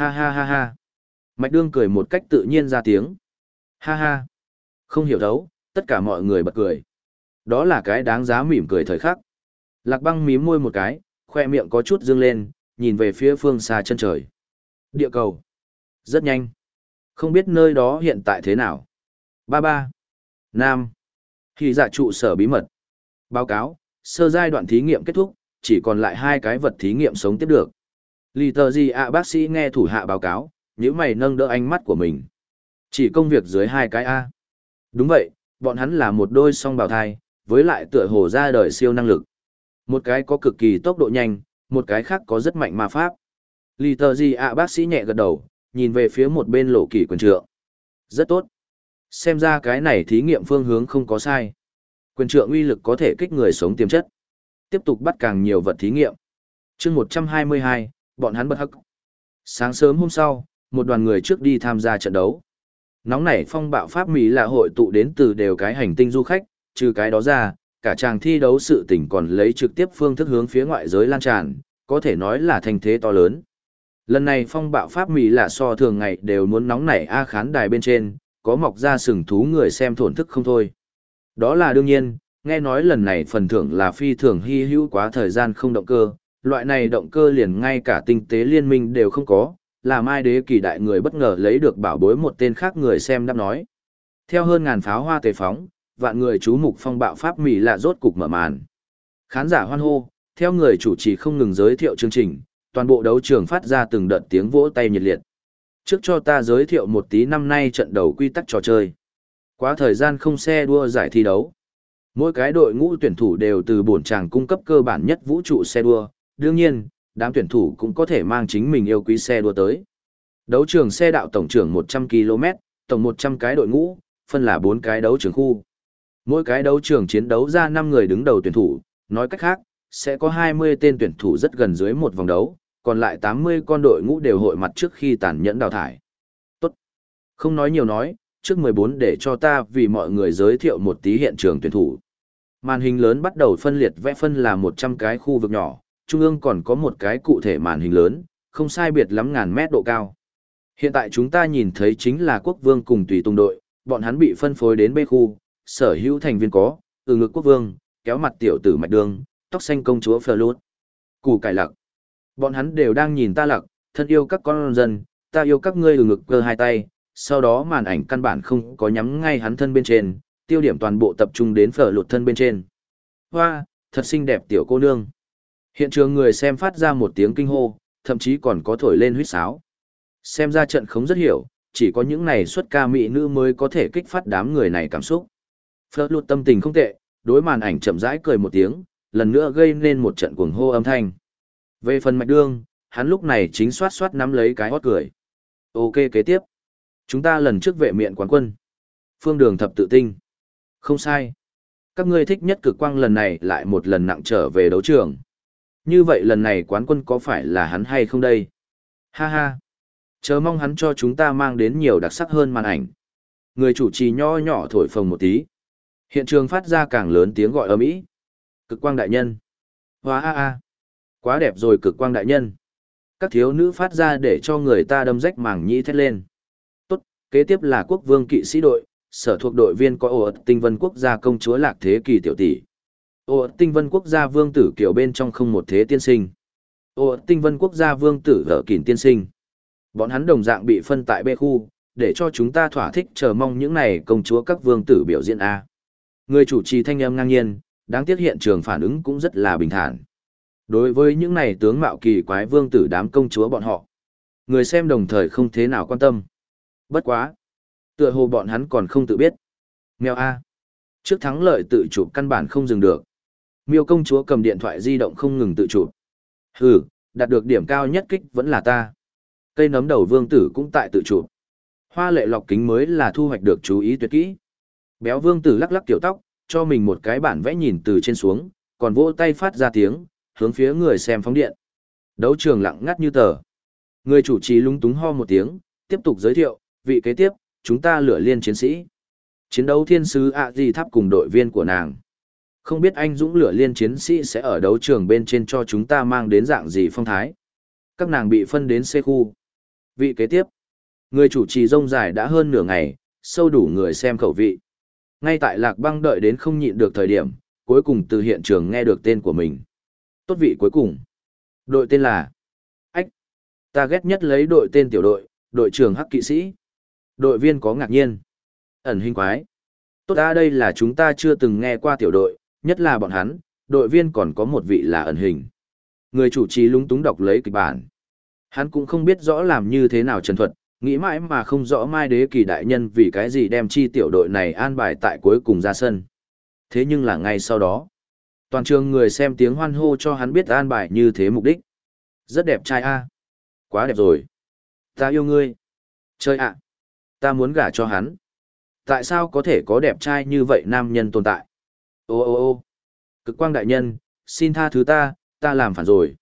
Ha ha ha ha. Mạch Đương cười một cách tự nhiên ra tiếng. Ha ha. Không hiểu thấu, tất cả mọi người bật cười. Đó là cái đáng giá mỉm cười thời khắc. Lạc băng mím môi một cái, khoe miệng có chút dương lên, nhìn về phía phương xa chân trời. Địa cầu. Rất nhanh. Không biết nơi đó hiện tại thế nào. Ba ba. Nam. Khi dạ trụ sở bí mật. Báo cáo, sơ giai đoạn thí nghiệm kết thúc, chỉ còn lại hai cái vật thí nghiệm sống tiếp được. Lì tờ gì ạ bác sĩ nghe thủ hạ báo cáo, nếu mày nâng đỡ ánh mắt của mình. Chỉ công việc dưới hai cái A. Đúng vậy, bọn hắn là một đôi song bào thai, với lại tựa hồ ra đời siêu năng lực. Một cái có cực kỳ tốc độ nhanh, một cái khác có rất mạnh ma pháp. Lì tờ gì ạ bác sĩ nhẹ gật đầu, nhìn về phía một bên lộ kỳ quyền trượng. Rất tốt. Xem ra cái này thí nghiệm phương hướng không có sai. Quyền trượng uy lực có thể kích người sống tiềm chất. Tiếp tục bắt càng nhiều vật thí nghiệm. chương 122, bọn hắn bật hắc. Sáng sớm hôm sau, một đoàn người trước đi tham gia trận đấu. Nóng nảy phong bạo Pháp Mỹ là hội tụ đến từ đều cái hành tinh du khách, trừ cái đó ra, cả chàng thi đấu sự tỉnh còn lấy trực tiếp phương thức hướng phía ngoại giới lan tràn, có thể nói là thành thế to lớn. Lần này phong bạo Pháp Mỹ là so thường ngày đều muốn nóng nảy A khán đài bên trên, có mọc ra sừng thú người xem thổn thức không thôi. Đó là đương nhiên, nghe nói lần này phần thưởng là phi thường hy hữu quá thời gian không động cơ, loại này động cơ liền ngay cả tinh tế liên minh đều không có, là mai đế kỳ đại người bất ngờ lấy được bảo bối một tên khác người xem đáp nói. Theo hơn ngàn pháo hoa tề phóng, vạn người chú mục phong bạo pháp mỹ lạ rốt cục mở màn. Khán giả hoan hô, theo người chủ trì không ngừng giới thiệu chương trình, toàn bộ đấu trường phát ra từng đợt tiếng vỗ tay nhiệt liệt. Trước cho ta giới thiệu một tí năm nay trận đầu quy tắc trò chơi. Quá thời gian không xe đua giải thi đấu. Mỗi cái đội ngũ tuyển thủ đều từ bổn tràng cung cấp cơ bản nhất vũ trụ xe đua, đương nhiên, đám tuyển thủ cũng có thể mang chính mình yêu quý xe đua tới. Đấu trường xe đạo tổng trưởng 100 km, tổng 100 cái đội ngũ, phân là 4 cái đấu trường khu. Mỗi cái đấu trường chiến đấu ra 5 người đứng đầu tuyển thủ, nói cách khác, sẽ có 20 tên tuyển thủ rất gần dưới một vòng đấu, còn lại 80 con đội ngũ đều hội mặt trước khi tàn nhẫn đào thải. Tốt. Không nói nhiều nói, trước 14 để cho ta vì mọi người giới thiệu một tí hiện trường tuyển thủ. Màn hình lớn bắt đầu phân liệt vẽ phân là 100 cái khu vực nhỏ, trung ương còn có một cái cụ thể màn hình lớn, không sai biệt lắm ngàn mét độ cao. Hiện tại chúng ta nhìn thấy chính là quốc vương cùng tùy tùng đội, bọn hắn bị phân phối đến bê khu, sở hữu thành viên có, từ ngực quốc vương, kéo mặt tiểu tử mạch đường, tóc xanh công chúa phờ lút, củ cải lặc. Bọn hắn đều đang nhìn ta lặc, thân yêu các con dân, ta yêu các ngươi từ ngực cơ hai tay, sau đó màn ảnh căn bản không có nhắm ngay hắn thân bên trên, tiêu điểm toàn bộ tập trung đến phở lụt thân bên trên. Hoa, thật xinh đẹp tiểu cô nương. Hiện trường người xem phát ra một tiếng kinh hô, thậm chí còn có thổi lên huýt sáo. Xem ra trận không rất hiểu, chỉ có những này xuất ca mỹ nữ mới có thể kích phát đám người này cảm xúc. Phớt lụt tâm tình không tệ, đối màn ảnh chậm rãi cười một tiếng, lần nữa gây nên một trận cuồng hô âm thanh. Về phần mạch đương, hắn lúc này chính soát soát nắm lấy cái hót cười. Ok kế tiếp. Chúng ta lần trước vệ miệng quán quân. Phương đường thập tự tinh. Không sai. Các ngươi thích nhất cực quang lần này lại một lần nặng trở về đấu trường. Như vậy lần này quán quân có phải là hắn hay không đây? Ha ha. Chờ mong hắn cho chúng ta mang đến nhiều đặc sắc hơn màn ảnh. Người chủ trì nho nhỏ thổi phồng một tí. Hiện trường phát ra càng lớn tiếng gọi ầm ĩ. Cực quang đại nhân. Hóa a a. Quá đẹp rồi cực quang đại nhân. Các thiếu nữ phát ra để cho người ta đâm rách màng nhĩ thét lên. Tốt, kế tiếp là quốc vương kỵ sĩ đội, sở thuộc đội viên có ổ tinh vân quốc gia công chúa lạc thế kỳ tiểu tỷ ô tinh vân quốc gia vương tử kiểu bên trong không một thế tiên sinh. ô tinh vân quốc gia vương tử gỡ kỳn tiên sinh. Bọn hắn đồng dạng bị phân tại bê khu, để cho chúng ta thỏa thích chờ mong những này công chúa các vương tử biểu diễn A. Người chủ trì thanh âm ngang nhiên, đáng tiếc hiện trường phản ứng cũng rất là bình thản. Đối với những này tướng mạo kỳ quái vương tử đám công chúa bọn họ, người xem đồng thời không thế nào quan tâm. Bất quá. Tựa hồ bọn hắn còn không tự biết. Mèo A. Trước thắng lợi tự chụp căn bản không dừng được. Miêu công chúa cầm điện thoại di động không ngừng tự chụp. Hừ, đạt được điểm cao nhất kích vẫn là ta. Cây nấm đầu vương tử cũng tại tự chụp. Hoa lệ lọc kính mới là thu hoạch được chú ý tuyệt kỹ. Béo vương tử lắc lắc kiểu tóc, cho mình một cái bản vẽ nhìn từ trên xuống, còn vỗ tay phát ra tiếng, hướng phía người xem phóng điện. Đấu trường lặng ngắt như tờ. Người chủ trì lúng túng ho một tiếng, tiếp tục giới thiệu, vị kế tiếp, chúng ta lửa liên chiến sĩ. Chiến đấu thiên sứ ạ di tháp cùng đội viên của nàng. Không biết anh Dũng lửa liên chiến sĩ sẽ ở đấu trường bên trên cho chúng ta mang đến dạng gì phong thái. Các nàng bị phân đến C khu. Vị kế tiếp. Người chủ trì rông dài đã hơn nửa ngày, sâu đủ người xem khẩu vị. Ngay tại lạc băng đợi đến không nhịn được thời điểm, cuối cùng từ hiện trường nghe được tên của mình. Tốt vị cuối cùng. Đội tên là... Ách. Ta ghét nhất lấy đội tên tiểu đội, đội trưởng hắc kỵ sĩ. Đội viên có ngạc nhiên. Ẩn hình quái. Tốt ta đây là chúng ta chưa từng nghe qua tiểu đội, nhất là bọn hắn, đội viên còn có một vị là ẩn hình. Người chủ trì lúng túng đọc lấy kịch bản. Hắn cũng không biết rõ làm như thế nào trần thuật, nghĩ mãi mà không rõ Mai Đế Kỳ đại nhân vì cái gì đem chi tiểu đội này an bài tại cuối cùng ra sân. Thế nhưng là ngay sau đó, toàn trường người xem tiếng hoan hô cho hắn biết an bài như thế mục đích. Rất đẹp trai a. Quá đẹp rồi. Ta yêu ngươi. Chơi ạ. Ta muốn gả cho hắn. Tại sao có thể có đẹp trai như vậy nam nhân tồn tại? Ô ô ô. Cực quang đại nhân, xin tha thứ ta, ta làm phản rồi.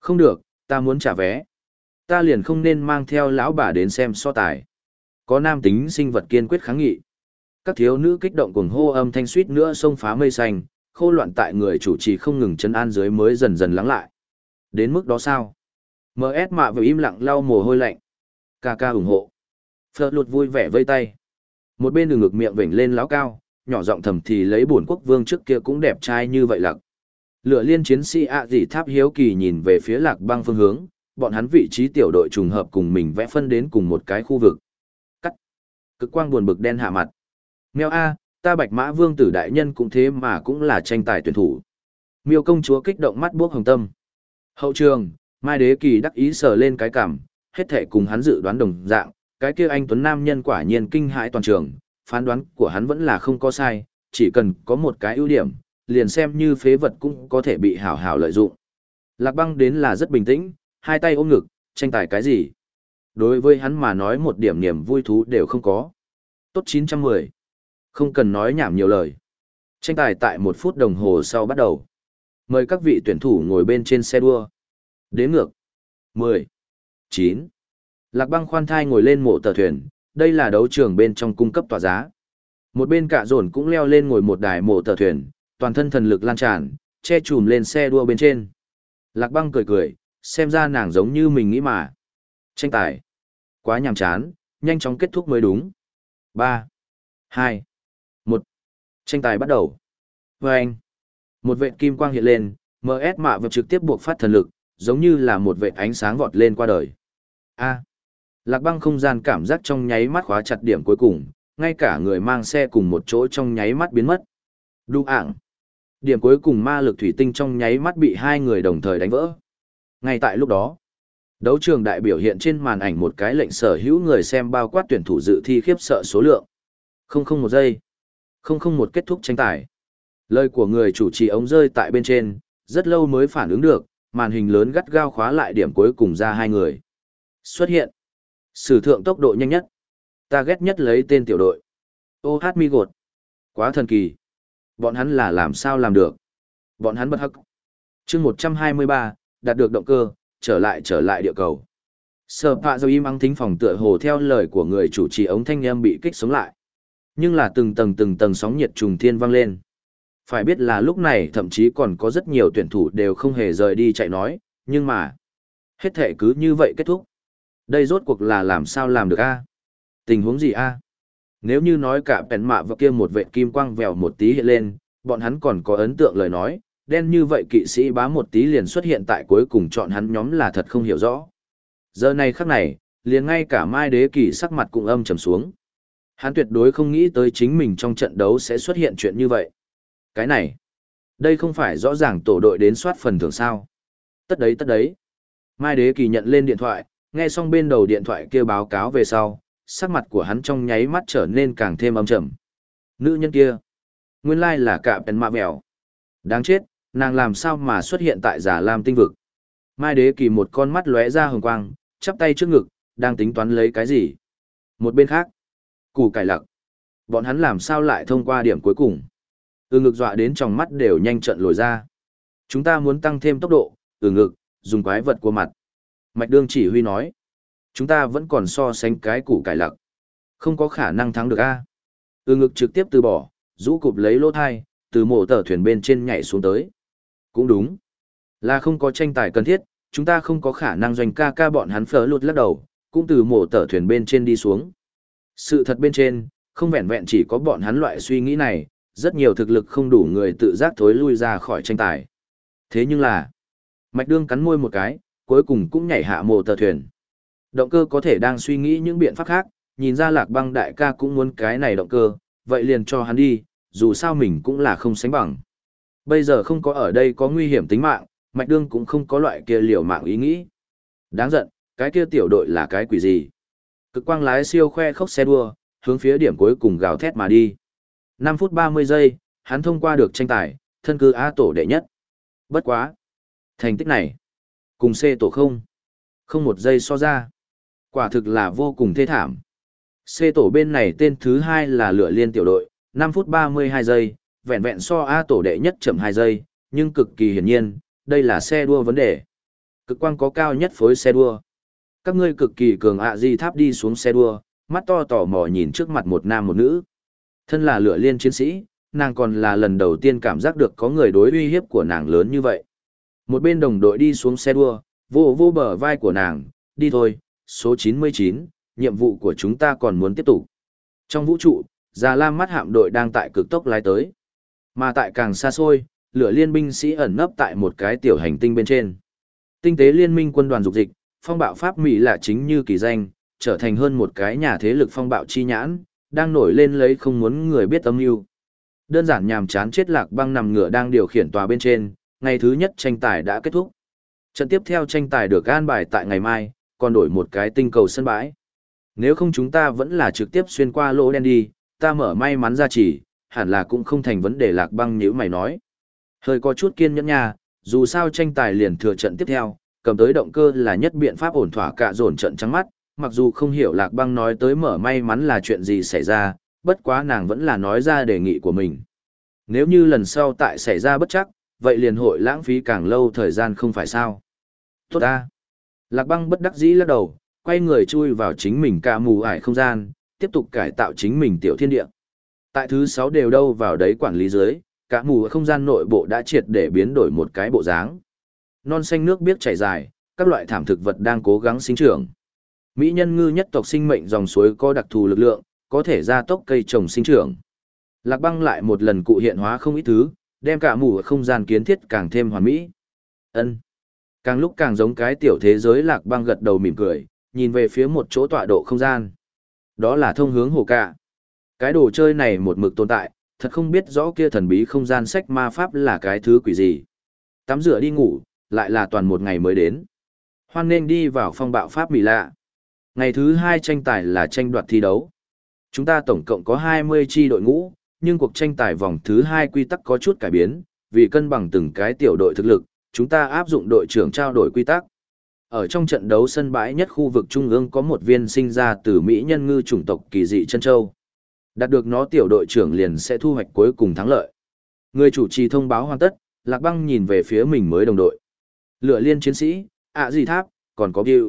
Không được, ta muốn trả vé. Ta liền không nên mang theo lão bà đến xem so tài. Có nam tính sinh vật kiên quyết kháng nghị. Các thiếu nữ kích động cuồng hô âm thanh suýt nữa xông phá mây xanh, khô loạn tại người chủ trì không ngừng chấn an dưới mới dần dần lắng lại. Đến mức đó sao? MS mạ vừa im lặng lau mồ hôi lạnh. Ca ca ủng hộ. Phật lụt vui vẻ vây tay. Một bên đường ngực miệng vểnh lên láo cao, nhỏ giọng thầm thì lấy bổn quốc vương trước kia cũng đẹp trai như vậy lặc. Lửa liên chiến sĩ ạ à dị tháp hiếu kỳ nhìn về phía lạc băng phương hướng, bọn hắn vị trí tiểu đội trùng hợp cùng mình vẽ phân đến cùng một cái khu vực. Cắt. Cực quang buồn bực đen hạ mặt. Mèo A, ta bạch mã vương tử đại nhân cũng thế mà cũng là tranh tài tuyển thủ. Miêu công chúa kích động mắt buốc hồng tâm. Hậu trường, Mai Đế Kỳ đắc ý sờ lên cái cảm, hết thể cùng hắn dự đoán đồng dạng, cái kia anh Tuấn Nam nhân quả nhiên kinh hãi toàn trường, phán đoán của hắn vẫn là không có sai, chỉ cần có một cái ưu điểm, liền xem như phế vật cũng có thể bị hảo hảo lợi dụng. Lạc băng đến là rất bình tĩnh, hai tay ôm ngực, tranh tài cái gì? Đối với hắn mà nói một điểm niềm vui thú đều không có. Tốt 910. Không cần nói nhảm nhiều lời. Tranh tài tại một phút đồng hồ sau bắt đầu. Mời các vị tuyển thủ ngồi bên trên xe đua. Đến ngược. 10. 9. Lạc băng khoan thai ngồi lên mộ tờ thuyền, đây là đấu trường bên trong cung cấp tòa giá. Một bên cả dồn cũng leo lên ngồi một đài mộ tờ thuyền, toàn thân thần lực lan tràn, che chùm lên xe đua bên trên. Lạc băng cười cười, xem ra nàng giống như mình nghĩ mà. Tranh tài. Quá nhàm chán, nhanh chóng kết thúc mới đúng. 3, 2, 1. Tranh tài bắt đầu. Vâng. Một vệ kim quang hiện lên, MS mạ vật trực tiếp buộc phát thần lực, giống như là một vệ ánh sáng vọt lên qua đời. A. Lạc băng không gian cảm giác trong nháy mắt khóa chặt điểm cuối cùng, ngay cả người mang xe cùng một chỗ trong nháy mắt biến mất. Đu ảng. Điểm cuối cùng ma lực thủy tinh trong nháy mắt bị hai người đồng thời đánh vỡ. Ngay tại lúc đó, đấu trường đại biểu hiện trên màn ảnh một cái lệnh sở hữu người xem bao quát tuyển thủ dự thi khiếp sợ số lượng. Không không một giây. Không không một kết thúc tranh tài. Lời của người chủ trì ống rơi tại bên trên, rất lâu mới phản ứng được, màn hình lớn gắt gao khóa lại điểm cuối cùng ra hai người. Xuất hiện. Sử thượng tốc độ nhanh nhất. Ta ghét nhất lấy tên tiểu đội. Ô hát mi gột. Quá thần kỳ. Bọn hắn là làm sao làm được. Bọn hắn bất hắc. chương 123, đạt được động cơ, trở lại trở lại địa cầu. Sở phạ dâu im ăng thính phòng tựa hồ theo lời của người chủ trì ống thanh em bị kích sống lại. Nhưng là từng tầng từng tầng sóng nhiệt trùng thiên vang lên. Phải biết là lúc này thậm chí còn có rất nhiều tuyển thủ đều không hề rời đi chạy nói, nhưng mà, hết thể cứ như vậy kết thúc. Đây rốt cuộc là làm sao làm được a? Tình huống gì a? Nếu như nói cả bèn mạ và kia một vệ kim quang vèo một tí hiện lên, bọn hắn còn có ấn tượng lời nói, đen như vậy kỵ sĩ bá một tí liền xuất hiện tại cuối cùng chọn hắn nhóm là thật không hiểu rõ. Giờ này khắc này, liền ngay cả Mai Đế Kỳ sắc mặt cũng âm trầm xuống. Hắn tuyệt đối không nghĩ tới chính mình trong trận đấu sẽ xuất hiện chuyện như vậy. Cái này, đây không phải rõ ràng tổ đội đến soát phần thưởng sao. Tất đấy tất đấy. Mai Đế Kỳ nhận lên điện thoại, nghe xong bên đầu điện thoại kia báo cáo về sau, sắc mặt của hắn trong nháy mắt trở nên càng thêm âm trầm. Nữ nhân kia, nguyên lai là cả bèn mạ mèo. Đáng chết, nàng làm sao mà xuất hiện tại giả lam tinh vực. Mai đế kỳ một con mắt lóe ra hồng quang, chắp tay trước ngực, đang tính toán lấy cái gì. Một bên khác, củ cải lặc. Bọn hắn làm sao lại thông qua điểm cuối cùng. Ừ ngực dọa đến trong mắt đều nhanh trận lồi ra. Chúng ta muốn tăng thêm tốc độ, ừ ngực, dùng quái vật của mặt. Mạch đương chỉ huy nói. Chúng ta vẫn còn so sánh cái củ cải lặc. Không có khả năng thắng được a. Ừ ngực trực tiếp từ bỏ, rũ cụp lấy lỗ thai, từ mổ tờ thuyền bên trên nhảy xuống tới. Cũng đúng. Là không có tranh tài cần thiết, chúng ta không có khả năng doanh ca ca bọn hắn phở lụt lắc đầu, cũng từ mổ tờ thuyền bên trên đi xuống. Sự thật bên trên, không vẹn vẹn chỉ có bọn hắn loại suy nghĩ này, rất nhiều thực lực không đủ người tự giác thối lui ra khỏi tranh tài. Thế nhưng là, Mạch Đương cắn môi một cái, cuối cùng cũng nhảy hạ mồ tờ thuyền. Động cơ có thể đang suy nghĩ những biện pháp khác, nhìn ra lạc băng đại ca cũng muốn cái này động cơ, vậy liền cho hắn đi, dù sao mình cũng là không sánh bằng. Bây giờ không có ở đây có nguy hiểm tính mạng, Mạch Đương cũng không có loại kia liều mạng ý nghĩ. Đáng giận, cái kia tiểu đội là cái quỷ gì? Cực quang lái siêu khoe khốc xe đua, hướng phía điểm cuối cùng gào thét mà đi. 5 phút 30 giây, hắn thông qua được tranh tài, thân cư A tổ đệ nhất. Bất quá. Thành tích này, cùng C tổ không. Không một giây so ra. Quả thực là vô cùng thê thảm. C tổ bên này tên thứ hai là lửa liên tiểu đội, 5 phút 32 giây, vẹn vẹn so A tổ đệ nhất chậm 2 giây, nhưng cực kỳ hiển nhiên, đây là xe đua vấn đề. Cực quang có cao nhất phối xe đua. Các ngươi cực kỳ cường ạ di tháp đi xuống xe đua, mắt to tò mò nhìn trước mặt một nam một nữ. Thân là lửa liên chiến sĩ, nàng còn là lần đầu tiên cảm giác được có người đối uy hiếp của nàng lớn như vậy. Một bên đồng đội đi xuống xe đua, vô vô bờ vai của nàng, đi thôi, số 99, nhiệm vụ của chúng ta còn muốn tiếp tục. Trong vũ trụ, Già Lam mắt hạm đội đang tại cực tốc lái tới. Mà tại càng xa xôi, lửa liên binh sĩ ẩn nấp tại một cái tiểu hành tinh bên trên. Tinh tế liên minh quân đoàn dục dịch, phong bạo Pháp Mỹ là chính như kỳ danh, trở thành hơn một cái nhà thế lực phong bạo chi nhãn, đang nổi lên lấy không muốn người biết âm mưu. Đơn giản nhàm chán chết lạc băng nằm ngựa đang điều khiển tòa bên trên, ngày thứ nhất tranh tài đã kết thúc. Trận tiếp theo tranh tài được an bài tại ngày mai, còn đổi một cái tinh cầu sân bãi. Nếu không chúng ta vẫn là trực tiếp xuyên qua lỗ đen đi, ta mở may mắn ra chỉ, hẳn là cũng không thành vấn đề lạc băng như mày nói. Hơi có chút kiên nhẫn nha, dù sao tranh tài liền thừa trận tiếp theo, cầm tới động cơ là nhất biện pháp ổn thỏa cả dồn trận trắng mắt, mặc dù không hiểu lạc băng nói tới mở may mắn là chuyện gì xảy ra, bất quá nàng vẫn là nói ra đề nghị của mình. Nếu như lần sau tại xảy ra bất chắc, vậy liền hội lãng phí càng lâu thời gian không phải sao. Tốt ta. Lạc băng bất đắc dĩ lắc đầu, quay người chui vào chính mình cả mù ải không gian, tiếp tục cải tạo chính mình tiểu thiên địa. Tại thứ sáu đều đâu vào đấy quản lý dưới, cả mù không gian nội bộ đã triệt để biến đổi một cái bộ dáng. Non xanh nước biếc chảy dài, các loại thảm thực vật đang cố gắng sinh trưởng. Mỹ nhân ngư nhất tộc sinh mệnh dòng suối có đặc thù lực lượng, có thể gia tốc cây trồng sinh trưởng. Lạc băng lại một lần cụ hiện hóa không ít thứ, đem cả mù không gian kiến thiết càng thêm hoàn mỹ. Ân, Càng lúc càng giống cái tiểu thế giới lạc băng gật đầu mỉm cười, nhìn về phía một chỗ tọa độ không gian. Đó là thông hướng hồ cả. Cái đồ chơi này một mực tồn tại, thật không biết rõ kia thần bí không gian sách ma pháp là cái thứ quỷ gì. Tắm rửa đi ngủ, lại là toàn một ngày mới đến. Hoan nên đi vào phong bạo pháp mỹ lạ. Ngày thứ hai tranh tài là tranh đoạt thi đấu. Chúng ta tổng cộng có 20 chi đội ngũ, nhưng cuộc tranh tài vòng thứ hai quy tắc có chút cải biến, vì cân bằng từng cái tiểu đội thực lực, chúng ta áp dụng đội trưởng trao đổi quy tắc. Ở trong trận đấu sân bãi nhất khu vực trung ương có một viên sinh ra từ Mỹ nhân ngư chủng tộc kỳ dị chân châu. Đạt được nó tiểu đội trưởng liền sẽ thu hoạch cuối cùng thắng lợi. Người chủ trì thông báo hoàn tất, Lạc Băng nhìn về phía mình mới đồng đội. Lựa liên chiến sĩ, ạ gì tháp, còn có Bill.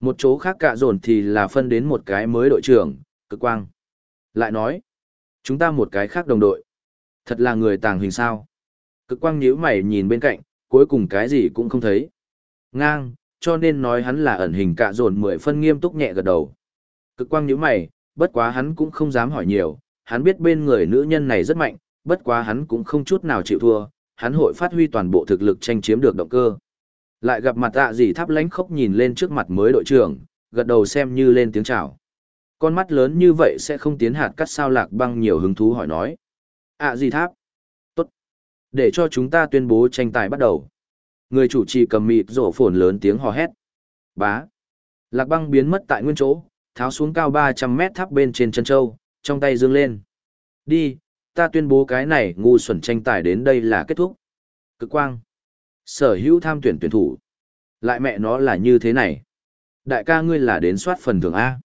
Một chỗ khác cạ dồn thì là phân đến một cái mới đội trưởng, cực quang. Lại nói, chúng ta một cái khác đồng đội. Thật là người tàng hình sao. Cực quang nhíu mày nhìn bên cạnh, cuối cùng cái gì cũng không thấy. Ngang, cho nên nói hắn là ẩn hình cạ dồn mười phân nghiêm túc nhẹ gật đầu. Cực quang nhíu mày, bất quá hắn cũng không dám hỏi nhiều, hắn biết bên người nữ nhân này rất mạnh, bất quá hắn cũng không chút nào chịu thua, hắn hội phát huy toàn bộ thực lực tranh chiếm được động cơ. Lại gặp mặt tạ gì tháp lánh khốc nhìn lên trước mặt mới đội trưởng, gật đầu xem như lên tiếng chào. Con mắt lớn như vậy sẽ không tiến hạt cắt sao lạc băng nhiều hứng thú hỏi nói. ạ gì tháp? Tốt. Để cho chúng ta tuyên bố tranh tài bắt đầu. Người chủ trì cầm mịt rổ phồn lớn tiếng hò hét. Bá. Lạc băng biến mất tại nguyên chỗ, tháo xuống cao 300 mét tháp bên trên chân châu, trong tay dương lên. Đi, ta tuyên bố cái này ngu xuẩn tranh tài đến đây là kết thúc. Cực quang. Sở hữu tham tuyển tuyển thủ. Lại mẹ nó là như thế này. Đại ca ngươi là đến soát phần thưởng A.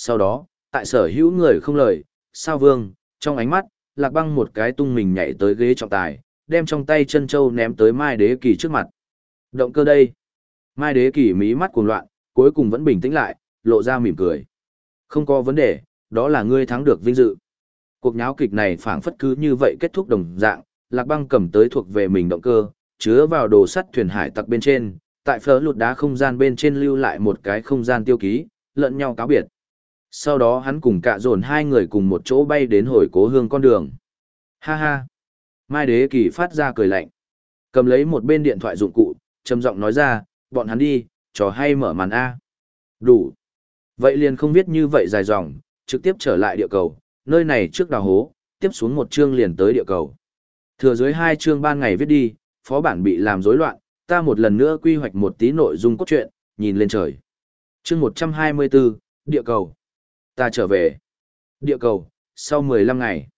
Sau đó, tại sở hữu người không lời, sao vương, trong ánh mắt, lạc băng một cái tung mình nhảy tới ghế trọng tài, đem trong tay chân châu ném tới Mai Đế Kỳ trước mặt. Động cơ đây. Mai Đế Kỳ mí mắt cuồng loạn, cuối cùng vẫn bình tĩnh lại, lộ ra mỉm cười. Không có vấn đề, đó là ngươi thắng được vinh dự. Cuộc nháo kịch này phảng phất cứ như vậy kết thúc đồng dạng, Lạc Băng cầm tới thuộc về mình động cơ, chứa vào đồ sắt thuyền hải tặc bên trên, tại phở lụt đá không gian bên trên lưu lại một cái không gian tiêu ký, lẫn nhau cáo biệt. Sau đó hắn cùng cạ dồn hai người cùng một chỗ bay đến hồi cố hương con đường. Ha ha! Mai đế kỳ phát ra cười lạnh. Cầm lấy một bên điện thoại dụng cụ, trầm giọng nói ra, bọn hắn đi, trò hay mở màn A. Đủ. Vậy liền không viết như vậy dài dòng, trực tiếp trở lại địa cầu, nơi này trước đào hố, tiếp xuống một chương liền tới địa cầu. Thừa dưới hai chương ban ngày viết đi, phó bản bị làm rối loạn, ta một lần nữa quy hoạch một tí nội dung cốt truyện, nhìn lên trời. Chương 124, địa cầu. Ta trở về. Địa cầu, sau 15 ngày.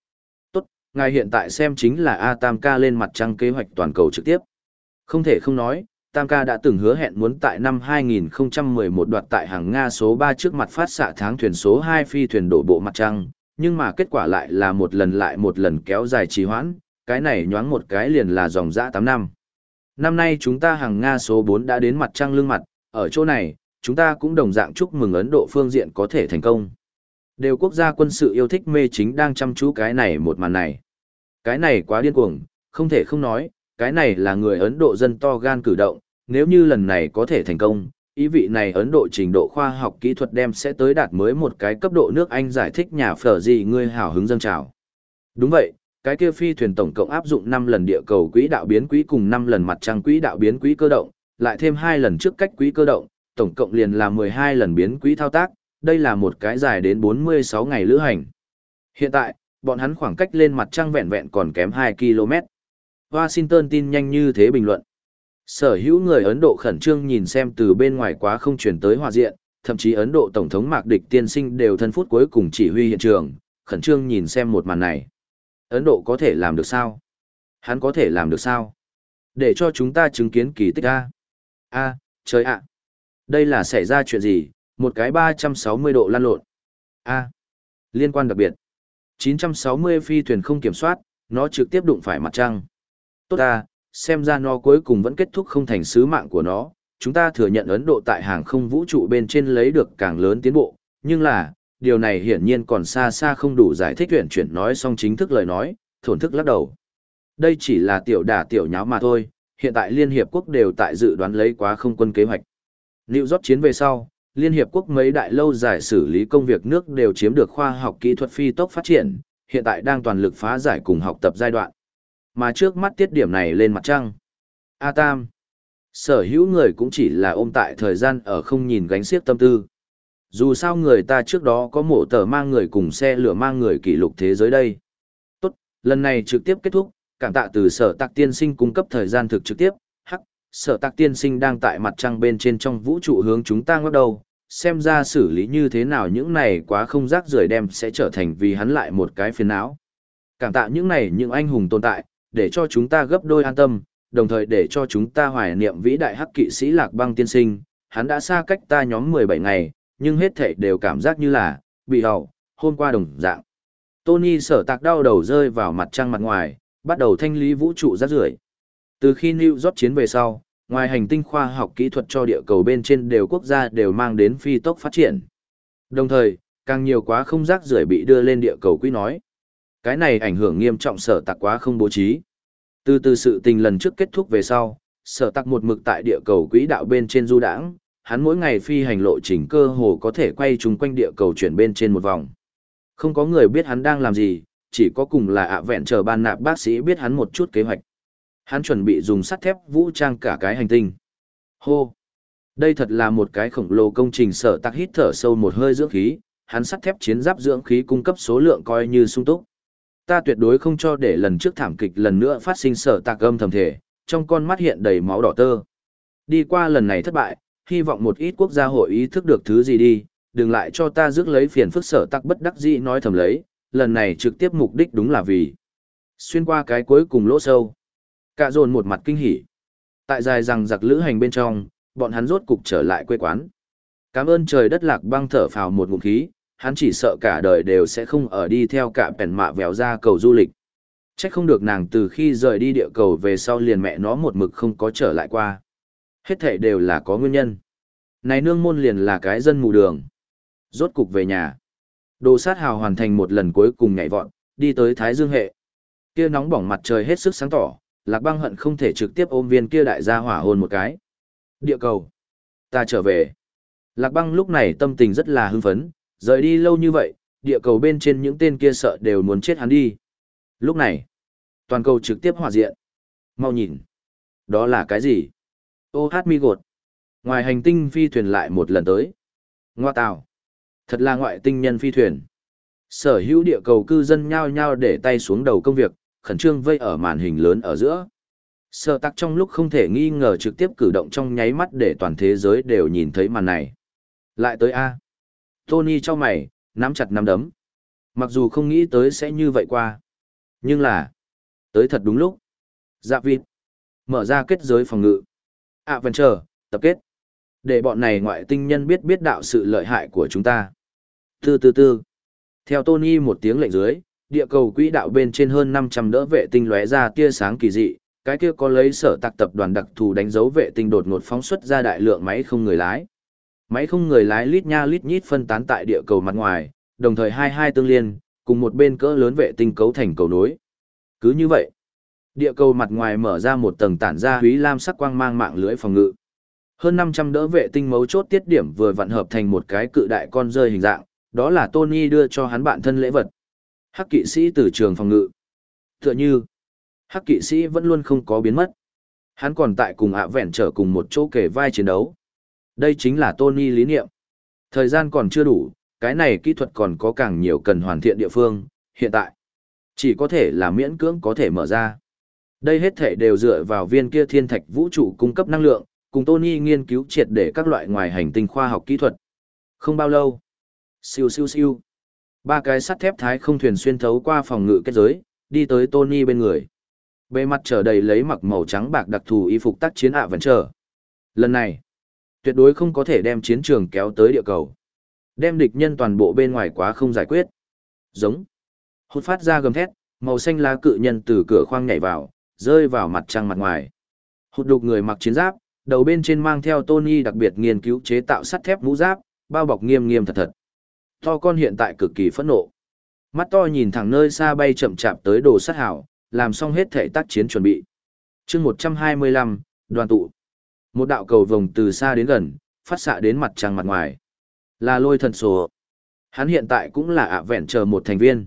Tốt, ngài hiện tại xem chính là A Tam Ca lên mặt trăng kế hoạch toàn cầu trực tiếp. Không thể không nói, Tam Ca đã từng hứa hẹn muốn tại năm 2011 đoạt tại hàng Nga số 3 trước mặt phát xạ tháng thuyền số 2 phi thuyền đổ bộ mặt trăng, nhưng mà kết quả lại là một lần lại một lần kéo dài trì hoãn, cái này nhoáng một cái liền là dòng dã 8 năm. Năm nay chúng ta hàng Nga số 4 đã đến mặt trăng lưng mặt, ở chỗ này, chúng ta cũng đồng dạng chúc mừng Ấn Độ phương diện có thể thành công. Đều quốc gia quân sự yêu thích mê chính đang chăm chú cái này một màn này. Cái này quá điên cuồng, không thể không nói, cái này là người Ấn Độ dân to gan cử động, nếu như lần này có thể thành công, ý vị này Ấn Độ trình độ khoa học kỹ thuật đem sẽ tới đạt mới một cái cấp độ nước Anh giải thích nhà phở gì ngươi hào hứng dâng trào. Đúng vậy, cái kia phi thuyền tổng cộng áp dụng 5 lần địa cầu quỹ đạo biến quỹ cùng 5 lần mặt trăng quỹ đạo biến quỹ cơ động, lại thêm 2 lần trước cách quỹ cơ động, tổng cộng liền là 12 lần biến quỹ thao tác, đây là một cái dài đến 46 ngày lữ hành. Hiện tại, bọn hắn khoảng cách lên mặt trăng vẹn vẹn còn kém 2 km. Washington tin nhanh như thế bình luận. Sở hữu người Ấn Độ khẩn trương nhìn xem từ bên ngoài quá không chuyển tới hòa diện, thậm chí Ấn Độ Tổng thống Mạc Địch tiên sinh đều thân phút cuối cùng chỉ huy hiện trường, khẩn trương nhìn xem một màn này. Ấn Độ có thể làm được sao? Hắn có thể làm được sao? Để cho chúng ta chứng kiến kỳ tích A. A, trời ạ! Đây là xảy ra chuyện gì? Một cái 360 độ lan lộn. A. Liên quan đặc biệt. 960 phi thuyền không kiểm soát, nó trực tiếp đụng phải mặt trăng. Tốt ta, xem ra nó cuối cùng vẫn kết thúc không thành sứ mạng của nó. Chúng ta thừa nhận Ấn Độ tại hàng không vũ trụ bên trên lấy được càng lớn tiến bộ, nhưng là, điều này hiển nhiên còn xa xa không đủ giải thích tuyển chuyển nói xong chính thức lời nói, thổn thức lắc đầu. Đây chỉ là tiểu đả tiểu nháo mà thôi, hiện tại Liên Hiệp Quốc đều tại dự đoán lấy quá không quân kế hoạch. Liệu rót chiến về sau, Liên Hiệp Quốc mấy đại lâu giải xử lý công việc nước đều chiếm được khoa học kỹ thuật phi tốc phát triển, hiện tại đang toàn lực phá giải cùng học tập giai đoạn. Mà trước mắt tiết điểm này lên mặt trăng. A Tam. Sở hữu người cũng chỉ là ôm tại thời gian ở không nhìn gánh xiếc tâm tư. Dù sao người ta trước đó có mổ tờ mang người cùng xe lửa mang người kỷ lục thế giới đây. Tốt, lần này trực tiếp kết thúc, cảm tạ từ sở tạc tiên sinh cung cấp thời gian thực trực tiếp. Sở tạc tiên sinh đang tại mặt trăng bên trên trong vũ trụ hướng chúng ta ngóc đầu. Xem ra xử lý như thế nào những này quá không rác rưởi đem sẽ trở thành vì hắn lại một cái phiền não. Cảm tạ những này những anh hùng tồn tại, để cho chúng ta gấp đôi an tâm, đồng thời để cho chúng ta hoài niệm vĩ đại hắc kỵ sĩ lạc băng tiên sinh. Hắn đã xa cách ta nhóm 17 ngày, nhưng hết thảy đều cảm giác như là, bị hầu, hôm qua đồng dạng. Tony sở tạc đau đầu rơi vào mặt trăng mặt ngoài, bắt đầu thanh lý vũ trụ rác rưởi. Từ khi New York chiến về sau, ngoài hành tinh khoa học kỹ thuật cho địa cầu bên trên đều quốc gia đều mang đến phi tốc phát triển. Đồng thời, càng nhiều quá không rác rưởi bị đưa lên địa cầu quý nói. Cái này ảnh hưởng nghiêm trọng sở tạc quá không bố trí. Từ từ sự tình lần trước kết thúc về sau, sở tạc một mực tại địa cầu quỹ đạo bên trên du đãng, hắn mỗi ngày phi hành lộ trình cơ hồ có thể quay chung quanh địa cầu chuyển bên trên một vòng. Không có người biết hắn đang làm gì, chỉ có cùng là ạ vẹn chờ ban nạp bác sĩ biết hắn một chút kế hoạch. Hắn chuẩn bị dùng sắt thép vũ trang cả cái hành tinh. Hô! Đây thật là một cái khổng lồ công trình sở tắc hít thở sâu một hơi dưỡng khí, hắn sắt thép chiến giáp dưỡng khí cung cấp số lượng coi như sung túc. Ta tuyệt đối không cho để lần trước thảm kịch lần nữa phát sinh sở tạc âm thầm thể, trong con mắt hiện đầy máu đỏ tơ. Đi qua lần này thất bại, hy vọng một ít quốc gia hội ý thức được thứ gì đi, đừng lại cho ta rước lấy phiền phức sở tắc bất đắc dĩ nói thầm lấy, lần này trực tiếp mục đích đúng là vì xuyên qua cái cuối cùng lỗ sâu. Cả dồn một mặt kinh hỉ. Tại dài rằng giặc lữ hành bên trong, bọn hắn rốt cục trở lại quê quán. Cảm ơn trời đất lạc băng thở phào một ngụm khí, hắn chỉ sợ cả đời đều sẽ không ở đi theo cả bèn mạ vèo ra cầu du lịch. Chắc không được nàng từ khi rời đi địa cầu về sau liền mẹ nó một mực không có trở lại qua. Hết thể đều là có nguyên nhân. Này nương môn liền là cái dân mù đường. Rốt cục về nhà. Đồ sát hào hoàn thành một lần cuối cùng nhảy vọt, đi tới Thái Dương hệ. Kia nóng bỏng mặt trời hết sức sáng tỏ, Lạc Băng hận không thể trực tiếp ôm viên kia đại gia hỏa hôn một cái. Địa cầu. Ta trở về. Lạc băng lúc này tâm tình rất là hưng phấn, rời đi lâu như vậy, địa cầu bên trên những tên kia sợ đều muốn chết hắn đi. Lúc này, toàn cầu trực tiếp hòa diện. Mau nhìn. Đó là cái gì? Ô hát mi gột. Ngoài hành tinh phi thuyền lại một lần tới. Ngoa tào. Thật là ngoại tinh nhân phi thuyền. Sở hữu địa cầu cư dân nhao nhao để tay xuống đầu công việc, khẩn trương vây ở màn hình lớn ở giữa. Sở tắc trong lúc không thể nghi ngờ trực tiếp cử động trong nháy mắt để toàn thế giới đều nhìn thấy màn này. Lại tới A. Tony cho mày, nắm chặt nắm đấm. Mặc dù không nghĩ tới sẽ như vậy qua. Nhưng là, tới thật đúng lúc. Dạ vịt. Mở ra kết giới phòng ngự. À vẫn chờ, tập kết. Để bọn này ngoại tinh nhân biết biết đạo sự lợi hại của chúng ta. từ từ từ, Theo Tony một tiếng lệnh dưới, địa cầu quỹ đạo bên trên hơn 500 đỡ vệ tinh lóe ra tia sáng kỳ dị, cái kia có lấy sở tạc tập đoàn đặc thù đánh dấu vệ tinh đột ngột phóng xuất ra đại lượng máy không người lái. Máy không người lái lít nha lít nhít phân tán tại địa cầu mặt ngoài, đồng thời hai hai tương liên, cùng một bên cỡ lớn vệ tinh cấu thành cầu nối. Cứ như vậy, địa cầu mặt ngoài mở ra một tầng tản ra húy lam sắc quang mang mạng lưới phòng ngự. Hơn 500 đỡ vệ tinh mấu chốt tiết điểm vừa vặn hợp thành một cái cự đại con rơi hình dạng, đó là Tony đưa cho hắn bạn thân lễ vật. Hắc kỵ sĩ từ trường phòng ngự. Tựa như, hắc kỵ sĩ vẫn luôn không có biến mất. Hắn còn tại cùng ạ vẹn trở cùng một chỗ kể vai chiến đấu. Đây chính là Tony lý niệm. Thời gian còn chưa đủ, cái này kỹ thuật còn có càng nhiều cần hoàn thiện địa phương, hiện tại. Chỉ có thể là miễn cưỡng có thể mở ra. Đây hết thể đều dựa vào viên kia thiên thạch vũ trụ cung cấp năng lượng, cùng Tony nghiên cứu triệt để các loại ngoài hành tinh khoa học kỹ thuật. Không bao lâu. Siêu siêu siêu. Ba cái sắt thép thái không thuyền xuyên thấu qua phòng ngự kết giới, đi tới Tony bên người. Bề mặt trở đầy lấy mặc màu trắng bạc đặc thù y phục tác chiến ạ vẫn chờ. Lần này, tuyệt đối không có thể đem chiến trường kéo tới địa cầu. Đem địch nhân toàn bộ bên ngoài quá không giải quyết. Giống. Hút phát ra gầm thét, màu xanh lá cự nhân từ cửa khoang nhảy vào, rơi vào mặt trăng mặt ngoài. Hụt đục người mặc chiến giáp, đầu bên trên mang theo Tony đặc biệt nghiên cứu chế tạo sắt thép mũ giáp, bao bọc nghiêm nghiêm thật thật. To con hiện tại cực kỳ phẫn nộ. Mắt to nhìn thẳng nơi xa bay chậm chạp tới đồ sát hảo, làm xong hết thể tác chiến chuẩn bị. chương 125, đoàn tụ. Một đạo cầu vồng từ xa đến gần, phát xạ đến mặt trăng mặt ngoài. Là lôi thần sổ. Hắn hiện tại cũng là ạ vẹn chờ một thành viên.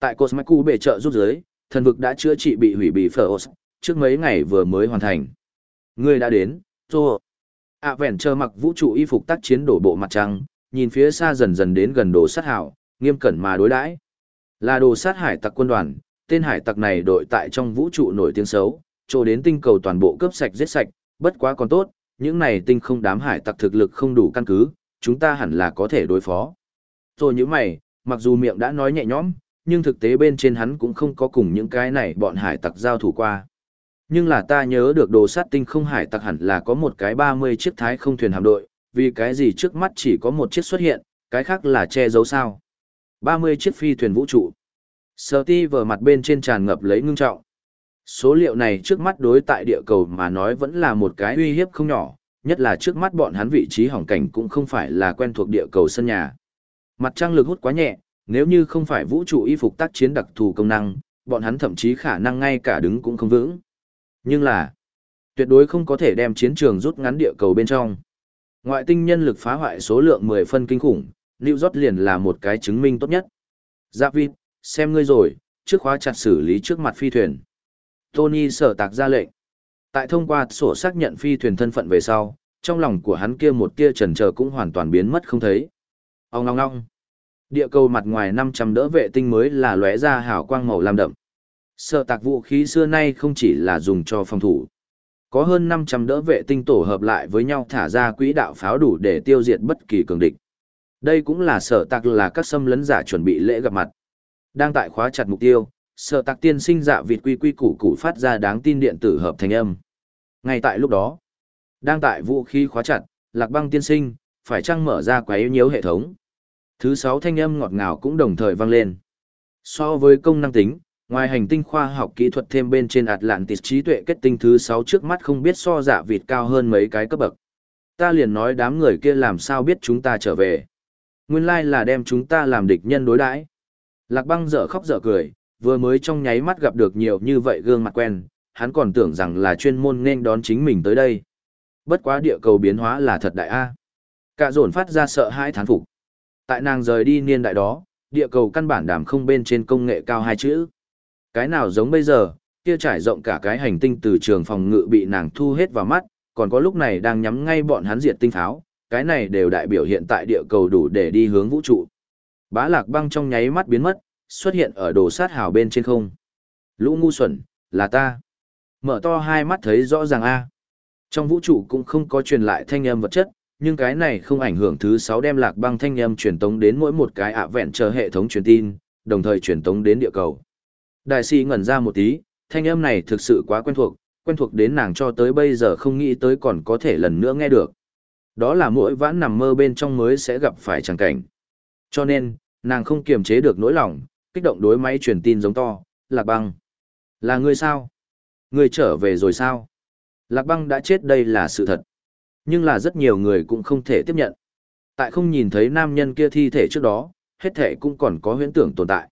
Tại Cosmic bệ trợ rút giới, thần vực đã chữa trị bị hủy bị phở trước mấy ngày vừa mới hoàn thành. Người đã đến, Tô. ạ vẹn chờ mặc vũ trụ y phục tác chiến đổ bộ mặt trăng, nhìn phía xa dần dần đến gần đồ sát hảo, nghiêm cẩn mà đối đãi. Là đồ sát hải tặc quân đoàn, tên hải tặc này đội tại trong vũ trụ nổi tiếng xấu, trồ đến tinh cầu toàn bộ cướp sạch giết sạch, bất quá còn tốt, những này tinh không đám hải tặc thực lực không đủ căn cứ, chúng ta hẳn là có thể đối phó. Rồi như mày, mặc dù miệng đã nói nhẹ nhõm, nhưng thực tế bên trên hắn cũng không có cùng những cái này bọn hải tặc giao thủ qua. Nhưng là ta nhớ được đồ sát tinh không hải tặc hẳn là có một cái 30 chiếc thái không thuyền hạm đội, vì cái gì trước mắt chỉ có một chiếc xuất hiện, cái khác là che giấu sao. 30 chiếc phi thuyền vũ trụ. Sở ti vờ mặt bên trên tràn ngập lấy ngưng trọng. Số liệu này trước mắt đối tại địa cầu mà nói vẫn là một cái uy hiếp không nhỏ, nhất là trước mắt bọn hắn vị trí hỏng cảnh cũng không phải là quen thuộc địa cầu sân nhà. Mặt trăng lực hút quá nhẹ, nếu như không phải vũ trụ y phục tác chiến đặc thù công năng, bọn hắn thậm chí khả năng ngay cả đứng cũng không vững. Nhưng là, tuyệt đối không có thể đem chiến trường rút ngắn địa cầu bên trong. Ngoại tinh nhân lực phá hoại số lượng 10 phân kinh khủng, New York liền là một cái chứng minh tốt nhất. Giáp vịt, xem ngươi rồi, trước khóa chặt xử lý trước mặt phi thuyền. Tony sở tạc ra lệnh. Tại thông qua sổ xác nhận phi thuyền thân phận về sau, trong lòng của hắn kia một tia trần chờ cũng hoàn toàn biến mất không thấy. Ông ngong ngong. Địa cầu mặt ngoài 500 đỡ vệ tinh mới là lóe ra hào quang màu lam đậm. Sở tạc vũ khí xưa nay không chỉ là dùng cho phòng thủ. Có hơn 500 đỡ vệ tinh tổ hợp lại với nhau thả ra quỹ đạo pháo đủ để tiêu diệt bất kỳ cường địch. Đây cũng là sở tạc là các xâm lấn giả chuẩn bị lễ gặp mặt. Đang tại khóa chặt mục tiêu, sở tạc tiên sinh dạ vịt quy quy củ củ phát ra đáng tin điện tử hợp thành âm. Ngay tại lúc đó, đang tại vũ khí khóa chặt, lạc băng tiên sinh, phải chăng mở ra quái nhiễu hệ thống. Thứ sáu thanh âm ngọt ngào cũng đồng thời vang lên. So với công năng tính, ngoài hành tinh khoa học kỹ thuật thêm bên trên Atlantis trí tuệ kết tinh thứ sáu trước mắt không biết so giả vịt cao hơn mấy cái cấp bậc. Ta liền nói đám người kia làm sao biết chúng ta trở về. Nguyên lai là đem chúng ta làm địch nhân đối đãi. Lạc băng dở khóc dở cười, vừa mới trong nháy mắt gặp được nhiều như vậy gương mặt quen, hắn còn tưởng rằng là chuyên môn nên đón chính mình tới đây. Bất quá địa cầu biến hóa là thật đại A. Cả dồn phát ra sợ hãi thán phục. Tại nàng rời đi niên đại đó, địa cầu căn bản đảm không bên trên công nghệ cao hai chữ. Cái nào giống bây giờ, kia trải rộng cả cái hành tinh từ trường phòng ngự bị nàng thu hết vào mắt, còn có lúc này đang nhắm ngay bọn hắn diệt tinh pháo, cái này đều đại biểu hiện tại địa cầu đủ để đi hướng vũ trụ. Bá lạc băng trong nháy mắt biến mất, xuất hiện ở đồ sát hào bên trên không. Lũ ngu xuẩn, là ta. Mở to hai mắt thấy rõ ràng a. Trong vũ trụ cũng không có truyền lại thanh âm vật chất, nhưng cái này không ảnh hưởng thứ sáu đem lạc băng thanh âm truyền tống đến mỗi một cái ạ vẹn chờ hệ thống truyền tin, đồng thời truyền tống đến địa cầu. Đại sĩ ngẩn ra một tí, thanh âm này thực sự quá quen thuộc, quen thuộc đến nàng cho tới bây giờ không nghĩ tới còn có thể lần nữa nghe được. Đó là mỗi vãn nằm mơ bên trong mới sẽ gặp phải chẳng cảnh. Cho nên, nàng không kiềm chế được nỗi lòng, kích động đối máy truyền tin giống to, lạc băng. Là ngươi sao? Ngươi trở về rồi sao? Lạc băng đã chết đây là sự thật. Nhưng là rất nhiều người cũng không thể tiếp nhận. Tại không nhìn thấy nam nhân kia thi thể trước đó, hết thể cũng còn có huyễn tưởng tồn tại.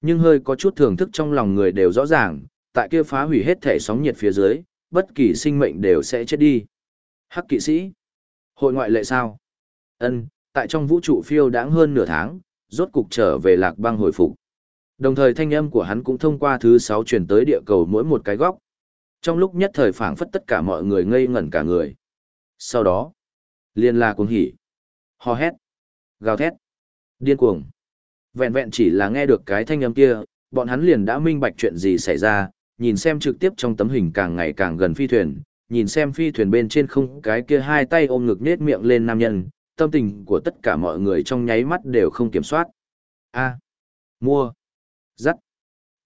Nhưng hơi có chút thưởng thức trong lòng người đều rõ ràng, tại kia phá hủy hết thể sóng nhiệt phía dưới, bất kỳ sinh mệnh đều sẽ chết đi. Hắc kỵ sĩ. Hội ngoại lệ sao? Ân, tại trong vũ trụ phiêu đáng hơn nửa tháng, rốt cục trở về lạc băng hồi phục. Đồng thời thanh âm của hắn cũng thông qua thứ sáu truyền tới địa cầu mỗi một cái góc. Trong lúc nhất thời phảng phất tất cả mọi người ngây ngẩn cả người. Sau đó, liên la cuồng hỉ, hò hét, gào thét, điên cuồng. Vẹn vẹn chỉ là nghe được cái thanh âm kia, bọn hắn liền đã minh bạch chuyện gì xảy ra, nhìn xem trực tiếp trong tấm hình càng ngày càng gần phi thuyền, nhìn xem phi thuyền bên trên không cái kia hai tay ôm ngực nết miệng lên nam nhân, tâm tình của tất cả mọi người trong nháy mắt đều không kiểm soát. A. mua. Dắt.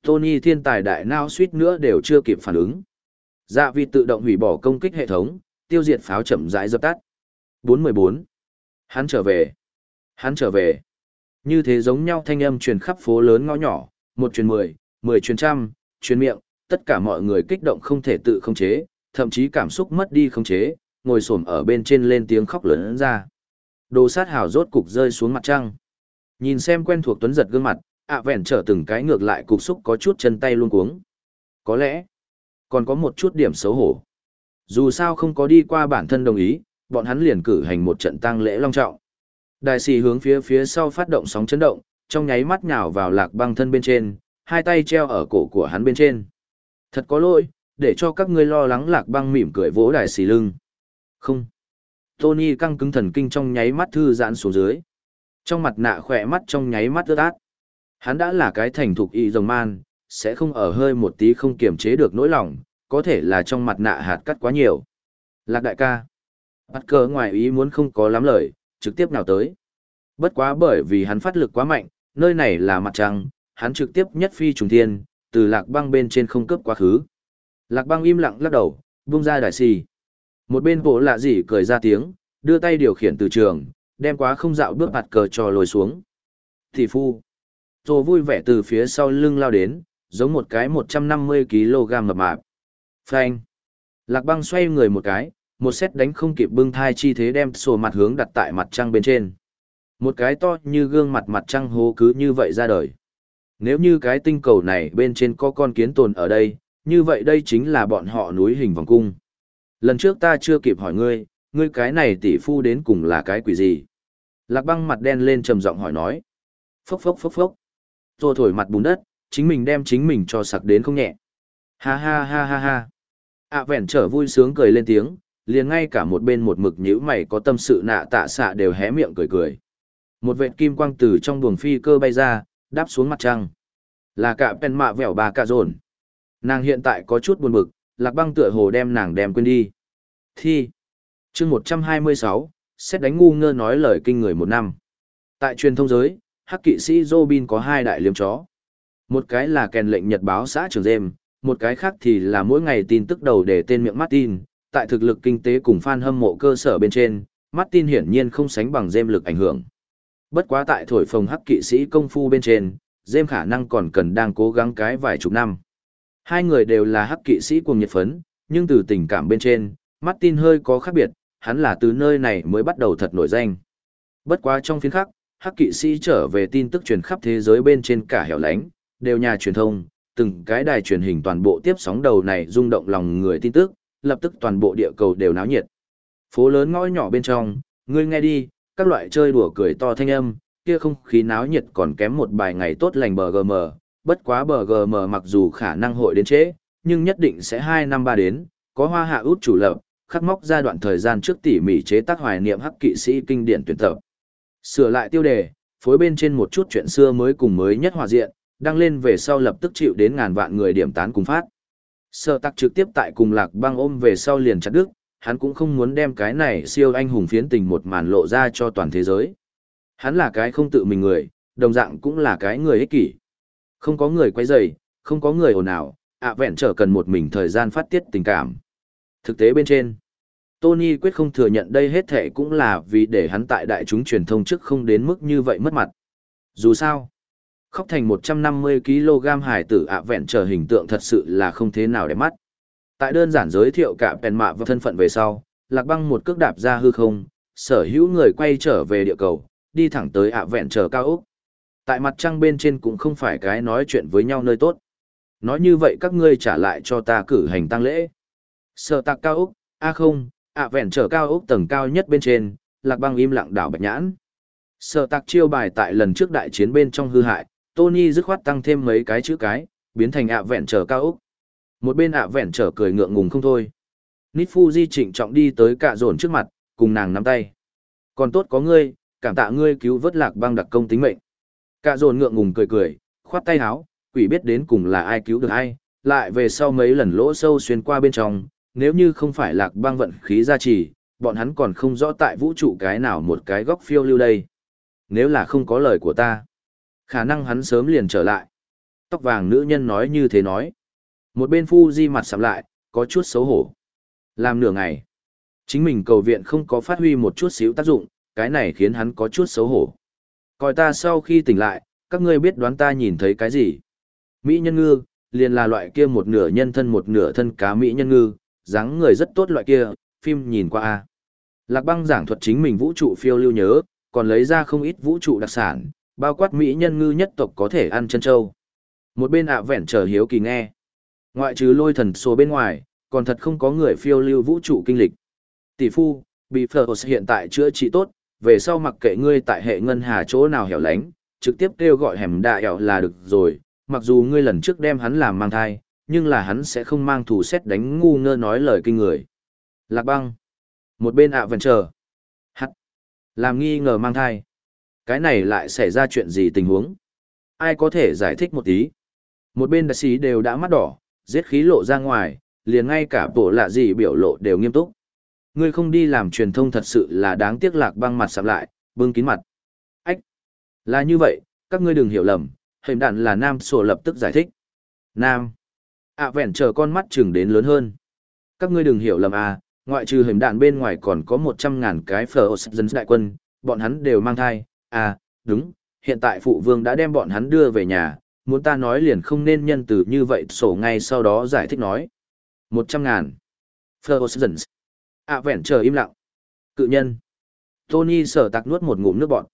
Tony thiên tài đại nao suýt nữa đều chưa kịp phản ứng. Dạ vị tự động hủy bỏ công kích hệ thống, tiêu diệt pháo chậm rãi dập tắt. 414. Hắn trở về. Hắn trở về. Như thế giống nhau thanh âm truyền khắp phố lớn ngõ nhỏ, một truyền mười, mười truyền trăm, truyền miệng, tất cả mọi người kích động không thể tự khống chế, thậm chí cảm xúc mất đi khống chế, ngồi xổm ở bên trên lên tiếng khóc lớn ra. Đồ sát hào rốt cục rơi xuống mặt trăng. Nhìn xem quen thuộc tuấn giật gương mặt, ạ vẹn trở từng cái ngược lại cục xúc có chút chân tay luôn cuống. Có lẽ, còn có một chút điểm xấu hổ. Dù sao không có đi qua bản thân đồng ý, bọn hắn liền cử hành một trận tang lễ long trọng. Đại sĩ hướng phía phía sau phát động sóng chấn động, trong nháy mắt nhào vào lạc băng thân bên trên, hai tay treo ở cổ của hắn bên trên. Thật có lỗi, để cho các ngươi lo lắng lạc băng mỉm cười vỗ đại sĩ lưng. Không. Tony căng cứng thần kinh trong nháy mắt thư giãn xuống dưới. Trong mặt nạ khỏe mắt trong nháy mắt ướt át. Hắn đã là cái thành thục y rồng man, sẽ không ở hơi một tí không kiềm chế được nỗi lòng, có thể là trong mặt nạ hạt cắt quá nhiều. Lạc đại ca. Bắt cờ ngoài ý muốn không có lắm lời, trực tiếp nào tới. Bất quá bởi vì hắn phát lực quá mạnh, nơi này là mặt trăng, hắn trực tiếp nhất phi trùng thiên, từ lạc băng bên trên không cướp quá khứ. Lạc băng im lặng lắc đầu, buông ra đại xì. Một bên bộ lạ gì cười ra tiếng, đưa tay điều khiển từ trường, đem quá không dạo bước mặt cờ cho lồi xuống. Thị phu. tô vui vẻ từ phía sau lưng lao đến, giống một cái 150kg mập mạp. Phanh. Lạc băng xoay người một cái, một xét đánh không kịp bưng thai chi thế đem sổ mặt hướng đặt tại mặt trăng bên trên. Một cái to như gương mặt mặt trăng hố cứ như vậy ra đời. Nếu như cái tinh cầu này bên trên có con kiến tồn ở đây, như vậy đây chính là bọn họ núi hình vòng cung. Lần trước ta chưa kịp hỏi ngươi, ngươi cái này tỷ phu đến cùng là cái quỷ gì? Lạc băng mặt đen lên trầm giọng hỏi nói. Phốc phốc phốc phốc. Tô thổi mặt bùn đất, chính mình đem chính mình cho sặc đến không nhẹ. Ha ha ha ha ha. À vẹn trở vui sướng cười lên tiếng, liền ngay cả một bên một mực nhữ mày có tâm sự nạ tạ xạ đều hé miệng cười cười. Một vệt kim quang từ trong buồng phi cơ bay ra, đáp xuống mặt trăng. Là cả pen mạ vẻo bà cả rồn. Nàng hiện tại có chút buồn bực, lạc băng tựa hồ đem nàng đem quên đi. Thi. chương 126, xét đánh ngu ngơ nói lời kinh người một năm. Tại truyền thông giới, hắc kỵ sĩ Robin có hai đại liếm chó. Một cái là kèn lệnh nhật báo xã trường Dêm, một cái khác thì là mỗi ngày tin tức đầu để tên miệng Martin. Tại thực lực kinh tế cùng fan hâm mộ cơ sở bên trên, Martin hiển nhiên không sánh bằng Dêm lực ảnh hưởng. Bất quá tại thổi phồng hắc kỵ sĩ công phu bên trên, Dêm khả năng còn cần đang cố gắng cái vài chục năm. Hai người đều là hắc kỵ sĩ cùng nhiệt phấn, nhưng từ tình cảm bên trên, Martin hơi có khác biệt, hắn là từ nơi này mới bắt đầu thật nổi danh. Bất quá trong phiên khắc, hắc kỵ sĩ trở về tin tức truyền khắp thế giới bên trên cả hẻo lánh, đều nhà truyền thông, từng cái đài truyền hình toàn bộ tiếp sóng đầu này rung động lòng người tin tức, lập tức toàn bộ địa cầu đều náo nhiệt. Phố lớn ngõ nhỏ bên trong, ngươi nghe đi, các loại chơi đùa cười to thanh âm, kia không khí náo nhiệt còn kém một bài ngày tốt lành bờ GM, bất quá bờ GM mặc dù khả năng hội đến trễ, nhưng nhất định sẽ 2 năm ba đến, có hoa hạ út chủ lập, khắc móc ra đoạn thời gian trước tỉ mỉ chế tác hoài niệm hắc kỵ sĩ kinh điển tuyển tập. Sửa lại tiêu đề, phối bên trên một chút chuyện xưa mới cùng mới nhất hòa diện, đăng lên về sau lập tức chịu đến ngàn vạn người điểm tán cùng phát. Sở tắc trực tiếp tại cùng lạc băng ôm về sau liền chặt đứt, hắn cũng không muốn đem cái này siêu anh hùng phiến tình một màn lộ ra cho toàn thế giới. Hắn là cái không tự mình người, đồng dạng cũng là cái người ích kỷ. Không có người quay rầy, không có người ồn ào, ạ vẹn trở cần một mình thời gian phát tiết tình cảm. Thực tế bên trên, Tony quyết không thừa nhận đây hết thể cũng là vì để hắn tại đại chúng truyền thông trước không đến mức như vậy mất mặt. Dù sao, khóc thành 150kg hải tử ạ vẹn trở hình tượng thật sự là không thế nào để mắt. Tại đơn giản giới thiệu cả bèn mạ và thân phận về sau, lạc băng một cước đạp ra hư không, sở hữu người quay trở về địa cầu, đi thẳng tới ạ vẹn trở cao ốc. Tại mặt trăng bên trên cũng không phải cái nói chuyện với nhau nơi tốt. Nói như vậy các ngươi trả lại cho ta cử hành tăng lễ. Sở tạc cao ốc, a không, ạ vẹn trở cao ốc tầng cao nhất bên trên, lạc băng im lặng đảo bạch nhãn. Sở tạc chiêu bài tại lần trước đại chiến bên trong hư hại, Tony dứt khoát tăng thêm mấy cái chữ cái, biến thành ạ vẹn trở cao Úc. Một bên ạ vẹn trở cười ngượng ngùng không thôi. Nít Fuji trịnh trọng đi tới cạ dồn trước mặt, cùng nàng nắm tay. Còn tốt có ngươi, cảm tạ ngươi cứu vớt lạc băng đặc công tính mệnh. Cạ dồn ngượng ngùng cười cười, khoát tay háo, quỷ biết đến cùng là ai cứu được ai, lại về sau mấy lần lỗ sâu xuyên qua bên trong, nếu như không phải lạc băng vận khí gia trì, bọn hắn còn không rõ tại vũ trụ cái nào một cái góc phiêu lưu đây. Nếu là không có lời của ta, khả năng hắn sớm liền trở lại. Tóc vàng nữ nhân nói như thế nói. Một bên phu di mặt sầm lại, có chút xấu hổ. Làm nửa ngày. Chính mình cầu viện không có phát huy một chút xíu tác dụng, cái này khiến hắn có chút xấu hổ. Coi ta sau khi tỉnh lại, các ngươi biết đoán ta nhìn thấy cái gì? Mỹ nhân ngư, liền là loại kia một nửa nhân thân một nửa thân cá Mỹ nhân ngư, dáng người rất tốt loại kia, phim nhìn qua a. Lạc băng giảng thuật chính mình vũ trụ phiêu lưu nhớ, còn lấy ra không ít vũ trụ đặc sản, bao quát Mỹ nhân ngư nhất tộc có thể ăn chân trâu. Một bên ạ vẹn trở hiếu kỳ nghe. Ngoại trừ lôi thần số bên ngoài, còn thật không có người phiêu lưu vũ trụ kinh lịch. Tỷ phu, bị Fleurs hiện tại chữa trị tốt, về sau mặc kệ ngươi tại hệ ngân hà chỗ nào hẻo lánh, trực tiếp kêu gọi hẻm đạ hẻo là được rồi, mặc dù ngươi lần trước đem hắn làm mang thai, nhưng là hắn sẽ không mang thủ xét đánh ngu ngơ nói lời kinh người. Lạc băng. Một bên ạ vẻn trở Hắt. Làm nghi ngờ mang thai. Cái này lại xảy ra chuyện gì tình huống? Ai có thể giải thích một tí? Một bên đại sĩ đều đã mắt đỏ, giết khí lộ ra ngoài, liền ngay cả bộ lạ gì biểu lộ đều nghiêm túc. Ngươi không đi làm truyền thông thật sự là đáng tiếc lạc băng mặt sạm lại, bưng kín mặt. Ách! Là như vậy, các ngươi đừng hiểu lầm, hình đạn là nam sổ lập tức giải thích. Nam! ạ vẹn chờ con mắt chừng đến lớn hơn. Các ngươi đừng hiểu lầm à, ngoại trừ hình đạn bên ngoài còn có một trăm ngàn cái phở dân đại quân, bọn hắn đều mang thai. À, đúng, hiện tại phụ vương đã đem bọn hắn đưa về nhà, muốn ta nói liền không nên nhân từ như vậy sổ ngay sau đó giải thích nói. Một trăm ngàn. Ferozens. À vẹn chờ im lặng. Cự nhân. Tony sở tạc nuốt một ngụm nước bọt.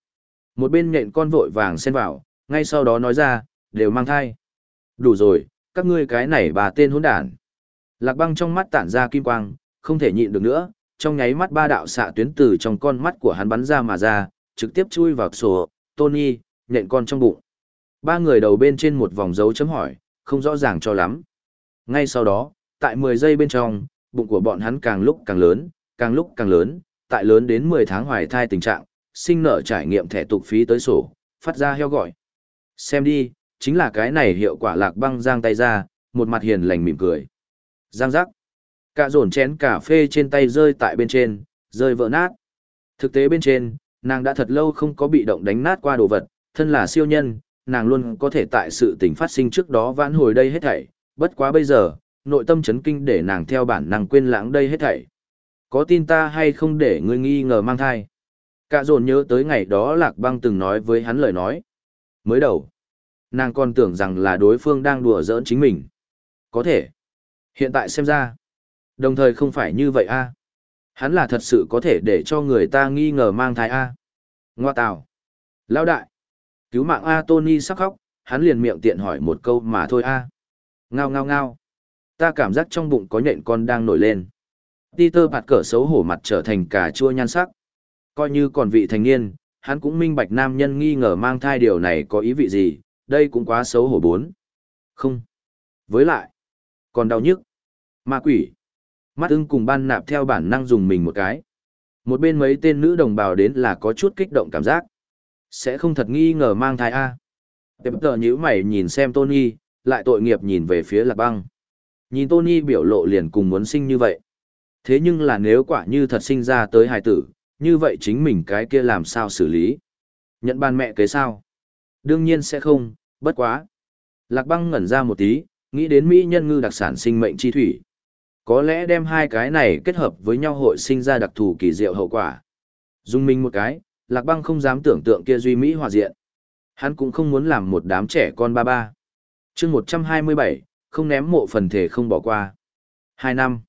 Một bên nhện con vội vàng xen vào, ngay sau đó nói ra, đều mang thai. Đủ rồi, các ngươi cái này bà tên hỗn đản. Lạc băng trong mắt tản ra kim quang, không thể nhịn được nữa, trong nháy mắt ba đạo xạ tuyến từ trong con mắt của hắn bắn ra mà ra, trực tiếp chui vào sổ, Tony, nhện con trong bụng. Ba người đầu bên trên một vòng dấu chấm hỏi, không rõ ràng cho lắm. Ngay sau đó, tại 10 giây bên trong, bụng của bọn hắn càng lúc càng lớn, càng lúc càng lớn, tại lớn đến 10 tháng hoài thai tình trạng, sinh nở trải nghiệm thẻ tục phí tới sổ, phát ra heo gọi. Xem đi, chính là cái này hiệu quả lạc băng giang tay ra, một mặt hiền lành mỉm cười. Giang giác. Cả dồn chén cà phê trên tay rơi tại bên trên, rơi vỡ nát. Thực tế bên trên, nàng đã thật lâu không có bị động đánh nát qua đồ vật, thân là siêu nhân, nàng luôn có thể tại sự tình phát sinh trước đó vãn hồi đây hết thảy, bất quá bây giờ, nội tâm chấn kinh để nàng theo bản năng quên lãng đây hết thảy. Có tin ta hay không để ngươi nghi ngờ mang thai? Cả dồn nhớ tới ngày đó lạc băng từng nói với hắn lời nói. Mới đầu, nàng còn tưởng rằng là đối phương đang đùa giỡn chính mình. Có thể. Hiện tại xem ra, đồng thời không phải như vậy a Hắn là thật sự có thể để cho người ta nghi ngờ mang thai a Ngoa tào. lao đại. Cứu mạng A Tony sắc khóc, hắn liền miệng tiện hỏi một câu mà thôi A. Ngao ngao ngao. Ta cảm giác trong bụng có nhện con đang nổi lên. Peter bạt cỡ xấu hổ mặt trở thành cà chua nhan sắc. Coi như còn vị thành niên, hắn cũng minh bạch nam nhân nghi ngờ mang thai điều này có ý vị gì, đây cũng quá xấu hổ bốn. Không. Với lại, còn đau nhức. Ma quỷ. Mắt ưng cùng ban nạp theo bản năng dùng mình một cái. Một bên mấy tên nữ đồng bào đến là có chút kích động cảm giác. Sẽ không thật nghi ngờ mang thai A. Tệp tờ nhíu mày nhìn xem Tony, lại tội nghiệp nhìn về phía lạc băng. Nhìn Tony biểu lộ liền cùng muốn sinh như vậy. Thế nhưng là nếu quả như thật sinh ra tới hài tử, như vậy chính mình cái kia làm sao xử lý? Nhận ban mẹ kế sao? Đương nhiên sẽ không, bất quá. Lạc băng ngẩn ra một tí, nghĩ đến Mỹ nhân ngư đặc sản sinh mệnh chi thủy. Có lẽ đem hai cái này kết hợp với nhau hội sinh ra đặc thù kỳ diệu hậu quả. Dung minh một cái, Lạc băng không dám tưởng tượng kia duy Mỹ hòa diện. Hắn cũng không muốn làm một đám trẻ con ba ba. chương 127, không ném mộ phần thể không bỏ qua. Hai năm.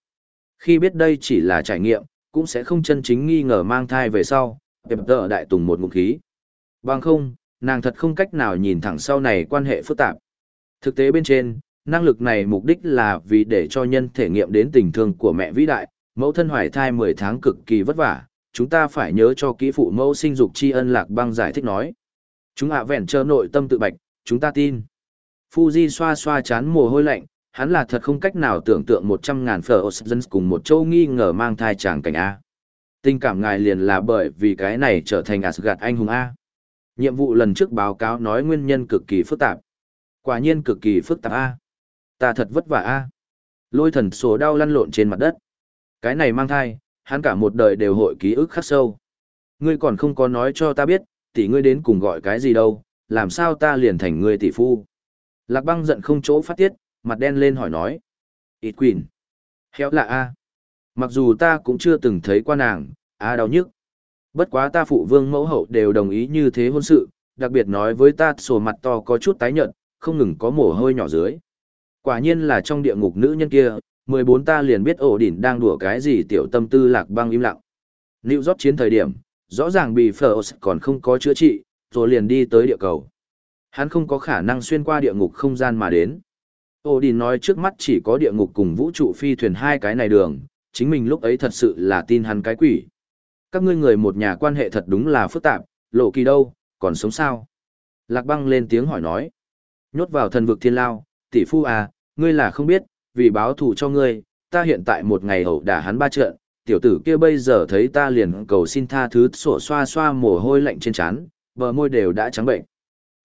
Khi biết đây chỉ là trải nghiệm, cũng sẽ không chân chính nghi ngờ mang thai về sau, đẹp tờ đại tùng một ngụm khí. Bằng không, nàng thật không cách nào nhìn thẳng sau này quan hệ phức tạp. Thực tế bên trên, năng lực này mục đích là vì để cho nhân thể nghiệm đến tình thương của mẹ vĩ đại, mẫu thân hoài thai 10 tháng cực kỳ vất vả, chúng ta phải nhớ cho kỹ phụ mẫu sinh dục tri ân lạc băng giải thích nói. Chúng ạ vẹn trơ nội tâm tự bạch, chúng ta tin. Fuji xoa xoa chán mồ hôi lạnh, hắn là thật không cách nào tưởng tượng một trăm ngàn dân cùng một châu nghi ngờ mang thai chàng cảnh A. Tình cảm ngài liền là bởi vì cái này trở thành Asgard anh hùng A. Nhiệm vụ lần trước báo cáo nói nguyên nhân cực kỳ phức tạp. Quả nhiên cực kỳ phức tạp A. Ta thật vất vả A. Lôi thần sổ đau lăn lộn trên mặt đất. Cái này mang thai, hắn cả một đời đều hội ký ức khắc sâu. Ngươi còn không có nói cho ta biết, tỷ ngươi đến cùng gọi cái gì đâu, làm sao ta liền thành ngươi tỷ phu. Lạc băng giận không chỗ phát tiết, mặt đen lên hỏi nói. Ít quỳn. Héo là A. Mặc dù ta cũng chưa từng thấy qua nàng, A đau nhức. Bất quá ta phụ vương mẫu hậu đều đồng ý như thế hôn sự, đặc biệt nói với ta sổ mặt to có chút tái nhợt, không ngừng có mồ hôi nhỏ dưới. Quả nhiên là trong địa ngục nữ nhân kia, 14 ta liền biết ổ đỉnh đang đùa cái gì tiểu tâm tư lạc băng im lặng. New rót chiến thời điểm, rõ ràng bị phở còn không có chữa trị, rồi liền đi tới địa cầu. Hắn không có khả năng xuyên qua địa ngục không gian mà đến. Ô đi nói trước mắt chỉ có địa ngục cùng vũ trụ phi thuyền hai cái này đường, chính mình lúc ấy thật sự là tin hắn cái quỷ. Các ngươi người một nhà quan hệ thật đúng là phức tạp, lộ kỳ đâu, còn sống sao? Lạc băng lên tiếng hỏi nói. Nhốt vào thần vực thiên lao, tỷ phu à, ngươi là không biết, vì báo thù cho ngươi, ta hiện tại một ngày hậu đả hắn ba trận, tiểu tử kia bây giờ thấy ta liền cầu xin tha thứ sổ xoa xoa mồ hôi lạnh trên trán, bờ môi đều đã trắng bệnh.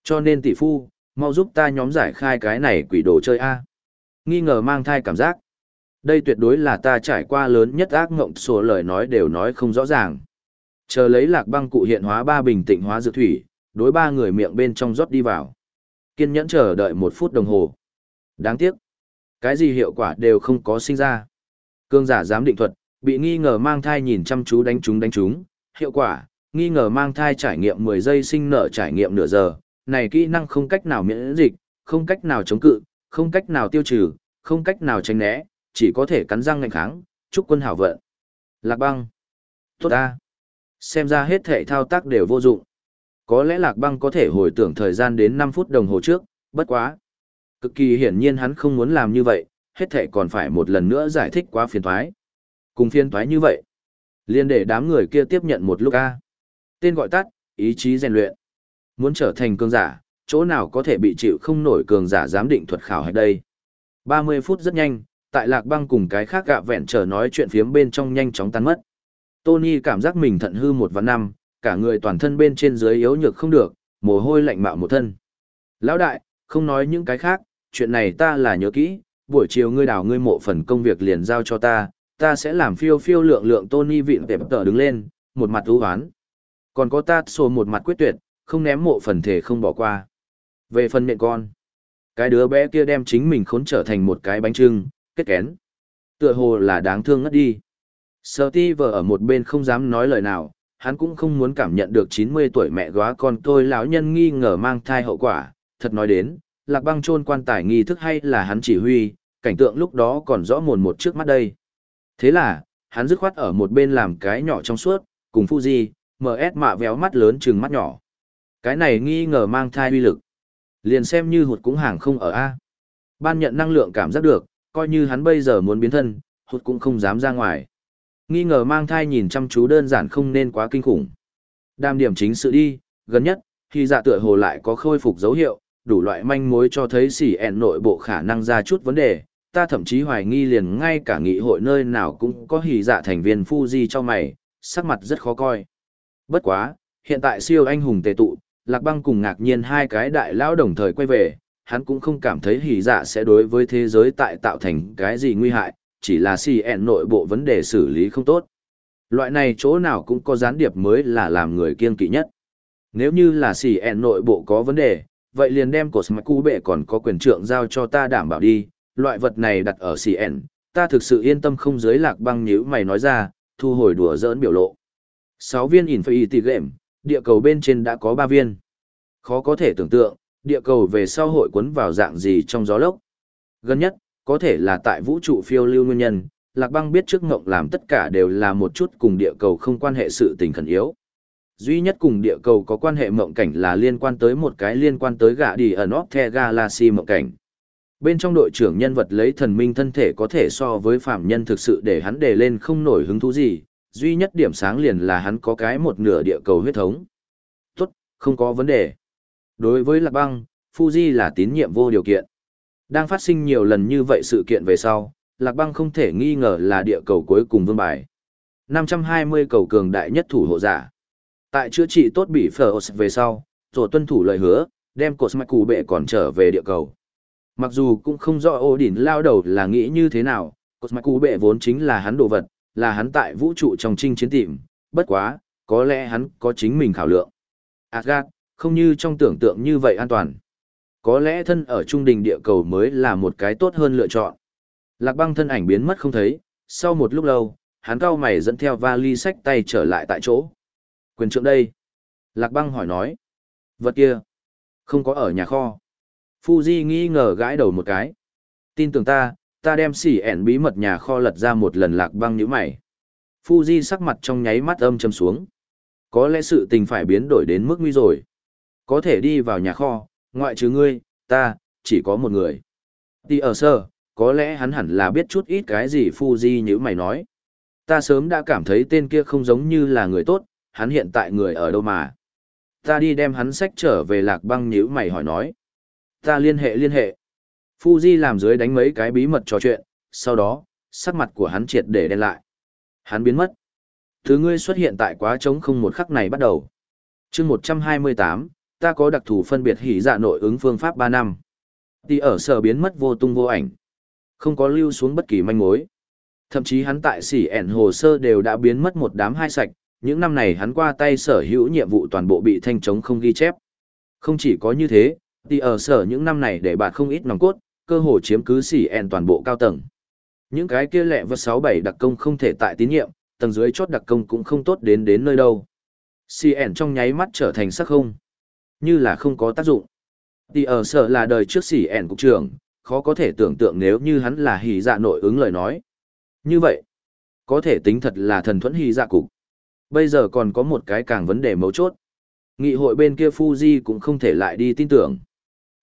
Cho nên tỷ phu, mau giúp ta nhóm giải khai cái này quỷ đồ chơi a. Nghi ngờ mang thai cảm giác. Đây tuyệt đối là ta trải qua lớn nhất ác ngộng sổ lời nói đều nói không rõ ràng. Chờ lấy lạc băng cụ hiện hóa ba bình tĩnh hóa dược thủy, đối ba người miệng bên trong rót đi vào. Kiên nhẫn chờ đợi một phút đồng hồ. Đáng tiếc. Cái gì hiệu quả đều không có sinh ra. Cương giả dám định thuật, bị nghi ngờ mang thai nhìn chăm chú đánh chúng đánh chúng. Hiệu quả, nghi ngờ mang thai trải nghiệm 10 giây sinh nở trải nghiệm nửa giờ, này kỹ năng không cách nào miễn dịch, không cách nào chống cự, không cách nào tiêu trừ, không cách nào tránh né, chỉ có thể cắn răng ngạnh kháng, chúc quân hảo vận. Lạc băng. Tốt ta. Xem ra hết thể thao tác đều vô dụng. Có lẽ lạc băng có thể hồi tưởng thời gian đến 5 phút đồng hồ trước, bất quá. Cực kỳ hiển nhiên hắn không muốn làm như vậy, hết thể còn phải một lần nữa giải thích quá phiền thoái. Cùng phiền thoái như vậy. Liên để đám người kia tiếp nhận một lúc A. Tên gọi tắt, ý chí rèn luyện. Muốn trở thành cường giả, chỗ nào có thể bị chịu không nổi cường giả giám định thuật khảo hạch đây. 30 phút rất nhanh, tại lạc băng cùng cái khác gạ vẹn trở nói chuyện phiếm bên trong nhanh chóng tan mất. Tony cảm giác mình thận hư một và năm, cả người toàn thân bên trên dưới yếu nhược không được, mồ hôi lạnh mạo một thân. Lão đại, không nói những cái khác, chuyện này ta là nhớ kỹ, buổi chiều ngươi đào ngươi mộ phần công việc liền giao cho ta, ta sẽ làm phiêu phiêu lượng lượng Tony vịn tẹp tờ đứng lên, một mặt ưu hoán. Còn có ta sổ một mặt quyết tuyệt, không ném mộ phần thể không bỏ qua. Về phần miệng con, cái đứa bé kia đem chính mình khốn trở thành một cái bánh trưng, kết kén. Tựa hồ là đáng thương ngất đi. Sở ti vợ ở một bên không dám nói lời nào, hắn cũng không muốn cảm nhận được 90 tuổi mẹ góa con tôi lão nhân nghi ngờ mang thai hậu quả. Thật nói đến, lạc băng chôn quan tài nghi thức hay là hắn chỉ huy, cảnh tượng lúc đó còn rõ mồn một trước mắt đây. Thế là, hắn dứt khoát ở một bên làm cái nhỏ trong suốt, cùng Fuji, MS mạ véo mắt lớn trừng mắt nhỏ. Cái này nghi ngờ mang thai uy lực. Liền xem như hụt cũng hàng không ở A. Ban nhận năng lượng cảm giác được, coi như hắn bây giờ muốn biến thân, hụt cũng không dám ra ngoài. Nghi ngờ mang thai nhìn chăm chú đơn giản không nên quá kinh khủng. Đam điểm chính sự đi, gần nhất, khi dạ tựa hồ lại có khôi phục dấu hiệu, đủ loại manh mối cho thấy xỉ ẹn nội bộ khả năng ra chút vấn đề. Ta thậm chí hoài nghi liền ngay cả nghị hội nơi nào cũng có hỉ dạ thành viên Fuji cho mày, sắc mặt rất khó coi. Bất quá, hiện tại siêu anh hùng tề tụ, lạc băng cùng ngạc nhiên hai cái đại lão đồng thời quay về, hắn cũng không cảm thấy hỉ dạ sẽ đối với thế giới tại tạo thành cái gì nguy hại, chỉ là CN nội bộ vấn đề xử lý không tốt. Loại này chỗ nào cũng có gián điệp mới là làm người kiên kỵ nhất. Nếu như là CN nội bộ có vấn đề, vậy liền đem cột mạch cu bệ còn có quyền trượng giao cho ta đảm bảo đi, loại vật này đặt ở CN, ta thực sự yên tâm không dưới lạc băng nhíu mày nói ra, thu hồi đùa giỡn biểu lộ. sáu viên Infinity Game, địa cầu bên trên đã có ba viên. Khó có thể tưởng tượng, địa cầu về sau hội quấn vào dạng gì trong gió lốc. Gần nhất, có thể là tại vũ trụ phiêu lưu nguyên nhân, Lạc Băng biết trước ngộng làm tất cả đều là một chút cùng địa cầu không quan hệ sự tình khẩn yếu. Duy nhất cùng địa cầu có quan hệ mộng cảnh là liên quan tới một cái liên quan tới gạ đi ở the Galaxy mộng cảnh. Bên trong đội trưởng nhân vật lấy thần minh thân thể có thể so với phạm nhân thực sự để hắn đề lên không nổi hứng thú gì, duy nhất điểm sáng liền là hắn có cái một nửa địa cầu huyết thống. Tốt, không có vấn đề. Đối với Lạc Băng, Fuji là tín nhiệm vô điều kiện. Đang phát sinh nhiều lần như vậy sự kiện về sau, Lạc Băng không thể nghi ngờ là địa cầu cuối cùng vương bài. 520 cầu cường đại nhất thủ hộ giả. Tại chữa trị tốt bị phở về sau, rồi tuân thủ lời hứa, đem cột mạch cụ bệ còn trở về địa cầu. Mặc dù cũng không rõ ô đỉnh lao đầu là nghĩ như thế nào, cột mạch cụ bệ vốn chính là hắn đồ vật, là hắn tại vũ trụ trong trinh chiến tìm, bất quá, có lẽ hắn có chính mình khảo lượng. Asgard, không như trong tưởng tượng như vậy an toàn. Có lẽ thân ở trung đình địa cầu mới là một cái tốt hơn lựa chọn. Lạc băng thân ảnh biến mất không thấy, sau một lúc lâu, hắn cao mày dẫn theo vali sách tay trở lại tại chỗ. Quyền trượng đây. Lạc băng hỏi nói. Vật kia. Không có ở nhà kho. Fuji nghi ngờ gãi đầu một cái. Tin tưởng ta, ta đem xỉ ẻn bí mật nhà kho lật ra một lần lạc băng nhíu mày. Fuji sắc mặt trong nháy mắt âm châm xuống. Có lẽ sự tình phải biến đổi đến mức nguy rồi. Có thể đi vào nhà kho, ngoại trừ ngươi, ta, chỉ có một người. Đi ở sơ, có lẽ hắn hẳn là biết chút ít cái gì Fuji như mày nói. Ta sớm đã cảm thấy tên kia không giống như là người tốt, hắn hiện tại người ở đâu mà. Ta đi đem hắn sách trở về lạc băng nhữ mày hỏi nói. Ta liên hệ liên hệ. Fuji làm dưới đánh mấy cái bí mật trò chuyện, sau đó, sắc mặt của hắn triệt để đen lại. Hắn biến mất. Thứ ngươi xuất hiện tại quá trống không một khắc này bắt đầu. chương 128, ta có đặc thù phân biệt hỉ dạ nội ứng phương pháp 3 năm. Thì ở sở biến mất vô tung vô ảnh. Không có lưu xuống bất kỳ manh mối. Thậm chí hắn tại sỉ ẻn hồ sơ đều đã biến mất một đám hai sạch, những năm này hắn qua tay sở hữu nhiệm vụ toàn bộ bị thanh chống không ghi chép. Không chỉ có như thế, thì ở sở những năm này để bạn không ít nòng cốt, cơ hồ chiếm cứ xỉ ẻn toàn bộ cao tầng. Những cái kia lẹ vật 67 đặc công không thể tại tín nhiệm, tầng dưới chốt đặc công cũng không tốt đến đến nơi đâu. CN trong nháy mắt trở thành sắc không như là không có tác dụng. Thì ở sở là đời trước sỉ cục trưởng, khó có thể tưởng tượng nếu như hắn là hỉ dạ nội ứng lời nói. Như vậy, có thể tính thật là thần thuẫn hỉ dạ cục. Bây giờ còn có một cái càng vấn đề mấu chốt. Nghị hội bên kia Fuji cũng không thể lại đi tin tưởng.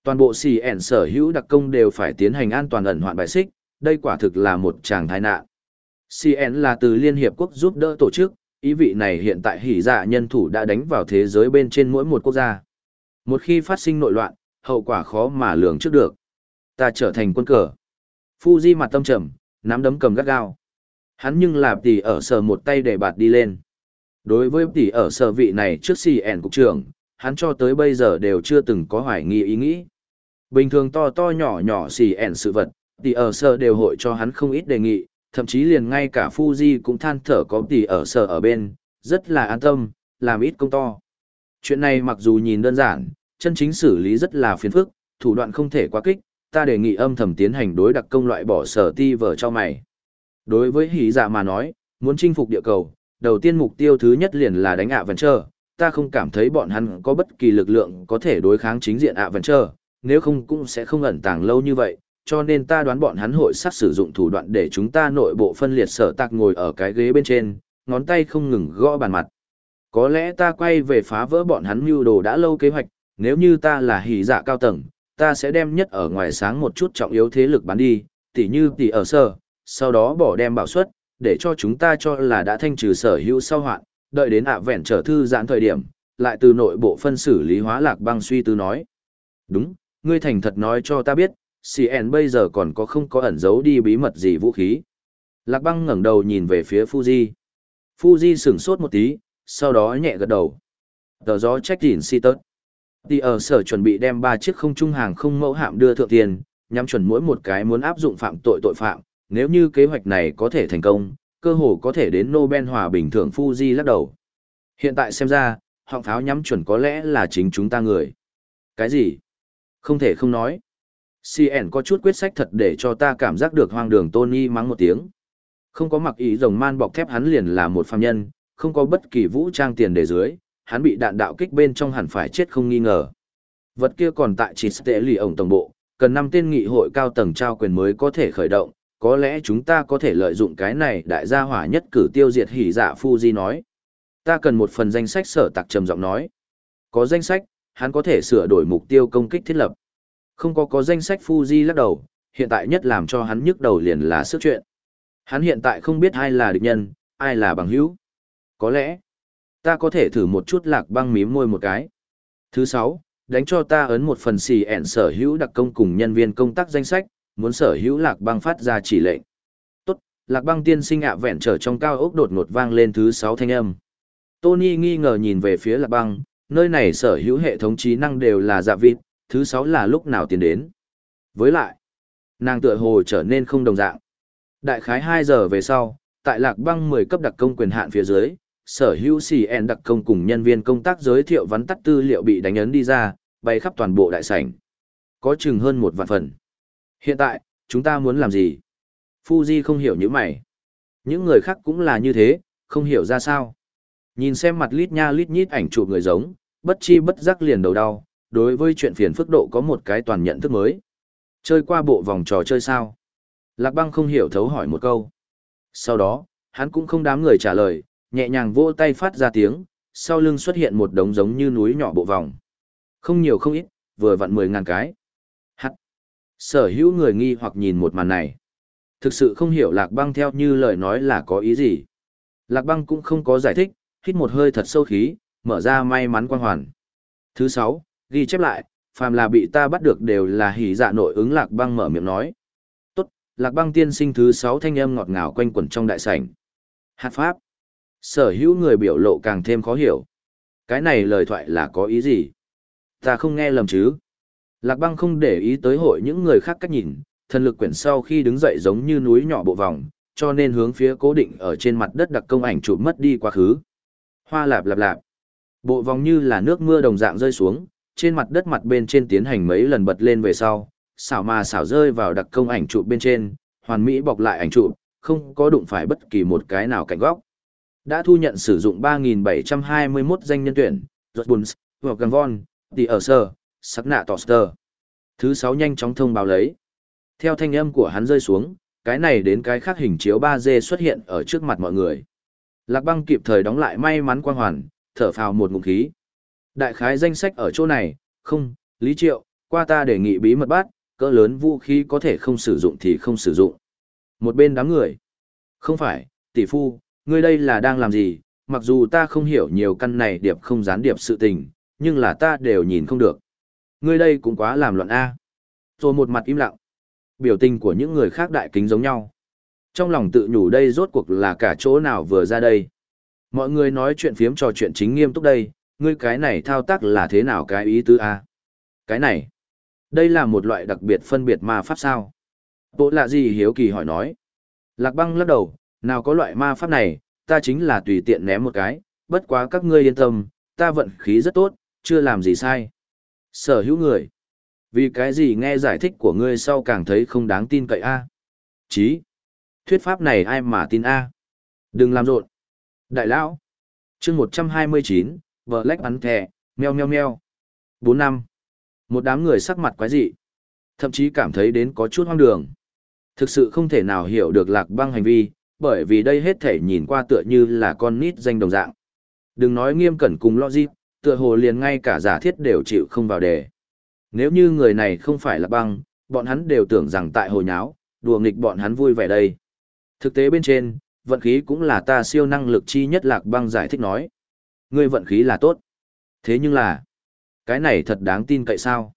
Toàn bộ xì ẻn sở hữu đặc công đều phải tiến hành an toàn ẩn hoạn bài xích, đây quả thực là một tràng thái nạn. CN là từ Liên Hiệp Quốc giúp đỡ tổ chức, ý vị này hiện tại hỉ dạ nhân thủ đã đánh vào thế giới bên trên mỗi một quốc gia. Một khi phát sinh nội loạn, hậu quả khó mà lường trước được. Ta trở thành quân cờ. Fuji mặt tâm trầm, nắm đấm cầm gắt gao. Hắn nhưng làm tỷ ở sở một tay để bạt đi lên. Đối với tỷ ở sở vị này trước CN cục trưởng, hắn cho tới bây giờ đều chưa từng có hoài nghi ý nghĩ. Bình thường to to nhỏ nhỏ CN sự vật, tỷ ở sở đều hội cho hắn không ít đề nghị, thậm chí liền ngay cả Fuji cũng than thở có tỷ ở sở ở bên, rất là an tâm, làm ít công to. Chuyện này mặc dù nhìn đơn giản, chân chính xử lý rất là phiền phức, thủ đoạn không thể quá kích, ta đề nghị âm thầm tiến hành đối đặc công loại bỏ sở ti vở cho mày. Đối với hỉ dạ mà nói, muốn chinh phục địa cầu, đầu tiên mục tiêu thứ nhất liền là đánh ạ vẫn chờ, ta không cảm thấy bọn hắn có bất kỳ lực lượng có thể đối kháng chính diện ạ vẫn chờ, nếu không cũng sẽ không ẩn tàng lâu như vậy, cho nên ta đoán bọn hắn hội sát sử dụng thủ đoạn để chúng ta nội bộ phân liệt sở tạc ngồi ở cái ghế bên trên, ngón tay không ngừng gõ bàn mặt. Có lẽ ta quay về phá vỡ bọn hắn mưu đồ đã lâu kế hoạch, nếu như ta là hỉ dạ cao tầng, ta sẽ đem nhất ở ngoài sáng một chút trọng yếu thế lực bán đi, tỉ như tỉ ở sơ, sau đó bỏ đem bảo suất, để cho chúng ta cho là đã thanh trừ sở hữu sau hoạn, đợi đến ạ vẹn trở thư giãn thời điểm, lại từ nội bộ phân xử lý hóa lạc băng suy tư nói. Đúng, ngươi thành thật nói cho ta biết, CN bây giờ còn có không có ẩn giấu đi bí mật gì vũ khí. Lạc băng ngẩng đầu nhìn về phía Fuji. Fuji sửng sốt một tí, sau đó nhẹ gật đầu. Tờ gió trách đỉn si tớt. Thì ở sở chuẩn bị đem ba chiếc không trung hàng không mẫu hạm đưa thượng tiền, nhắm chuẩn mỗi một cái muốn áp dụng phạm tội tội phạm. Nếu như kế hoạch này có thể thành công, cơ hồ có thể đến Nobel Hòa Bình Thưởng Fuji lắc đầu. Hiện tại xem ra, họng pháo nhắm chuẩn có lẽ là chính chúng ta người. Cái gì? Không thể không nói. CN có chút quyết sách thật để cho ta cảm giác được hoang đường Tony mắng một tiếng. Không có mặc ý rồng man bọc thép hắn liền là một phàm nhân, không có bất kỳ vũ trang tiền để dưới, hắn bị đạn đạo kích bên trong hẳn phải chết không nghi ngờ. Vật kia còn tại chỉ tệ lì ổng tổng bộ, cần năm tên nghị hội cao tầng trao quyền mới có thể khởi động, có lẽ chúng ta có thể lợi dụng cái này đại gia hỏa nhất cử tiêu diệt hỉ dạ Fuji nói. Ta cần một phần danh sách sở tặc trầm giọng nói. Có danh sách, hắn có thể sửa đổi mục tiêu công kích thiết lập. Không có có danh sách Fuji lắc đầu, hiện tại nhất làm cho hắn nhức đầu liền là sức chuyện. Hắn hiện tại không biết ai là địch nhân, ai là bằng hữu. Có lẽ, ta có thể thử một chút lạc băng mím môi một cái. Thứ sáu, đánh cho ta ấn một phần xì ẻn sở hữu đặc công cùng nhân viên công tác danh sách, muốn sở hữu lạc băng phát ra chỉ lệnh. Tốt, lạc băng tiên sinh ạ à vẹn trở trong cao ốc đột ngột vang lên thứ sáu thanh âm. Tony nghi ngờ nhìn về phía lạc băng, nơi này sở hữu hệ thống trí năng đều là dạ vịt, thứ sáu là lúc nào tiến đến. Với lại, nàng tựa hồ trở nên không đồng dạng. Đại khái hai giờ về sau, tại lạc băng 10 cấp đặc công quyền hạn phía dưới, sở hữu CN đặc công cùng nhân viên công tác giới thiệu vắn tắt tư liệu bị đánh ấn đi ra, bay khắp toàn bộ đại sảnh. Có chừng hơn một vạn phần. Hiện tại, chúng ta muốn làm gì? Fuji không hiểu như mày. Những người khác cũng là như thế, không hiểu ra sao. Nhìn xem mặt lít nha lít nhít ảnh chụp người giống, bất chi bất giác liền đầu đau, đối với chuyện phiền phức độ có một cái toàn nhận thức mới. Chơi qua bộ vòng trò chơi sao? Lạc băng không hiểu thấu hỏi một câu. Sau đó, hắn cũng không đám người trả lời, nhẹ nhàng vỗ tay phát ra tiếng, sau lưng xuất hiện một đống giống như núi nhỏ bộ vòng. Không nhiều không ít, vừa vặn mười ngàn cái. Sở hữu người nghi hoặc nhìn một màn này. Thực sự không hiểu lạc băng theo như lời nói là có ý gì. Lạc băng cũng không có giải thích, hít một hơi thật sâu khí, mở ra may mắn quan hoàn. Thứ sáu, ghi chép lại, phàm là bị ta bắt được đều là hỉ dạ nội ứng lạc băng mở miệng nói. Tốt, lạc băng tiên sinh thứ sáu thanh âm ngọt ngào quanh quẩn trong đại sảnh. Hạt pháp. Sở hữu người biểu lộ càng thêm khó hiểu. Cái này lời thoại là có ý gì? Ta không nghe lầm chứ? Lạc băng không để ý tới hội những người khác cách nhìn, thần lực quyển sau khi đứng dậy giống như núi nhỏ bộ vòng, cho nên hướng phía cố định ở trên mặt đất đặc công ảnh chụp mất đi quá khứ. Hoa lạp lạp lạp. Bộ vòng như là nước mưa đồng dạng rơi xuống, trên mặt đất mặt bên trên tiến hành mấy lần bật lên về sau, xảo mà xảo rơi vào đặc công ảnh chụp bên trên, hoàn mỹ bọc lại ảnh chụp, không có đụng phải bất kỳ một cái nào cạnh góc. Đã thu nhận sử dụng 3721 danh nhân tuyển, Rotbuns, Wolfgang Von, Die ở sắc nạ Toster. Thứ sáu nhanh chóng thông báo lấy. Theo thanh âm của hắn rơi xuống, cái này đến cái khác hình chiếu 3D xuất hiện ở trước mặt mọi người. Lạc băng kịp thời đóng lại may mắn quang hoàn, thở phào một ngụm khí. Đại khái danh sách ở chỗ này, không, Lý Triệu, qua ta đề nghị bí mật bắt, cỡ lớn vũ khí có thể không sử dụng thì không sử dụng. Một bên đám người. Không phải, tỷ phu, ngươi đây là đang làm gì, mặc dù ta không hiểu nhiều căn này điệp không gián điệp sự tình, nhưng là ta đều nhìn không được. Ngươi đây cũng quá làm loạn A. Rồi một mặt im lặng. Biểu tình của những người khác đại kính giống nhau. Trong lòng tự nhủ đây rốt cuộc là cả chỗ nào vừa ra đây. Mọi người nói chuyện phiếm trò chuyện chính nghiêm túc đây, ngươi cái này thao tác là thế nào cái ý tứ A. Cái này, đây là một loại đặc biệt phân biệt ma pháp sao. Bộ lạ gì hiếu kỳ hỏi nói. Lạc băng lắc đầu, nào có loại ma pháp này, ta chính là tùy tiện ném một cái, bất quá các ngươi yên tâm, ta vận khí rất tốt, chưa làm gì sai. Sở hữu người. Vì cái gì nghe giải thích của ngươi sau càng thấy không đáng tin cậy a? Chí. Thuyết pháp này ai mà tin a? Đừng làm rộn. Đại lão. Chương 129, vợ lách bắn thẻ, meo meo meo. 4 năm. Một đám người sắc mặt quái dị. Thậm chí cảm thấy đến có chút hoang đường. Thực sự không thể nào hiểu được lạc băng hành vi, bởi vì đây hết thể nhìn qua tựa như là con nít danh đồng dạng. Đừng nói nghiêm cẩn cùng logic, tựa hồ liền ngay cả giả thiết đều chịu không vào đề. Nếu như người này không phải là băng, bọn hắn đều tưởng rằng tại hồi nháo, đùa nghịch bọn hắn vui vẻ đây. Thực tế bên trên, vận khí cũng là ta siêu năng lực chi nhất lạc băng giải thích nói. Ngươi vận khí là tốt. Thế nhưng là, cái này thật đáng tin cậy sao?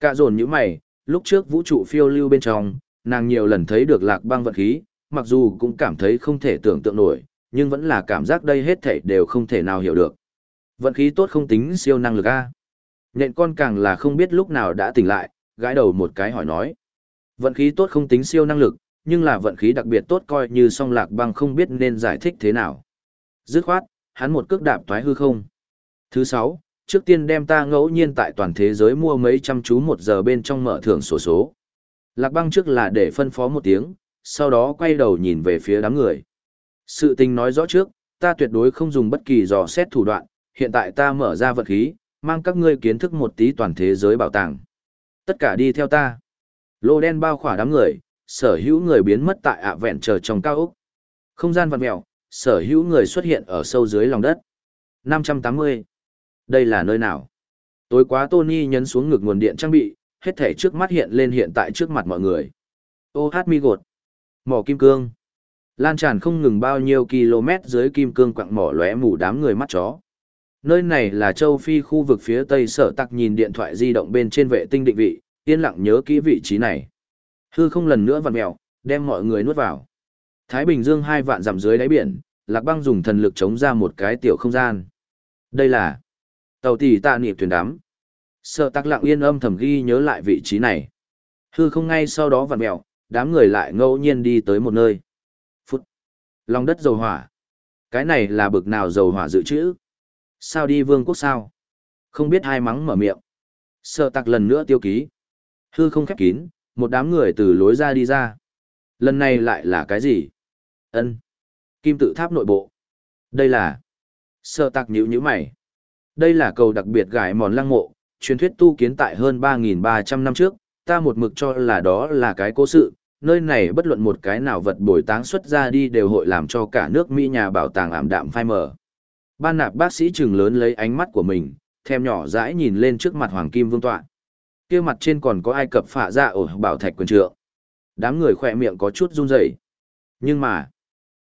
Cả dồn như mày, lúc trước vũ trụ phiêu lưu bên trong, nàng nhiều lần thấy được lạc băng vận khí, mặc dù cũng cảm thấy không thể tưởng tượng nổi, nhưng vẫn là cảm giác đây hết thảy đều không thể nào hiểu được. Vận khí tốt không tính siêu năng lực A. Nhện con càng là không biết lúc nào đã tỉnh lại, gãi đầu một cái hỏi nói. Vận khí tốt không tính siêu năng lực, nhưng là vận khí đặc biệt tốt coi như song lạc băng không biết nên giải thích thế nào. Dứt khoát, hắn một cước đạp thoái hư không. Thứ sáu, trước tiên đem ta ngẫu nhiên tại toàn thế giới mua mấy trăm chú một giờ bên trong mở thưởng sổ số, số. Lạc băng trước là để phân phó một tiếng, sau đó quay đầu nhìn về phía đám người. Sự tình nói rõ trước, ta tuyệt đối không dùng bất kỳ dò xét thủ đoạn, hiện tại ta mở ra vật khí, mang các ngươi kiến thức một tí toàn thế giới bảo tàng. Tất cả đi theo ta. Lô đen bao khỏa đám người, sở hữu người biến mất tại ạ vẹn chờ trong cao ốc. Không gian vật mèo, sở hữu người xuất hiện ở sâu dưới lòng đất. 580. Đây là nơi nào? Tối quá Tony nhấn xuống ngực nguồn điện trang bị, hết thể trước mắt hiện lên hiện tại trước mặt mọi người. Ô hát mi gột. Mỏ kim cương. Lan tràn không ngừng bao nhiêu km dưới kim cương quặng mỏ lóe mù đám người mắt chó. Nơi này là châu Phi khu vực phía tây sở tặc nhìn điện thoại di động bên trên vệ tinh định vị, yên lặng nhớ kỹ vị trí này. Hư không lần nữa vặn mèo, đem mọi người nuốt vào. Thái Bình Dương hai vạn dặm dưới đáy biển, Lạc Băng dùng thần lực chống ra một cái tiểu không gian. Đây là tàu tỷ tạ niệm thuyền đám. Sở Tắc lặng yên âm thầm ghi nhớ lại vị trí này. Hư không ngay sau đó vặn mèo, đám người lại ngẫu nhiên đi tới một nơi. Phút. Lòng đất dầu hỏa. Cái này là bực nào dầu hỏa dự trữ? Sao đi vương quốc sao? Không biết hai mắng mở miệng. Sợ tặc lần nữa tiêu ký. Hư không khép kín, một đám người từ lối ra đi ra. Lần này lại là cái gì? ân Kim tự tháp nội bộ. Đây là... Sợ tặc nhữ nhữ mày. Đây là cầu đặc biệt gải mòn lăng mộ, truyền thuyết tu kiến tại hơn 3.300 năm trước, ta một mực cho là đó là cái cố sự, nơi này bất luận một cái nào vật bồi táng xuất ra đi đều hội làm cho cả nước Mỹ nhà bảo tàng ảm đạm phai mờ. Ban nạp bác sĩ trừng lớn lấy ánh mắt của mình, thèm nhỏ dãi nhìn lên trước mặt Hoàng Kim Vương Tọa. kia mặt trên còn có ai cập phạ ra ở bảo thạch quyền trượng. Đám người khỏe miệng có chút run rẩy. Nhưng mà,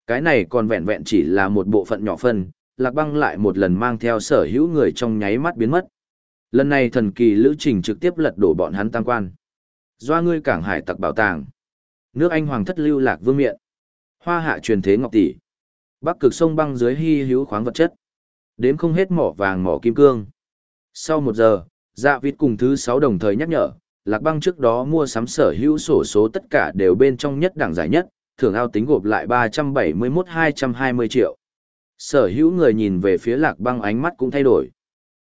cái này còn vẹn vẹn chỉ là một bộ phận nhỏ phân, lạc băng lại một lần mang theo sở hữu người trong nháy mắt biến mất. Lần này thần kỳ lữ trình trực tiếp lật đổ bọn hắn tăng quan. Doa ngươi cảng hải tặc bảo tàng. Nước Anh hoàng thất lưu lạc vương miện. Hoa hạ truyền thế ngọc tỷ. Bắc cực sông băng dưới hy hữu khoáng vật chất. Đếm không hết mỏ vàng mỏ kim cương. Sau một giờ, dạ vịt cùng thứ sáu đồng thời nhắc nhở, lạc băng trước đó mua sắm sở hữu sổ số tất cả đều bên trong nhất đẳng giải nhất, thưởng ao tính gộp lại ba trăm bảy mươi hai trăm hai mươi triệu. Sở hữu người nhìn về phía lạc băng ánh mắt cũng thay đổi.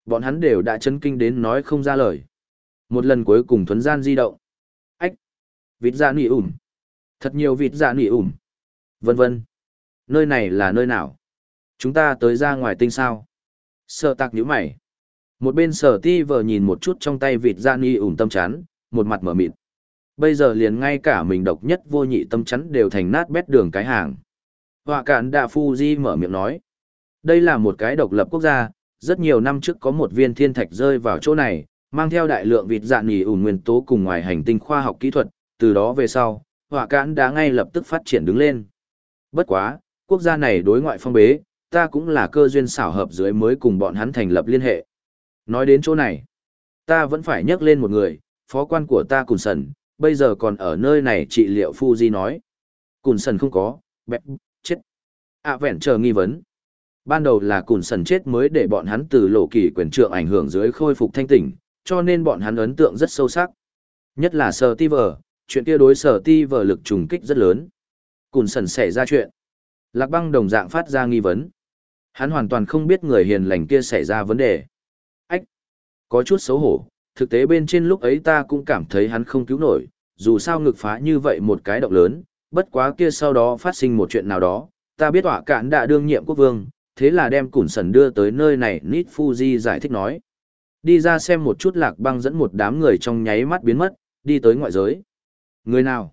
Bọn hắn đều đã chấn kinh đến nói không ra lời. Một lần cuối cùng thuấn gian di động. Ách! Vịt dạ ra nỉ ủm. Thật nhiều vịt dạ ra nỉ ủm. Vân vân. Nơi này là nơi nào? Chúng ta tới ra ngoài tinh sao? Sợ tạc nhíu mày. Một bên sở ti vờ nhìn một chút trong tay vịt ra ni ủm tâm chán, một mặt mở mịt. Bây giờ liền ngay cả mình độc nhất vô nhị tâm chắn đều thành nát bét đường cái hàng. Họa cản đạ Fuji mở miệng nói. Đây là một cái độc lập quốc gia, rất nhiều năm trước có một viên thiên thạch rơi vào chỗ này, mang theo đại lượng vịt dạ nỉ ủn nguyên tố cùng ngoài hành tinh khoa học kỹ thuật, từ đó về sau, họa cản đã ngay lập tức phát triển đứng lên. Bất quá, quốc gia này đối ngoại phong bế, ta cũng là cơ duyên xảo hợp dưới mới cùng bọn hắn thành lập liên hệ. Nói đến chỗ này, ta vẫn phải nhắc lên một người, phó quan của ta Cùn Sần, bây giờ còn ở nơi này trị liệu Fuji nói. Cùn Sần không có, bẹp, chết. À vẹn chờ nghi vấn. Ban đầu là Cùn Sần chết mới để bọn hắn từ lộ kỳ quyền trượng ảnh hưởng dưới khôi phục thanh tỉnh, cho nên bọn hắn ấn tượng rất sâu sắc. Nhất là Sở Ti chuyện kia đối Sở Ti lực trùng kích rất lớn. Cùn Sần xảy ra chuyện. Lạc băng đồng dạng phát ra nghi vấn. Hắn hoàn toàn không biết người hiền lành kia xảy ra vấn đề. Ách! Có chút xấu hổ, thực tế bên trên lúc ấy ta cũng cảm thấy hắn không cứu nổi, dù sao ngực phá như vậy một cái động lớn, bất quá kia sau đó phát sinh một chuyện nào đó, ta biết họa cạn đã đương nhiệm quốc vương, thế là đem củn Sần đưa tới nơi này Nít Fuji giải thích nói. Đi ra xem một chút lạc băng dẫn một đám người trong nháy mắt biến mất, đi tới ngoại giới. Người nào?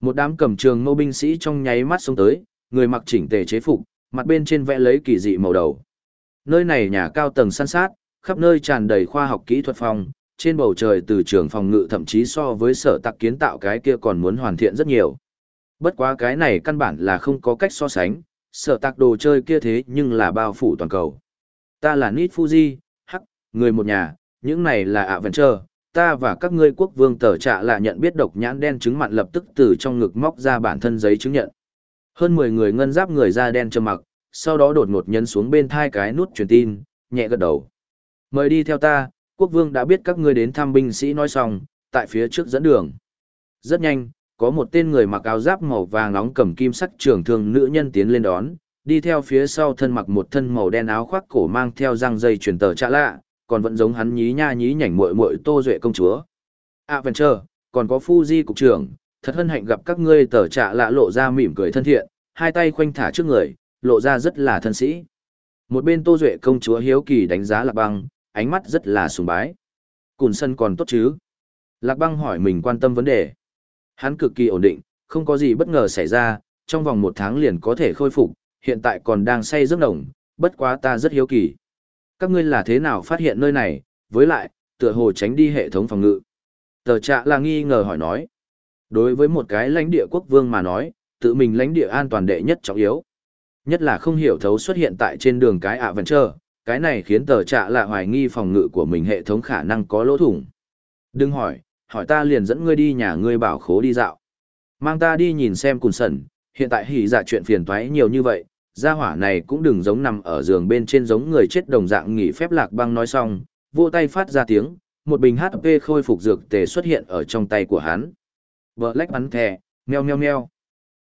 Một đám cầm trường mâu binh sĩ trong nháy mắt xông tới, người mặc chỉnh tề chế phục, mặt bên trên vẽ lấy kỳ dị màu đầu. Nơi này nhà cao tầng san sát, khắp nơi tràn đầy khoa học kỹ thuật phòng, trên bầu trời từ trường phòng ngự thậm chí so với sở tạc kiến tạo cái kia còn muốn hoàn thiện rất nhiều. Bất quá cái này căn bản là không có cách so sánh, sở tạc đồ chơi kia thế nhưng là bao phủ toàn cầu. Ta là Nít Fuji, hắc, người một nhà, những này là Adventure, ta và các ngươi quốc vương tờ trạ là nhận biết độc nhãn đen chứng mặn lập tức từ trong ngực móc ra bản thân giấy chứng nhận. Hơn 10 người ngân giáp người da đen trầm mặc, sau đó đột ngột nhấn xuống bên thai cái nút truyền tin, nhẹ gật đầu. Mời đi theo ta, quốc vương đã biết các ngươi đến thăm binh sĩ nói xong, tại phía trước dẫn đường. Rất nhanh, có một tên người mặc áo giáp màu vàng nóng cầm kim sắc trường thương nữ nhân tiến lên đón, đi theo phía sau thân mặc một thân màu đen áo khoác cổ mang theo răng dây truyền tờ trạ lạ, còn vẫn giống hắn nhí nha nhí nhảnh muội muội Tô Duệ công chúa. Adventure, còn có Fuji cục trưởng, thật hân hạnh gặp các ngươi tờ trạ lạ lộ ra mỉm cười thân thiện, hai tay khoanh thả trước người, lộ ra rất là thân sĩ. Một bên Tô Duệ công chúa hiếu kỳ đánh giá Lạc Băng, ánh mắt rất là sùng bái. Cùn sân còn tốt chứ? Lạc Băng hỏi mình quan tâm vấn đề. Hắn cực kỳ ổn định, không có gì bất ngờ xảy ra, trong vòng một tháng liền có thể khôi phục, hiện tại còn đang say giấc nồng, bất quá ta rất hiếu kỳ. Các ngươi là thế nào phát hiện nơi này, với lại, tựa hồ tránh đi hệ thống phòng ngự. Tờ trạ là nghi ngờ hỏi nói. Đối với một cái lãnh địa quốc vương mà nói, tự mình lãnh địa an toàn đệ nhất trọng yếu. Nhất là không hiểu thấu xuất hiện tại trên đường cái ạ vẫn chờ, cái này khiến tờ trạ là hoài nghi phòng ngự của mình hệ thống khả năng có lỗ thủng. Đừng hỏi, hỏi ta liền dẫn ngươi đi nhà ngươi bảo khố đi dạo. Mang ta đi nhìn xem cùn sẩn, hiện tại hỉ dạ chuyện phiền toái nhiều như vậy, gia hỏa này cũng đừng giống nằm ở giường bên trên giống người chết đồng dạng nghỉ phép lạc băng nói xong, vỗ tay phát ra tiếng, một bình HP khôi phục dược tề xuất hiện ở trong tay của hắn. Black bắn thẻ, meo meo meo.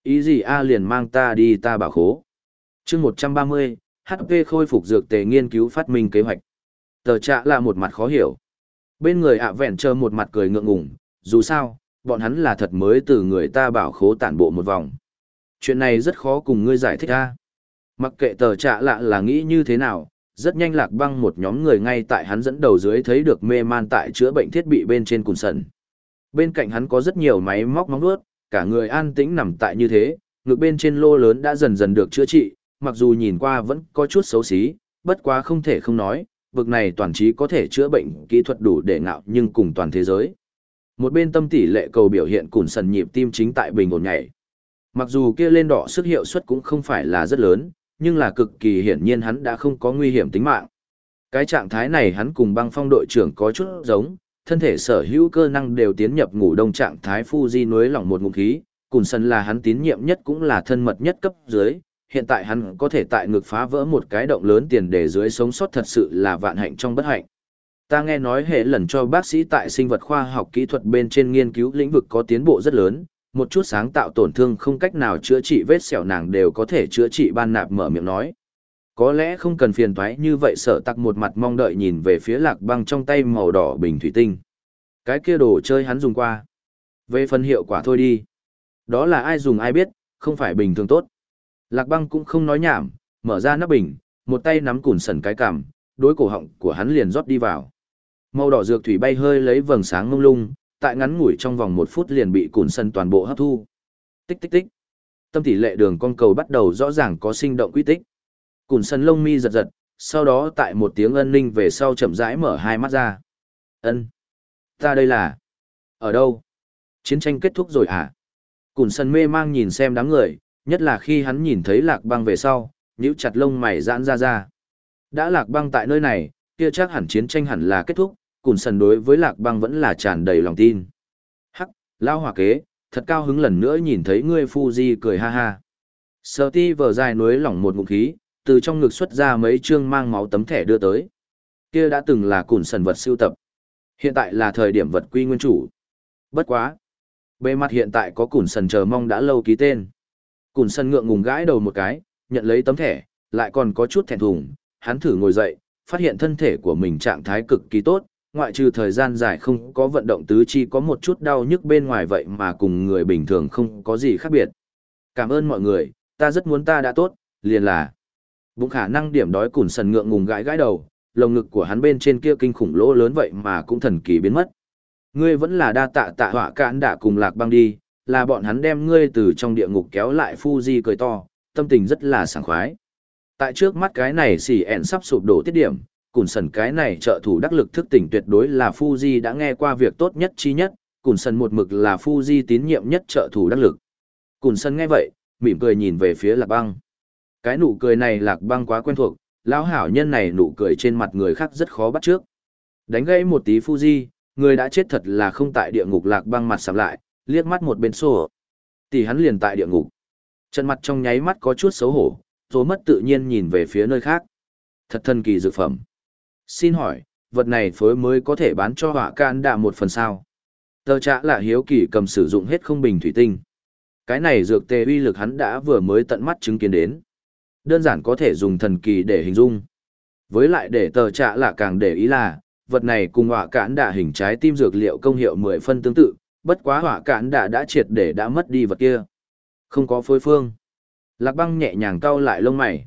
Ý gì a liền mang ta đi ta bảo khố. chương 130, HP khôi phục dược tề nghiên cứu phát minh kế hoạch. Tờ trạ là một mặt khó hiểu. Bên người ạ vẹn trơ một mặt cười ngượng ngùng, dù sao, bọn hắn là thật mới từ người ta bảo khố tản bộ một vòng. Chuyện này rất khó cùng ngươi giải thích a. Mặc kệ tờ trạ lạ là nghĩ như thế nào, rất nhanh lạc băng một nhóm người ngay tại hắn dẫn đầu dưới thấy được mê man tại chữa bệnh thiết bị bên trên cùn sần. Bên cạnh hắn có rất nhiều máy móc móng vuốt, cả người an tĩnh nằm tại như thế, ngực bên trên lô lớn đã dần dần được chữa trị, mặc dù nhìn qua vẫn có chút xấu xí, bất quá không thể không nói, vực này toàn trí có thể chữa bệnh kỹ thuật đủ để ngạo nhưng cùng toàn thế giới. Một bên tâm tỷ lệ cầu biểu hiện cùn sần nhịp tim chính tại bình ổn nhảy. Mặc dù kia lên đỏ sức hiệu suất cũng không phải là rất lớn, nhưng là cực kỳ hiển nhiên hắn đã không có nguy hiểm tính mạng. Cái trạng thái này hắn cùng băng phong đội trưởng có chút giống, thân thể sở hữu cơ năng đều tiến nhập ngủ đông trạng thái Fuji nuối lỏng một ngụm khí, Cùn sân là hắn tín nhiệm nhất cũng là thân mật nhất cấp dưới, hiện tại hắn có thể tại ngực phá vỡ một cái động lớn tiền để dưới sống sót thật sự là vạn hạnh trong bất hạnh. Ta nghe nói hệ lần cho bác sĩ tại sinh vật khoa học kỹ thuật bên trên nghiên cứu lĩnh vực có tiến bộ rất lớn, một chút sáng tạo tổn thương không cách nào chữa trị vết sẹo nàng đều có thể chữa trị ban nạp mở miệng nói. Có lẽ không cần phiền toái như vậy sợ tặc một mặt mong đợi nhìn về phía lạc băng trong tay màu đỏ bình thủy tinh. Cái kia đồ chơi hắn dùng qua. Về phần hiệu quả thôi đi. Đó là ai dùng ai biết, không phải bình thường tốt. Lạc băng cũng không nói nhảm, mở ra nắp bình, một tay nắm cùn sần cái cằm, đối cổ họng của hắn liền rót đi vào. Màu đỏ dược thủy bay hơi lấy vầng sáng lung lung, tại ngắn ngủi trong vòng một phút liền bị cùn sần toàn bộ hấp thu. Tích tích tích. Tâm tỷ lệ đường con cầu bắt đầu rõ ràng có sinh động quy tích. Cùn sân lông mi giật giật, sau đó tại một tiếng ân ninh về sau chậm rãi mở hai mắt ra. Ân, Ta đây là... Ở đâu? Chiến tranh kết thúc rồi à? Cùn sân mê mang nhìn xem đám người, nhất là khi hắn nhìn thấy lạc băng về sau, nhíu chặt lông mày giãn ra ra. Đã lạc băng tại nơi này, kia chắc hẳn chiến tranh hẳn là kết thúc, cùn sân đối với lạc băng vẫn là tràn đầy lòng tin. Hắc, lao hòa kế, thật cao hứng lần nữa nhìn thấy ngươi Fuji cười ha ha. Sơ ti vờ dài núi lỏng một ngụm khí, từ trong ngực xuất ra mấy chương mang máu tấm thẻ đưa tới. Kia đã từng là củn sần vật siêu tập. Hiện tại là thời điểm vật quy nguyên chủ. Bất quá. Bề mặt hiện tại có củn sần chờ mong đã lâu ký tên. Củn sần ngượng ngùng gãi đầu một cái, nhận lấy tấm thẻ, lại còn có chút thẹn thùng. Hắn thử ngồi dậy, phát hiện thân thể của mình trạng thái cực kỳ tốt, ngoại trừ thời gian dài không có vận động tứ chi có một chút đau nhức bên ngoài vậy mà cùng người bình thường không có gì khác biệt. Cảm ơn mọi người, ta rất muốn ta đã tốt, liền là. Bụng khả năng điểm đói cùn sần ngượng ngùng gãi gãi đầu, lồng ngực của hắn bên trên kia kinh khủng lỗ lớn vậy mà cũng thần kỳ biến mất. Ngươi vẫn là đa tạ tạ họa cạn đã cùng lạc băng đi, là bọn hắn đem ngươi từ trong địa ngục kéo lại Fuji cười to, tâm tình rất là sảng khoái. Tại trước mắt cái này xỉ ẹn sắp sụp đổ tiết điểm, Cùn Sần cái này trợ thủ đắc lực thức tỉnh tuyệt đối là Fuji đã nghe qua việc tốt nhất chi nhất, Cùn Sần một mực là Fuji tín nhiệm nhất trợ thủ đắc lực. Cùn sần nghe vậy, mỉm cười nhìn về phía lạc băng. Cái nụ cười này lạc băng quá quen thuộc, lão hảo nhân này nụ cười trên mặt người khác rất khó bắt trước. Đánh gãy một tí Fuji, người đã chết thật là không tại địa ngục lạc băng mặt sầm lại, liếc mắt một bên xô. Tỷ hắn liền tại địa ngục. Chân mặt trong nháy mắt có chút xấu hổ, rồi mất tự nhiên nhìn về phía nơi khác. Thật thần kỳ dược phẩm. Xin hỏi, vật này phối mới có thể bán cho họa can đạ một phần sao? Tờ trạ là hiếu kỳ cầm sử dụng hết không bình thủy tinh. Cái này dược tề uy lực hắn đã vừa mới tận mắt chứng kiến đến. Đơn giản có thể dùng thần kỳ để hình dung. Với lại để tờ trạ là càng để ý là, vật này cùng họa cản đạ hình trái tim dược liệu công hiệu mười phân tương tự, bất quá họa cản đạ đã triệt để đã mất đi vật kia. Không có phối phương. Lạc băng nhẹ nhàng cau lại lông mày.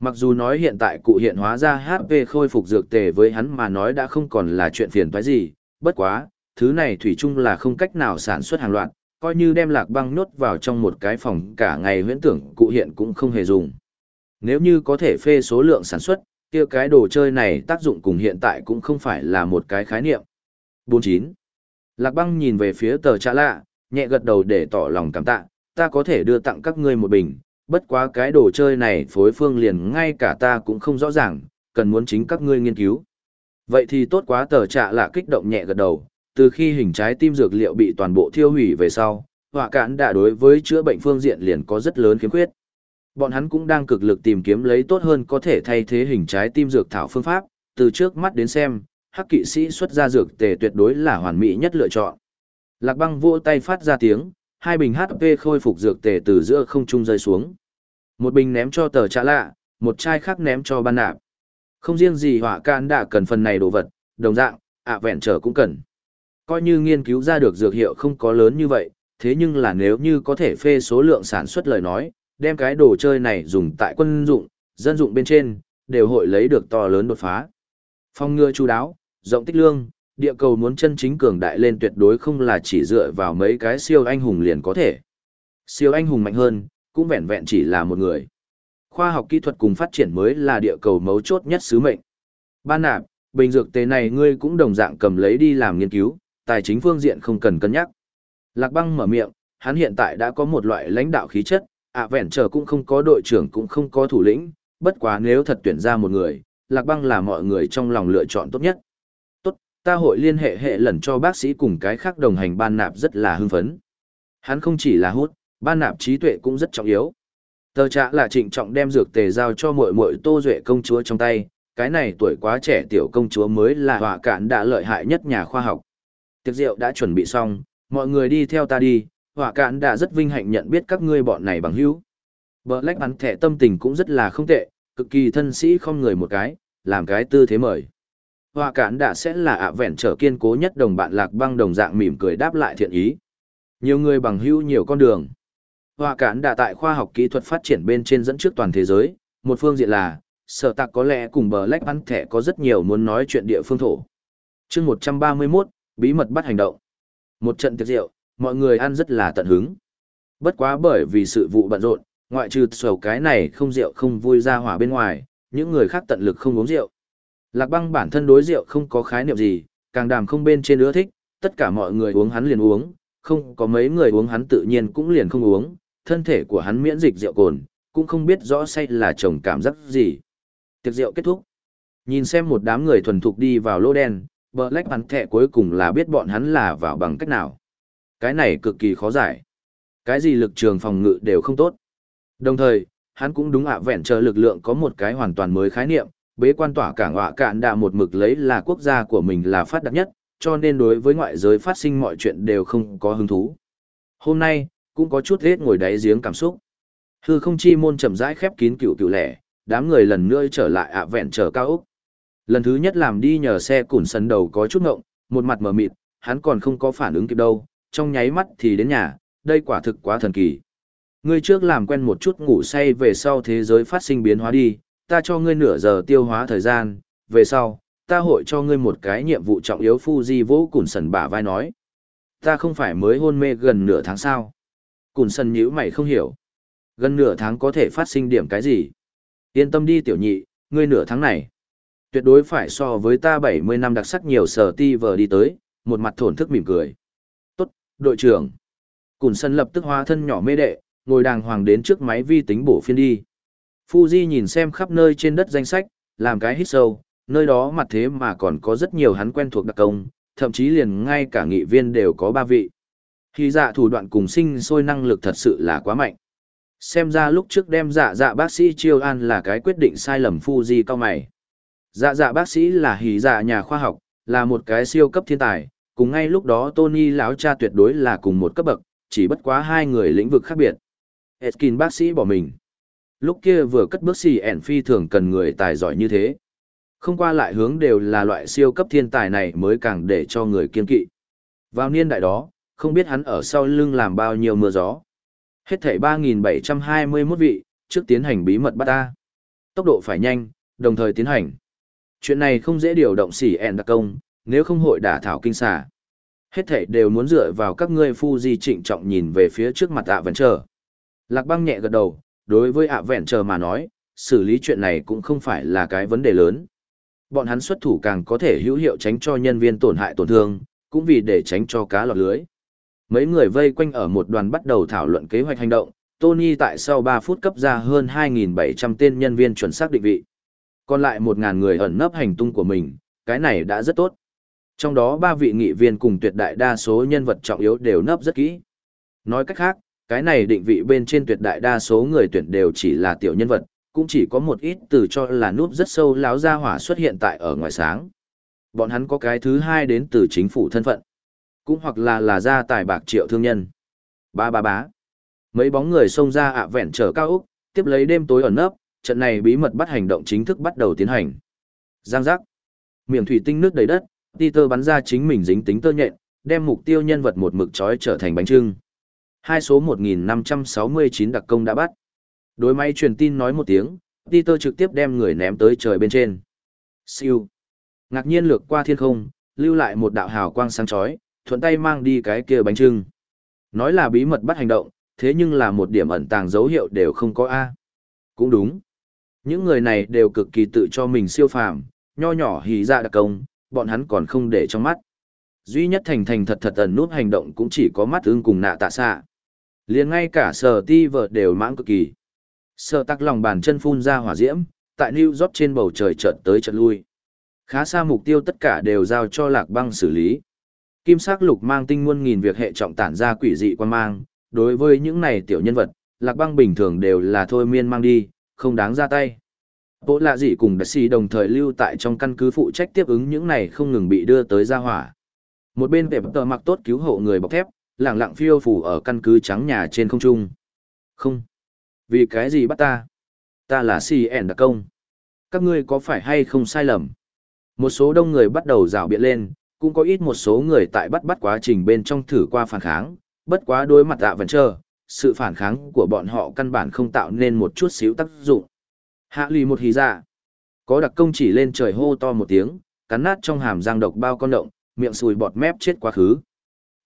Mặc dù nói hiện tại cụ hiện hóa ra HP khôi phục dược tề với hắn mà nói đã không còn là chuyện phiền toái gì, bất quá, thứ này thủy chung là không cách nào sản xuất hàng loạt, coi như đem lạc băng nhốt vào trong một cái phòng cả ngày huyễn tưởng cụ hiện cũng không hề dùng. Nếu như có thể phê số lượng sản xuất, kia cái đồ chơi này tác dụng cùng hiện tại cũng không phải là một cái khái niệm. 49. Lạc băng nhìn về phía tờ trạ lạ, nhẹ gật đầu để tỏ lòng cảm tạ, ta có thể đưa tặng các ngươi một bình, bất quá cái đồ chơi này phối phương liền ngay cả ta cũng không rõ ràng, cần muốn chính các ngươi nghiên cứu. Vậy thì tốt quá tờ trạ lạ kích động nhẹ gật đầu, từ khi hình trái tim dược liệu bị toàn bộ thiêu hủy về sau, họa cản đã đối với chữa bệnh phương diện liền có rất lớn khiếm khuyết. Bọn hắn cũng đang cực lực tìm kiếm lấy tốt hơn có thể thay thế hình trái tim dược thảo phương pháp, từ trước mắt đến xem, hắc kỵ sĩ xuất ra dược tề tuyệt đối là hoàn mỹ nhất lựa chọn. Lạc băng vỗ tay phát ra tiếng, hai bình HP khôi phục dược tề từ giữa không trung rơi xuống. Một bình ném cho tờ trả lạ, một chai khác ném cho ban nạp. Không riêng gì họa can đã cần phần này đồ vật, đồng dạng, ạ vẹn trở cũng cần. Coi như nghiên cứu ra được dược hiệu không có lớn như vậy, thế nhưng là nếu như có thể phê số lượng sản xuất lời nói, đem cái đồ chơi này dùng tại quân dụng, dân dụng bên trên, đều hội lấy được to lớn đột phá. Phong ngừa chú đáo, rộng tích lương, địa cầu muốn chân chính cường đại lên tuyệt đối không là chỉ dựa vào mấy cái siêu anh hùng liền có thể. Siêu anh hùng mạnh hơn, cũng vẹn vẹn chỉ là một người. Khoa học kỹ thuật cùng phát triển mới là địa cầu mấu chốt nhất sứ mệnh. Ban nạp, bình dược tế này ngươi cũng đồng dạng cầm lấy đi làm nghiên cứu, tài chính phương diện không cần cân nhắc. Lạc băng mở miệng, hắn hiện tại đã có một loại lãnh đạo khí chất, ạ vẹn trở cũng không có đội trưởng cũng không có thủ lĩnh, bất quá nếu thật tuyển ra một người, Lạc băng là mọi người trong lòng lựa chọn tốt nhất. Tốt, ta hội liên hệ hệ lần cho bác sĩ cùng cái khác đồng hành ban nạp rất là hưng phấn. Hắn không chỉ là hút, ban nạp trí tuệ cũng rất trọng yếu. Tờ trạ là trịnh trọng đem dược tề giao cho muội muội Tô Duệ công chúa trong tay, cái này tuổi quá trẻ tiểu công chúa mới là họa cản đã lợi hại nhất nhà khoa học. Tiệc rượu đã chuẩn bị xong, mọi người đi theo ta đi, họa Cạn đã rất vinh hạnh nhận biết các ngươi bọn này bằng hữu. Black bắn thẻ tâm tình cũng rất là không tệ, cực kỳ thân sĩ không người một cái, làm cái tư thế mời. Họa Cạn đã sẽ là ạ vẹn trở kiên cố nhất đồng bạn lạc băng đồng dạng mỉm cười đáp lại thiện ý. Nhiều người bằng hữu nhiều con đường. Họa Cạn đã tại khoa học kỹ thuật phát triển bên trên dẫn trước toàn thế giới, một phương diện là, sở tạc có lẽ cùng bờ lách bắn thẻ có rất nhiều muốn nói chuyện địa phương thổ. chương 131, bí mật bắt hành động. Một trận tiệc rượu, mọi người ăn rất là tận hứng. Bất quá bởi vì sự vụ bận rộn, ngoại trừ sầu cái này không rượu không vui ra hỏa bên ngoài, những người khác tận lực không uống rượu. Lạc băng bản thân đối rượu không có khái niệm gì, càng đàm không bên trên ưa thích, tất cả mọi người uống hắn liền uống, không có mấy người uống hắn tự nhiên cũng liền không uống, thân thể của hắn miễn dịch rượu cồn, cũng không biết rõ say là chồng cảm giác gì. Tiệc rượu kết thúc. Nhìn xem một đám người thuần thục đi vào lô đen, Black Panther cuối cùng là biết bọn hắn là vào bằng cách nào. Cái này cực kỳ khó giải. Cái gì lực trường phòng ngự đều không tốt. Đồng thời, hắn cũng đúng ạ vẹn chờ lực lượng có một cái hoàn toàn mới khái niệm, bế quan tỏa cảng họa cạn đã một mực lấy là quốc gia của mình là phát đạt nhất, cho nên đối với ngoại giới phát sinh mọi chuyện đều không có hứng thú. Hôm nay, cũng có chút hết ngồi đáy giếng cảm xúc. Hư không chi môn chậm rãi khép kín cựu cựu lẻ, đám người lần nữa trở lại ạ vẹn chờ cao ốc. Lần thứ nhất làm đi nhờ xe củn sân đầu có chút ngộng, một mặt mờ mịt, hắn còn không có phản ứng kịp đâu, trong nháy mắt thì đến nhà, đây quả thực quá thần kỳ. Ngươi trước làm quen một chút ngủ say về sau thế giới phát sinh biến hóa đi, ta cho ngươi nửa giờ tiêu hóa thời gian, về sau, ta hội cho ngươi một cái nhiệm vụ trọng yếu Fuji vỗ cùn sần bả vai nói. Ta không phải mới hôn mê gần nửa tháng sao. cùn sần nhíu mày không hiểu. Gần nửa tháng có thể phát sinh điểm cái gì? Yên tâm đi tiểu nhị, ngươi nửa tháng này. Tuyệt đối phải so với ta 70 năm đặc sắc nhiều sở ti vờ đi tới, một mặt thổn thức mỉm cười. Đội trưởng. Cùn sân lập tức hóa thân nhỏ mê đệ, ngồi đàng hoàng đến trước máy vi tính bổ phiên đi. Fuji nhìn xem khắp nơi trên đất danh sách, làm cái hít sâu, nơi đó mặt thế mà còn có rất nhiều hắn quen thuộc đặc công, thậm chí liền ngay cả nghị viên đều có ba vị. Khi dạ thủ đoạn cùng sinh sôi năng lực thật sự là quá mạnh. Xem ra lúc trước đem dạ dạ bác sĩ Chiêu An là cái quyết định sai lầm Fuji cao mày. Dạ dạ bác sĩ là hỉ dạ nhà khoa học, là một cái siêu cấp thiên tài, cùng ngay lúc đó Tony lão cha tuyệt đối là cùng một cấp bậc, chỉ bất quá hai người lĩnh vực khác biệt. Eskin bác sĩ bỏ mình. Lúc kia vừa cất bước xì ẻn phi thường cần người tài giỏi như thế. Không qua lại hướng đều là loại siêu cấp thiên tài này mới càng để cho người kiên kỵ. Vào niên đại đó, không biết hắn ở sau lưng làm bao nhiêu mưa gió. Hết thảy 3.721 vị, trước tiến hành bí mật bắt ta. Tốc độ phải nhanh, đồng thời tiến hành. Chuyện này không dễ điều động xỉ ẹn đặc công, nếu không hội đả thảo kinh xà. Hết thảy đều muốn dựa vào các ngươi phu di trịnh trọng nhìn về phía trước mặt ạ vẫn chờ. Lạc băng nhẹ gật đầu, đối với ạ vẹn chờ mà nói, xử lý chuyện này cũng không phải là cái vấn đề lớn. Bọn hắn xuất thủ càng có thể hữu hiệu tránh cho nhân viên tổn hại tổn thương, cũng vì để tránh cho cá lọt lưới. Mấy người vây quanh ở một đoàn bắt đầu thảo luận kế hoạch hành động, Tony tại sau 3 phút cấp ra hơn 2.700 tên nhân viên chuẩn xác định vị. Còn lại 1.000 người ẩn nấp hành tung của mình, cái này đã rất tốt. Trong đó ba vị nghị viên cùng tuyệt đại đa số nhân vật trọng yếu đều nấp rất kỹ. Nói cách khác, cái này định vị bên trên tuyệt đại đa số người tuyển đều chỉ là tiểu nhân vật, cũng chỉ có một ít từ cho là núp rất sâu láo ra hỏa xuất hiện tại ở ngoài sáng. Bọn hắn có cái thứ hai đến từ chính phủ thân phận, cũng hoặc là là gia tài bạc triệu thương nhân. Ba ba bá. Mấy bóng người xông ra ạ vẹn trở cao Úc, tiếp lấy đêm tối ẩn nấp, trận này bí mật bắt hành động chính thức bắt đầu tiến hành. Giang giác. Miệng thủy tinh nước đầy đất, Peter bắn ra chính mình dính tính tơ nhện, đem mục tiêu nhân vật một mực trói trở thành bánh trưng. Hai số 1569 đặc công đã bắt. Đối máy truyền tin nói một tiếng, Peter trực tiếp đem người ném tới trời bên trên. Siêu. Ngạc nhiên lược qua thiên không, lưu lại một đạo hào quang sáng chói, thuận tay mang đi cái kia bánh trưng. Nói là bí mật bắt hành động, thế nhưng là một điểm ẩn tàng dấu hiệu đều không có A. Cũng đúng. Những người này đều cực kỳ tự cho mình siêu phàm, nho nhỏ hì ra đặc công, bọn hắn còn không để trong mắt. Duy nhất thành thành thật thật ẩn nút hành động cũng chỉ có mắt ưng cùng nạ tạ xạ. liền ngay cả sở ti vợ đều mãng cực kỳ. Sở tắc lòng bàn chân phun ra hỏa diễm, tại New York trên bầu trời chợt tới chợt lui. Khá xa mục tiêu tất cả đều giao cho lạc băng xử lý. Kim sắc lục mang tinh muôn nghìn việc hệ trọng tản ra quỷ dị quan mang, đối với những này tiểu nhân vật, lạc băng bình thường đều là thôi miên mang đi, không đáng ra tay. Bộ lạ gì cùng đặc sĩ đồng thời lưu tại trong căn cứ phụ trách tiếp ứng những này không ngừng bị đưa tới ra hỏa. Một bên vẻ tờ mặc tốt cứu hộ người bọc thép, lặng lặng phiêu phủ ở căn cứ trắng nhà trên không trung. Không. Vì cái gì bắt ta? Ta là CN đặc công. Các ngươi có phải hay không sai lầm? Một số đông người bắt đầu rào biện lên, cũng có ít một số người tại bắt bắt quá trình bên trong thử qua phản kháng, bất quá đối mặt dạ vẫn chờ, sự phản kháng của bọn họ căn bản không tạo nên một chút xíu tác dụng. Hạ lì một hí dạ. Có đặc công chỉ lên trời hô to một tiếng, cắn nát trong hàm răng độc bao con động, miệng sùi bọt mép chết quá khứ.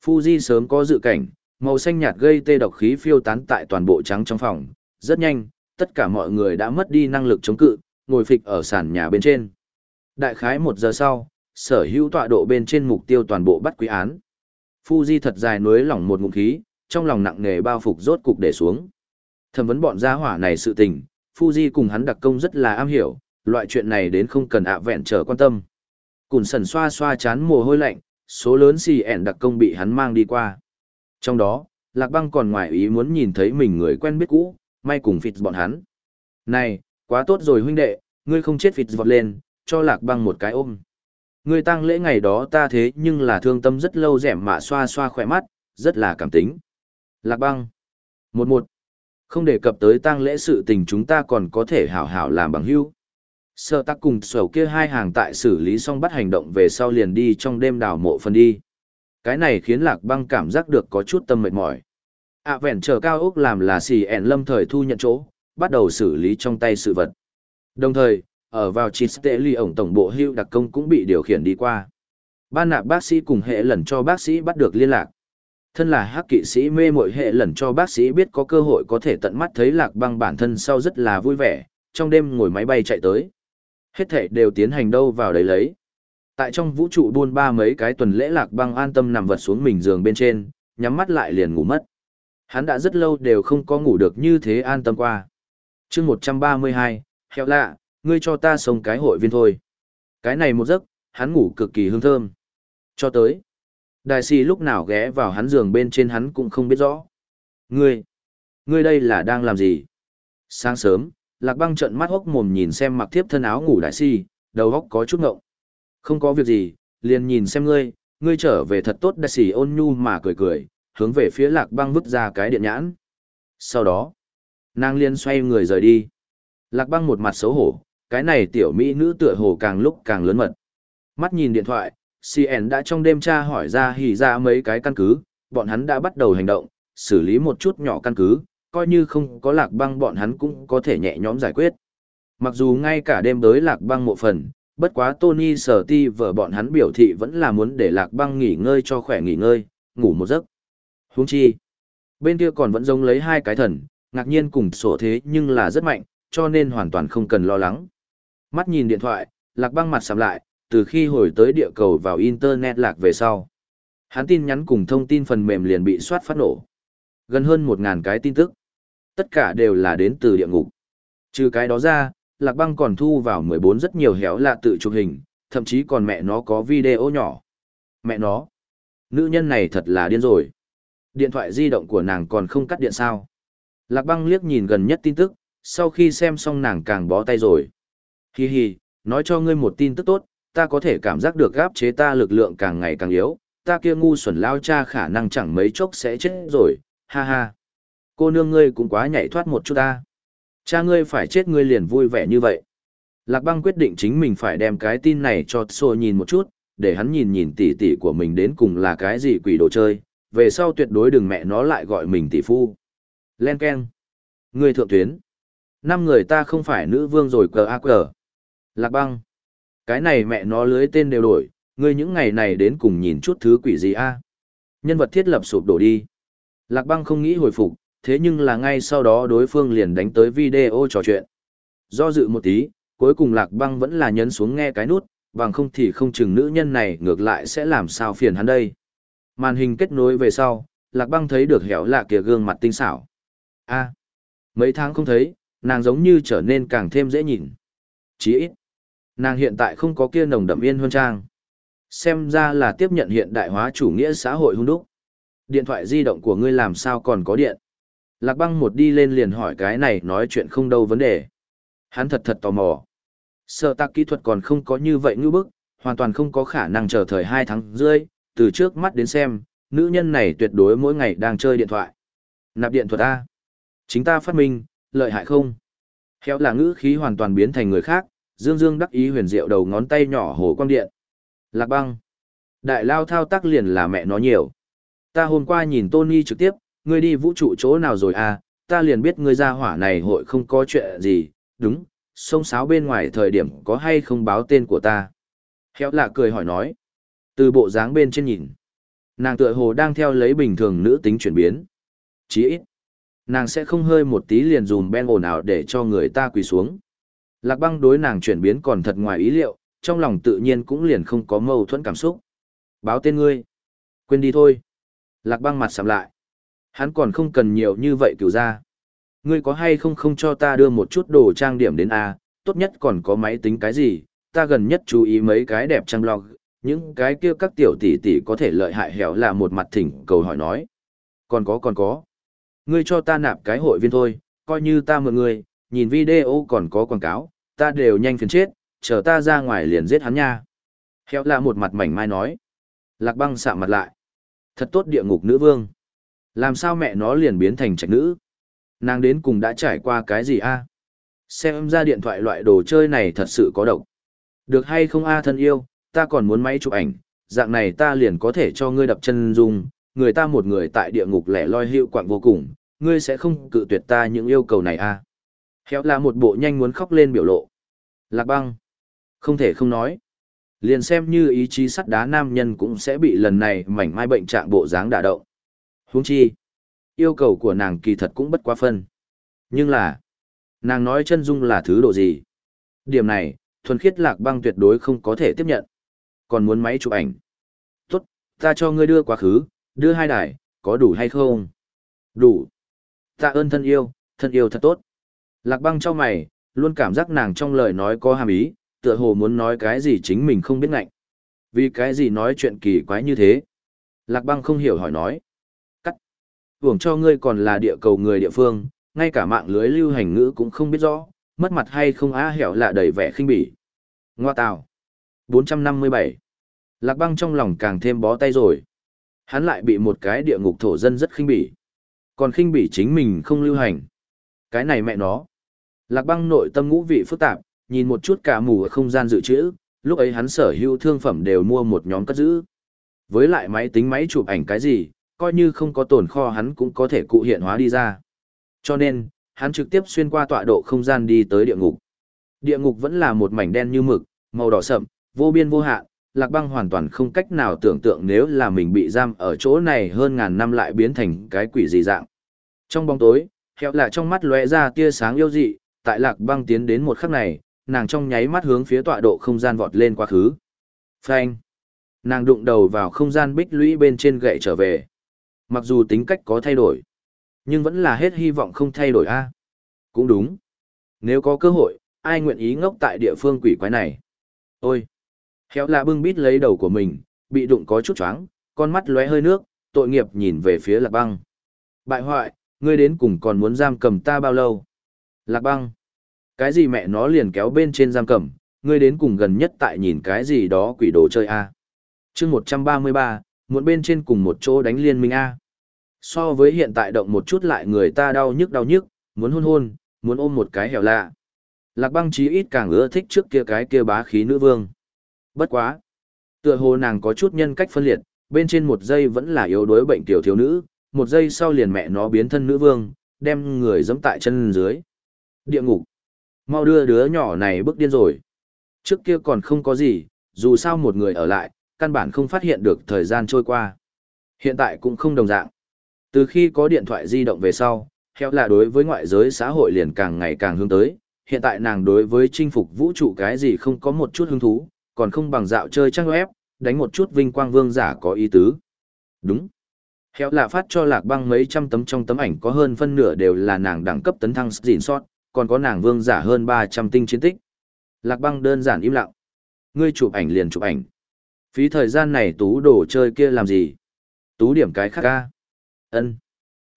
Fuji sớm có dự cảnh, màu xanh nhạt gây tê độc khí phiêu tán tại toàn bộ trắng trong phòng. Rất nhanh, tất cả mọi người đã mất đi năng lực chống cự, ngồi phịch ở sàn nhà bên trên. Đại khái một giờ sau, sở hữu tọa độ bên trên mục tiêu toàn bộ bắt quý án. Fuji thật dài nối lỏng một ngụm khí, trong lòng nặng nề bao phục rốt cục để xuống. Thẩm vấn bọn gia hỏa này sự tình, Fuji cùng hắn đặc công rất là am hiểu, loại chuyện này đến không cần ạ vẹn trở quan tâm. Cùn sần xoa xoa chán mồ hôi lạnh, số lớn xì ẻn đặc công bị hắn mang đi qua. Trong đó, Lạc Băng còn ngoài ý muốn nhìn thấy mình người quen biết cũ, may cùng phịt bọn hắn. Này, quá tốt rồi huynh đệ, ngươi không chết phịt vọt lên, cho Lạc Băng một cái ôm. Ngươi tăng lễ ngày đó ta thế nhưng là thương tâm rất lâu rẻm mạ xoa xoa khỏe mắt, rất là cảm tính. Lạc Băng. Một một. Không đề cập tới tang lễ sự tình chúng ta còn có thể hảo hảo làm bằng hữu. Sở tắc cùng sầu kia hai hàng tại xử lý xong bắt hành động về sau liền đi trong đêm đào mộ phần đi. Cái này khiến lạc băng cảm giác được có chút tâm mệt mỏi. À vẹn chờ cao ốc làm là xì ẹn lâm thời thu nhận chỗ, bắt đầu xử lý trong tay sự vật. Đồng thời, ở vào chít tệ ly ổng tổng bộ hưu đặc công cũng bị điều khiển đi qua. Ban nạp bác sĩ cùng hệ lần cho bác sĩ bắt được liên lạc. Thân là hắc kỵ sĩ mê mội hệ lần cho bác sĩ biết có cơ hội có thể tận mắt thấy lạc băng bản thân sau rất là vui vẻ, trong đêm ngồi máy bay chạy tới. Hết thể đều tiến hành đâu vào đấy lấy. Tại trong vũ trụ buôn ba mấy cái tuần lễ lạc băng an tâm nằm vật xuống mình giường bên trên, nhắm mắt lại liền ngủ mất. Hắn đã rất lâu đều không có ngủ được như thế an tâm qua. chương 132, heo lạ, ngươi cho ta sống cái hội viên thôi. Cái này một giấc, hắn ngủ cực kỳ hương thơm. Cho tới, đại sĩ lúc nào ghé vào hắn giường bên trên hắn cũng không biết rõ. Ngươi, ngươi đây là đang làm gì? Sáng sớm, lạc băng trận mắt hốc mồm nhìn xem mặc thiếp thân áo ngủ đại sĩ, đầu góc có chút ngộng. Không có việc gì, liền nhìn xem ngươi, ngươi trở về thật tốt đại sĩ ôn nhu mà cười cười, hướng về phía lạc băng vứt ra cái điện nhãn. Sau đó, nàng liên xoay người rời đi. Lạc băng một mặt xấu hổ, cái này tiểu mỹ nữ tựa hồ càng lúc càng lớn mật. Mắt nhìn điện thoại, CN đã trong đêm tra hỏi ra hỉ ra mấy cái căn cứ, bọn hắn đã bắt đầu hành động, xử lý một chút nhỏ căn cứ, coi như không có lạc băng bọn hắn cũng có thể nhẹ nhõm giải quyết. Mặc dù ngay cả đêm tới lạc băng một phần, bất quá Tony sở ti vợ bọn hắn biểu thị vẫn là muốn để lạc băng nghỉ ngơi cho khỏe nghỉ ngơi, ngủ một giấc. Huống chi, bên kia còn vẫn giống lấy hai cái thần, ngạc nhiên cùng sổ thế nhưng là rất mạnh, cho nên hoàn toàn không cần lo lắng. Mắt nhìn điện thoại, lạc băng mặt sầm lại, từ khi hồi tới địa cầu vào Internet lạc về sau. Hắn tin nhắn cùng thông tin phần mềm liền bị soát phát nổ. Gần hơn một ngàn cái tin tức. Tất cả đều là đến từ địa ngục. Trừ cái đó ra, lạc băng còn thu vào 14 rất nhiều héo lạ tự chụp hình, thậm chí còn mẹ nó có video nhỏ. Mẹ nó. Nữ nhân này thật là điên rồi. Điện thoại di động của nàng còn không cắt điện sao. Lạc băng liếc nhìn gần nhất tin tức, sau khi xem xong nàng càng bó tay rồi. Hi hi, nói cho ngươi một tin tức tốt, ta có thể cảm giác được gáp chế ta lực lượng càng ngày càng yếu, ta kia ngu xuẩn lao cha khả năng chẳng mấy chốc sẽ chết rồi, ha ha. Cô nương ngươi cũng quá nhảy thoát một chút ta. Cha ngươi phải chết ngươi liền vui vẻ như vậy. Lạc băng quyết định chính mình phải đem cái tin này cho Tso nhìn một chút, để hắn nhìn nhìn tỷ tỷ của mình đến cùng là cái gì quỷ đồ chơi, về sau tuyệt đối đừng mẹ nó lại gọi mình tỷ phu. Len Ken. Ngươi thượng tuyến. Năm người ta không phải nữ vương rồi cờ ác cờ. Lạc băng. Cái này mẹ nó lưới tên đều đổi, ngươi những ngày này đến cùng nhìn chút thứ quỷ gì a? Nhân vật thiết lập sụp đổ đi. Lạc băng không nghĩ hồi phục, thế nhưng là ngay sau đó đối phương liền đánh tới video trò chuyện. Do dự một tí, cuối cùng lạc băng vẫn là nhấn xuống nghe cái nút, bằng không thì không chừng nữ nhân này ngược lại sẽ làm sao phiền hắn đây. Màn hình kết nối về sau, lạc băng thấy được hẻo lạ kia gương mặt tinh xảo. a mấy tháng không thấy, nàng giống như trở nên càng thêm dễ nhìn. Chỉ ít, Nàng hiện tại không có kia nồng đậm yên huân trang. Xem ra là tiếp nhận hiện đại hóa chủ nghĩa xã hội hung đúc. Điện thoại di động của ngươi làm sao còn có điện? Lạc băng một đi lên liền hỏi cái này nói chuyện không đâu vấn đề. Hắn thật thật tò mò. Sợ tạc kỹ thuật còn không có như vậy ngư bức, hoàn toàn không có khả năng chờ thời hai tháng rưỡi, từ trước mắt đến xem, nữ nhân này tuyệt đối mỗi ngày đang chơi điện thoại. Nạp điện thuật A. Chính ta phát minh, lợi hại không? Khéo là ngữ khí hoàn toàn biến thành người khác, dương dương đắc ý huyền diệu đầu ngón tay nhỏ hồ quang điện. Lạc băng. Đại lao thao tác liền là mẹ nó nhiều. Ta hôm qua nhìn Tony trực tiếp, ngươi đi vũ trụ chỗ nào rồi à, ta liền biết ngươi ra hỏa này hội không có chuyện gì, đúng, sông sáo bên ngoài thời điểm có hay không báo tên của ta. Khéo lạ cười hỏi nói. Từ bộ dáng bên trên nhìn. Nàng tựa hồ đang theo lấy bình thường nữ tính chuyển biến. Chỉ ít. Nàng sẽ không hơi một tí liền dùm ben ồn ào để cho người ta quỳ xuống. Lạc băng đối nàng chuyển biến còn thật ngoài ý liệu, trong lòng tự nhiên cũng liền không có mâu thuẫn cảm xúc. Báo tên ngươi. Quên đi thôi. Lạc băng mặt sầm lại. Hắn còn không cần nhiều như vậy cửu ra. Ngươi có hay không không cho ta đưa một chút đồ trang điểm đến A, tốt nhất còn có máy tính cái gì, ta gần nhất chú ý mấy cái đẹp trang log, những cái kia các tiểu tỷ tỷ có thể lợi hại hẻo là một mặt thỉnh cầu hỏi nói. Còn có còn có. Ngươi cho ta nạp cái hội viên thôi, coi như ta mượn ngươi, nhìn video còn có quảng cáo, ta đều nhanh phiền chết, chờ ta ra ngoài liền giết hắn nha. Khéo là một mặt mảnh mai nói. Lạc băng sạm mặt lại. Thật tốt địa ngục nữ vương. Làm sao mẹ nó liền biến thành trạch nữ? Nàng đến cùng đã trải qua cái gì a? Xem ra điện thoại loại đồ chơi này thật sự có độc. Được hay không a thân yêu, ta còn muốn máy chụp ảnh, dạng này ta liền có thể cho ngươi đập chân dung, người ta một người tại địa ngục lẻ loi hiệu quạng vô cùng, ngươi sẽ không cự tuyệt ta những yêu cầu này a. Héo là một bộ nhanh muốn khóc lên biểu lộ. Lạc băng. Không thể không nói. Liền xem như ý chí sắt đá nam nhân cũng sẽ bị lần này mảnh mai bệnh trạng bộ dáng đả động. Huống chi. Yêu cầu của nàng kỳ thật cũng bất quá phân. Nhưng là. Nàng nói chân dung là thứ độ gì. Điểm này, thuần khiết lạc băng tuyệt đối không có thể tiếp nhận. Còn muốn máy chụp ảnh. Tốt, ta cho ngươi đưa quá khứ, đưa hai đài, có đủ hay không? Đủ. Tạ ơn thân yêu, thân yêu thật tốt. Lạc băng cho mày, luôn cảm giác nàng trong lời nói có hàm ý, tựa hồ muốn nói cái gì chính mình không biết ngạnh. Vì cái gì nói chuyện kỳ quái như thế? Lạc băng không hiểu hỏi nói. Cắt. Hưởng cho ngươi còn là địa cầu người địa phương, ngay cả mạng lưới lưu hành ngữ cũng không biết rõ, mất mặt hay không á hẻo lạ đầy vẻ khinh bỉ. Ngoa tào. 457. Lạc băng trong lòng càng thêm bó tay rồi. Hắn lại bị một cái địa ngục thổ dân rất khinh bỉ. Còn khinh bỉ chính mình không lưu hành. Cái này mẹ nó. Lạc băng nội tâm ngũ vị phức tạp, nhìn một chút cả mù ở không gian dự trữ, lúc ấy hắn sở hữu thương phẩm đều mua một nhóm cất giữ. Với lại máy tính máy chụp ảnh cái gì, coi như không có tồn kho hắn cũng có thể cụ hiện hóa đi ra. Cho nên, hắn trực tiếp xuyên qua tọa độ không gian đi tới địa ngục. Địa ngục vẫn là một mảnh đen như mực, màu đỏ sậm, vô biên vô hạn, Lạc Băng hoàn toàn không cách nào tưởng tượng nếu là mình bị giam ở chỗ này hơn ngàn năm lại biến thành cái quỷ gì dạng. Trong bóng tối, Hẹo lạ trong mắt lóe ra tia sáng yêu dị, tại Lạc Băng tiến đến một khắc này, nàng trong nháy mắt hướng phía tọa độ không gian vọt lên quá khứ. Phanh! Nàng đụng đầu vào không gian bích lũy bên trên gậy trở về. Mặc dù tính cách có thay đổi, nhưng vẫn là hết hy vọng không thay đổi a. Cũng đúng. Nếu có cơ hội, ai nguyện ý ngốc tại địa phương quỷ quái này? Ôi! Héo lạ bưng bít lấy đầu của mình, bị đụng có chút choáng, con mắt lóe hơi nước, tội nghiệp nhìn về phía lạc băng. Bại hoại, ngươi đến cùng còn muốn giam cầm ta bao lâu? Lạc băng! Cái gì mẹ nó liền kéo bên trên giam cầm, ngươi đến cùng gần nhất tại nhìn cái gì đó quỷ đồ chơi a? Chương một trăm ba mươi ba muốn bên trên cùng một chỗ đánh liên minh a. So với hiện tại động một chút lại người ta đau nhức đau nhức muốn hôn hôn muốn ôm một cái hẻo lạ. Lạc băng chí ít càng ưa thích trước kia cái kia bá khí nữ vương. Bất quá tựa hồ nàng có chút nhân cách phân liệt bên trên một giây vẫn là yếu đuối bệnh tiểu thiếu nữ một giây sau liền mẹ nó biến thân nữ vương đem người dẫm tại chân dưới. Địa ngục mau đưa đứa nhỏ này bước điên rồi trước kia còn không có gì dù sao một người ở lại căn bản không phát hiện được thời gian trôi qua. Hiện tại cũng không đồng dạng. Từ khi có điện thoại di động về sau, theo là đối với ngoại giới xã hội liền càng ngày càng hướng tới, hiện tại nàng đối với chinh phục vũ trụ cái gì không có một chút hứng thú, còn không bằng dạo chơi trang web, đánh một chút vinh quang vương giả có ý tứ. Đúng. Héo là phát cho lạc băng mấy trăm tấm trong tấm ảnh có hơn phân nửa đều là nàng đẳng cấp tấn thăng dịn sót, còn có nàng vương giả hơn 300 tinh chiến tích. Lạc băng đơn giản im lặng. Ngươi chụp ảnh liền chụp ảnh. Phí thời gian này tú đồ chơi kia làm gì? Tú điểm cái khác ca. ân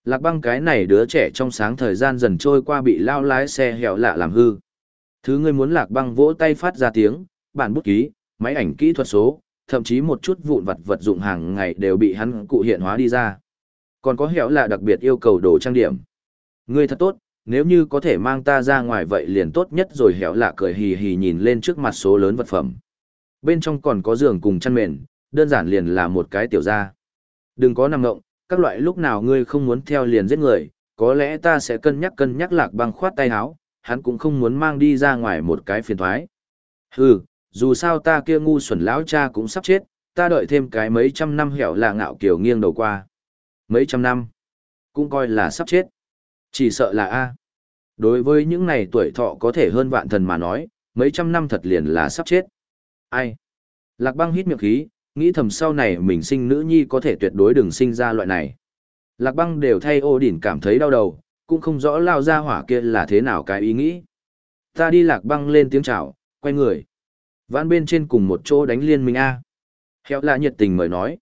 Lạc băng cái này đứa trẻ trong sáng thời gian dần trôi qua bị lao lái xe hẻo lạ làm hư. Thứ ngươi muốn lạc băng vỗ tay phát ra tiếng, bản bút ký, máy ảnh kỹ thuật số, thậm chí một chút vụn vặt vật dụng hàng ngày đều bị hắn cụ hiện hóa đi ra. Còn có hẻo lạ đặc biệt yêu cầu đồ trang điểm. Ngươi thật tốt, nếu như có thể mang ta ra ngoài vậy liền tốt nhất rồi hẻo lạ cười hì hì nhìn lên trước mặt số lớn vật phẩm. Bên trong còn có giường cùng chăn mền, đơn giản liền là một cái tiểu gia. Đừng có nằm ngộng, các loại lúc nào ngươi không muốn theo liền giết người, có lẽ ta sẽ cân nhắc cân nhắc lạc băng khoát tay háo hắn cũng không muốn mang đi ra ngoài một cái phiền thoái. Hừ, dù sao ta kia ngu xuẩn lão cha cũng sắp chết, ta đợi thêm cái mấy trăm năm hẻo là ngạo kiểu nghiêng đầu qua. Mấy trăm năm, cũng coi là sắp chết. Chỉ sợ là A. Đối với những này tuổi thọ có thể hơn vạn thần mà nói, mấy trăm năm thật liền là sắp chết. Ai? Lạc băng hít miệng khí, nghĩ thầm sau này mình sinh nữ nhi có thể tuyệt đối đừng sinh ra loại này. Lạc băng đều thay ô đỉnh cảm thấy đau đầu, cũng không rõ lao ra hỏa kia là thế nào cái ý nghĩ. Ta đi lạc băng lên tiếng chào, quay người. Vãn bên trên cùng một chỗ đánh liên minh A. Héo là nhiệt tình mời nói.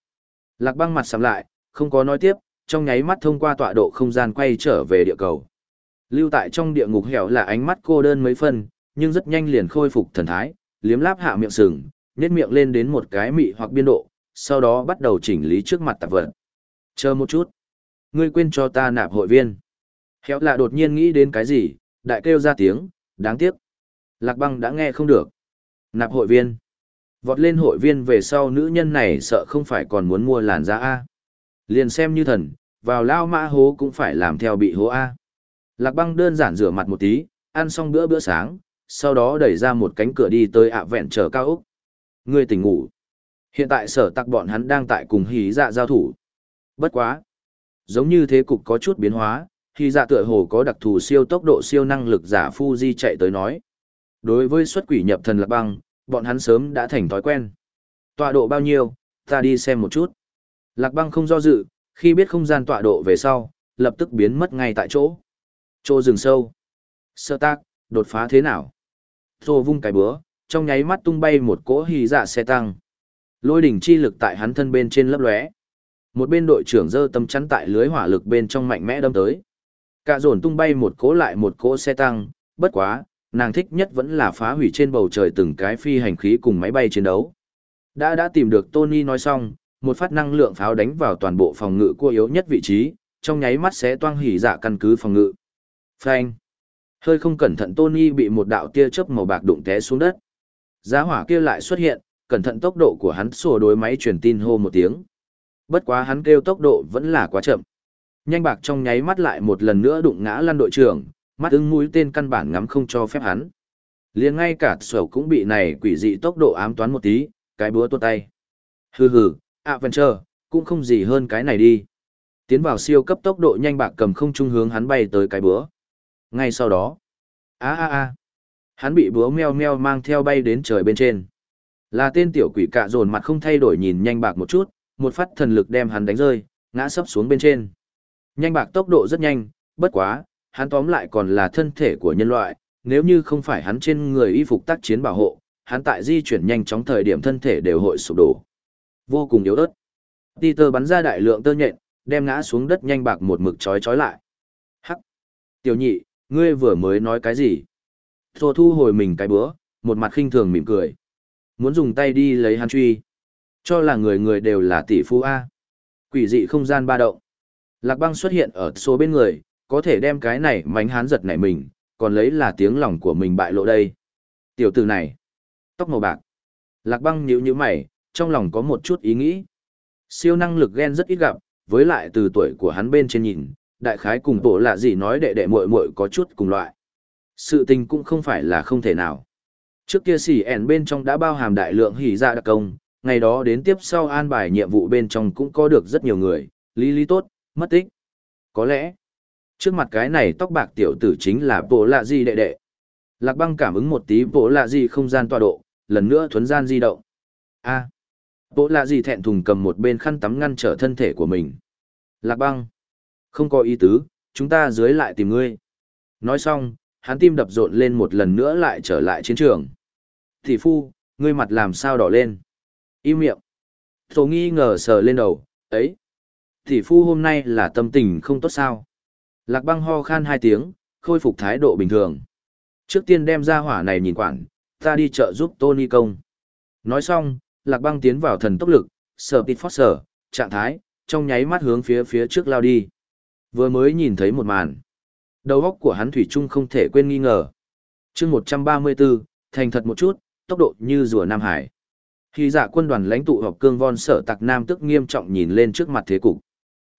Lạc băng mặt sầm lại, không có nói tiếp, trong nháy mắt thông qua tọa độ không gian quay trở về địa cầu. Lưu tại trong địa ngục hẻo là ánh mắt cô đơn mấy phân, nhưng rất nhanh liền khôi phục thần thái, liếm láp hạ miệng sừng, nét miệng lên đến một cái mị hoặc biên độ, sau đó bắt đầu chỉnh lý trước mặt tạp vật. Chờ một chút. Ngươi quên cho ta nạp hội viên. Khéo là đột nhiên nghĩ đến cái gì, đại kêu ra tiếng, đáng tiếc. Lạc băng đã nghe không được. Nạp hội viên. Vọt lên hội viên về sau nữ nhân này sợ không phải còn muốn mua làn da A. Liền xem như thần, vào lao mã hố cũng phải làm theo bị hố A. Lạc băng đơn giản rửa mặt một tí, ăn xong bữa bữa sáng, sau đó đẩy ra một cánh cửa đi tới ạ vẹn chờ cao ốc. Ngươi tỉnh ngủ. Hiện tại sở tặc bọn hắn đang tại cùng hí dạ giao thủ. Bất quá. Giống như thế cục có chút biến hóa, hí dạ tựa hồ có đặc thù siêu tốc độ siêu năng lực giả Fuji chạy tới nói. Đối với xuất quỷ nhập thần lạc băng, bọn hắn sớm đã thành thói quen. Tọa độ bao nhiêu, ta đi xem một chút. Lạc băng không do dự, khi biết không gian tọa độ về sau, lập tức biến mất ngay tại chỗ. Chỗ rừng sâu. Sơ tác, đột phá thế nào? Thô vung cái búa, trong nháy mắt tung bay một cỗ hì dạ xe tăng. Lôi đỉnh chi lực tại hắn thân bên trên lấp lóe. Một bên đội trưởng dơ tâm chắn tại lưới hỏa lực bên trong mạnh mẽ đâm tới. Cả dồn tung bay một cỗ lại một cỗ xe tăng, bất quá, nàng thích nhất vẫn là phá hủy trên bầu trời từng cái phi hành khí cùng máy bay chiến đấu. Đã đã tìm được Tony nói xong, một phát năng lượng pháo đánh vào toàn bộ phòng ngự cua yếu nhất vị trí, trong nháy mắt sẽ toang hỉ dạ căn cứ phòng ngự. Phanh. Hơi không cẩn thận Tony bị một đạo tia chớp màu bạc đụng té xuống đất. Giá hỏa kia lại xuất hiện, cẩn thận tốc độ của hắn sổ đối máy truyền tin hô một tiếng. Bất quá hắn kêu tốc độ vẫn là quá chậm. Nhanh bạc trong nháy mắt lại một lần nữa đụng ngã lăn đội trưởng, mắt ưng mũi tên căn bản ngắm không cho phép hắn. liền ngay cả sổ cũng bị này quỷ dị tốc độ ám toán một tí, cái búa tuột tay. Hừ hừ, Adventure, cũng không gì hơn cái này đi. Tiến vào siêu cấp tốc độ nhanh bạc cầm không trung hướng hắn bay tới cái búa. Ngay sau đó, a a a, hắn bị búa meo meo mang theo bay đến trời bên trên. Là tên tiểu quỷ cạ dồn mặt không thay đổi nhìn nhanh bạc một chút, một phát thần lực đem hắn đánh rơi, ngã sấp xuống bên trên. Nhanh bạc tốc độ rất nhanh, bất quá, hắn tóm lại còn là thân thể của nhân loại, nếu như không phải hắn trên người y phục tác chiến bảo hộ, hắn tại di chuyển nhanh chóng thời điểm thân thể đều hội sụp đổ. Vô cùng yếu ớt. Peter bắn ra đại lượng tơ nhện, đem ngã xuống đất nhanh bạc một mực chói chói lại. Hắc. Tiểu nhị, ngươi vừa mới nói cái gì? Thô thu hồi mình cái bữa, một mặt khinh thường mỉm cười. Muốn dùng tay đi lấy hắn truy. Cho là người người đều là tỷ phú A. Quỷ dị không gian ba động. Lạc băng xuất hiện ở số bên người, có thể đem cái này mánh hán giật nảy mình, còn lấy là tiếng lòng của mình bại lộ đây. Tiểu tử này, tóc màu bạc. Lạc băng nhíu nhíu mày, trong lòng có một chút ý nghĩ. Siêu năng lực ghen rất ít gặp, với lại từ tuổi của hắn bên trên nhìn, đại khái cùng bộ lạ gì nói đệ đệ muội muội có chút cùng loại. Sự tình cũng không phải là không thể nào. Trước kia xỉ ẻn bên trong đã bao hàm đại lượng hỉ dạ đặc công, ngày đó đến tiếp sau an bài nhiệm vụ bên trong cũng có được rất nhiều người, lý lý tốt, mất tích. Có lẽ, trước mặt cái này tóc bạc tiểu tử chính là bộ lạ gì đệ đệ. Lạc băng cảm ứng một tí bộ lạ gì không gian tọa độ, lần nữa thuấn gian di động. a bộ lạ gì thẹn thùng cầm một bên khăn tắm ngăn trở thân thể của mình. Lạc băng, không có ý tứ, chúng ta dưới lại tìm ngươi. Nói xong, hắn tim đập rộn lên một lần nữa lại trở lại chiến trường. Thị phu, ngươi mặt làm sao đỏ lên? Im miệng. Thổ nghi ngờ sờ lên đầu, ấy. Thị phu hôm nay là tâm tình không tốt sao? Lạc băng ho khan hai tiếng, khôi phục thái độ bình thường. Trước tiên đem ra hỏa này nhìn quản, ta đi chợ giúp Tony công. Nói xong, lạc băng tiến vào thần tốc lực, sở tịt phót sở, trạng thái, trong nháy mắt hướng phía phía trước lao đi. Vừa mới nhìn thấy một màn. Đầu óc của hắn thủy chung không thể quên nghi ngờ. chương 134, thành thật một chút, tốc độ như rùa Nam Hải. Khi dạ quân đoàn lãnh tụ họp cương von sở tặc Nam tức nghiêm trọng nhìn lên trước mặt thế cục.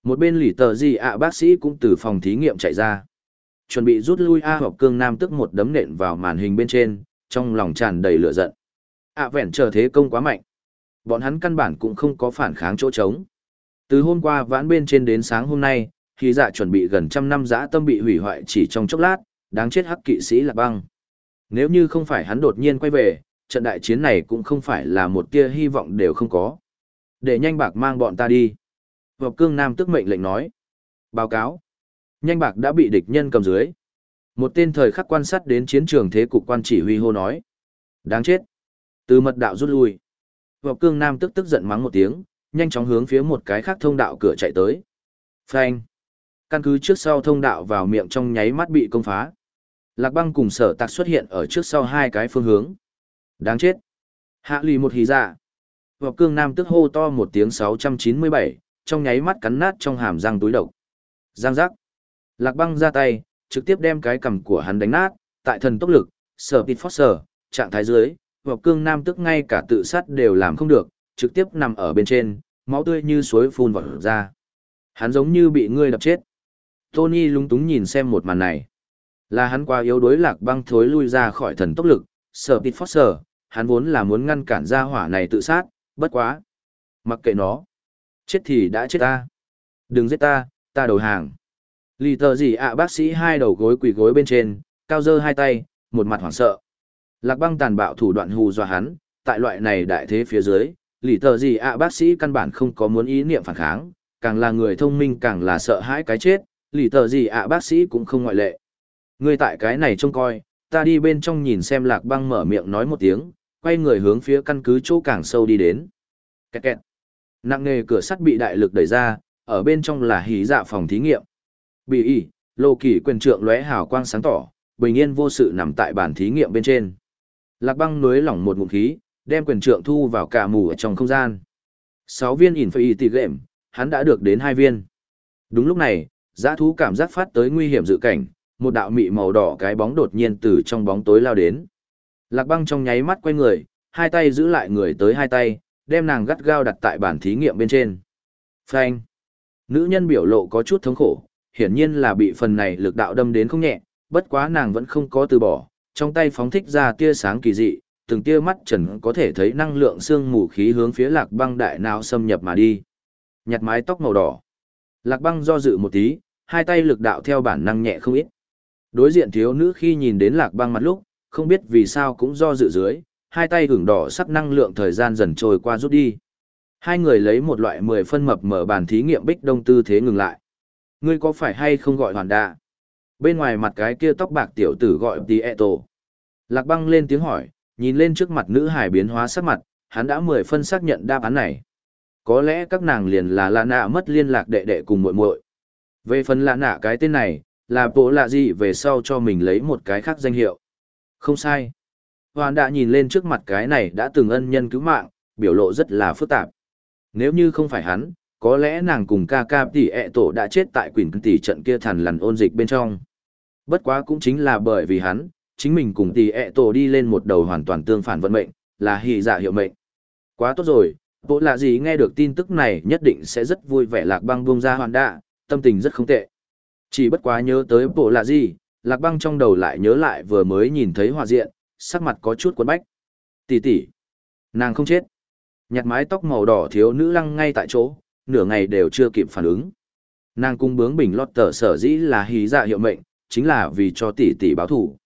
Một bên lì tờ gì ạ bác sĩ cũng từ phòng thí nghiệm chạy ra. Chuẩn bị rút lui A họp cương Nam tức một đấm nện vào màn hình bên trên, trong lòng tràn đầy lửa giận. ạ vẹn chờ thế công quá mạnh. Bọn hắn căn bản cũng không có phản kháng chỗ trống. Từ hôm qua vãn bên trên đến sáng hôm nay, khi dạ chuẩn bị gần trăm năm giã tâm bị hủy hoại chỉ trong chốc lát, đáng chết hắc kỵ sĩ lạc băng. Nếu như không phải hắn đột nhiên quay về, trận đại chiến này cũng không phải là một tia hy vọng đều không có. Để nhanh bạc mang bọn ta đi. Vọc cương nam tức mệnh lệnh nói. Báo cáo. Nhanh bạc đã bị địch nhân cầm dưới. Một tên thời khắc quan sát đến chiến trường thế cục quan chỉ huy hô nói. Đáng chết. Từ mật đạo rút lui. Vọc cương nam tức tức giận mắng một tiếng, nhanh chóng hướng phía một cái khác thông đạo cửa chạy tới. Phanh. Căn cứ trước sau thông đạo vào miệng trong nháy mắt bị công phá. Lạc băng cùng sở tạc xuất hiện ở trước sau hai cái phương hướng. Đáng chết. Hạ lì một hí dạ. Vọc cương nam tức hô to một tiếng 697, trong nháy mắt cắn nát trong hàm răng túi độc. Giang giác. Lạc băng ra tay, trực tiếp đem cái cầm của hắn đánh nát, tại thần tốc lực, sở tịt phót sở, trạng thái dưới, vọc cương nam tức ngay cả tự sát đều làm không được, trực tiếp nằm ở bên trên, máu tươi như suối phun vọt ra. Hắn giống như bị ngươi đập chết. Tony lúng túng nhìn xem một màn này. Là hắn qua yếu đối lạc băng thối lui ra khỏi thần tốc lực, sở tịt phót sở, hắn vốn là muốn ngăn cản ra hỏa này tự sát, bất quá. Mặc kệ nó. Chết thì đã chết ta. Đừng giết ta, ta đầu hàng. Lì tờ gì ạ bác sĩ hai đầu gối quỳ gối bên trên, cao dơ hai tay, một mặt hoảng sợ. Lạc băng tàn bạo thủ đoạn hù dọa hắn, tại loại này đại thế phía dưới, lì tờ gì ạ bác sĩ căn bản không có muốn ý niệm phản kháng, càng là người thông minh càng là sợ hãi cái chết, lì tờ gì ạ bác sĩ cũng không ngoại lệ. Ngươi tại cái này trông coi, ta đi bên trong nhìn xem lạc băng mở miệng nói một tiếng, quay người hướng phía căn cứ chỗ càng sâu đi đến. Kẹt kẹt. Nặng nghề cửa sắt bị đại lực đẩy ra, ở bên trong là hí dạ phòng thí nghiệm. Bị y, lô kỳ quyền trượng lóe hào quang sáng tỏ, bình yên vô sự nằm tại bàn thí nghiệm bên trên. Lạc băng nối lỏng một ngụm khí, đem quyền trượng thu vào cả mù ở trong không gian. Sáu viên ỉn phải y tì gệm, hắn đã được đến hai viên. Đúng lúc này, giã thú cảm giác phát tới nguy hiểm dự cảnh, một đạo mị màu đỏ cái bóng đột nhiên từ trong bóng tối lao đến. Lạc băng trong nháy mắt quay người, hai tay giữ lại người tới hai tay, đem nàng gắt gao đặt tại bàn thí nghiệm bên trên. Phanh. Nữ nhân biểu lộ có chút thống khổ, hiển nhiên là bị phần này lực đạo đâm đến không nhẹ, bất quá nàng vẫn không có từ bỏ, trong tay phóng thích ra tia sáng kỳ dị, từng tia mắt trần có thể thấy năng lượng xương mù khí hướng phía lạc băng đại não xâm nhập mà đi. Nhặt mái tóc màu đỏ. Lạc băng do dự một tí, hai tay lực đạo theo bản năng nhẹ không ít. Đối diện thiếu nữ khi nhìn đến lạc băng mặt lúc, không biết vì sao cũng do dự dưới, hai tay hưởng đỏ sắc năng lượng thời gian dần trôi qua rút đi. Hai người lấy một loại mười phân mập mở bàn thí nghiệm bích đông tư thế ngừng lại. Ngươi có phải hay không gọi hoàn đạ? Bên ngoài mặt cái kia tóc bạc tiểu tử gọi tí e tổ. Lạc băng lên tiếng hỏi, nhìn lên trước mặt nữ hải biến hóa sắc mặt, hắn đã mười phân xác nhận đáp án này. Có lẽ các nàng liền là lạ nạ mất liên lạc đệ đệ cùng muội muội. Về phần lạ nạ cái tên này, là bộ lạ gì về sau cho mình lấy một cái khác danh hiệu. Không sai. Hoàn đã nhìn lên trước mặt cái này đã từng ân nhân cứu mạng, biểu lộ rất là phức tạp. Nếu như không phải hắn, có lẽ nàng cùng ca ca tỷ ẹ tổ đã chết tại quỷ tỷ trận kia thằn lằn ôn dịch bên trong. Bất quá cũng chính là bởi vì hắn, chính mình cùng tỷ ẹ tổ đi lên một đầu hoàn toàn tương phản vận mệnh, là hỷ giả dạ hiệu mệnh. Quá tốt rồi, bộ lạ gì nghe được tin tức này nhất định sẽ rất vui vẻ lạc băng buông ra hoàn đạ, tâm tình rất không tệ. Chỉ bất quá nhớ tới bộ lạ gì, lạc băng trong đầu lại nhớ lại vừa mới nhìn thấy hòa diện, sắc mặt có chút quấn bách. Tỷ tỷ, nàng không chết. Nhặt mái tóc màu đỏ thiếu nữ lăng ngay tại chỗ, nửa ngày đều chưa kịp phản ứng. Nàng cung bướng bình lót tờ sở dĩ là hí dạ hiệu mệnh, chính là vì cho tỷ tỷ báo thủ.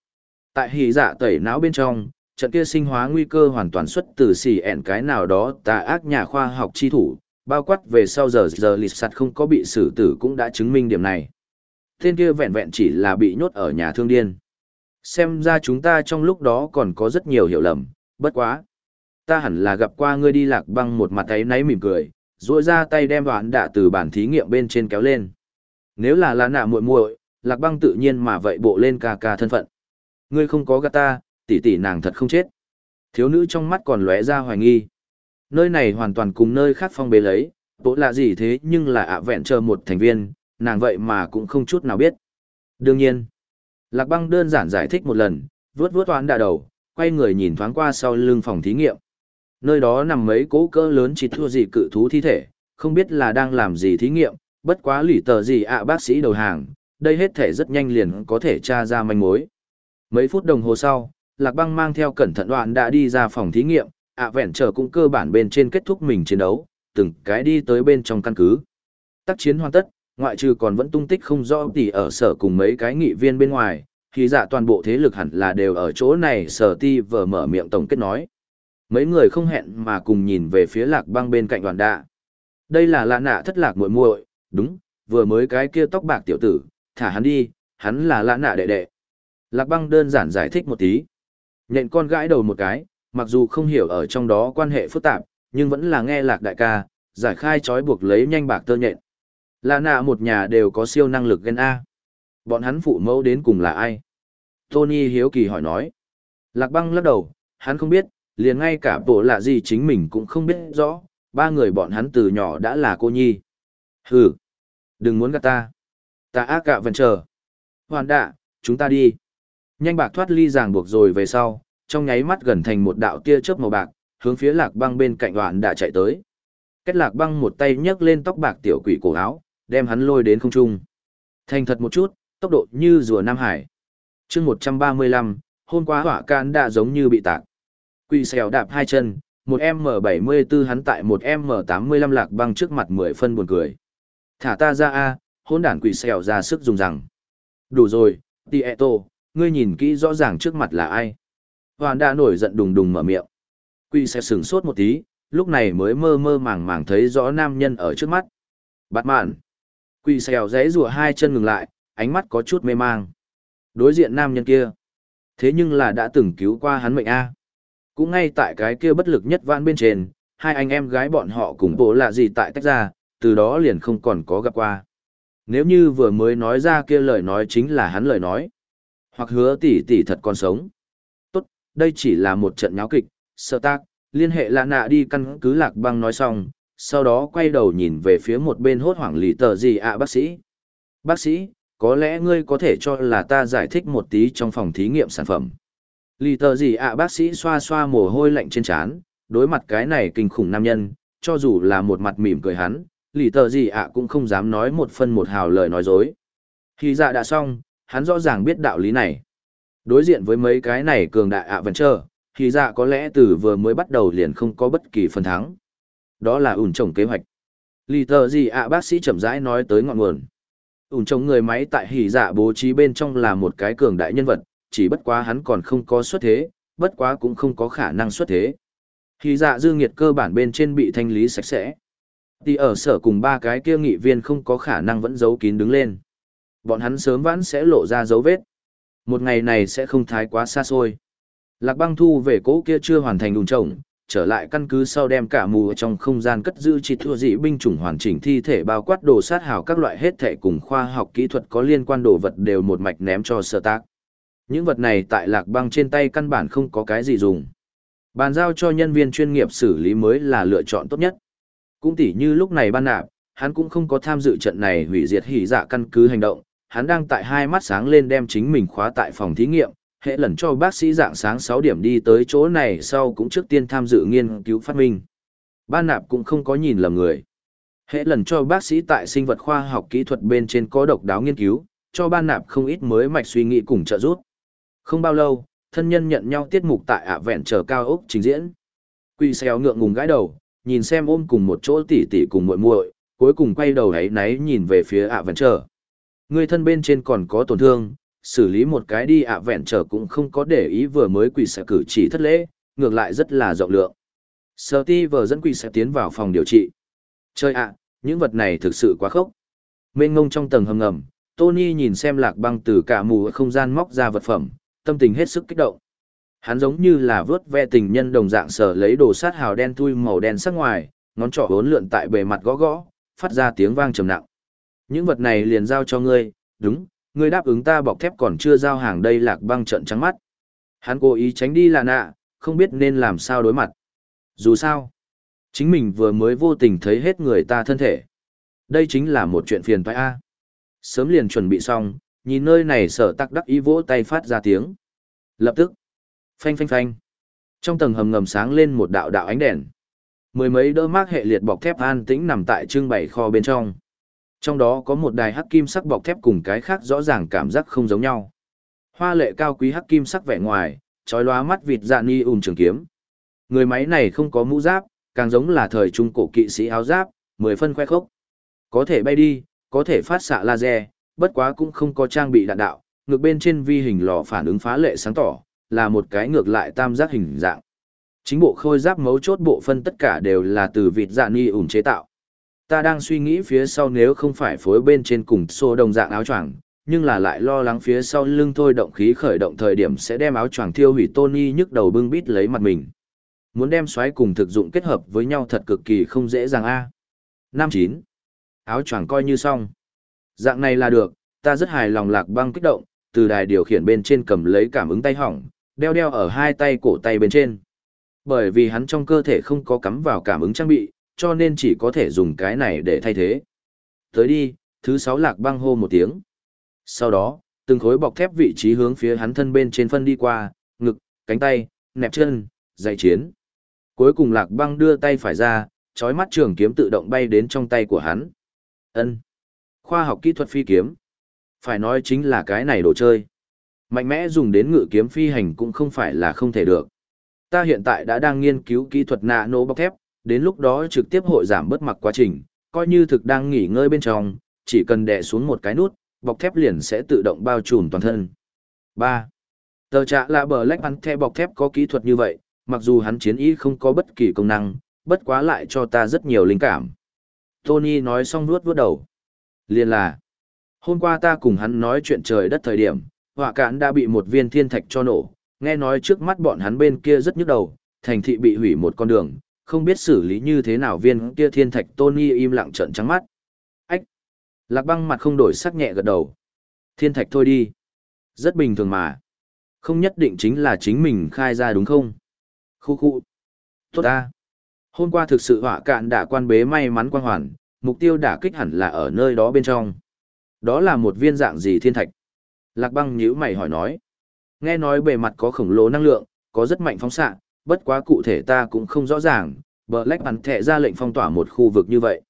Tại hí dạ tẩy não bên trong, trận kia sinh hóa nguy cơ hoàn toàn xuất từ xì ẻn cái nào đó tà ác nhà khoa học chi thủ, bao quát về sau giờ giờ lịch sạt không có bị xử tử cũng đã chứng minh điểm này. Tên kia vẹn vẹn chỉ là bị nhốt ở nhà thương điên. Xem ra chúng ta trong lúc đó còn có rất nhiều hiểu lầm, bất quá. Ta hẳn là gặp qua ngươi đi lạc băng một mặt ấy náy mỉm cười, duỗi ra tay đem đoán đạ từ bản thí nghiệm bên trên kéo lên. Nếu là lá nạ muội muội, lạc băng tự nhiên mà vậy bộ lên ca ca thân phận. Ngươi không có gạt ta, tỷ tỷ nàng thật không chết. Thiếu nữ trong mắt còn lóe ra hoài nghi. Nơi này hoàn toàn cùng nơi khác phong bế lấy, bộ là gì thế nhưng là ạ vẹn chờ một thành viên, nàng vậy mà cũng không chút nào biết. Đương nhiên, Lạc băng đơn giản giải thích một lần, vướt vướt toán đà đầu, quay người nhìn thoáng qua sau lưng phòng thí nghiệm. Nơi đó nằm mấy cố cỡ lớn chỉ thua gì cự thú thi thể, không biết là đang làm gì thí nghiệm, bất quá lỉ tờ gì ạ bác sĩ đầu hàng, đây hết thể rất nhanh liền có thể tra ra manh mối. Mấy phút đồng hồ sau, Lạc băng mang theo cẩn thận đoạn đã đi ra phòng thí nghiệm, ạ vẹn chờ cũng cơ bản bên trên kết thúc mình chiến đấu, từng cái đi tới bên trong căn cứ. Tác chiến hoàn tất, ngoại trừ còn vẫn tung tích không rõ tỉ ở sở cùng mấy cái nghị viên bên ngoài, thì dạ toàn bộ thế lực hẳn là đều ở chỗ này sở ti vờ mở miệng tổng kết nói. Mấy người không hẹn mà cùng nhìn về phía lạc băng bên cạnh đoàn đạ. Đây là lạ nạ thất lạc muội muội, đúng, vừa mới cái kia tóc bạc tiểu tử, thả hắn đi, hắn là lạ nạ đệ đệ. Lạc băng đơn giản giải thích một tí. Nhện con gãi đầu một cái, mặc dù không hiểu ở trong đó quan hệ phức tạp, nhưng vẫn là nghe lạc đại ca, giải khai trói buộc lấy nhanh bạc tơ nhện. Là nạ một nhà đều có siêu năng lực gen A. Bọn hắn phụ mẫu đến cùng là ai? Tony hiếu kỳ hỏi nói. Lạc băng lắc đầu, hắn không biết, liền ngay cả bộ lạ gì chính mình cũng không biết rõ, ba người bọn hắn từ nhỏ đã là cô nhi. Hừ, đừng muốn gạt ta. Ta ác gạ vẫn chờ. Hoàn đạ, chúng ta đi. Nhanh bạc thoát ly ràng buộc rồi về sau, trong nháy mắt gần thành một đạo tia chớp màu bạc, hướng phía lạc băng bên cạnh đoạn đã chạy tới. Kết lạc băng một tay nhấc lên tóc bạc tiểu quỷ cổ áo, đem hắn lôi đến không trung. Thành thật một chút, tốc độ như rùa Nam Hải. chương 135, hôm qua hỏa can đã giống như bị tạc. Quỷ xèo đạp hai chân, một M74 hắn tại một M85 lạc băng trước mặt mười phân buồn cười. Thả ta ra a, hôn đản quỷ xèo ra sức dùng rằng. Đủ rồi, Tieto, ngươi nhìn kỹ rõ ràng trước mặt là ai. Hoàn đã nổi giận đùng đùng mở miệng. quy sẽ sửng sốt một tí, lúc này mới mơ mơ màng màng thấy rõ nam nhân ở trước mắt. bạt mạn quy xèo dãy rủa hai chân ngừng lại, ánh mắt có chút mê mang. Đối diện nam nhân kia. Thế nhưng là đã từng cứu qua hắn mệnh A. Cũng ngay tại cái kia bất lực nhất vãn bên trên, hai anh em gái bọn họ cùng bộ lạ gì tại tách ra, từ đó liền không còn có gặp qua. Nếu như vừa mới nói ra kia lời nói chính là hắn lời nói. Hoặc hứa tỷ tỷ thật còn sống. Đây chỉ là một trận nháo kịch, sợ tác, liên hệ lạ nạ đi căn cứ lạc băng nói xong, sau đó quay đầu nhìn về phía một bên hốt hoảng lì tờ gì ạ bác sĩ. Bác sĩ, có lẽ ngươi có thể cho là ta giải thích một tí trong phòng thí nghiệm sản phẩm. Lì tờ gì ạ bác sĩ xoa xoa mồ hôi lạnh trên trán, đối mặt cái này kinh khủng nam nhân, cho dù là một mặt mỉm cười hắn, lì tờ gì ạ cũng không dám nói một phân một hào lời nói dối. Khi dạ đã xong, hắn rõ ràng biết đạo lý này. Đối diện với mấy cái này cường đại ạ vẫn chờ, thì dạ có lẽ từ vừa mới bắt đầu liền không có bất kỳ phần thắng. Đó là ủn trồng kế hoạch. Lì tờ gì ạ bác sĩ chậm rãi nói tới ngọn nguồn. ủn trồng người máy tại hỉ dạ bố trí bên trong là một cái cường đại nhân vật, chỉ bất quá hắn còn không có xuất thế, bất quá cũng không có khả năng xuất thế. Hỉ dạ dư nghiệt cơ bản bên trên bị thanh lý sạch sẽ. Thì ở sở cùng ba cái kia nghị viên không có khả năng vẫn giấu kín đứng lên. Bọn hắn sớm vãn sẽ lộ ra dấu vết. Một ngày này sẽ không thái quá xa xôi. Lạc băng thu về cỗ kia chưa hoàn thành đùn trồng, trở lại căn cứ sau đem cả mù trong không gian cất giữ chỉ thua dị binh chủng hoàn chỉnh thi thể bao quát đồ sát hào các loại hết thể cùng khoa học kỹ thuật có liên quan đồ vật đều một mạch ném cho sơ tác. Những vật này tại lạc băng trên tay căn bản không có cái gì dùng. Bàn giao cho nhân viên chuyên nghiệp xử lý mới là lựa chọn tốt nhất. Cũng tỉ như lúc này ban nạp, hắn cũng không có tham dự trận này hủy diệt hỉ dạ căn cứ hành động, hắn đang tại hai mắt sáng lên đem chính mình khóa tại phòng thí nghiệm, hệ lần cho bác sĩ dạng sáng 6 điểm đi tới chỗ này sau cũng trước tiên tham dự nghiên cứu phát minh. Ban nạp cũng không có nhìn lầm người. Hệ lần cho bác sĩ tại sinh vật khoa học kỹ thuật bên trên có độc đáo nghiên cứu, cho ban nạp không ít mới mạch suy nghĩ cùng trợ giúp. Không bao lâu, thân nhân nhận nhau tiết mục tại ạ vẹn chờ cao ốc trình diễn. Quỳ xéo ngượng ngùng gãi đầu, nhìn xem ôm cùng một chỗ tỉ tỉ cùng muội muội, cuối cùng quay đầu ấy náy nhìn về phía ạ vẹn chờ. Người thân bên trên còn có tổn thương, xử lý một cái đi ạ vẹn trở cũng không có để ý vừa mới quỳ sẽ cử chỉ thất lễ, ngược lại rất là rộng lượng. Sở ti vờ dẫn quỳ sẽ tiến vào phòng điều trị. Chơi ạ, những vật này thực sự quá khốc. Mênh ngông trong tầng hầm ngầm, Tony nhìn xem lạc băng từ cả mù không gian móc ra vật phẩm, tâm tình hết sức kích động. Hắn giống như là vớt ve tình nhân đồng dạng sở lấy đồ sát hào đen thui màu đen sắc ngoài, ngón trỏ hốn lượn tại bề mặt gõ gõ, phát ra tiếng vang trầm nặng. Những vật này liền giao cho ngươi, đúng, ngươi đáp ứng ta bọc thép còn chưa giao hàng đây lạc băng trận trắng mắt. Hắn cố ý tránh đi là nạ, không biết nên làm sao đối mặt. Dù sao, chính mình vừa mới vô tình thấy hết người ta thân thể. Đây chính là một chuyện phiền toái A. Sớm liền chuẩn bị xong, nhìn nơi này sở tắc đắc ý vỗ tay phát ra tiếng. Lập tức, phanh phanh phanh. Trong tầng hầm ngầm sáng lên một đạo đạo ánh đèn. Mười mấy đỡ mác hệ liệt bọc thép an tĩnh nằm tại trưng bày kho bên trong. Trong đó có một đài hắc kim sắc bọc thép cùng cái khác rõ ràng cảm giác không giống nhau. Hoa lệ cao quý hắc kim sắc vẻ ngoài, trói lóa mắt vịt dạ ni ùn trường kiếm. Người máy này không có mũ giáp, càng giống là thời trung cổ kỵ sĩ áo giáp, mười phân khoe khốc. Có thể bay đi, có thể phát xạ laser, bất quá cũng không có trang bị đạn đạo, ngược bên trên vi hình lò phản ứng phá lệ sáng tỏ, là một cái ngược lại tam giác hình dạng. Chính bộ khôi giáp mấu chốt bộ phân tất cả đều là từ vịt dạ ni ủn chế tạo. Ta đang suy nghĩ phía sau nếu không phải phối bên trên cùng xô đồng dạng áo choàng, nhưng là lại lo lắng phía sau lưng thôi động khí khởi động thời điểm sẽ đem áo choàng thiêu hủy Tony nhức đầu bưng bít lấy mặt mình. Muốn đem xoáy cùng thực dụng kết hợp với nhau thật cực kỳ không dễ dàng a. Năm chín, Áo choàng coi như xong. Dạng này là được, ta rất hài lòng lạc băng kích động, từ đài điều khiển bên trên cầm lấy cảm ứng tay hỏng, đeo đeo ở hai tay cổ tay bên trên. Bởi vì hắn trong cơ thể không có cắm vào cảm ứng trang bị, cho nên chỉ có thể dùng cái này để thay thế. Tới đi, thứ sáu lạc băng hô một tiếng. Sau đó, từng khối bọc thép vị trí hướng phía hắn thân bên trên phân đi qua, ngực, cánh tay, nẹp chân, dạy chiến. Cuối cùng lạc băng đưa tay phải ra, chói mắt trường kiếm tự động bay đến trong tay của hắn. ân Khoa học kỹ thuật phi kiếm. Phải nói chính là cái này đồ chơi. Mạnh mẽ dùng đến ngự kiếm phi hành cũng không phải là không thể được. Ta hiện tại đã đang nghiên cứu kỹ thuật nano bọc thép, đến lúc đó trực tiếp hội giảm bớt mặc quá trình, coi như thực đang nghỉ ngơi bên trong, chỉ cần đè xuống một cái nút, bọc thép liền sẽ tự động bao trùm toàn thân. 3. Tờ trạ là bờ lách bắn theo bọc thép có kỹ thuật như vậy, mặc dù hắn chiến ý không có bất kỳ công năng, bất quá lại cho ta rất nhiều linh cảm. Tony nói xong nuốt vuốt đầu. Liên là, hôm qua ta cùng hắn nói chuyện trời đất thời điểm, họa cạn đã bị một viên thiên thạch cho nổ, nghe nói trước mắt bọn hắn bên kia rất nhức đầu, thành thị bị hủy một con đường, không biết xử lý như thế nào viên kia thiên thạch Tony im lặng trợn trắng mắt. Ách! Lạc băng mặt không đổi sắc nhẹ gật đầu. Thiên thạch thôi đi. Rất bình thường mà. Không nhất định chính là chính mình khai ra đúng không? Khu khu. Tốt ta. Hôm qua thực sự họa cạn đã quan bế may mắn quan hoàn, mục tiêu đả kích hẳn là ở nơi đó bên trong. Đó là một viên dạng gì thiên thạch? Lạc băng nhíu mày hỏi nói. Nghe nói bề mặt có khổng lồ năng lượng, có rất mạnh phóng xạ, bất quá cụ thể ta cũng không rõ ràng, Black bắn thẻ ra lệnh phong tỏa một khu vực như vậy.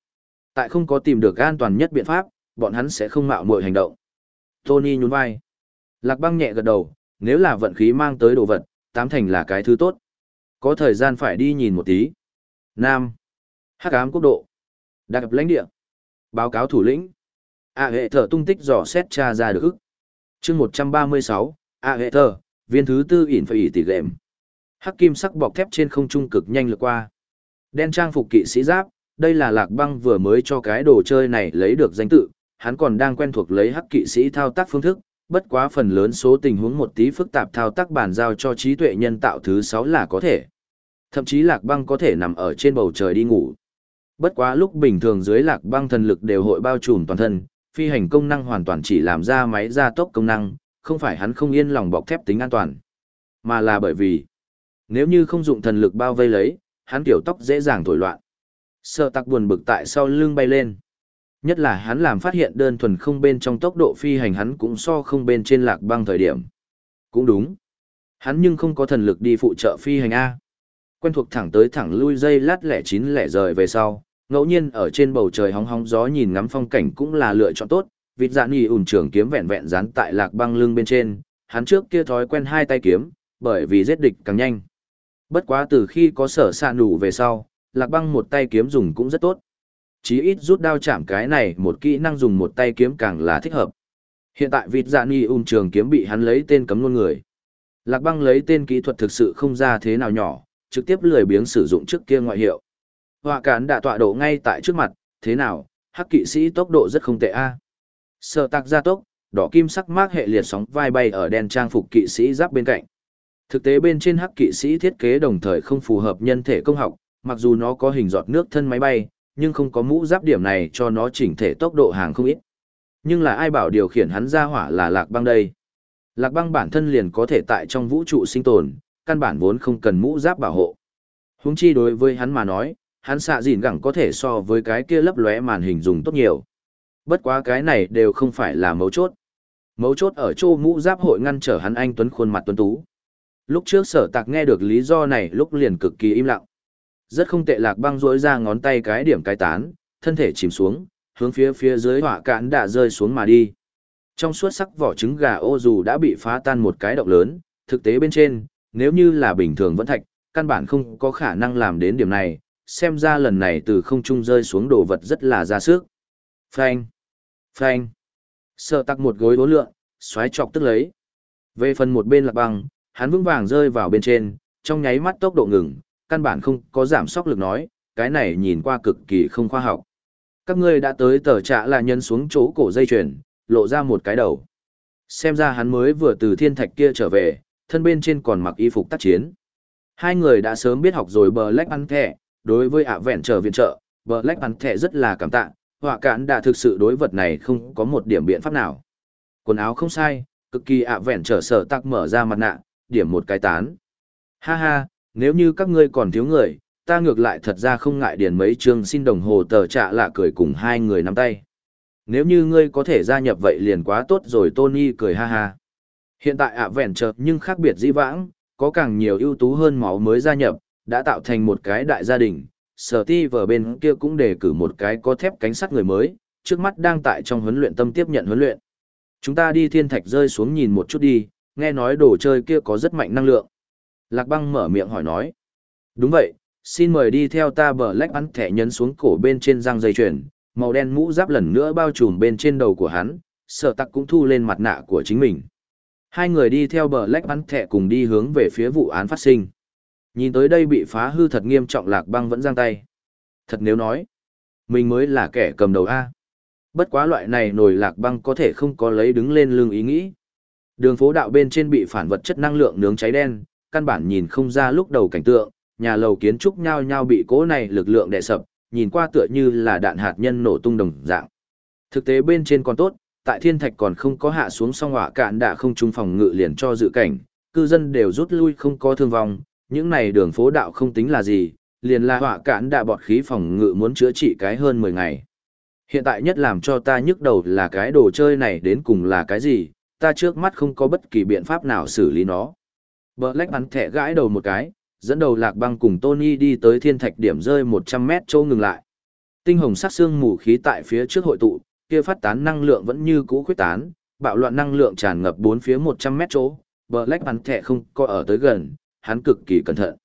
Tại không có tìm được an toàn nhất biện pháp, bọn hắn sẽ không mạo muội hành động. Tony nhún vai. Lạc băng nhẹ gật đầu, nếu là vận khí mang tới đồ vật, tám thành là cái thứ tốt. Có thời gian phải đi nhìn một tí. Nam. Hắc ám quốc độ. Đặc lãnh địa. Báo cáo thủ lĩnh. A hệ thở tung tích dò xét tra ra được ức. chương 136, A hệ thở, viên thứ tư ỉn phải ỉ tỷ lệm. Hắc kim sắc bọc thép trên không trung cực nhanh lượt qua. Đen trang phục kỵ sĩ giáp, đây là lạc băng vừa mới cho cái đồ chơi này lấy được danh tự, hắn còn đang quen thuộc lấy hắc kỵ sĩ thao tác phương thức, bất quá phần lớn số tình huống một tí phức tạp thao tác bàn giao cho trí tuệ nhân tạo thứ 6 là có thể. Thậm chí lạc băng có thể nằm ở trên bầu trời đi ngủ. Bất quá lúc bình thường dưới lạc băng thần lực đều hội bao trùm toàn thân, phi hành công năng hoàn toàn chỉ làm ra máy gia tốc công năng, không phải hắn không yên lòng bọc thép tính an toàn, mà là bởi vì nếu như không dụng thần lực bao vây lấy, hắn kiểu tóc dễ dàng thổi loạn. Sợ tặc buồn bực tại sau lưng bay lên. Nhất là hắn làm phát hiện đơn thuần không bên trong tốc độ phi hành hắn cũng so không bên trên lạc băng thời điểm. Cũng đúng. Hắn nhưng không có thần lực đi phụ trợ phi hành A. Quen thuộc thẳng tới thẳng lui dây lát lẻ chín lẻ rời về sau, ngẫu nhiên ở trên bầu trời hóng hóng gió nhìn ngắm phong cảnh cũng là lựa chọn tốt. Vịt dạ nhì ủn trường kiếm vẹn vẹn dán tại lạc băng lưng bên trên, hắn trước kia thói quen hai tay kiếm, bởi vì giết địch càng nhanh. Bất quá từ khi có sở xạ nủ về sau, lạc băng một tay kiếm dùng cũng rất tốt. Chí ít rút đao chạm cái này một kỹ năng dùng một tay kiếm càng là thích hợp. Hiện tại vịt dạ ni ung trường kiếm bị hắn lấy tên cấm luôn người. Lạc băng lấy tên kỹ thuật thực sự không ra thế nào nhỏ, trực tiếp lười biếng sử dụng trước kia ngoại hiệu. Họa cán đã tọa độ ngay tại trước mặt, thế nào, hắc kỵ sĩ tốc độ rất không tệ a. À. Tạc gia tốc, đỏ kim sắc mác hệ liệt sóng vai bay ở đen trang phục kỵ sĩ giáp bên cạnh. Thực tế bên trên hắc kỵ sĩ thiết kế đồng thời không phù hợp nhân thể công học, mặc dù nó có hình giọt nước thân máy bay, nhưng không có mũ giáp điểm này cho nó chỉnh thể tốc độ hàng không ít. Nhưng là ai bảo điều khiển hắn ra hỏa là lạc băng đây? Lạc băng bản thân liền có thể tại trong vũ trụ sinh tồn, căn bản vốn không cần mũ giáp bảo hộ. Húng chi đối với hắn mà nói, hắn xạ dịn gẳng có thể so với cái kia lấp lóe màn hình dùng tốt nhiều. Bất quá cái này đều không phải là mấu chốt. Mấu chốt ở chỗ mũ giáp hội ngăn trở hắn anh tuấn khuôn mặt tuấn tú. Lúc trước sở tạc nghe được lý do này lúc liền cực kỳ im lặng. Rất không tệ lạc băng rỗi ra ngón tay cái điểm cái tán, thân thể chìm xuống, hướng phía phía dưới hỏa cạn đã rơi xuống mà đi. Trong suốt sắc vỏ trứng gà ô dù đã bị phá tan một cái động lớn, thực tế bên trên, nếu như là bình thường vẫn thạch, căn bản không có khả năng làm đến điểm này, xem ra lần này từ không trung rơi xuống đồ vật rất là ra sức. Phanh! Phanh! Sợ tắc một gối bố lượng, xoáy chọc tức lấy. Về phần một bên lạc băng, hắn vững vàng rơi vào bên trên, trong nháy mắt tốc độ ngừng, căn bản không có giảm sóc lực nói, cái này nhìn qua cực kỳ không khoa học. Các ngươi đã tới tờ trạ là nhân xuống chỗ cổ dây chuyền, lộ ra một cái đầu. Xem ra hắn mới vừa từ thiên thạch kia trở về, thân bên trên còn mặc y phục tác chiến. Hai người đã sớm biết học rồi bờ lách ăn thẻ, đối với ạ vẹn trở viện trợ, bờ lách ăn thẻ rất là cảm tạ, họa cản đã thực sự đối vật này không có một điểm biện pháp nào. Quần áo không sai, cực kỳ ạ vẹn trở sở tắc mở ra mặt nạ, điểm một cái tán. Ha ha, nếu như các ngươi còn thiếu người, ta ngược lại thật ra không ngại điền mấy chương xin đồng hồ tờ trạ lạ cười cùng hai người nắm tay. Nếu như ngươi có thể gia nhập vậy liền quá tốt rồi Tony cười ha ha. Hiện tại ạ vẹn chợt nhưng khác biệt dĩ vãng, có càng nhiều ưu tú hơn máu mới gia nhập, đã tạo thành một cái đại gia đình. Sở ti vở bên kia cũng đề cử một cái có thép cánh sắt người mới, trước mắt đang tại trong huấn luyện tâm tiếp nhận huấn luyện. Chúng ta đi thiên thạch rơi xuống nhìn một chút đi, nghe nói đồ chơi kia có rất mạnh năng lượng. Lạc băng mở miệng hỏi nói. Đúng vậy, xin mời đi theo ta bờ lách ăn thẻ nhấn xuống cổ bên trên răng dây chuyền, màu đen mũ giáp lần nữa bao trùm bên trên đầu của hắn, sở tặc cũng thu lên mặt nạ của chính mình. Hai người đi theo bờ lách ăn thẻ cùng đi hướng về phía vụ án phát sinh. Nhìn tới đây bị phá hư thật nghiêm trọng lạc băng vẫn giang tay. Thật nếu nói, mình mới là kẻ cầm đầu A. Bất quá loại này nổi lạc băng có thể không có lấy đứng lên lưng ý nghĩ. Đường phố đạo bên trên bị phản vật chất năng lượng nướng cháy đen, căn bản nhìn không ra lúc đầu cảnh tượng, nhà lầu kiến trúc nhao nhao bị cố này lực lượng đè sập, nhìn qua tựa như là đạn hạt nhân nổ tung đồng dạng. Thực tế bên trên còn tốt, tại thiên thạch còn không có hạ xuống song hỏa cạn đã không trung phòng ngự liền cho dự cảnh, cư dân đều rút lui không có thương vong, những này đường phố đạo không tính là gì, liền là hỏa cạn đã bọt khí phòng ngự muốn chữa trị cái hơn 10 ngày. Hiện tại nhất làm cho ta nhức đầu là cái đồ chơi này đến cùng là cái gì, ta trước mắt không có bất kỳ biện pháp nào xử lý nó. Black bắn thẻ gãi đầu một cái, dẫn đầu lạc băng cùng Tony đi tới thiên thạch điểm rơi 100 mét châu ngừng lại. Tinh hồng sắc xương mù khí tại phía trước hội tụ, kia phát tán năng lượng vẫn như cũ khuyết tán, bạo loạn năng lượng tràn ngập bốn phía 100 mét chỗ, Black bắn thẻ không có ở tới gần, hắn cực kỳ cẩn thận.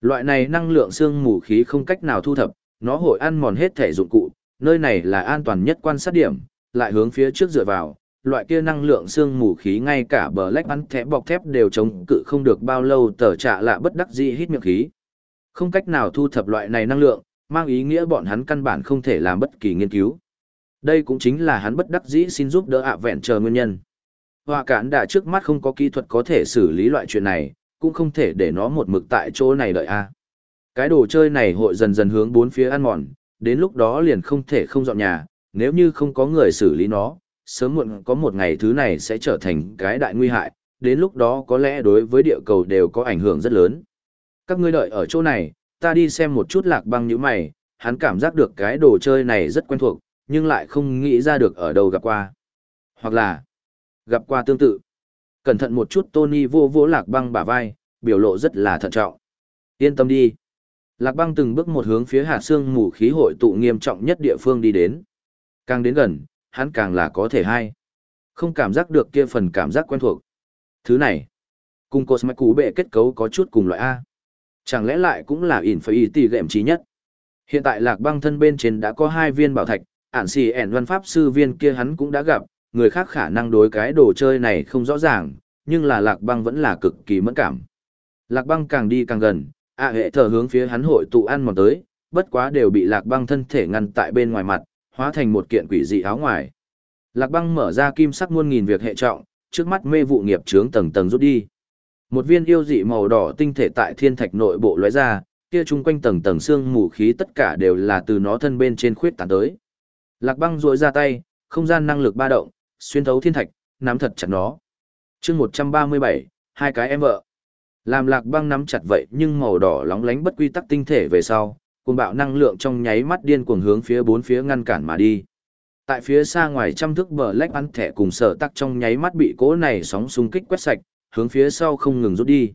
Loại này năng lượng xương mù khí không cách nào thu thập, nó hội ăn mòn hết thể dụng cụ, nơi này là an toàn nhất quan sát điểm, lại hướng phía trước dựa vào, loại kia năng lượng xương mù khí ngay cả bờ lách bắn thép bọc thép đều chống cự không được bao lâu tờ trạ lạ bất đắc dĩ hít miệng khí. Không cách nào thu thập loại này năng lượng, mang ý nghĩa bọn hắn căn bản không thể làm bất kỳ nghiên cứu. Đây cũng chính là hắn bất đắc dĩ xin giúp đỡ ạ vẹn chờ nguyên nhân. Hòa cản đã trước mắt không có kỹ thuật có thể xử lý loại chuyện này, cũng không thể để nó một mực tại chỗ này đợi a. Cái đồ chơi này hội dần dần hướng bốn phía ăn mòn, đến lúc đó liền không thể không dọn nhà, nếu như không có người xử lý nó, sớm muộn có một ngày thứ này sẽ trở thành cái đại nguy hại, đến lúc đó có lẽ đối với địa cầu đều có ảnh hưởng rất lớn. Các ngươi đợi ở chỗ này, ta đi xem một chút lạc băng như mày, hắn cảm giác được cái đồ chơi này rất quen thuộc, nhưng lại không nghĩ ra được ở đâu gặp qua. Hoặc là, gặp qua tương tự. Cẩn thận một chút Tony vô vô lạc băng bả vai, biểu lộ rất là thận trọng. Yên tâm đi. Lạc băng từng bước một hướng phía hạt xương mù khí hội tụ nghiêm trọng nhất địa phương đi đến. Càng đến gần, hắn càng là có thể hay. Không cảm giác được kia phần cảm giác quen thuộc. Thứ này, cùng cột mạch cú bệ kết cấu có chút cùng loại A. Chẳng lẽ lại cũng là ỉn phải tỷ gệm trí nhất. Hiện tại lạc băng thân bên trên đã có hai viên bảo thạch, ản xì ẻn văn pháp sư viên kia hắn cũng đã gặp, người khác khả năng đối cái đồ chơi này không rõ ràng, nhưng là lạc băng vẫn là cực kỳ mẫn cảm. Lạc băng càng đi càng gần, ạ hệ thở hướng phía hắn hội tụ ăn mòn tới, bất quá đều bị lạc băng thân thể ngăn tại bên ngoài mặt, hóa thành một kiện quỷ dị áo ngoài. Lạc băng mở ra kim sắc muôn nghìn việc hệ trọng, trước mắt mê vụ nghiệp trướng tầng tầng rút đi. Một viên yêu dị màu đỏ tinh thể tại thiên thạch nội bộ lóe ra, kia chung quanh tầng tầng xương mù khí tất cả đều là từ nó thân bên trên khuyết tán tới. Lạc băng duỗi ra tay, không gian năng lực ba động, xuyên thấu thiên thạch, nắm thật chặt nó. chương 137, hai cái em vợ. Làm lạc băng nắm chặt vậy nhưng màu đỏ lóng lánh bất quy tắc tinh thể về sau, Cuồng bạo năng lượng trong nháy mắt điên cuồng hướng phía bốn phía ngăn cản mà đi. Tại phía xa ngoài trăm thước bờ lách ăn thẻ cùng sở tắc trong nháy mắt bị cỗ này sóng xung kích quét sạch, hướng phía sau không ngừng rút đi.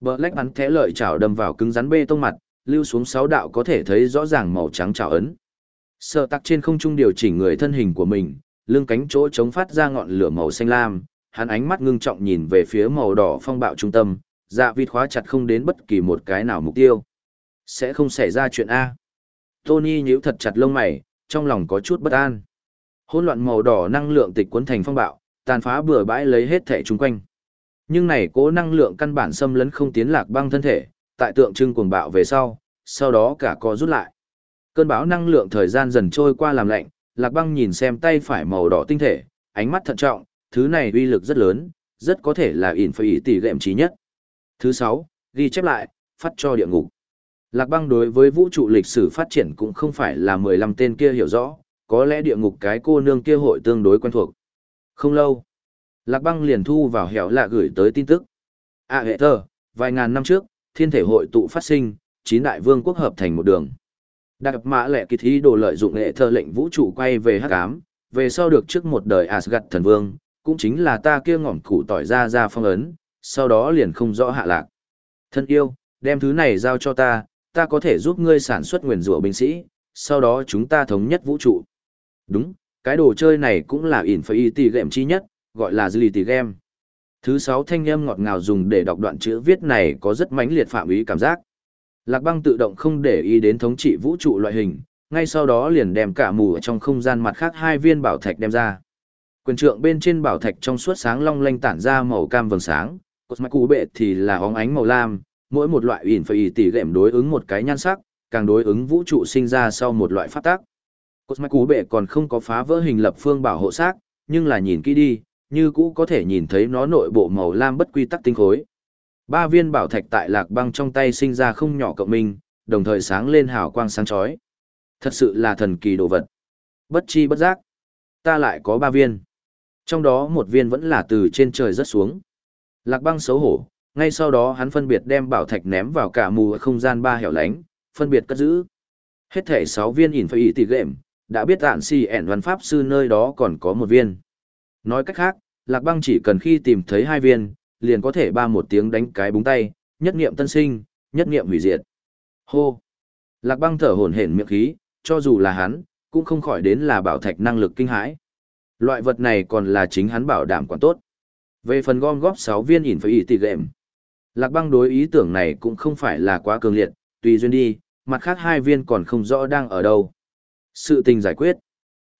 Bờ lách ăn thẻ lợi chảo đâm vào cứng rắn bê tông mặt, lưu xuống sáu đạo có thể thấy rõ ràng màu trắng chảo ấn. Sở tắc trên không trung điều chỉnh người thân hình của mình, lưng cánh chỗ chống phát ra ngọn lửa màu xanh lam, hắn ánh mắt ngưng trọng nhìn về phía màu đỏ phong bạo trung tâm, dạ vịt khóa chặt không đến bất kỳ một cái nào mục tiêu. Sẽ không xảy ra chuyện A. Tony nhíu thật chặt lông mày, trong lòng có chút bất an. Hỗn loạn màu đỏ năng lượng tịch cuốn thành phong bạo, tàn phá bừa bãi lấy hết thể chung quanh. Nhưng này cố năng lượng căn bản xâm lấn không tiến lạc băng thân thể, tại tượng trưng cuồng bạo về sau, sau đó cả co rút lại. Cơn bão năng lượng thời gian dần trôi qua làm lạnh, lạc băng nhìn xem tay phải màu đỏ tinh thể, ánh mắt thận trọng, thứ này uy lực rất lớn, rất có thể là ỉn phải tỷ gệm trí nhất. Thứ sáu, ghi chép lại, phát cho địa ngục. Lạc băng đối với vũ trụ lịch sử phát triển cũng không phải là 15 tên kia hiểu rõ, có lẽ địa ngục cái cô nương kia hội tương đối quen thuộc. Không lâu, Lạc băng liền thu vào hẻo lạ gửi tới tin tức. À hệ thơ, vài ngàn năm trước, thiên thể hội tụ phát sinh, chín đại vương quốc hợp thành một đường. Đặc mã lệ kỳ thí đồ lợi dụng hệ thơ lệnh vũ trụ quay về hắc ám, về sau được trước một đời Asgard thần vương, cũng chính là ta kia ngỏm củ tỏi ra ra phong ấn, sau đó liền không rõ hạ lạc. Thân yêu, đem thứ này giao cho ta, ta có thể giúp ngươi sản xuất nguyền rủa binh sĩ, sau đó chúng ta thống nhất vũ trụ. Đúng, cái đồ chơi này cũng là Infinity game chi nhất, gọi là Zility game. Thứ sáu thanh âm ngọt ngào dùng để đọc đoạn chữ viết này có rất mãnh liệt phạm ý cảm giác. Lạc băng tự động không để ý đến thống trị vũ trụ loại hình, ngay sau đó liền đem cả mù trong không gian mặt khác hai viên bảo thạch đem ra. Quyền trượng bên trên bảo thạch trong suốt sáng long lanh tản ra màu cam vầng sáng, cột mạch cú bệ thì là óng ánh màu lam, mỗi một loại ỉn phải tỷ gệm đối ứng một cái nhan sắc, càng đối ứng vũ trụ sinh ra sau một loại phát tác. Cột mạch cú bệ còn không có phá vỡ hình lập phương bảo hộ xác, nhưng là nhìn kỹ đi, như cũ có thể nhìn thấy nó nội bộ màu lam bất quy tắc tinh khối. Ba viên bảo thạch tại lạc băng trong tay sinh ra không nhỏ cộng minh, đồng thời sáng lên hào quang sáng chói. Thật sự là thần kỳ đồ vật. Bất chi bất giác. Ta lại có ba viên. Trong đó một viên vẫn là từ trên trời rớt xuống. Lạc băng xấu hổ, ngay sau đó hắn phân biệt đem bảo thạch ném vào cả mù không gian ba hẻo lánh, phân biệt cất giữ. Hết thể sáu viên ỉn phải ỉ tỷ gệm, đã biết tạn si ẻn văn pháp sư nơi đó còn có một viên. Nói cách khác, Lạc băng chỉ cần khi tìm thấy hai viên, liền có thể ba một tiếng đánh cái búng tay, nhất nghiệm tân sinh, nhất nghiệm hủy diệt. Hô! Lạc băng thở hổn hển miệng khí, cho dù là hắn, cũng không khỏi đến là bảo thạch năng lực kinh hãi. Loại vật này còn là chính hắn bảo đảm quản tốt. Về phần gom góp 6 viên ỉn phải ỉ tỷ gệm. Lạc băng đối ý tưởng này cũng không phải là quá cường liệt, tùy duyên đi, mặt khác hai viên còn không rõ đang ở đâu. Sự tình giải quyết.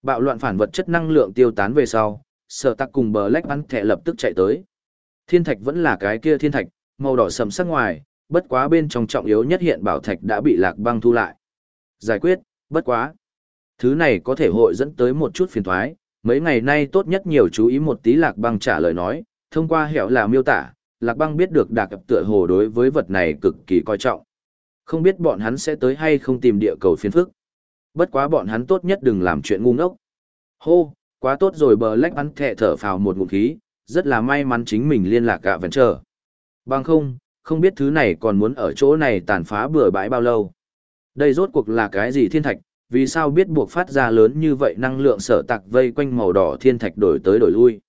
Bạo loạn phản vật chất năng lượng tiêu tán về sau, sở tắc cùng bờ lách bắn thẻ lập tức chạy tới. Thiên thạch vẫn là cái kia thiên thạch, màu đỏ sầm sắc ngoài, bất quá bên trong trọng yếu nhất hiện bảo thạch đã bị lạc băng thu lại. Giải quyết, bất quá. Thứ này có thể hội dẫn tới một chút phiền thoái, mấy ngày nay tốt nhất nhiều chú ý một tí lạc băng trả lời nói, thông qua hẻo là miêu tả, lạc băng biết được đạc tựa hồ đối với vật này cực kỳ coi trọng. Không biết bọn hắn sẽ tới hay không tìm địa cầu phiền phức. Bất quá bọn hắn tốt nhất đừng làm chuyện ngu ngốc. Hô, quá tốt rồi bờ lách bắn thẹ thở phào một ngụm khí, rất là may mắn chính mình liên lạc cả vẫn chờ. Bằng không, không biết thứ này còn muốn ở chỗ này tàn phá bừa bãi bao lâu. Đây rốt cuộc là cái gì thiên thạch, vì sao biết buộc phát ra lớn như vậy năng lượng sở tạc vây quanh màu đỏ thiên thạch đổi tới đổi lui.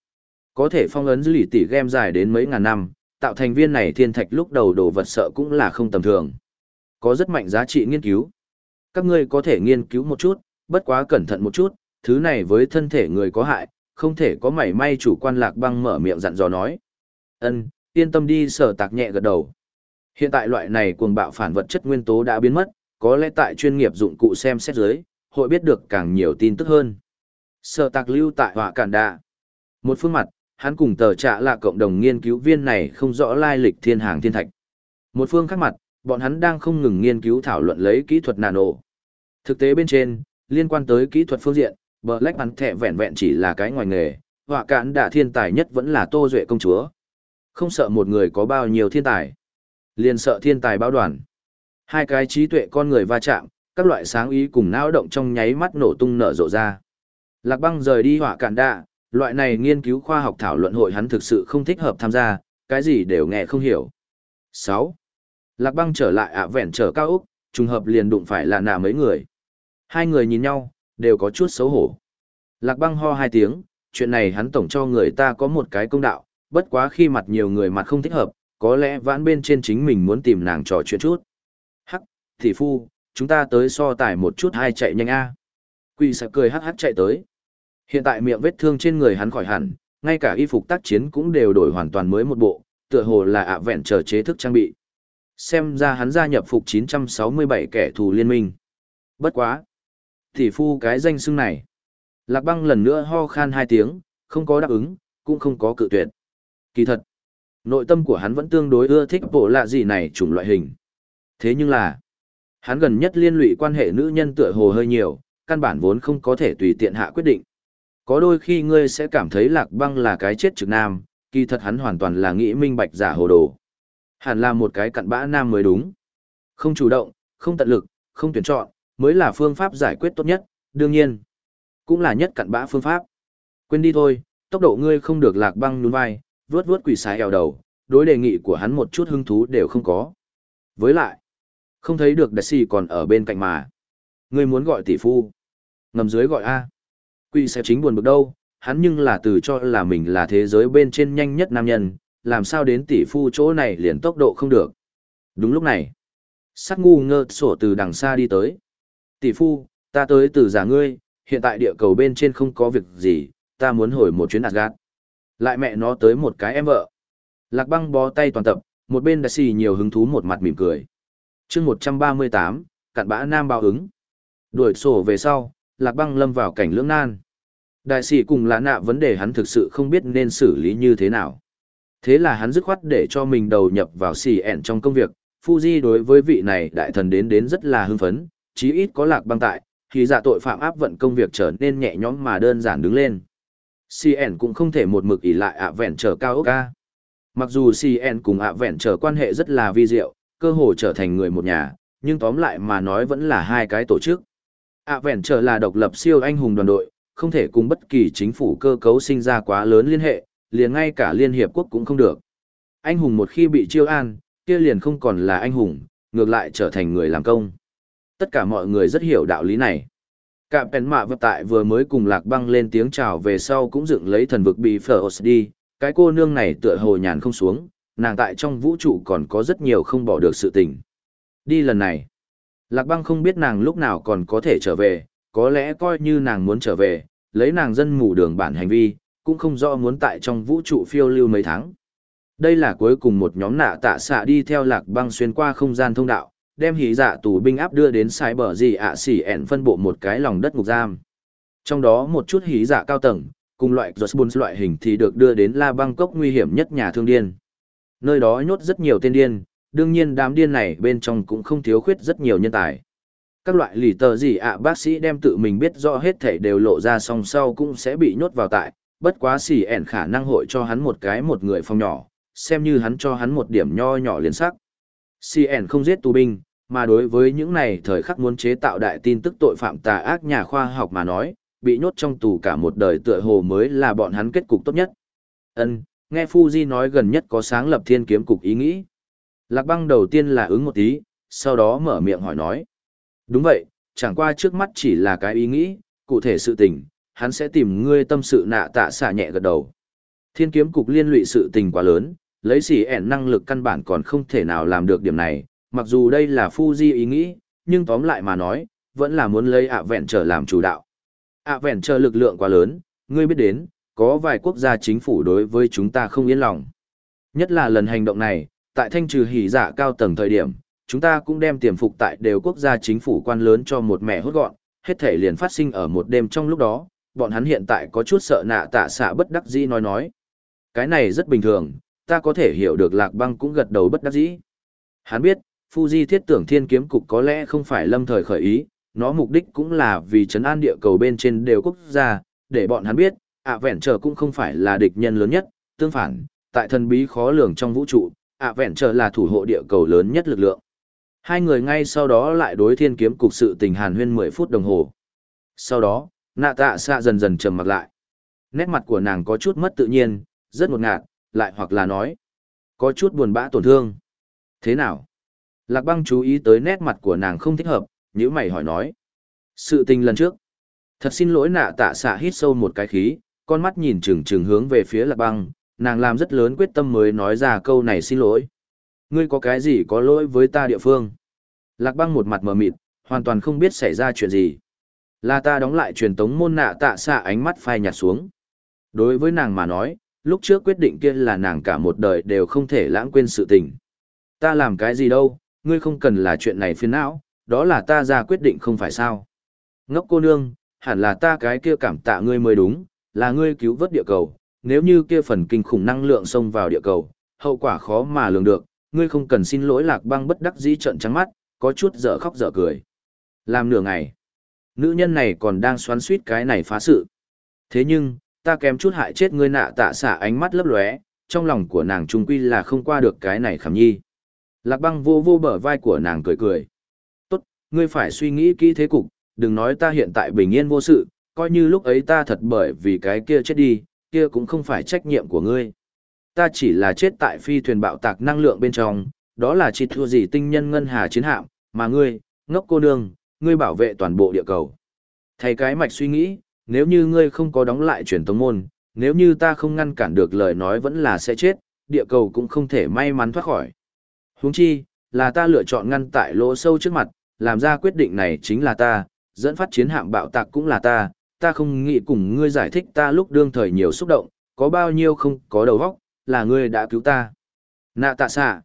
Có thể phong ấn dư lì tỷ game dài đến mấy ngàn năm, tạo thành viên này thiên thạch lúc đầu đồ vật sợ cũng là không tầm thường. Có rất mạnh giá trị nghiên cứu. Các ngươi có thể nghiên cứu một chút, bất quá cẩn thận một chút, thứ này với thân thể người có hại, không thể có mảy may chủ quan lạc băng mở miệng dặn dò nói. Ân, yên tâm đi sở tạc nhẹ gật đầu. Hiện tại loại này cuồng bạo phản vật chất nguyên tố đã biến mất, có lẽ tại chuyên nghiệp dụng cụ xem xét dưới, hội biết được càng nhiều tin tức hơn. Sở tạc lưu tại họa cản đạ. Một phương mặt, hắn cùng tờ trạ là cộng đồng nghiên cứu viên này không rõ lai lịch thiên hàng thiên thạch. Một phương khác mặt, bọn hắn đang không ngừng nghiên cứu thảo luận lấy kỹ thuật nano. Thực tế bên trên, liên quan tới kỹ thuật phương diện, Black Panther vẹn vẹn chỉ là cái ngoài nghề, họa cản đạ thiên tài nhất vẫn là Tô Duệ công chúa. Không sợ một người có bao nhiêu thiên tài, liền sợ thiên tài báo đoàn. Hai cái trí tuệ con người va chạm, các loại sáng ý cùng não động trong nháy mắt nổ tung nở rộ ra. Lạc băng rời đi họa cản đạ, loại này nghiên cứu khoa học thảo luận hội hắn thực sự không thích hợp tham gia, cái gì đều nghe không hiểu. 6. Lạc băng trở lại ạ vẹn trở cao Úc, trùng hợp liền đụng phải là nà mấy người. Hai người nhìn nhau, đều có chút xấu hổ. Lạc băng ho hai tiếng, chuyện này hắn tổng cho người ta có một cái công đạo, bất quá khi mặt nhiều người mặt không thích hợp, có lẽ vãn bên trên chính mình muốn tìm nàng trò chuyện chút. Hắc, thị phu, chúng ta tới so tải một chút hai chạy nhanh a. Quỷ sợ cười hắc hắc chạy tới. Hiện tại miệng vết thương trên người hắn khỏi hẳn, ngay cả y phục tác chiến cũng đều đổi hoàn toàn mới một bộ, tựa hồ là ạ vẹn chờ chế thức trang bị. Xem ra hắn gia nhập phục 967 kẻ thù liên minh. Bất quá. Thì phu cái danh xưng này. Lạc băng lần nữa ho khan hai tiếng, không có đáp ứng, cũng không có cự tuyệt. Kỳ thật, nội tâm của hắn vẫn tương đối ưa thích bộ lạ gì này chủng loại hình. Thế nhưng là, hắn gần nhất liên lụy quan hệ nữ nhân tựa hồ hơi nhiều, căn bản vốn không có thể tùy tiện hạ quyết định. Có đôi khi ngươi sẽ cảm thấy lạc băng là cái chết trực nam, kỳ thật hắn hoàn toàn là nghĩ minh bạch giả hồ đồ. Hẳn là một cái cặn bã nam mới đúng. Không chủ động, không tận lực, không tuyển chọn, mới là phương pháp giải quyết tốt nhất, đương nhiên. Cũng là nhất cặn bã phương pháp. Quên đi thôi, tốc độ ngươi không được lạc băng nhún vai, vướt vướt quỷ sái eo đầu, đối đề nghị của hắn một chút hứng thú đều không có. Với lại, không thấy được đại sĩ còn ở bên cạnh mà. Ngươi muốn gọi tỷ phu. Ngầm dưới gọi A. Quỷ sẽ chính buồn bực đâu, hắn nhưng là từ cho là mình là thế giới bên trên nhanh nhất nam nhân, làm sao đến tỷ phu chỗ này liền tốc độ không được. Đúng lúc này, sắc ngu ngơ sổ từ đằng xa đi tới. Tỷ phu, ta tới từ giả ngươi, hiện tại địa cầu bên trên không có việc gì, ta muốn hồi một chuyến Asgard. Lại mẹ nó tới một cái em vợ. Lạc băng bó tay toàn tập, một bên đã xì nhiều hứng thú một mặt mỉm cười. chương 138, cặn bã nam bao ứng. Đuổi sổ về sau, lạc băng lâm vào cảnh lưỡng nan. Đại sĩ cùng lã nạ vấn đề hắn thực sự không biết nên xử lý như thế nào. Thế là hắn dứt khoát để cho mình đầu nhập vào xì ẹn trong công việc, Fuji đối với vị này đại thần đến đến rất là hưng phấn, chí ít có lạc băng tại, thì dạ tội phạm áp vận công việc trở nên nhẹ nhõm mà đơn giản đứng lên. CN cũng không thể một mực ỉ lại ạ vẹn trở cao ốc ca. Mặc dù CN cùng ạ vẹn trở quan hệ rất là vi diệu, cơ hồ trở thành người một nhà, nhưng tóm lại mà nói vẫn là hai cái tổ chức ạ vẹn trở là độc lập siêu anh hùng đoàn đội, không thể cùng bất kỳ chính phủ cơ cấu sinh ra quá lớn liên hệ, liền ngay cả Liên Hiệp Quốc cũng không được. Anh hùng một khi bị chiêu an, kia liền không còn là anh hùng, ngược lại trở thành người làm công. Tất cả mọi người rất hiểu đạo lý này. Cả pèn mạ vật tại vừa mới cùng lạc băng lên tiếng chào về sau cũng dựng lấy thần vực bị phở đi, cái cô nương này tựa hồ nhàn không xuống, nàng tại trong vũ trụ còn có rất nhiều không bỏ được sự tình. Đi lần này, lạc băng không biết nàng lúc nào còn có thể trở về, có lẽ coi như nàng muốn trở về, lấy nàng dân mù đường bản hành vi, cũng không rõ muốn tại trong vũ trụ phiêu lưu mấy tháng. Đây là cuối cùng một nhóm nạ tạ xạ đi theo lạc băng xuyên qua không gian thông đạo, đem hỉ dạ tù binh áp đưa đến sai bờ gì ạ xỉ ẻn phân bộ một cái lòng đất ngục giam. Trong đó một chút hỉ dạ cao tầng, cùng loại Josbun loại hình thì được đưa đến La Băng Cốc nguy hiểm nhất nhà thương điên. Nơi đó nhốt rất nhiều tên điên, đương nhiên đám điên này bên trong cũng không thiếu khuyết rất nhiều nhân tài. Các loại lì tờ gì ạ bác sĩ đem tự mình biết rõ hết thể đều lộ ra song sau cũng sẽ bị nhốt vào tại, bất quá xỉ ẻn khả năng hội cho hắn một cái một người phòng nhỏ, xem như hắn cho hắn một điểm nho nhỏ liền sắc. CN không giết tù binh, mà đối với những này thời khắc muốn chế tạo đại tin tức tội phạm tà ác nhà khoa học mà nói, bị nhốt trong tù cả một đời tựa hồ mới là bọn hắn kết cục tốt nhất. Ân, nghe Fuji nói gần nhất có sáng lập thiên kiếm cục ý nghĩ. Lạc băng đầu tiên là ứng một tí, sau đó mở miệng hỏi nói. Đúng vậy, chẳng qua trước mắt chỉ là cái ý nghĩ, cụ thể sự tình, hắn sẽ tìm ngươi tâm sự nạ tạ xả nhẹ gật đầu. Thiên kiếm cục liên lụy sự tình quá lớn, lấy xỉ ẻn năng lực căn bản còn không thể nào làm được điểm này, mặc dù đây là Fuji ý nghĩ, nhưng tóm lại mà nói, vẫn là muốn lấy ạ vẹn trở làm chủ đạo. ạ vẹn trở lực lượng quá lớn, ngươi biết đến, có vài quốc gia chính phủ đối với chúng ta không yên lòng. Nhất là lần hành động này, tại thanh trừ hỉ giả cao tầng thời điểm, chúng ta cũng đem tiềm phục tại đều quốc gia chính phủ quan lớn cho một mẹ hốt gọn, hết thể liền phát sinh ở một đêm trong lúc đó, bọn hắn hiện tại có chút sợ nạ tạ xạ bất đắc dĩ nói nói. Cái này rất bình thường, ta có thể hiểu được lạc băng cũng gật đầu bất đắc dĩ. Hắn biết, Fuji thiết tưởng thiên kiếm cục có lẽ không phải lâm thời khởi ý, nó mục đích cũng là vì chấn an địa cầu bên trên đều quốc gia, để bọn hắn biết, ạ vẹn trở cũng không phải là địch nhân lớn nhất, tương phản, tại thần bí khó lường trong vũ trụ, ạ vẹn trở là thủ hộ địa cầu lớn nhất lực lượng. Hai người ngay sau đó lại đối thiên kiếm cục sự tình hàn huyên 10 phút đồng hồ. Sau đó, nạ tạ xạ dần dần trầm mặt lại. Nét mặt của nàng có chút mất tự nhiên, rất ngột ngạt, lại hoặc là nói, có chút buồn bã tổn thương. Thế nào? Lạc băng chú ý tới nét mặt của nàng không thích hợp, nếu mày hỏi nói. Sự tình lần trước. Thật xin lỗi nạ tạ xạ hít sâu một cái khí, con mắt nhìn trừng trừng hướng về phía lạc băng, nàng làm rất lớn quyết tâm mới nói ra câu này xin lỗi. Ngươi có cái gì có lỗi với ta địa phương? Lạc băng một mặt mờ mịt, hoàn toàn không biết xảy ra chuyện gì. Là ta đóng lại truyền tống môn nạ tạ xạ ánh mắt phai nhạt xuống. Đối với nàng mà nói, lúc trước quyết định kia là nàng cả một đời đều không thể lãng quên sự tình. Ta làm cái gì đâu, ngươi không cần là chuyện này phiền não, đó là ta ra quyết định không phải sao. Ngốc cô nương, hẳn là ta cái kia cảm tạ ngươi mới đúng, là ngươi cứu vớt địa cầu, nếu như kia phần kinh khủng năng lượng xông vào địa cầu, hậu quả khó mà lường được, ngươi không cần xin lỗi lạc băng bất đắc dĩ trận trắng mắt, có chút dở khóc dở cười. Làm nửa ngày, nữ nhân này còn đang xoắn suýt cái này phá sự. Thế nhưng, ta kém chút hại chết ngươi nạ tạ xả ánh mắt lấp lóe, trong lòng của nàng trung quy là không qua được cái này khảm nhi. Lạc băng vô vô bờ vai của nàng cười cười. Tốt, ngươi phải suy nghĩ kỹ thế cục, đừng nói ta hiện tại bình yên vô sự, coi như lúc ấy ta thật bởi vì cái kia chết đi, kia cũng không phải trách nhiệm của ngươi. Ta chỉ là chết tại phi thuyền bạo tạc năng lượng bên trong, đó là chỉ thua gì tinh nhân ngân hà chiến hạm, mà ngươi, ngốc cô nương, ngươi bảo vệ toàn bộ địa cầu. Thay cái mạch suy nghĩ, nếu như ngươi không có đóng lại truyền tống môn, nếu như ta không ngăn cản được lời nói vẫn là sẽ chết, địa cầu cũng không thể may mắn thoát khỏi. Huống chi, là ta lựa chọn ngăn tại lỗ sâu trước mặt, làm ra quyết định này chính là ta, dẫn phát chiến hạm bạo tạc cũng là ta, ta không nghĩ cùng ngươi giải thích ta lúc đương thời nhiều xúc động, có bao nhiêu không có đầu óc, là ngươi đã cứu ta. Nạ tạ xạ,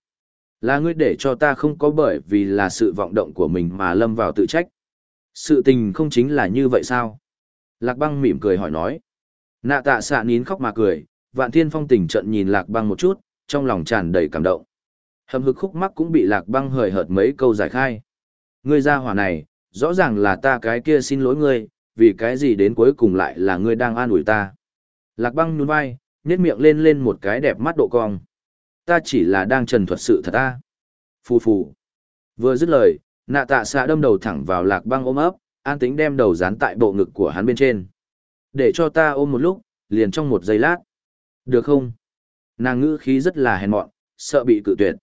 là ngươi để cho ta không có bởi vì là sự vọng động của mình mà lâm vào tự trách. Sự tình không chính là như vậy sao? Lạc băng mỉm cười hỏi nói. Nạ tạ xạ nín khóc mà cười, vạn thiên phong tình trận nhìn lạc băng một chút, trong lòng tràn đầy cảm động. Hầm hực khúc mắc cũng bị lạc băng hời hợt mấy câu giải khai. Ngươi ra hỏa này, rõ ràng là ta cái kia xin lỗi ngươi, vì cái gì đến cuối cùng lại là ngươi đang an ủi ta. Lạc băng nhún vai, nhét miệng lên lên một cái đẹp mắt độ cong. Ta chỉ là đang trần thuật sự thật ta. Phù phù. Vừa dứt lời, nạ tạ xạ đâm đầu thẳng vào lạc băng ôm ấp, an tính đem đầu dán tại bộ ngực của hắn bên trên. Để cho ta ôm một lúc, liền trong một giây lát. Được không? Nàng ngữ khí rất là hèn mọn, sợ bị cự tuyệt.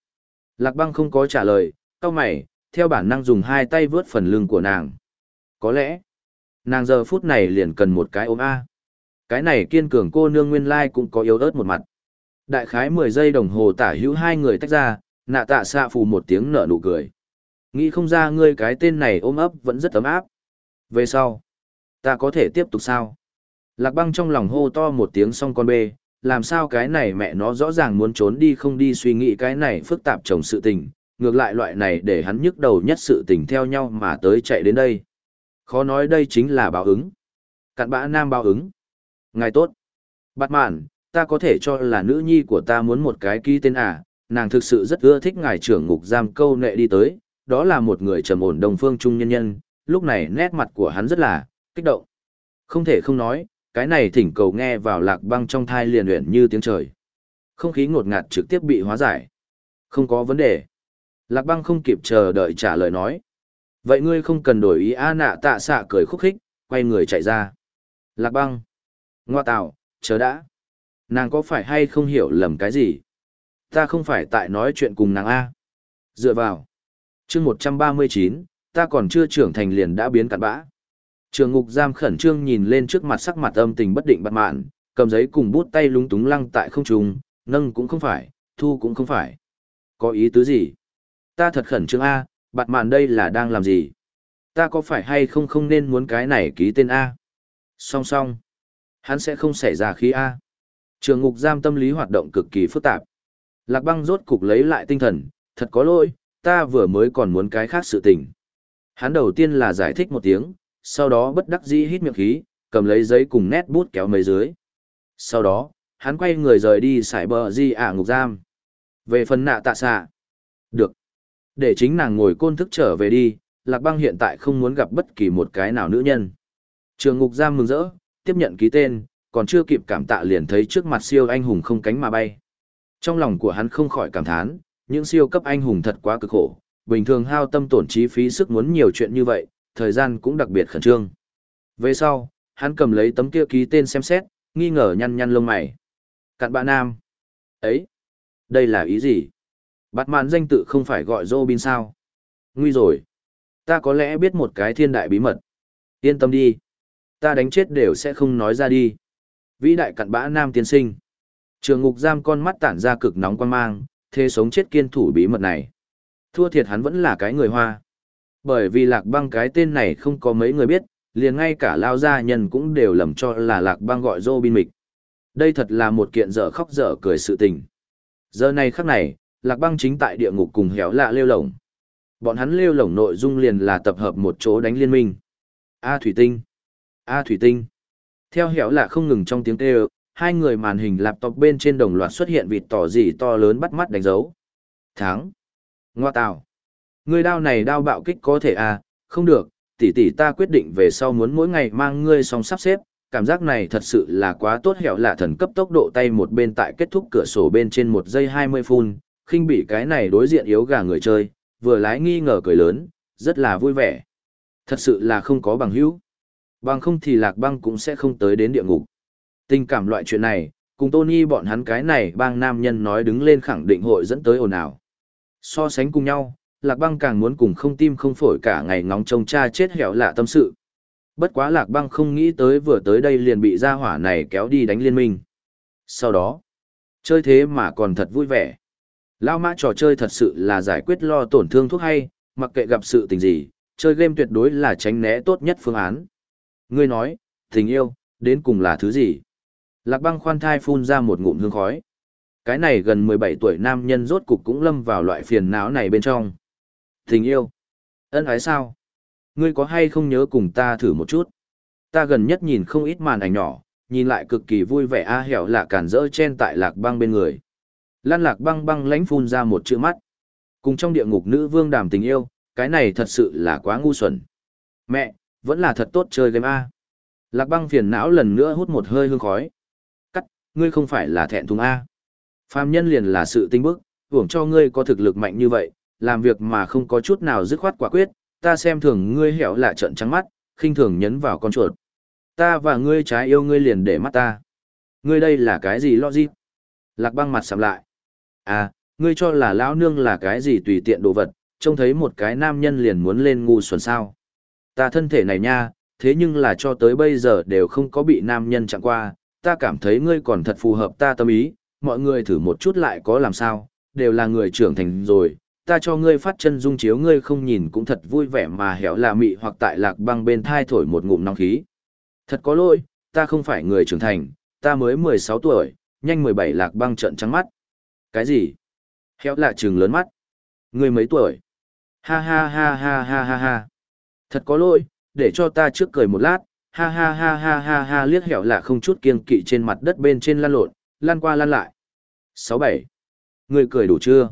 Lạc băng không có trả lời, cao mày, theo bản năng dùng hai tay vướt phần lưng của nàng. Có lẽ, nàng giờ phút này liền cần một cái ôm A. Cái này kiên cường cô nương nguyên lai cũng có yếu ớt một mặt. Đại khái 10 giây đồng hồ tả hữu hai người tách ra, nạ tạ xạ phù một tiếng nở nụ cười. Nghĩ không ra ngươi cái tên này ôm ấp vẫn rất ấm áp. Về sau, ta có thể tiếp tục sao? Lạc băng trong lòng hô to một tiếng xong con bê, làm sao cái này mẹ nó rõ ràng muốn trốn đi không đi suy nghĩ cái này phức tạp chồng sự tình, ngược lại loại này để hắn nhức đầu nhất sự tình theo nhau mà tới chạy đến đây. Khó nói đây chính là báo ứng. Cặn bã nam báo ứng. Ngài tốt. Bạt mạn, ta có thể cho là nữ nhi của ta muốn một cái ký tên à, nàng thực sự rất ưa thích ngài trưởng ngục giam câu nệ đi tới, đó là một người trầm ổn đồng phương trung nhân nhân, lúc này nét mặt của hắn rất là kích động. Không thể không nói, cái này thỉnh cầu nghe vào lạc băng trong thai liền luyện như tiếng trời. Không khí ngột ngạt trực tiếp bị hóa giải. Không có vấn đề. Lạc băng không kịp chờ đợi trả lời nói. Vậy ngươi không cần đổi ý a nạ tạ xạ cười khúc khích, quay người chạy ra. Lạc băng. Ngoa tạo, chờ đã. Nàng có phải hay không hiểu lầm cái gì? Ta không phải tại nói chuyện cùng nàng A. Dựa vào. chương một trăm ba mươi chín, ta còn chưa trưởng thành liền đã biến cặn bã. Trường ngục giam khẩn trương nhìn lên trước mặt sắc mặt âm tình bất định bạt mạn, cầm giấy cùng bút tay lúng túng lăng tại không trung, nâng cũng không phải, thu cũng không phải. Có ý tứ gì? Ta thật khẩn trương A, bạt mạn đây là đang làm gì? Ta có phải hay không không nên muốn cái này ký tên A? Song song. Hắn sẽ không xảy ra khí A. Trường ngục giam tâm lý hoạt động cực kỳ phức tạp. Lạc băng rốt cục lấy lại tinh thần, thật có lỗi, ta vừa mới còn muốn cái khác sự tình. Hắn đầu tiên là giải thích một tiếng, sau đó bất đắc dĩ hít miệng khí, cầm lấy giấy cùng nét bút kéo mấy dưới. Sau đó, hắn quay người rời đi sải bờ di ả ngục giam. Về phần nạ tạ xạ. Được. Để chính nàng ngồi côn thức trở về đi, Lạc băng hiện tại không muốn gặp bất kỳ một cái nào nữ nhân. Trường ngục giam mừng rỡ, tiếp nhận ký tên, còn chưa kịp cảm tạ liền thấy trước mặt siêu anh hùng không cánh mà bay. Trong lòng của hắn không khỏi cảm thán, những siêu cấp anh hùng thật quá cực khổ, bình thường hao tâm tổn trí phí sức muốn nhiều chuyện như vậy, thời gian cũng đặc biệt khẩn trương. Về sau, hắn cầm lấy tấm kia ký tên xem xét, nghi ngờ nhăn nhăn lông mày. Cặn bạ nam. Ấy, đây là ý gì? Bạt mạn danh tự không phải gọi Robin sao? Nguy rồi. Ta có lẽ biết một cái thiên đại bí mật. Yên tâm đi. Ta đánh chết đều sẽ không nói ra đi. Vĩ đại cặn bã nam tiên sinh. Trường ngục giam con mắt tản ra cực nóng quan mang, thế sống chết kiên thủ bí mật này. Thua thiệt hắn vẫn là cái người hoa. Bởi vì lạc băng cái tên này không có mấy người biết, liền ngay cả lao gia nhân cũng đều lầm cho là lạc băng gọi dô bin mịch. Đây thật là một kiện dở khóc dở cười sự tình. Giờ này khắc này, lạc băng chính tại địa ngục cùng héo lạ lêu lồng. Bọn hắn lêu lồng nội dung liền là tập hợp một chỗ đánh liên minh. A Thủy Tinh. A Thủy Tinh. Theo héo lạ không ngừng trong tiếng kêu, hai người màn hình laptop bên trên đồng loạt xuất hiện vịt tỏ gì to lớn bắt mắt đánh dấu. Thắng. Ngoa tào. Ngươi đao này đao bạo kích có thể à, không được, tỷ tỷ ta quyết định về sau muốn mỗi ngày mang ngươi xong sắp xếp, cảm giác này thật sự là quá tốt hẻo lạ thần cấp tốc độ tay một bên tại kết thúc cửa sổ bên trên một giây 20 phun, khinh bị cái này đối diện yếu gà người chơi, vừa lái nghi ngờ cười lớn, rất là vui vẻ. Thật sự là không có bằng hữu. Bằng không thì lạc băng cũng sẽ không tới đến địa ngục. Tình cảm loại chuyện này, cùng Tony bọn hắn cái này bang nam nhân nói đứng lên khẳng định hội dẫn tới ồn ào. So sánh cùng nhau, Lạc Băng càng muốn cùng không tim không phổi cả ngày ngóng trông cha chết hẻo lạ tâm sự. Bất quá Lạc Băng không nghĩ tới vừa tới đây liền bị gia hỏa này kéo đi đánh liên minh. Sau đó, chơi thế mà còn thật vui vẻ. Lao mã trò chơi thật sự là giải quyết lo tổn thương thuốc hay, mặc kệ gặp sự tình gì, chơi game tuyệt đối là tránh né tốt nhất phương án. Ngươi nói, tình yêu, đến cùng là thứ gì? Lạc băng khoan thai phun ra một ngụm hương khói. Cái này gần 17 tuổi nam nhân rốt cục cũng lâm vào loại phiền não này bên trong. Tình yêu. Ân ái sao? Ngươi có hay không nhớ cùng ta thử một chút? Ta gần nhất nhìn không ít màn ảnh nhỏ, nhìn lại cực kỳ vui vẻ a hẻo lạ cản rỡ chen tại lạc băng bên người. Lan lạc băng băng lánh phun ra một chữ mắt. Cùng trong địa ngục nữ vương đàm tình yêu, cái này thật sự là quá ngu xuẩn. Mẹ, vẫn là thật tốt chơi game A. Lạc băng phiền não lần nữa hút một hơi hương khói. Cắt, ngươi không phải là thẹn thùng A. Phàm nhân liền là sự tinh bức, hưởng cho ngươi có thực lực mạnh như vậy, làm việc mà không có chút nào dứt khoát quả quyết, ta xem thường ngươi hẻo lạ trận trắng mắt, khinh thường nhấn vào con chuột. Ta và ngươi trái yêu ngươi liền để mắt ta. Ngươi đây là cái gì logic? Lạc băng mặt sầm lại. À, ngươi cho là lão nương là cái gì tùy tiện đồ vật, trông thấy một cái nam nhân liền muốn lên ngu xuẩn sao. Ta thân thể này nha, thế nhưng là cho tới bây giờ đều không có bị nam nhân chạm qua, ta cảm thấy ngươi còn thật phù hợp ta tâm ý, mọi người thử một chút lại có làm sao, đều là người trưởng thành rồi, ta cho ngươi phát chân dung chiếu ngươi không nhìn cũng thật vui vẻ mà hẻo là mị hoặc tại lạc băng bên thai thổi một ngụm nóng khí. Thật có lỗi, ta không phải người trưởng thành, ta mới 16 tuổi, nhanh 17 lạc băng trận trắng mắt. Cái gì? Héo lạ trừng lớn mắt. Ngươi mấy tuổi? Ha ha ha ha ha ha ha. Thật có lỗi, để cho ta trước cười một lát, ha ha ha ha ha ha liếc hẻo lạ không chút kiêng kỵ trên mặt đất bên trên lan lộn, lan qua lan lại. 67. Ngươi cười đủ chưa?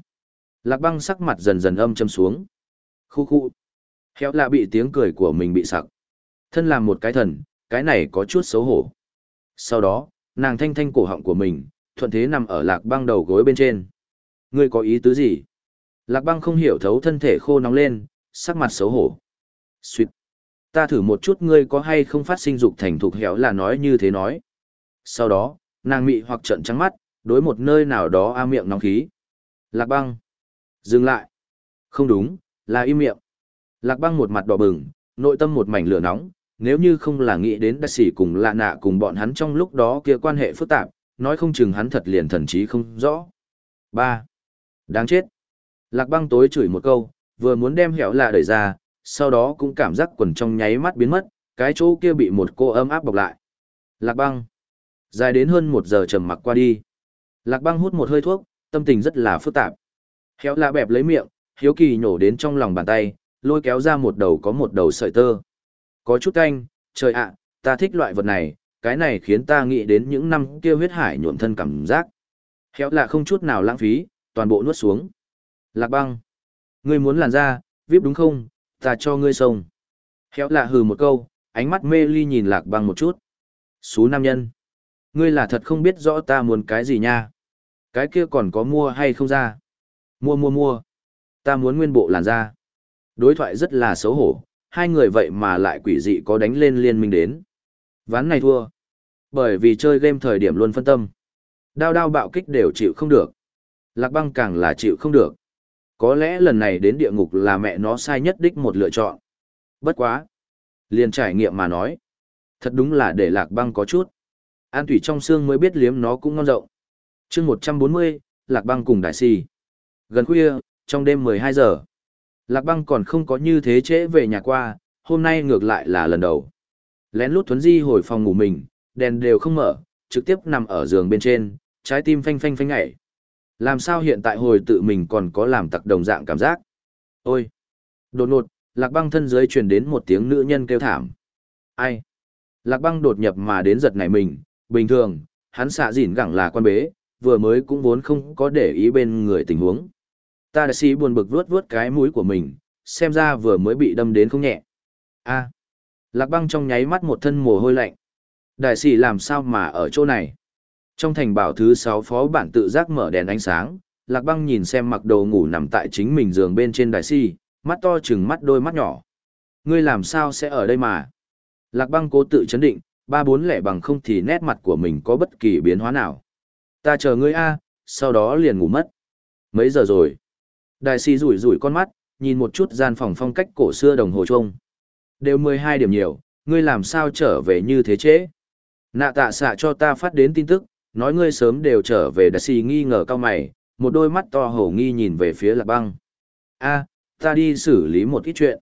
Lạc băng sắc mặt dần dần âm châm xuống. Khu khu. Héo lạ bị tiếng cười của mình bị sặc. Thân làm một cái thần, cái này có chút xấu hổ. Sau đó, nàng thanh thanh cổ họng của mình, thuận thế nằm ở lạc băng đầu gối bên trên. Ngươi có ý tứ gì? Lạc băng không hiểu thấu thân thể khô nóng lên, sắc mặt xấu hổ. Xuyệt. Ta thử một chút ngươi có hay không phát sinh dục thành thục héo là nói như thế nói. Sau đó, nàng mị hoặc trận trắng mắt, đối một nơi nào đó a miệng nóng khí. Lạc băng. Dừng lại. Không đúng, là im miệng. Lạc băng một mặt đỏ bừng, nội tâm một mảnh lửa nóng, nếu như không là nghĩ đến đắc sĩ cùng lạ nạ cùng bọn hắn trong lúc đó kia quan hệ phức tạp, nói không chừng hắn thật liền thần trí không rõ. 3. Đáng chết. Lạc băng tối chửi một câu, vừa muốn đem hẻo lạ đẩy ra, sau đó cũng cảm giác quần trong nháy mắt biến mất, cái chỗ kia bị một cô ấm áp bọc lại. Lạc băng. Dài đến hơn một giờ trầm mặc qua đi. Lạc băng hút một hơi thuốc, tâm tình rất là phức tạp. Héo lạ bẹp lấy miệng, hiếu kỳ nhổ đến trong lòng bàn tay, lôi kéo ra một đầu có một đầu sợi tơ. Có chút canh, trời ạ, ta thích loại vật này, cái này khiến ta nghĩ đến những năm kia huyết hải nhuộm thân cảm giác. khéo là không chút nào lãng phí, toàn bộ nuốt xuống. Lạc băng. Ngươi muốn làn da, vip đúng không, ta cho ngươi sông. khéo là hừ một câu, ánh mắt mê ly nhìn lạc băng một chút. Xú nam nhân. Ngươi là thật không biết rõ ta muốn cái gì nha. Cái kia còn có mua hay không ra. Mua mua mua. Ta muốn nguyên bộ làn da. Đối thoại rất là xấu hổ, hai người vậy mà lại quỷ dị có đánh lên liên minh đến. Ván này thua. Bởi vì chơi game thời điểm luôn phân tâm. Đao đao bạo kích đều chịu không được. Lạc băng càng là chịu không được. Có lẽ lần này đến địa ngục là mẹ nó sai nhất đích một lựa chọn. Bất quá. Liền trải nghiệm mà nói. Thật đúng là để lạc băng có chút. An thủy trong xương mới biết liếm nó cũng ngon rộng. chương 140, lạc băng cùng đại si. Gần khuya, trong đêm 12 giờ, Lạc băng còn không có như thế trễ về nhà qua, hôm nay ngược lại là lần đầu. Lén lút thuấn di hồi phòng ngủ mình, đèn đều không mở, trực tiếp nằm ở giường bên trên, trái tim phanh phanh phanh ngảy. Làm sao hiện tại hồi tự mình còn có làm tặc đồng dạng cảm giác? Ôi! Đột ngột, lạc băng thân dưới truyền đến một tiếng nữ nhân kêu thảm. Ai? Lạc băng đột nhập mà đến giật nảy mình, bình thường, hắn xạ dỉn gẳng là quan bế, vừa mới cũng vốn không có để ý bên người tình huống. Ta đại sĩ buồn bực vuốt vuốt cái mũi của mình, xem ra vừa mới bị đâm đến không nhẹ. A. Lạc băng trong nháy mắt một thân mồ hôi lạnh. Đại sĩ làm sao mà ở chỗ này? Trong thành bảo thứ 6 phó bản tự giác mở đèn ánh sáng, Lạc băng nhìn xem mặc đồ ngủ nằm tại chính mình giường bên trên đại sĩ, mắt to chừng mắt đôi mắt nhỏ. Ngươi làm sao sẽ ở đây mà? Lạc băng cố tự chấn định, ba bốn lẻ bằng không thì nét mặt của mình có bất kỳ biến hóa nào. Ta chờ ngươi a, sau đó liền ngủ mất. Mấy giờ rồi? Đại sĩ rủi rủi con mắt, nhìn một chút gian phòng phong cách cổ xưa đồng hồ chuông. Đều 12 điểm nhiều, ngươi làm sao trở về như thế chế? Nạ tạ xạ cho ta phát đến tin tức, nói ngươi sớm đều trở về đại xì nghi ngờ cao mày, một đôi mắt to hổ nghi nhìn về phía lạc băng. a ta đi xử lý một ít chuyện.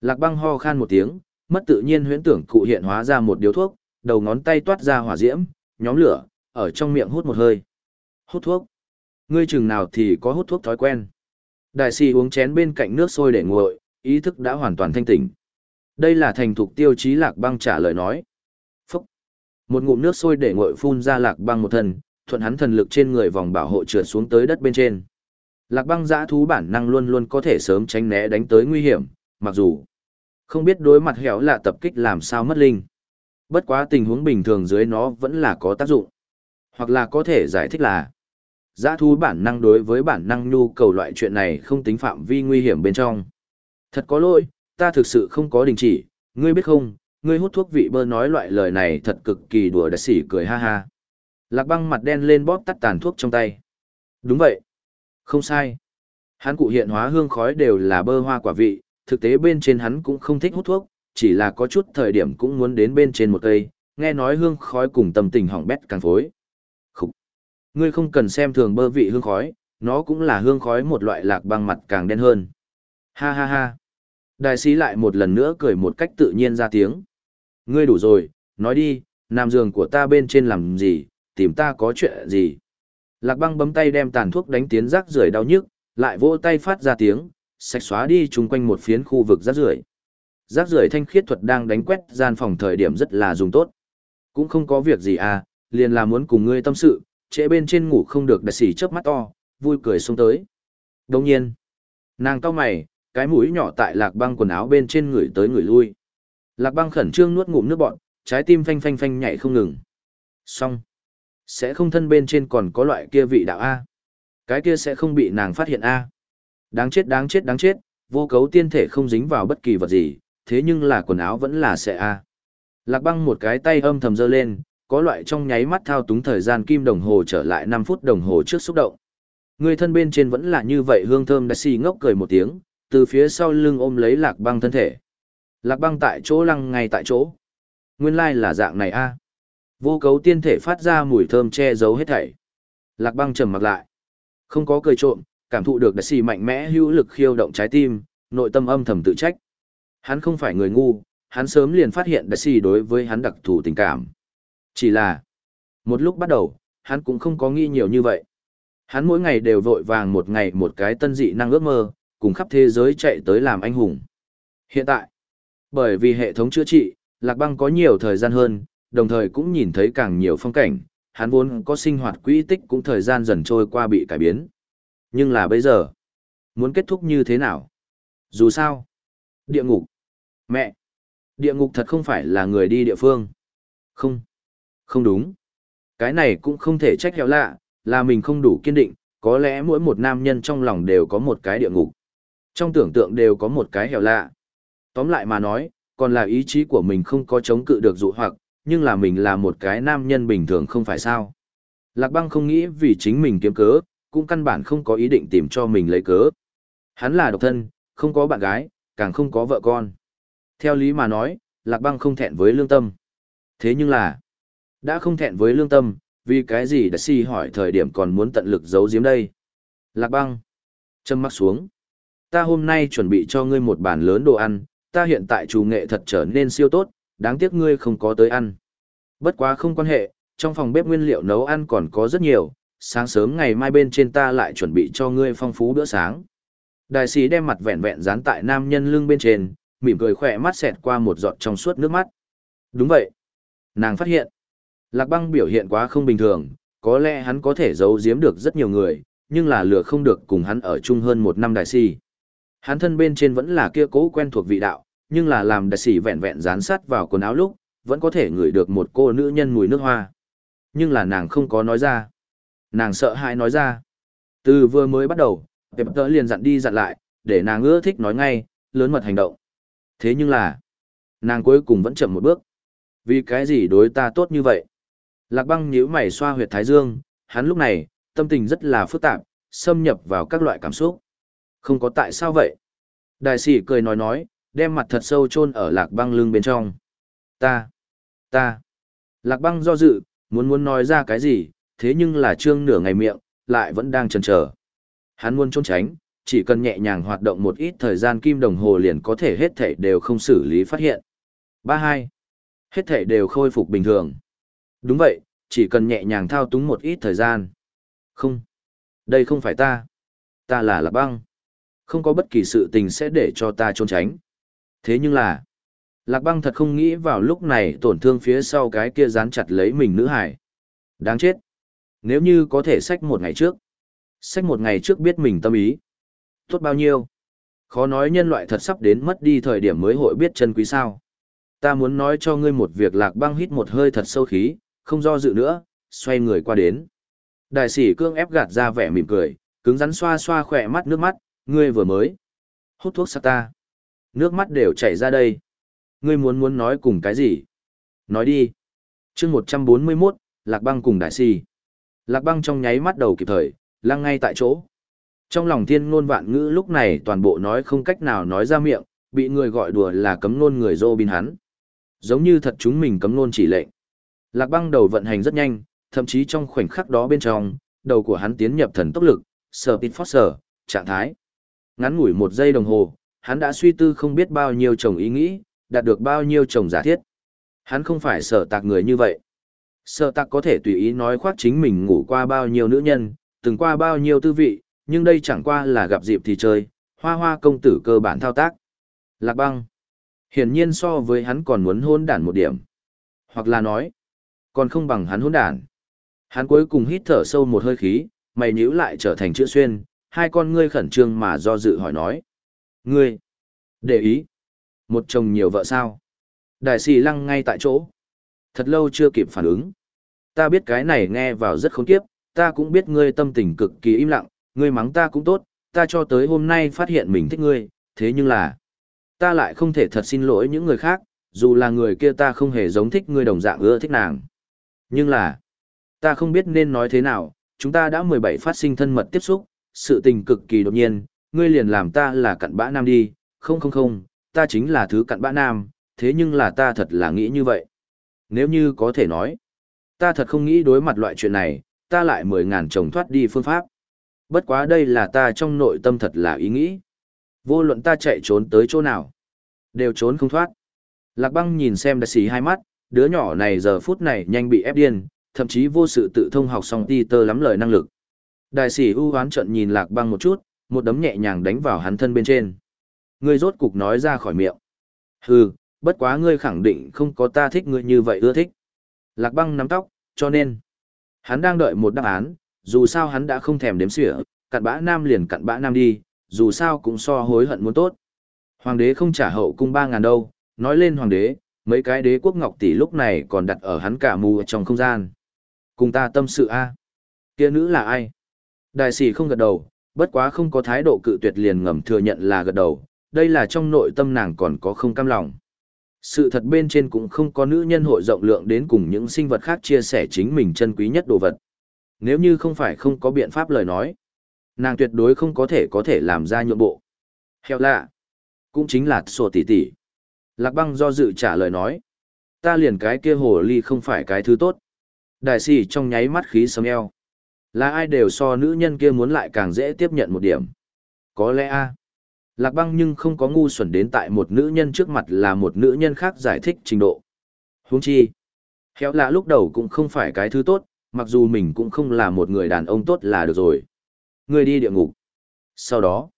Lạc băng ho khan một tiếng, mất tự nhiên huyễn tưởng cụ hiện hóa ra một điếu thuốc, đầu ngón tay toát ra hỏa diễm, nhóm lửa, ở trong miệng hút một hơi. Hút thuốc. Ngươi chừng nào thì có hút thuốc thói quen. Đại sĩ uống chén bên cạnh nước sôi để nguội, ý thức đã hoàn toàn thanh tỉnh. Đây là thành thục tiêu chí lạc băng trả lời nói. Phúc! Một ngụm nước sôi để nguội phun ra lạc băng một thần. thuận hắn thần lực trên người vòng bảo hộ trượt xuống tới đất bên trên. Lạc băng giã thú bản năng luôn luôn có thể sớm tránh né đánh tới nguy hiểm, mặc dù Không biết đối mặt héo là tập kích làm sao mất linh. Bất quá tình huống bình thường dưới nó vẫn là có tác dụng. Hoặc là có thể giải thích là Giã thú bản năng đối với bản năng nhu cầu loại chuyện này không tính phạm vi nguy hiểm bên trong. Thật có lỗi, ta thực sự không có đình chỉ, ngươi biết không, ngươi hút thuốc vị bơ nói loại lời này thật cực kỳ đùa đặc sỉ cười ha ha. Lạc băng mặt đen lên bóp tắt tàn thuốc trong tay. Đúng vậy. Không sai. Hắn cụ hiện hóa hương khói đều là bơ hoa quả vị, thực tế bên trên hắn cũng không thích hút thuốc, chỉ là có chút thời điểm cũng muốn đến bên trên một cây, nghe nói hương khói cùng tâm tình hỏng bét càng phối. Khúc. Ngươi không cần xem thường bơ vị hương khói, nó cũng là hương khói một loại lạc băng mặt càng đen hơn. Ha ha ha. Đại sĩ lại một lần nữa cười một cách tự nhiên ra tiếng. Ngươi đủ rồi, nói đi, nằm giường của ta bên trên làm gì, tìm ta có chuyện gì. Lạc băng bấm tay đem tàn thuốc đánh tiến rác rưởi đau nhức, lại vỗ tay phát ra tiếng, sạch xóa đi chung quanh một phiến khu vực rác rưởi. Rác rưởi thanh khiết thuật đang đánh quét gian phòng thời điểm rất là dùng tốt. Cũng không có việc gì à, liền là muốn cùng ngươi tâm sự, trễ bên trên ngủ không được đại sĩ chớp mắt to, vui cười xuống tới. Đồng nhiên, nàng cao mày, cái mũi nhỏ tại lạc băng quần áo bên trên người tới người lui. Lạc băng khẩn trương nuốt ngụm nước bọn, trái tim phanh phanh phanh nhảy không ngừng. Xong. Sẽ không thân bên trên còn có loại kia vị đạo A. Cái kia sẽ không bị nàng phát hiện A. Đáng chết đáng chết đáng chết, vô cấu tiên thể không dính vào bất kỳ vật gì, thế nhưng là quần áo vẫn là sẽ A. Lạc băng một cái tay âm thầm dơ lên, có loại trong nháy mắt thao túng thời gian kim đồng hồ trở lại 5 phút đồng hồ trước xúc động. Người thân bên trên vẫn là như vậy hương thơm đã xì ngốc cười một tiếng, từ phía sau lưng ôm lấy lạc băng thân thể. Lạc băng tại chỗ lăng ngay tại chỗ. Nguyên lai là dạng này a Vô cấu tiên thể phát ra mùi thơm che giấu hết thảy. Lạc băng trầm mặc lại. Không có cười trộm, cảm thụ được đại xì mạnh mẽ hữu lực khiêu động trái tim, nội tâm âm thầm tự trách. Hắn không phải người ngu, hắn sớm liền phát hiện đại xì đối với hắn đặc thù tình cảm. Chỉ là, một lúc bắt đầu, hắn cũng không có nghĩ nhiều như vậy. Hắn mỗi ngày đều vội vàng một ngày một cái tân dị năng ước mơ, cùng khắp thế giới chạy tới làm anh hùng. Hiện tại, bởi vì hệ thống chữa trị, Lạc Băng có nhiều thời gian hơn, đồng thời cũng nhìn thấy càng nhiều phong cảnh, hắn vốn có sinh hoạt quỹ tích cũng thời gian dần trôi qua bị cải biến. Nhưng là bây giờ, muốn kết thúc như thế nào? Dù sao, địa ngục. Mẹ, địa ngục thật không phải là người đi địa phương. Không, không đúng. Cái này cũng không thể trách heo lạ, là mình không đủ kiên định, có lẽ mỗi một nam nhân trong lòng đều có một cái địa ngục. Trong tưởng tượng đều có một cái hẻo lạ. Tóm lại mà nói, còn là ý chí của mình không có chống cự được dụ hoặc, nhưng là mình là một cái nam nhân bình thường không phải sao. Lạc băng không nghĩ vì chính mình kiếm cớ, cũng căn bản không có ý định tìm cho mình lấy cớ. Hắn là độc thân, không có bạn gái, càng không có vợ con. Theo lý mà nói, Lạc băng không thẹn với lương tâm. Thế nhưng là, đã không thẹn với lương tâm, vì cái gì đã si hỏi thời điểm còn muốn tận lực giấu giếm đây. Lạc băng, châm mắt xuống. Ta hôm nay chuẩn bị cho ngươi một bàn lớn đồ ăn, ta hiện tại chủ nghệ thật trở nên siêu tốt, đáng tiếc ngươi không có tới ăn. Bất quá không quan hệ, trong phòng bếp nguyên liệu nấu ăn còn có rất nhiều, sáng sớm ngày mai bên trên ta lại chuẩn bị cho ngươi phong phú bữa sáng. Đại sĩ đem mặt vẹn vẹn dán tại nam nhân lưng bên trên, mỉm cười khỏe mắt xẹt qua một giọt trong suốt nước mắt. Đúng vậy. Nàng phát hiện, Lạc băng biểu hiện quá không bình thường, có lẽ hắn có thể giấu giếm được rất nhiều người, nhưng là lừa không được cùng hắn ở chung hơn một năm đại sĩ. Hắn thân bên trên vẫn là kia cố quen thuộc vị đạo, nhưng là làm đại sĩ vẹn vẹn dán sát vào quần áo lúc, vẫn có thể ngửi được một cô nữ nhân mùi nước hoa. Nhưng là nàng không có nói ra. Nàng sợ hãi nói ra. Từ vừa mới bắt đầu, Pep tớ liền dặn đi dặn lại, để nàng ưa thích nói ngay, lớn mật hành động. Thế nhưng là, nàng cuối cùng vẫn chậm một bước. Vì cái gì đối ta tốt như vậy? Lạc băng nhíu mày xoa huyệt thái dương, hắn lúc này, tâm tình rất là phức tạp, xâm nhập vào các loại cảm xúc. Không có tại sao vậy? Đại sĩ cười nói nói, đem mặt thật sâu chôn ở lạc băng lưng bên trong. Ta, ta. Lạc băng do dự, muốn muốn nói ra cái gì, thế nhưng là trương nửa ngày miệng, lại vẫn đang chần chờ. Hắn muốn trốn tránh, chỉ cần nhẹ nhàng hoạt động một ít thời gian kim đồng hồ liền có thể hết thảy đều không xử lý phát hiện. Ba hai, Hết thảy đều khôi phục bình thường. Đúng vậy, chỉ cần nhẹ nhàng thao túng một ít thời gian. Không, đây không phải ta. Ta là Lạc băng. Không có bất kỳ sự tình sẽ để cho ta trốn tránh. Thế nhưng là, Lạc băng thật không nghĩ vào lúc này tổn thương phía sau cái kia dán chặt lấy mình nữ hải. Đáng chết. Nếu như có thể sách một ngày trước. sách một ngày trước biết mình tâm ý. Tốt bao nhiêu. Khó nói nhân loại thật sắp đến mất đi thời điểm mới hội biết chân quý sao. Ta muốn nói cho ngươi một việc lạc băng hít một hơi thật sâu khí, không do dự nữa, xoay người qua đến. Đại sĩ cương ép gạt ra vẻ mỉm cười, cứng rắn xoa xoa khỏe mắt nước mắt, ngươi vừa mới. Hút thuốc sắc ta. Nước mắt đều chảy ra đây. Ngươi muốn muốn nói cùng cái gì? Nói đi. chương 141, Lạc băng cùng đại si Lạc băng trong nháy mắt đầu kịp thời, lăng ngay tại chỗ. Trong lòng thiên ngôn vạn ngữ lúc này toàn bộ nói không cách nào nói ra miệng, bị người gọi đùa là cấm ngôn người dô bin hắn. Giống như thật chúng mình cấm ngôn chỉ lệnh. Lạc băng đầu vận hành rất nhanh, thậm chí trong khoảnh khắc đó bên trong, đầu của hắn tiến nhập thần tốc lực, sở tin phót sở, trạng thái. Ngắn ngủi một giây đồng hồ, hắn đã suy tư không biết bao nhiêu chồng ý nghĩ, đạt được bao nhiêu chồng giả thiết. Hắn không phải sở tạc người như vậy. Sở tạc có thể tùy ý nói khoác chính mình ngủ qua bao nhiêu nữ nhân, từng qua bao nhiêu tư vị, nhưng đây chẳng qua là gặp dịp thì chơi, hoa hoa công tử cơ bản thao tác. Lạc băng. Hiển nhiên so với hắn còn muốn hôn đản một điểm. Hoặc là nói, còn không bằng hắn hôn đản. Hắn cuối cùng hít thở sâu một hơi khí, mày nhíu lại trở thành chữ xuyên, hai con ngươi khẩn trương mà do dự hỏi nói. Ngươi, để ý, một chồng nhiều vợ sao? Đại sĩ lăng ngay tại chỗ. Thật lâu chưa kịp phản ứng. Ta biết cái này nghe vào rất khốn kiếp, ta cũng biết ngươi tâm tình cực kỳ im lặng, ngươi mắng ta cũng tốt, ta cho tới hôm nay phát hiện mình thích ngươi, thế nhưng là, ta lại không thể thật xin lỗi những người khác, dù là người kia ta không hề giống thích ngươi đồng dạng ưa thích nàng. Nhưng là, ta không biết nên nói thế nào, chúng ta đã 17 phát sinh thân mật tiếp xúc, sự tình cực kỳ đột nhiên, ngươi liền làm ta là cặn bã nam đi, không không không, ta chính là thứ cặn bã nam, thế nhưng là ta thật là nghĩ như vậy. Nếu như có thể nói, ta thật không nghĩ đối mặt loại chuyện này, ta lại mười ngàn chồng thoát đi phương pháp. Bất quá đây là ta trong nội tâm thật là ý nghĩ. Vô luận ta chạy trốn tới chỗ nào, đều trốn không thoát. Lạc băng nhìn xem đại sĩ hai mắt, đứa nhỏ này giờ phút này nhanh bị ép điên, thậm chí vô sự tự thông học xong ti tơ lắm lời năng lực. Đại sĩ ưu hoán trận nhìn lạc băng một chút, một đấm nhẹ nhàng đánh vào hắn thân bên trên. Ngươi rốt cục nói ra khỏi miệng. Hừ, bất quá ngươi khẳng định không có ta thích ngươi như vậy ưa thích. Lạc băng nắm tóc, cho nên, hắn đang đợi một đáp án, dù sao hắn đã không thèm đếm xỉa, cặn bã nam liền cặn bã nam đi, dù sao cũng so hối hận muốn tốt. Hoàng đế không trả hậu cung ba ngàn đâu, nói lên hoàng đế, mấy cái đế quốc ngọc tỷ lúc này còn đặt ở hắn cả mù trong không gian. Cùng ta tâm sự a kia nữ là ai? Đại sĩ không gật đầu, bất quá không có thái độ cự tuyệt liền ngầm thừa nhận là gật đầu, đây là trong nội tâm nàng còn có không cam lòng. Sự thật bên trên cũng không có nữ nhân hội rộng lượng đến cùng những sinh vật khác chia sẻ chính mình chân quý nhất đồ vật. Nếu như không phải không có biện pháp lời nói, nàng tuyệt đối không có thể có thể làm ra nhượng bộ. Heo lạ, cũng chính là sổ tỷ tỷ. Lạc băng do dự trả lời nói, ta liền cái kia hồ ly không phải cái thứ tốt. Đại sĩ trong nháy mắt khí sấm eo. Là ai đều so nữ nhân kia muốn lại càng dễ tiếp nhận một điểm. Có lẽ a Lạc băng nhưng không có ngu xuẩn đến tại một nữ nhân trước mặt là một nữ nhân khác giải thích trình độ. Huống chi. Khéo lạ lúc đầu cũng không phải cái thứ tốt, mặc dù mình cũng không là một người đàn ông tốt là được rồi. Người đi địa ngục. Sau đó,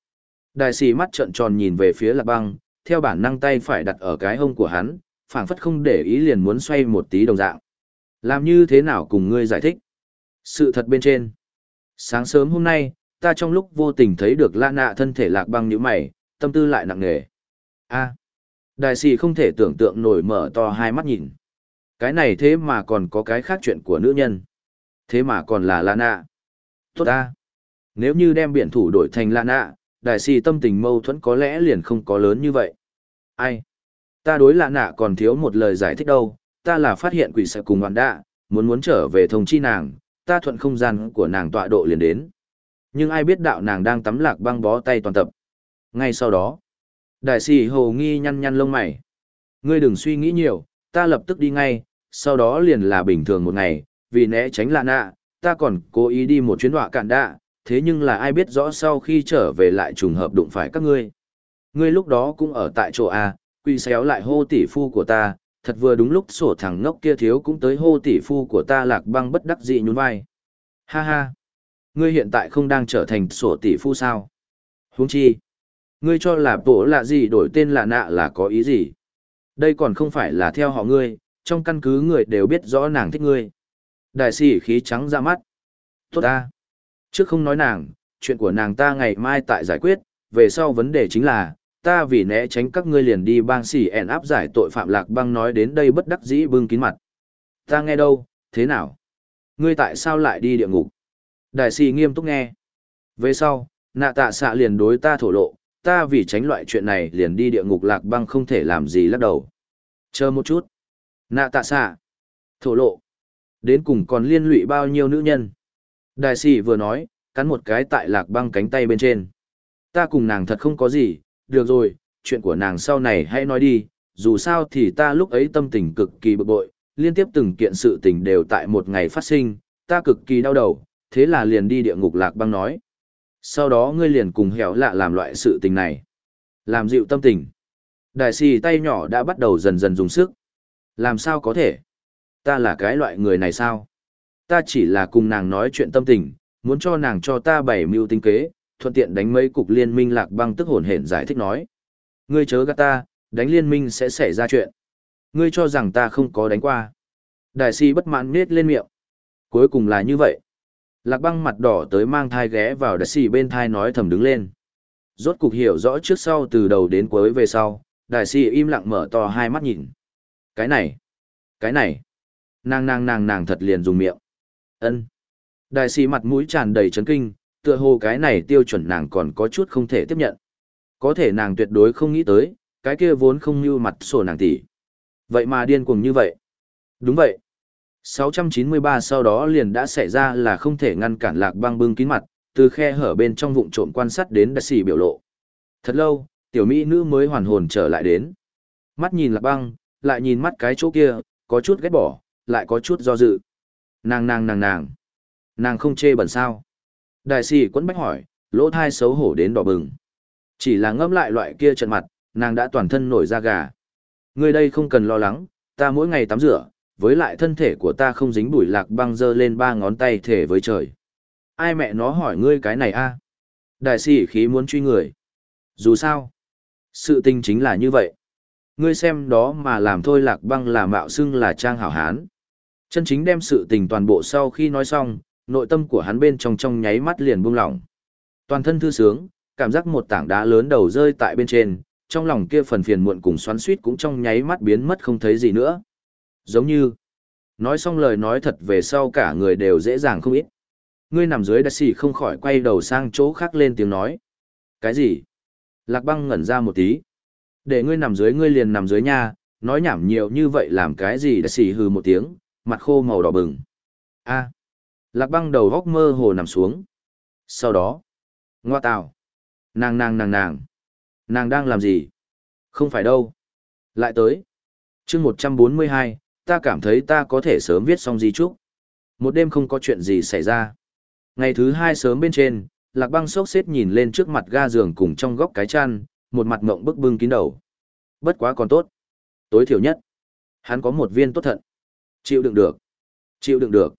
đại sĩ mắt trợn tròn nhìn về phía lạc băng, theo bản năng tay phải đặt ở cái hông của hắn, phảng phất không để ý liền muốn xoay một tí đồng dạng. Làm như thế nào cùng ngươi giải thích? Sự thật bên trên. Sáng sớm hôm nay, ta trong lúc vô tình thấy được lạ nạ thân thể lạc băng như mày, tâm tư lại nặng nề. a đại sĩ không thể tưởng tượng nổi mở to hai mắt nhìn. Cái này thế mà còn có cái khác chuyện của nữ nhân. Thế mà còn là lạ nạ. Tốt ta. Nếu như đem biển thủ đổi thành lạ nạ, đại sĩ tâm tình mâu thuẫn có lẽ liền không có lớn như vậy. Ai? Ta đối lạ nạ còn thiếu một lời giải thích đâu, ta là phát hiện quỷ sợ cùng hoàn đạ, muốn muốn trở về thông chi nàng, ta thuận không gian của nàng tọa độ liền đến. Nhưng ai biết đạo nàng đang tắm lạc băng bó tay toàn tập. Ngay sau đó, đại sĩ hồ nghi nhăn nhăn lông mày. Ngươi đừng suy nghĩ nhiều, ta lập tức đi ngay, sau đó liền là bình thường một ngày, vì né tránh lạ nạ, ta còn cố ý đi một chuyến đọa cạn đạ, thế nhưng là ai biết rõ sau khi trở về lại trùng hợp đụng phải các ngươi. Ngươi lúc đó cũng ở tại chỗ A, quy xéo lại hô tỷ phu của ta, thật vừa đúng lúc sổ thằng ngốc kia thiếu cũng tới hô tỷ phu của ta lạc băng bất đắc dị nhún vai. Ha ha, ngươi hiện tại không đang trở thành sổ tỷ phu sao? Huống chi, ngươi cho là bộ lạ gì đổi tên lạ nạ là có ý gì? Đây còn không phải là theo họ ngươi, trong căn cứ người đều biết rõ nàng thích ngươi. Đại sĩ khí trắng ra mắt. Tốt ta. Trước không nói nàng, chuyện của nàng ta ngày mai tại giải quyết, về sau vấn đề chính là, ta vì né tránh các ngươi liền đi bang xỉ ẻn áp giải tội phạm lạc băng nói đến đây bất đắc dĩ bưng kín mặt. Ta nghe đâu, thế nào? Ngươi tại sao lại đi địa ngục? Đại sĩ nghiêm túc nghe. Về sau, nạ tạ xạ liền đối ta thổ lộ, ta vì tránh loại chuyện này liền đi địa ngục lạc băng không thể làm gì lắc đầu. Chờ một chút. Nạ tạ xạ. Thổ lộ. Đến cùng còn liên lụy bao nhiêu nữ nhân. Đại sĩ vừa nói, cắn một cái tại lạc băng cánh tay bên trên. Ta cùng nàng thật không có gì, được rồi, chuyện của nàng sau này hãy nói đi, dù sao thì ta lúc ấy tâm tình cực kỳ bực bội, liên tiếp từng kiện sự tình đều tại một ngày phát sinh, ta cực kỳ đau đầu, thế là liền đi địa ngục lạc băng nói. Sau đó ngươi liền cùng hẻo lạ làm loại sự tình này. Làm dịu tâm tình. Đại sĩ tay nhỏ đã bắt đầu dần dần dùng sức. Làm sao có thể? Ta là cái loại người này sao? Ta chỉ là cùng nàng nói chuyện tâm tình, muốn cho nàng cho ta bảy mưu tinh kế, thuận tiện đánh mấy cục liên minh lạc băng tức hồn hển giải thích nói. Ngươi chớ gắt ta, đánh liên minh sẽ xảy ra chuyện. Ngươi cho rằng ta không có đánh qua. Đại si bất mãn nết lên miệng. Cuối cùng là như vậy. Lạc băng mặt đỏ tới mang thai ghé vào đại si bên thai nói thầm đứng lên. Rốt cục hiểu rõ trước sau từ đầu đến cuối về sau, đại si im lặng mở to hai mắt nhìn. Cái này, cái này, nàng nàng nàng nàng thật liền dùng miệng. ân Đại si mặt mũi tràn đầy chấn kinh, tựa hồ cái này tiêu chuẩn nàng còn có chút không thể tiếp nhận. Có thể nàng tuyệt đối không nghĩ tới, cái kia vốn không như mặt sổ nàng tỷ. Vậy mà điên cuồng như vậy. Đúng vậy. 693 sau đó liền đã xảy ra là không thể ngăn cản lạc băng bưng kín mặt, từ khe hở bên trong vụn trộm quan sát đến đặc sĩ biểu lộ. Thật lâu, tiểu mỹ nữ mới hoàn hồn trở lại đến. Mắt nhìn lạc băng, lại nhìn mắt cái chỗ kia, có chút ghét bỏ, lại có chút do dự. Nàng nàng nàng nàng. Nàng không chê bẩn sao. Đại sĩ quấn bách hỏi, lỗ thai xấu hổ đến đỏ bừng. Chỉ là ngâm lại loại kia trận mặt, nàng đã toàn thân nổi da gà. Ngươi đây không cần lo lắng, ta mỗi ngày tắm rửa, với lại thân thể của ta không dính bụi lạc băng dơ lên ba ngón tay thể với trời. Ai mẹ nó hỏi ngươi cái này a? Đại sĩ khí muốn truy người. Dù sao, sự tình chính là như vậy. Ngươi xem đó mà làm thôi lạc băng là mạo xưng là trang hảo hán. Chân chính đem sự tình toàn bộ sau khi nói xong, nội tâm của hắn bên trong trong nháy mắt liền buông lỏng. Toàn thân thư sướng, cảm giác một tảng đá lớn đầu rơi tại bên trên, trong lòng kia phần phiền muộn cùng xoắn suýt cũng trong nháy mắt biến mất không thấy gì nữa. Giống như, nói xong lời nói thật về sau cả người đều dễ dàng không ít. Ngươi nằm dưới đất xì không khỏi quay đầu sang chỗ khác lên tiếng nói. Cái gì? Lạc băng ngẩn ra một tí. Để ngươi nằm dưới ngươi liền nằm dưới nha, nói nhảm nhiều như vậy làm cái gì đất xì hừ một tiếng, mặt khô màu đỏ bừng. a Lạc băng đầu góc mơ hồ nằm xuống. Sau đó, ngoa tào. Nàng nàng nàng nàng. Nàng đang làm gì? Không phải đâu. Lại tới. chương một trăm bốn mươi hai, ta cảm thấy ta có thể sớm viết xong di trúc. Một đêm không có chuyện gì xảy ra. Ngày thứ hai sớm bên trên, lạc băng sốc xếp nhìn lên trước mặt ga giường cùng trong góc cái chăn, một mặt mộng bức bưng kín đầu. Bất quá còn tốt. Tối thiểu nhất. Hắn có một viên tốt thận. Chịu đựng được. Chịu đựng được.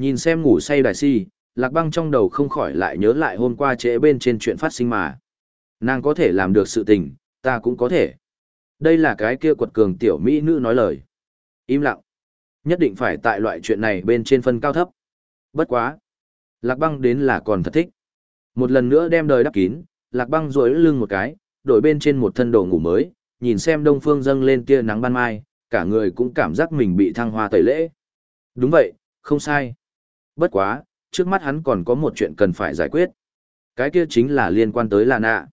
Nhìn xem ngủ say đại si, lạc băng trong đầu không khỏi lại nhớ lại hôm qua trễ bên trên chuyện phát sinh mà. Nàng có thể làm được sự tình, ta cũng có thể. Đây là cái kia quật cường tiểu mỹ nữ nói lời. Im lặng. Nhất định phải tại loại chuyện này bên trên phân cao thấp. Bất quá. Lạc băng đến là còn thật thích. Một lần nữa đem đời đắp kín, lạc băng rối lưng một cái, đổi bên trên một thân đồ ngủ mới, nhìn xem đông phương dâng lên tia nắng ban mai, cả người cũng cảm giác mình bị thăng hoa tẩy lễ. Đúng vậy, không sai. Bất quá, trước mắt hắn còn có một chuyện cần phải giải quyết. Cái kia chính là liên quan tới lạ nạ.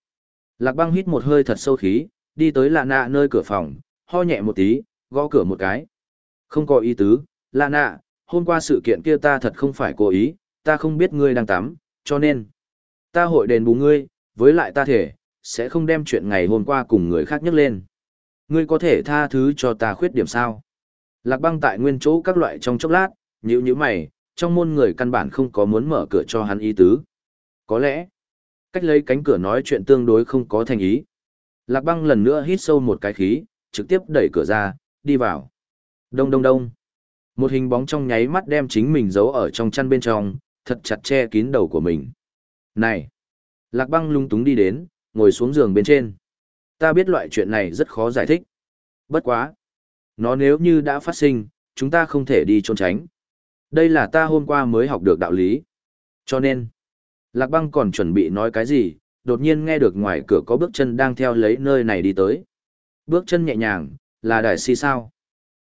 Lạc băng hít một hơi thật sâu khí, đi tới lạ nạ nơi cửa phòng, ho nhẹ một tí, gõ cửa một cái. Không có ý tứ, lạ nạ, hôm qua sự kiện kia ta thật không phải cố ý, ta không biết ngươi đang tắm, cho nên, ta hội đền bù ngươi, với lại ta thể, sẽ không đem chuyện ngày hôm qua cùng người khác nhắc lên. Ngươi có thể tha thứ cho ta khuyết điểm sao? Lạc băng tại nguyên chỗ các loại trong chốc lát, nhữ nhữ mày, trong môn người căn bản không có muốn mở cửa cho hắn ý tứ. Có lẽ, cách lấy cánh cửa nói chuyện tương đối không có thành ý. Lạc băng lần nữa hít sâu một cái khí, trực tiếp đẩy cửa ra, đi vào. Đông đông đông. Một hình bóng trong nháy mắt đem chính mình giấu ở trong chăn bên trong, thật chặt che kín đầu của mình. Này! Lạc băng lung túng đi đến, ngồi xuống giường bên trên. Ta biết loại chuyện này rất khó giải thích. Bất quá. Nó nếu như đã phát sinh, chúng ta không thể đi trốn tránh. Đây là ta hôm qua mới học được đạo lý. Cho nên, Lạc Băng còn chuẩn bị nói cái gì, đột nhiên nghe được ngoài cửa có bước chân đang theo lấy nơi này đi tới. Bước chân nhẹ nhàng, là đại si sao?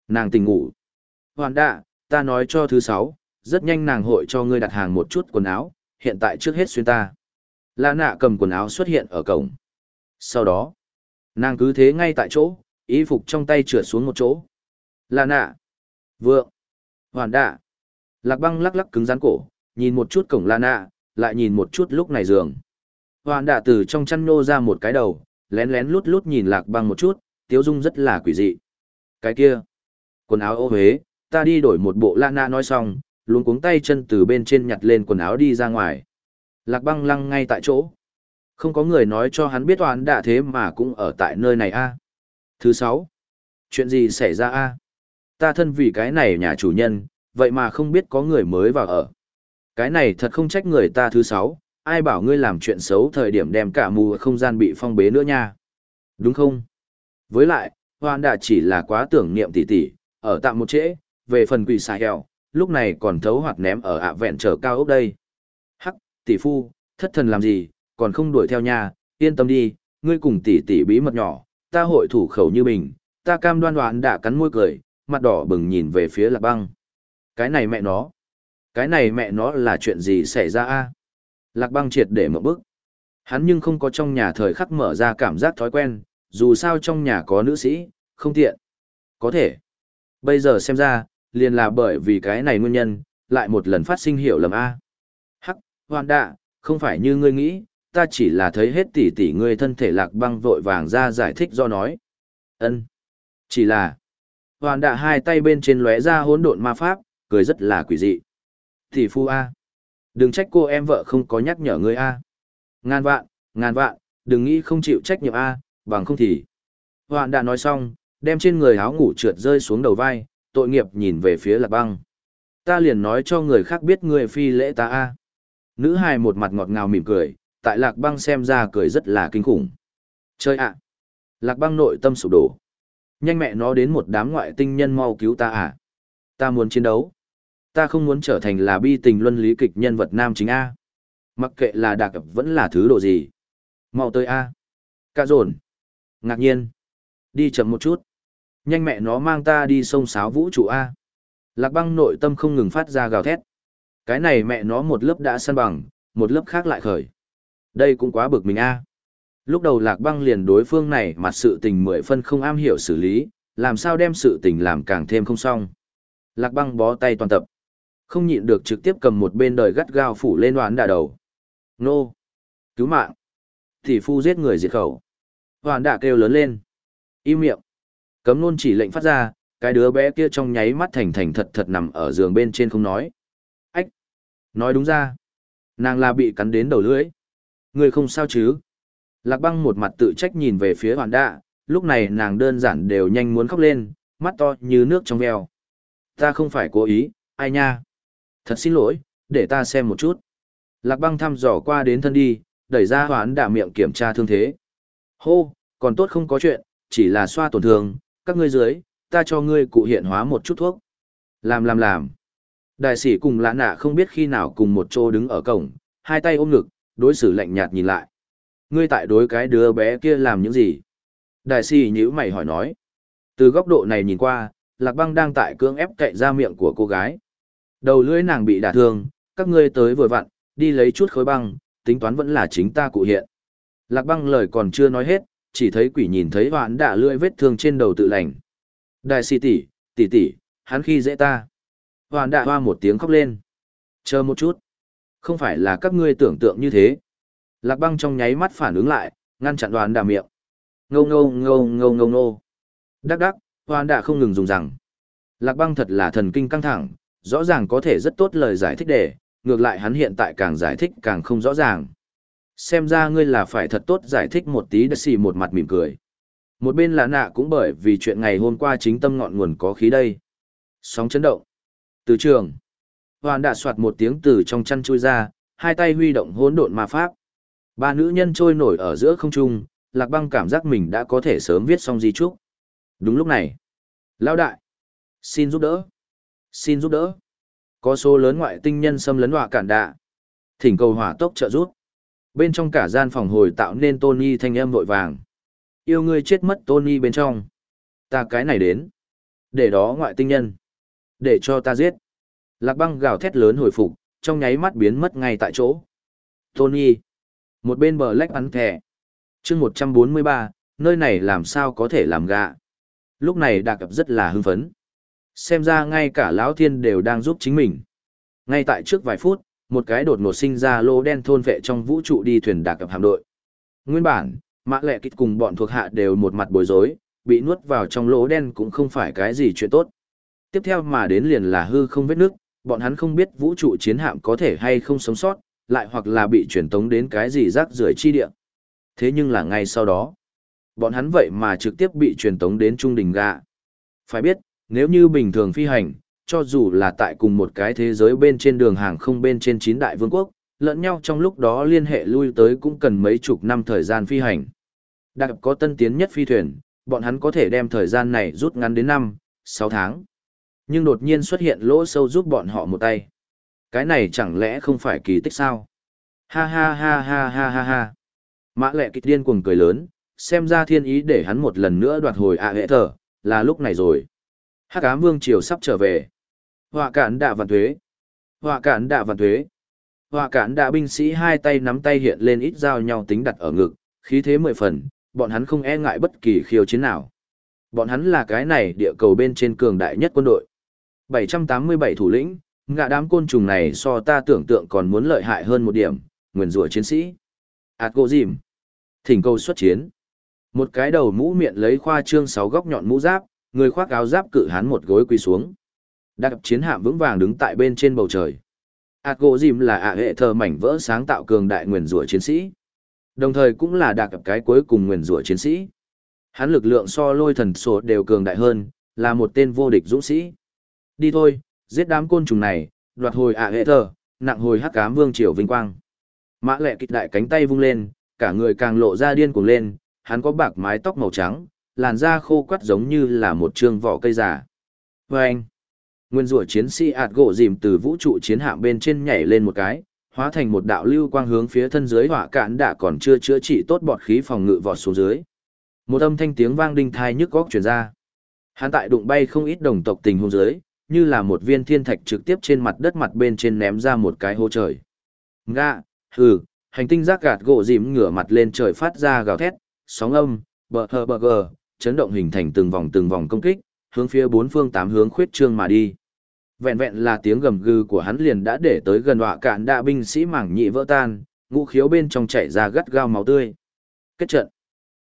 Nàng tỉnh ngủ. Hoàn đạ, ta nói cho thứ sáu, rất nhanh nàng hội cho ngươi đặt hàng một chút quần áo, hiện tại trước hết xuyên ta. Lạ nạ cầm quần áo xuất hiện ở cổng. Sau đó, nàng cứ thế ngay tại chỗ, y phục trong tay trượt xuống một chỗ. Lạ nạ, vượng, hoàn đạ. Lạc băng lắc lắc cứng rắn cổ, nhìn một chút cổng La nạ, lại nhìn một chút lúc này giường. Hoàn đã từ trong chăn nô ra một cái đầu, lén lén lút lút nhìn lạc băng một chút, tiếu dung rất là quỷ dị. Cái kia, quần áo ô huế, ta đi đổi một bộ La nạ nói xong, luôn cuống tay chân từ bên trên nhặt lên quần áo đi ra ngoài. Lạc băng lăng ngay tại chỗ. Không có người nói cho hắn biết oán đã thế mà cũng ở tại nơi này a. Thứ sáu, chuyện gì xảy ra a? Ta thân vì cái này nhà chủ nhân, vậy mà không biết có người mới vào ở. Cái này thật không trách người ta thứ sáu, ai bảo ngươi làm chuyện xấu thời điểm đem cả mù không gian bị phong bế nữa nha. Đúng không? Với lại, hoàn đã chỉ là quá tưởng niệm tỷ tỷ, ở tạm một trễ, về phần quỷ xài hẹo, lúc này còn thấu hoạt ném ở ạ vẹn trở cao ốc đây. Hắc, tỷ phu, thất thần làm gì, còn không đuổi theo nha yên tâm đi, ngươi cùng tỷ tỷ bí mật nhỏ, ta hội thủ khẩu như mình, ta cam đoan đoán đã cắn môi cười, mặt đỏ bừng nhìn về phía lạc băng. Cái này mẹ nó, cái này mẹ nó là chuyện gì xảy ra a? Lạc băng triệt để mở bức. Hắn nhưng không có trong nhà thời khắc mở ra cảm giác thói quen, dù sao trong nhà có nữ sĩ, không tiện. Có thể. Bây giờ xem ra, liền là bởi vì cái này nguyên nhân, lại một lần phát sinh hiểu lầm A. Hắc, hoàn đạ, không phải như ngươi nghĩ, ta chỉ là thấy hết tỷ tỷ ngươi thân thể lạc băng vội vàng ra giải thích do nói. ân Chỉ là, hoàn đạ hai tay bên trên lóe ra hỗn độn ma pháp, cười rất là quỷ dị. Thì phu A. Đừng trách cô em vợ không có nhắc nhở ngươi A. Ngàn vạn, ngàn vạn, đừng nghĩ không chịu trách nhiệm A, bằng không thì. Hoạn đã nói xong, đem trên người áo ngủ trượt rơi xuống đầu vai, tội nghiệp nhìn về phía lạc băng. Ta liền nói cho người khác biết người phi lễ ta a. Nữ hài một mặt ngọt ngào mỉm cười, tại lạc băng xem ra cười rất là kinh khủng. Chơi ạ! Lạc băng nội tâm sụp đổ. Nhanh mẹ nó đến một đám ngoại tinh nhân mau cứu ta à! Ta muốn chiến đấu. Ta không muốn trở thành là bi tình luân lý kịch nhân vật nam chính A. Mặc kệ là đặc vẫn là thứ độ gì. Mau tới A. Cả dồn. Ngạc nhiên. Đi chậm một chút. Nhanh mẹ nó mang ta đi sông sáo vũ trụ A. Lạc băng nội tâm không ngừng phát ra gào thét. Cái này mẹ nó một lớp đã săn bằng, một lớp khác lại khởi. Đây cũng quá bực mình A. Lúc đầu lạc băng liền đối phương này mặt sự tình mười phân không am hiểu xử lý, làm sao đem sự tình làm càng thêm không xong. Lạc băng bó tay toàn tập. Không nhịn được trực tiếp cầm một bên đời gắt gao phủ lên đoán đà đầu. Nô! Cứu mạng! Thì phu giết người diệt khẩu. Hoàn đà kêu lớn lên. Im miệng! Cấm nôn chỉ lệnh phát ra, cái đứa bé kia trong nháy mắt thành thành thật thật nằm ở giường bên trên không nói. Ách! Nói đúng ra. Nàng là bị cắn đến đầu lưỡi. Người không sao chứ? Lạc băng một mặt tự trách nhìn về phía hoàn đà, lúc này nàng đơn giản đều nhanh muốn khóc lên, mắt to như nước trong veo. Ta không phải cố ý, ai nha? Thật xin lỗi, để ta xem một chút. Lạc băng thăm dò qua đến thân đi, đẩy ra hoán đạ miệng kiểm tra thương thế. Hô, còn tốt không có chuyện, chỉ là xoa tổn thương, các ngươi dưới, ta cho ngươi cụ hiện hóa một chút thuốc. Làm làm làm. Đại sĩ cùng lã nạ không biết khi nào cùng một chỗ đứng ở cổng, hai tay ôm ngực, đối xử lạnh nhạt nhìn lại. Ngươi tại đối cái đứa bé kia làm những gì? Đại sĩ nhữ mày hỏi nói. Từ góc độ này nhìn qua, Lạc băng đang tại cưỡng ép cậy ra miệng của cô gái. Đầu lưỡi nàng bị đả thương, các ngươi tới vừa vặn, đi lấy chút khối băng, tính toán vẫn là chính ta cụ hiện. Lạc băng lời còn chưa nói hết, chỉ thấy quỷ nhìn thấy hoãn đả lưỡi vết thương trên đầu tự lành. Đại sĩ tỷ, tỷ tỷ, hắn khi dễ ta. Hoãn đạ hoa một tiếng khóc lên. Chờ một chút. Không phải là các ngươi tưởng tượng như thế. Lạc băng trong nháy mắt phản ứng lại, ngăn chặn hoãn đả miệng. Ngâu ngâu ngâu ngâu ngâu ngô, Đắc đắc, hoãn đạ không ngừng dùng rằng. Lạc băng thật là thần kinh căng thẳng, rõ ràng có thể rất tốt lời giải thích để, ngược lại hắn hiện tại càng giải thích càng không rõ ràng. Xem ra ngươi là phải thật tốt giải thích một tí đất xì một mặt mỉm cười. Một bên là nạ cũng bởi vì chuyện ngày hôm qua chính tâm ngọn nguồn có khí đây. Sóng chấn động. Từ trường. Hoàn đã soạt một tiếng từ trong chăn chui ra, hai tay huy động hỗn độn ma pháp. Ba nữ nhân trôi nổi ở giữa không trung, lạc băng cảm giác mình đã có thể sớm viết xong di trúc. Đúng lúc này. Lao đại. Xin giúp đỡ. Xin giúp đỡ. Có số lớn ngoại tinh nhân xâm lấn hỏa cản đạ. Thỉnh cầu hỏa tốc trợ giúp. Bên trong cả gian phòng hồi tạo nên Tony thanh âm vội vàng. Yêu ngươi chết mất Tony bên trong. Ta cái này đến. Để đó ngoại tinh nhân. Để cho ta giết. Lạc băng gào thét lớn hồi phục, trong nháy mắt biến mất ngay tại chỗ. Tony. Một bên bờ lách bắn thẻ. chương 143, nơi này làm sao có thể làm gạ. Lúc này Đạc Cập rất là hưng phấn. Xem ra ngay cả lão thiên đều đang giúp chính mình. Ngay tại trước vài phút, một cái đột ngột sinh ra lô đen thôn vệ trong vũ trụ đi thuyền Đạc Cập hạm đội. Nguyên bản, mã lệ kịch cùng bọn thuộc hạ đều một mặt bối rối, bị nuốt vào trong lỗ đen cũng không phải cái gì chuyện tốt. Tiếp theo mà đến liền là hư không vết nước, bọn hắn không biết vũ trụ chiến hạm có thể hay không sống sót, lại hoặc là bị truyền tống đến cái gì rác rưởi chi địa. Thế nhưng là ngay sau đó, bọn hắn vậy mà trực tiếp bị truyền tống đến trung đỉnh gạ. Phải biết, nếu như bình thường phi hành, cho dù là tại cùng một cái thế giới bên trên đường hàng không bên trên chín đại vương quốc, lẫn nhau trong lúc đó liên hệ lui tới cũng cần mấy chục năm thời gian phi hành. Đặc có tân tiến nhất phi thuyền, bọn hắn có thể đem thời gian này rút ngắn đến năm, sáu tháng. Nhưng đột nhiên xuất hiện lỗ sâu giúp bọn họ một tay. Cái này chẳng lẽ không phải kỳ tích sao? Ha ha ha ha ha ha ha. Mã lệ kịch điên cuồng cười lớn, xem ra thiên ý để hắn một lần nữa đoạt hồi ạ hệ thở, là lúc này rồi. Hắc ám vương triều sắp trở về. Họa cản đạ vạn thuế. Họa cản đạ vạn thuế. Họa cản đạ binh sĩ hai tay nắm tay hiện lên ít dao nhau tính đặt ở ngực, khí thế mười phần, bọn hắn không e ngại bất kỳ khiêu chiến nào. Bọn hắn là cái này địa cầu bên trên cường đại nhất quân đội. 787 thủ lĩnh, ngạ đám côn trùng này so ta tưởng tượng còn muốn lợi hại hơn một điểm, nguyền rủa chiến sĩ. ạt gỗ dìm. Thỉnh cầu xuất chiến. Một cái đầu mũ miệng lấy khoa trương sáu góc nhọn mũ giáp, người khoác áo giáp cự hán một gối quỳ xuống. Đặc chiến hạm vững vàng đứng tại bên trên bầu trời. Ảt gỗ dìm là ạ hệ thờ mảnh vỡ sáng tạo cường đại nguyền rủa chiến sĩ. Đồng thời cũng là đặc cái cuối cùng nguyền rủa chiến sĩ. Hắn lực lượng so lôi thần sổ đều cường đại hơn, là một tên vô địch dũng sĩ. Đi thôi, giết đám côn trùng này, đoạt hồi ạ hệ thờ, nặng hồi hắc cám vương triều vinh quang. Mã lệ kịch đại cánh tay vung lên, cả người càng lộ ra điên cuồng lên, hắn có bạc mái tóc màu trắng, làn da khô quắt giống như là một trương vỏ cây già. Và anh, nguyên rủa chiến sĩ ạt gỗ dìm từ vũ trụ chiến hạm bên trên nhảy lên một cái, hóa thành một đạo lưu quang hướng phía thân dưới hỏa cạn đã còn chưa chữa trị tốt bọt khí phòng ngự vọt xuống dưới. Một âm thanh tiếng vang đinh thai nhức góc truyền ra. Hắn tại đụng bay không ít đồng tộc tình hôn dưới, như là một viên thiên thạch trực tiếp trên mặt đất mặt bên trên ném ra một cái hố trời. Nga, hừ, hành tinh rác gạt gỗ dìm ngửa mặt lên trời phát ra gào thét, sóng âm, bờ hờ bờ gờ, chấn động hình thành từng vòng từng vòng công kích, hướng phía bốn phương tám hướng khuyết trương mà đi. Vẹn vẹn là tiếng gầm gừ của hắn liền đã để tới gần họa cạn đạ binh sĩ mảng nhị vỡ tan, ngũ khiếu bên trong chảy ra gắt gao máu tươi. Kết trận.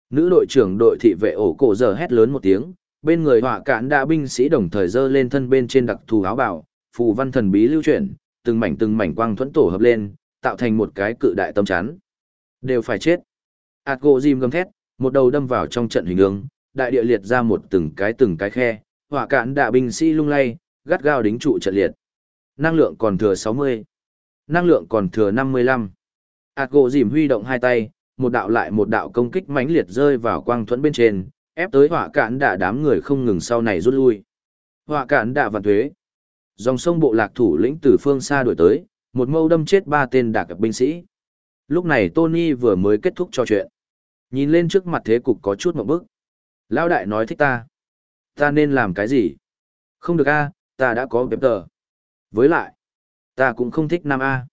Nữ đội trưởng đội thị vệ ổ cổ giờ hét lớn một tiếng, bên người họa cạn đạ binh sĩ đồng thời dơ lên thân bên trên đặc thù áo bảo, phù văn thần bí lưu chuyển, từng mảnh từng mảnh quang thuẫn tổ hợp lên, tạo thành một cái cự đại tâm chắn. Đều phải chết. Ảt gỗ dìm gầm thét, một đầu đâm vào trong trận hình ương, đại địa liệt ra một từng cái từng cái khe, hỏa cạn đạ binh sĩ lung lay, gắt gao đính trụ trận liệt. Năng lượng còn thừa 60. Năng lượng còn thừa 55. Ảt gỗ dìm huy động hai tay, một đạo lại một đạo công kích mãnh liệt rơi vào quang thuẫn bên trên, ép tới hỏa cạn đạ đám người không ngừng sau này rút lui. Hỏa cạn đạ vạn thuế. Dòng sông bộ lạc thủ lĩnh từ phương xa đuổi tới, một mâu đâm chết ba tên đạc binh sĩ. Lúc này Tony vừa mới kết thúc trò chuyện. Nhìn lên trước mặt thế cục có chút một bức. Lão đại nói thích ta. Ta nên làm cái gì? Không được a, ta đã có bếp tờ. Với lại, ta cũng không thích nam A.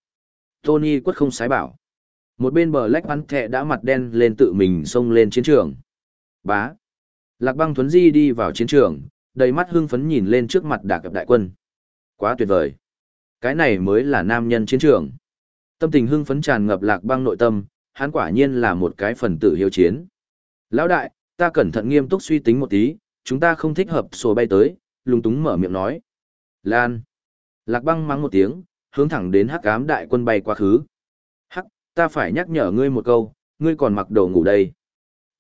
Tony quất không sái bảo. Một bên bờ lách bắn thẹ đã mặt đen lên tự mình xông lên chiến trường. Bá. Lạc băng thuấn di đi vào chiến trường, đầy mắt hưng phấn nhìn lên trước mặt đạc cập đại quân. Quá tuyệt vời. Cái này mới là nam nhân chiến trường. Tâm tình hưng phấn tràn ngập lạc băng nội tâm, hắn quả nhiên là một cái phần tử hiếu chiến. Lão đại, ta cẩn thận nghiêm túc suy tính một tí, chúng ta không thích hợp sổ bay tới, lung túng mở miệng nói. Lan. Lạc băng mắng một tiếng, hướng thẳng đến hắc ám đại quân bay quá khứ. Hắc, ta phải nhắc nhở ngươi một câu, ngươi còn mặc đồ ngủ đây.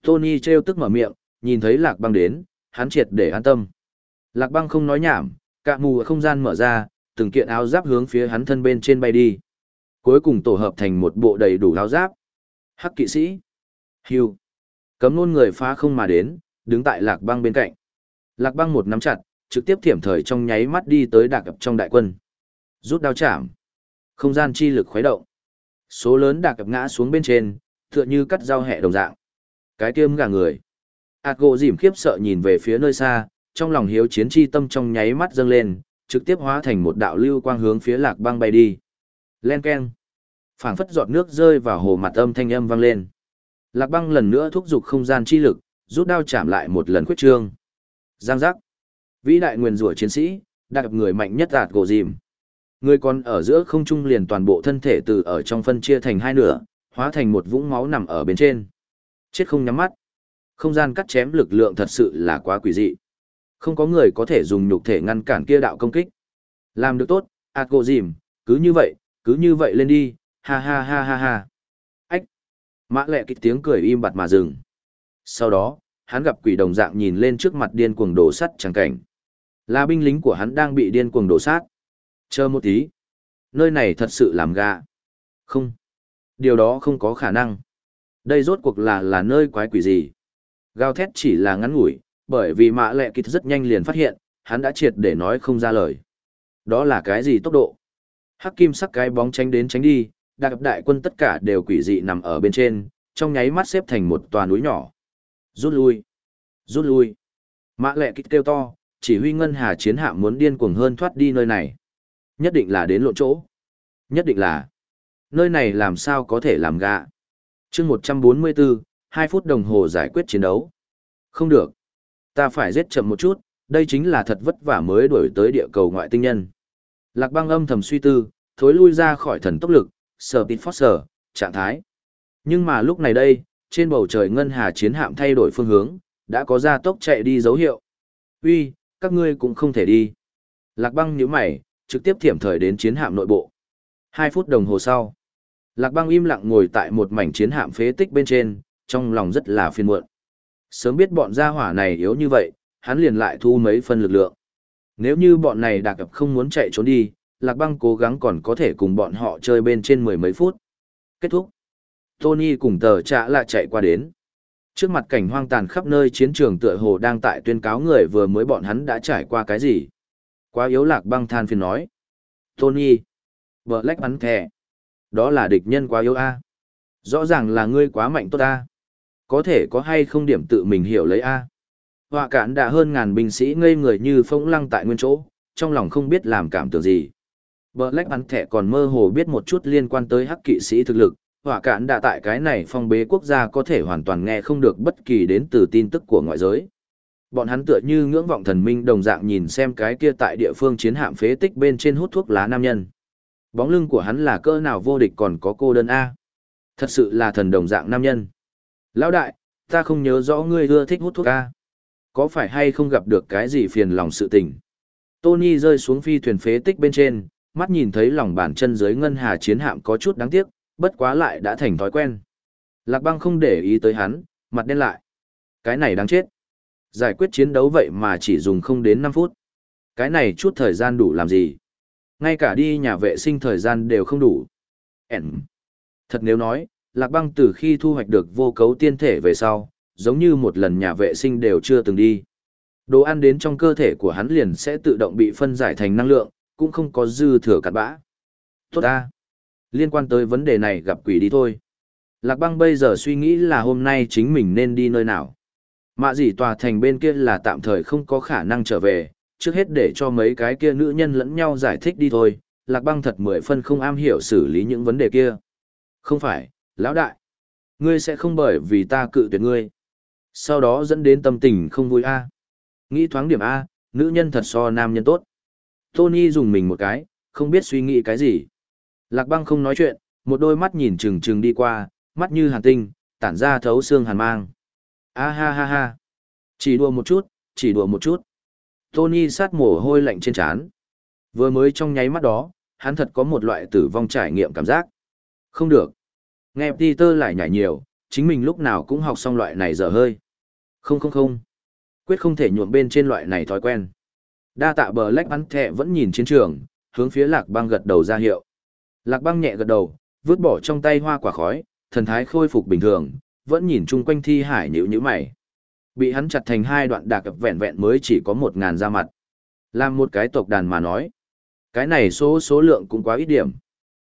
Tony treo tức mở miệng, nhìn thấy lạc băng đến, hắn triệt để an tâm. Lạc băng không nói nhảm, cả mù ở không gian mở ra, từng kiện áo giáp hướng phía hắn thân bên trên bay đi. Cuối cùng tổ hợp thành một bộ đầy đủ áo giáp. Hắc kỵ sĩ. Hugh. Cấm nôn người phá không mà đến, đứng tại lạc băng bên cạnh. Lạc băng một nắm chặt, trực tiếp thiểm thời trong nháy mắt đi tới đạc ập trong đại quân. Rút đao chạm. Không gian chi lực khuấy động. Số lớn đạc ngã xuống bên trên, tựa như cắt dao hẹ đồng dạng. Cái tiêm gà người. Ảt gỗ dìm khiếp sợ nhìn về phía nơi xa, trong lòng hiếu chiến chi tâm trong nháy mắt dâng lên, trực tiếp hóa thành một đạo lưu quang hướng phía lạc băng bay đi. Len keng. phảng phất giọt nước rơi vào hồ mặt âm thanh âm vang lên. Lạc băng lần nữa thúc giục không gian chi lực, rút đao chạm lại một lần khuyết trương. Giang giác. Vĩ đại nguyên rủa chiến sĩ, đặc người mạnh nhất đạt gỗ dìm. Người còn ở giữa không trung liền toàn bộ thân thể từ ở trong phân chia thành hai nửa, hóa thành một vũng máu nằm ở bên trên. Chết không nhắm mắt. Không gian cắt chém lực lượng thật sự là quá quỷ dị. Không có người có thể dùng nhục thể ngăn cản kia đạo công kích. Làm được tốt, ạt gỗ dìm, cứ như vậy, cứ như vậy lên đi, ha ha ha ha ha. Mã lệ kịch tiếng cười im bặt mà dừng. Sau đó, hắn gặp quỷ đồng dạng nhìn lên trước mặt điên cuồng đổ sắt chẳng cảnh. Là binh lính của hắn đang bị điên cuồng đổ sát. Chờ một tí. Nơi này thật sự làm gà. Không. Điều đó không có khả năng. Đây rốt cuộc là là nơi quái quỷ gì. Gào thét chỉ là ngắn ngủi, bởi vì mạ lệ kịch rất nhanh liền phát hiện, hắn đã triệt để nói không ra lời. Đó là cái gì tốc độ? Hắc kim sắc cái bóng tránh đến tránh đi, đặc đại quân tất cả đều quỷ dị nằm ở bên trên, trong nháy mắt xếp thành một tòa núi nhỏ. Rút lui! Rút lui! Mã lệ kích kêu to, chỉ huy ngân hà chiến hạm muốn điên cuồng hơn thoát đi nơi này. Nhất định là đến lộ chỗ. Nhất định là. Nơi này làm sao có thể làm gạ. chương 144, 2 phút đồng hồ giải quyết chiến đấu. Không được. Ta phải giết chậm một chút, đây chính là thật vất vả mới đuổi tới địa cầu ngoại tinh nhân. Lạc băng âm thầm suy tư, thối lui ra khỏi thần tốc lực, sở tít phót sở, trạng thái. Nhưng mà lúc này đây, trên bầu trời ngân hà chiến hạm thay đổi phương hướng, đã có ra tốc chạy đi dấu hiệu. Uy, các ngươi cũng không thể đi. Lạc băng nhíu mày, trực tiếp thiểm thời đến chiến hạm nội bộ. Hai phút đồng hồ sau, Lạc băng im lặng ngồi tại một mảnh chiến hạm phế tích bên trên, trong lòng rất là phiền muộn. Sớm biết bọn gia hỏa này yếu như vậy, hắn liền lại thu mấy phân lực lượng. Nếu như bọn này đạc ập không muốn chạy trốn đi, Lạc băng cố gắng còn có thể cùng bọn họ chơi bên trên mười mấy phút. Kết thúc. Tony cùng tờ trạ lại chạy qua đến. Trước mặt cảnh hoang tàn khắp nơi chiến trường tựa hồ đang tại tuyên cáo người vừa mới bọn hắn đã trải qua cái gì. Quá yếu lạc băng than phiền nói. Tony. Black bắn thẻ. Đó là địch nhân quá yếu a. Rõ ràng là ngươi quá mạnh tốt a. Có thể có hay không điểm tự mình hiểu lấy a. Họa cản đã hơn ngàn binh sĩ ngây người như phỗng lăng tại nguyên chỗ, trong lòng không biết làm cảm tưởng gì. Black bắn thẻ còn mơ hồ biết một chút liên quan tới hắc kỵ sĩ thực lực, hỏa cản đã tại cái này phong bế quốc gia có thể hoàn toàn nghe không được bất kỳ đến từ tin tức của ngoại giới. Bọn hắn tựa như ngưỡng vọng thần minh đồng dạng nhìn xem cái kia tại địa phương chiến hạm phế tích bên trên hút thuốc lá nam nhân. Bóng lưng của hắn là cỡ nào vô địch còn có cô đơn A. Thật sự là thần đồng dạng nam nhân. Lão đại, ta không nhớ rõ ngươi ưa thích hút thuốc A. Có phải hay không gặp được cái gì phiền lòng sự tình? Tony rơi xuống phi thuyền phế tích bên trên, mắt nhìn thấy lòng bàn chân dưới ngân hà chiến hạm có chút đáng tiếc, bất quá lại đã thành thói quen. Lạc băng không để ý tới hắn, mặt đen lại. Cái này đáng chết. Giải quyết chiến đấu vậy mà chỉ dùng không đến 5 phút. Cái này chút thời gian đủ làm gì? Ngay cả đi nhà vệ sinh thời gian đều không đủ. Ấn. Thật nếu nói, Lạc băng từ khi thu hoạch được vô cấu tiên thể về sau, giống như một lần nhà vệ sinh đều chưa từng đi. Đồ ăn đến trong cơ thể của hắn liền sẽ tự động bị phân giải thành năng lượng, cũng không có dư thừa cặn bã. Tốt ta. Liên quan tới vấn đề này gặp quỷ đi thôi. Lạc băng bây giờ suy nghĩ là hôm nay chính mình nên đi nơi nào. Mạ dĩ tòa thành bên kia là tạm thời không có khả năng trở về, trước hết để cho mấy cái kia nữ nhân lẫn nhau giải thích đi thôi. Lạc băng thật mười phân không am hiểu xử lý những vấn đề kia. Không phải, lão đại. Ngươi sẽ không bởi vì ta cự tuyệt ngươi. Sau đó dẫn đến tâm tình không vui a. Nghĩ thoáng điểm A, nữ nhân thật so nam nhân tốt. Tony dùng mình một cái, không biết suy nghĩ cái gì. Lạc băng không nói chuyện, một đôi mắt nhìn trừng trừng đi qua, mắt như hàn tinh, tản ra thấu xương hàn mang. A ha ha ha. Chỉ đùa một chút, chỉ đùa một chút. Tony sát mồ hôi lạnh trên trán. Vừa mới trong nháy mắt đó, hắn thật có một loại tử vong trải nghiệm cảm giác. Không được. Nghe Peter lại nhảy nhiều, chính mình lúc nào cũng học xong loại này dở hơi. Không không không. Quyết không thể nhuộm bên trên loại này thói quen. Đa tạ bờ lách bắn thẹ vẫn nhìn chiến trường, hướng phía lạc băng gật đầu ra hiệu. Lạc băng nhẹ gật đầu, vứt bỏ trong tay hoa quả khói, thần thái khôi phục bình thường, vẫn nhìn chung quanh thi hải nhữ nhữ mày. Bị hắn chặt thành hai đoạn đạc vẹn vẹn mới chỉ có một ngàn da mặt. Làm một cái tộc đàn mà nói. Cái này số số lượng cũng quá ít điểm.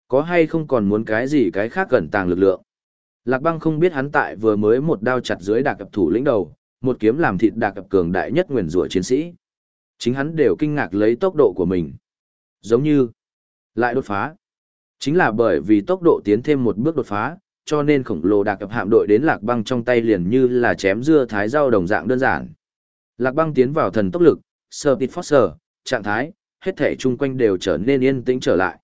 Có hay không còn muốn cái gì cái khác gần tàng lực lượng. Lạc băng không biết hắn tại vừa mới một đao chặt dưới đạc cập thủ lĩnh đầu, một kiếm làm thịt đạc cập cường đại nhất nguyền rủa chiến sĩ. Chính hắn đều kinh ngạc lấy tốc độ của mình. Giống như, lại đột phá. Chính là bởi vì tốc độ tiến thêm một bước đột phá, cho nên khổng lồ đạc cập hạm đội đến lạc băng trong tay liền như là chém dưa thái rau đồng dạng đơn giản. Lạc băng tiến vào thần tốc lực, Speed Foster, trạng thái, hết thể chung quanh đều trở nên yên tĩnh trở lại.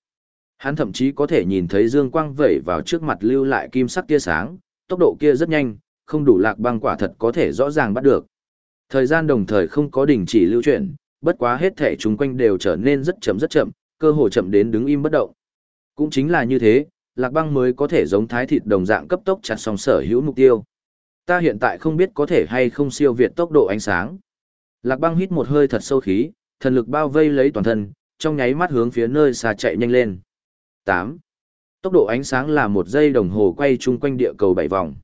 Hắn thậm chí có thể nhìn thấy dương quang vẩy vào trước mặt lưu lại kim sắc tia sáng, tốc độ kia rất nhanh, không đủ lạc băng quả thật có thể rõ ràng bắt được. Thời gian đồng thời không có đình chỉ lưu chuyển, bất quá hết thể chung quanh đều trở nên rất chậm rất chậm, cơ hồ chậm đến đứng im bất động. Cũng chính là như thế, lạc băng mới có thể giống thái thịt đồng dạng cấp tốc chặt xong sở hữu mục tiêu. Ta hiện tại không biết có thể hay không siêu việt tốc độ ánh sáng. Lạc băng hít một hơi thật sâu khí, thần lực bao vây lấy toàn thân, trong nháy mắt hướng phía nơi xa chạy nhanh lên. 8. Tốc độ ánh sáng là một giây đồng hồ quay chung quanh địa cầu bảy vòng.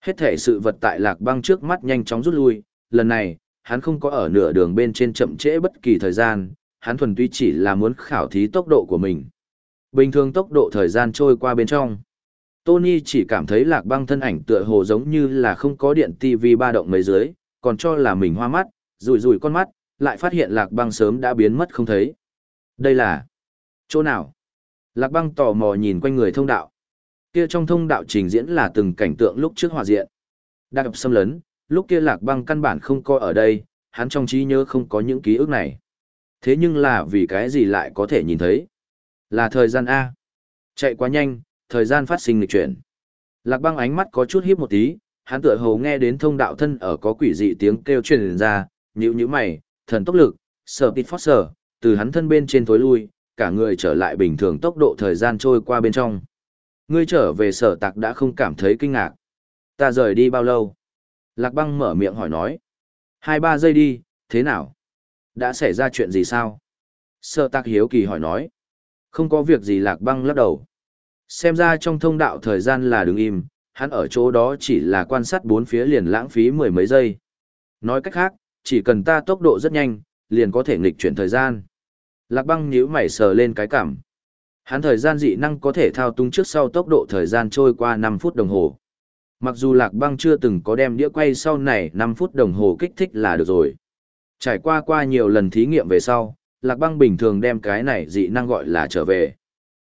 Hết thể sự vật tại lạc băng trước mắt nhanh chóng rút lui, lần này, hắn không có ở nửa đường bên trên chậm trễ bất kỳ thời gian, hắn thuần túy chỉ là muốn khảo thí tốc độ của mình. Bình thường tốc độ thời gian trôi qua bên trong. Tony chỉ cảm thấy lạc băng thân ảnh tựa hồ giống như là không có điện TV ba động mấy dưới, còn cho là mình hoa mắt, rủi rủi con mắt, lại phát hiện lạc băng sớm đã biến mất không thấy. Đây là chỗ nào? Lạc băng tò mò nhìn quanh người thông đạo. Kia trong thông đạo trình diễn là từng cảnh tượng lúc trước hòa diện. Đạc xâm lấn, lúc kia lạc băng căn bản không coi ở đây, hắn trong trí nhớ không có những ký ức này. Thế nhưng là vì cái gì lại có thể nhìn thấy? Là thời gian A. Chạy quá nhanh, thời gian phát sinh lịch chuyển. Lạc băng ánh mắt có chút hiếp một tí, hắn tựa hồ nghe đến thông đạo thân ở có quỷ dị tiếng kêu truyền ra, nhữ nhữ mày, thần tốc lực, sở tít phót sở, từ hắn thân bên trên tối lui, cả người trở lại bình thường tốc độ thời gian trôi qua bên trong. Ngươi trở về sở tạc đã không cảm thấy kinh ngạc. Ta rời đi bao lâu? Lạc băng mở miệng hỏi nói. Hai ba giây đi, thế nào? Đã xảy ra chuyện gì sao? Sợ tạc hiếu kỳ hỏi nói. Không có việc gì lạc băng lắc đầu. Xem ra trong thông đạo thời gian là đứng im, hắn ở chỗ đó chỉ là quan sát bốn phía liền lãng phí mười mấy giây. Nói cách khác, chỉ cần ta tốc độ rất nhanh, liền có thể nghịch chuyển thời gian. Lạc băng nhíu mày sờ lên cái cảm. Hắn thời gian dị năng có thể thao túng trước sau tốc độ thời gian trôi qua 5 phút đồng hồ. Mặc dù lạc băng chưa từng có đem đĩa quay sau này 5 phút đồng hồ kích thích là được rồi. Trải qua qua nhiều lần thí nghiệm về sau, lạc băng bình thường đem cái này dị năng gọi là trở về.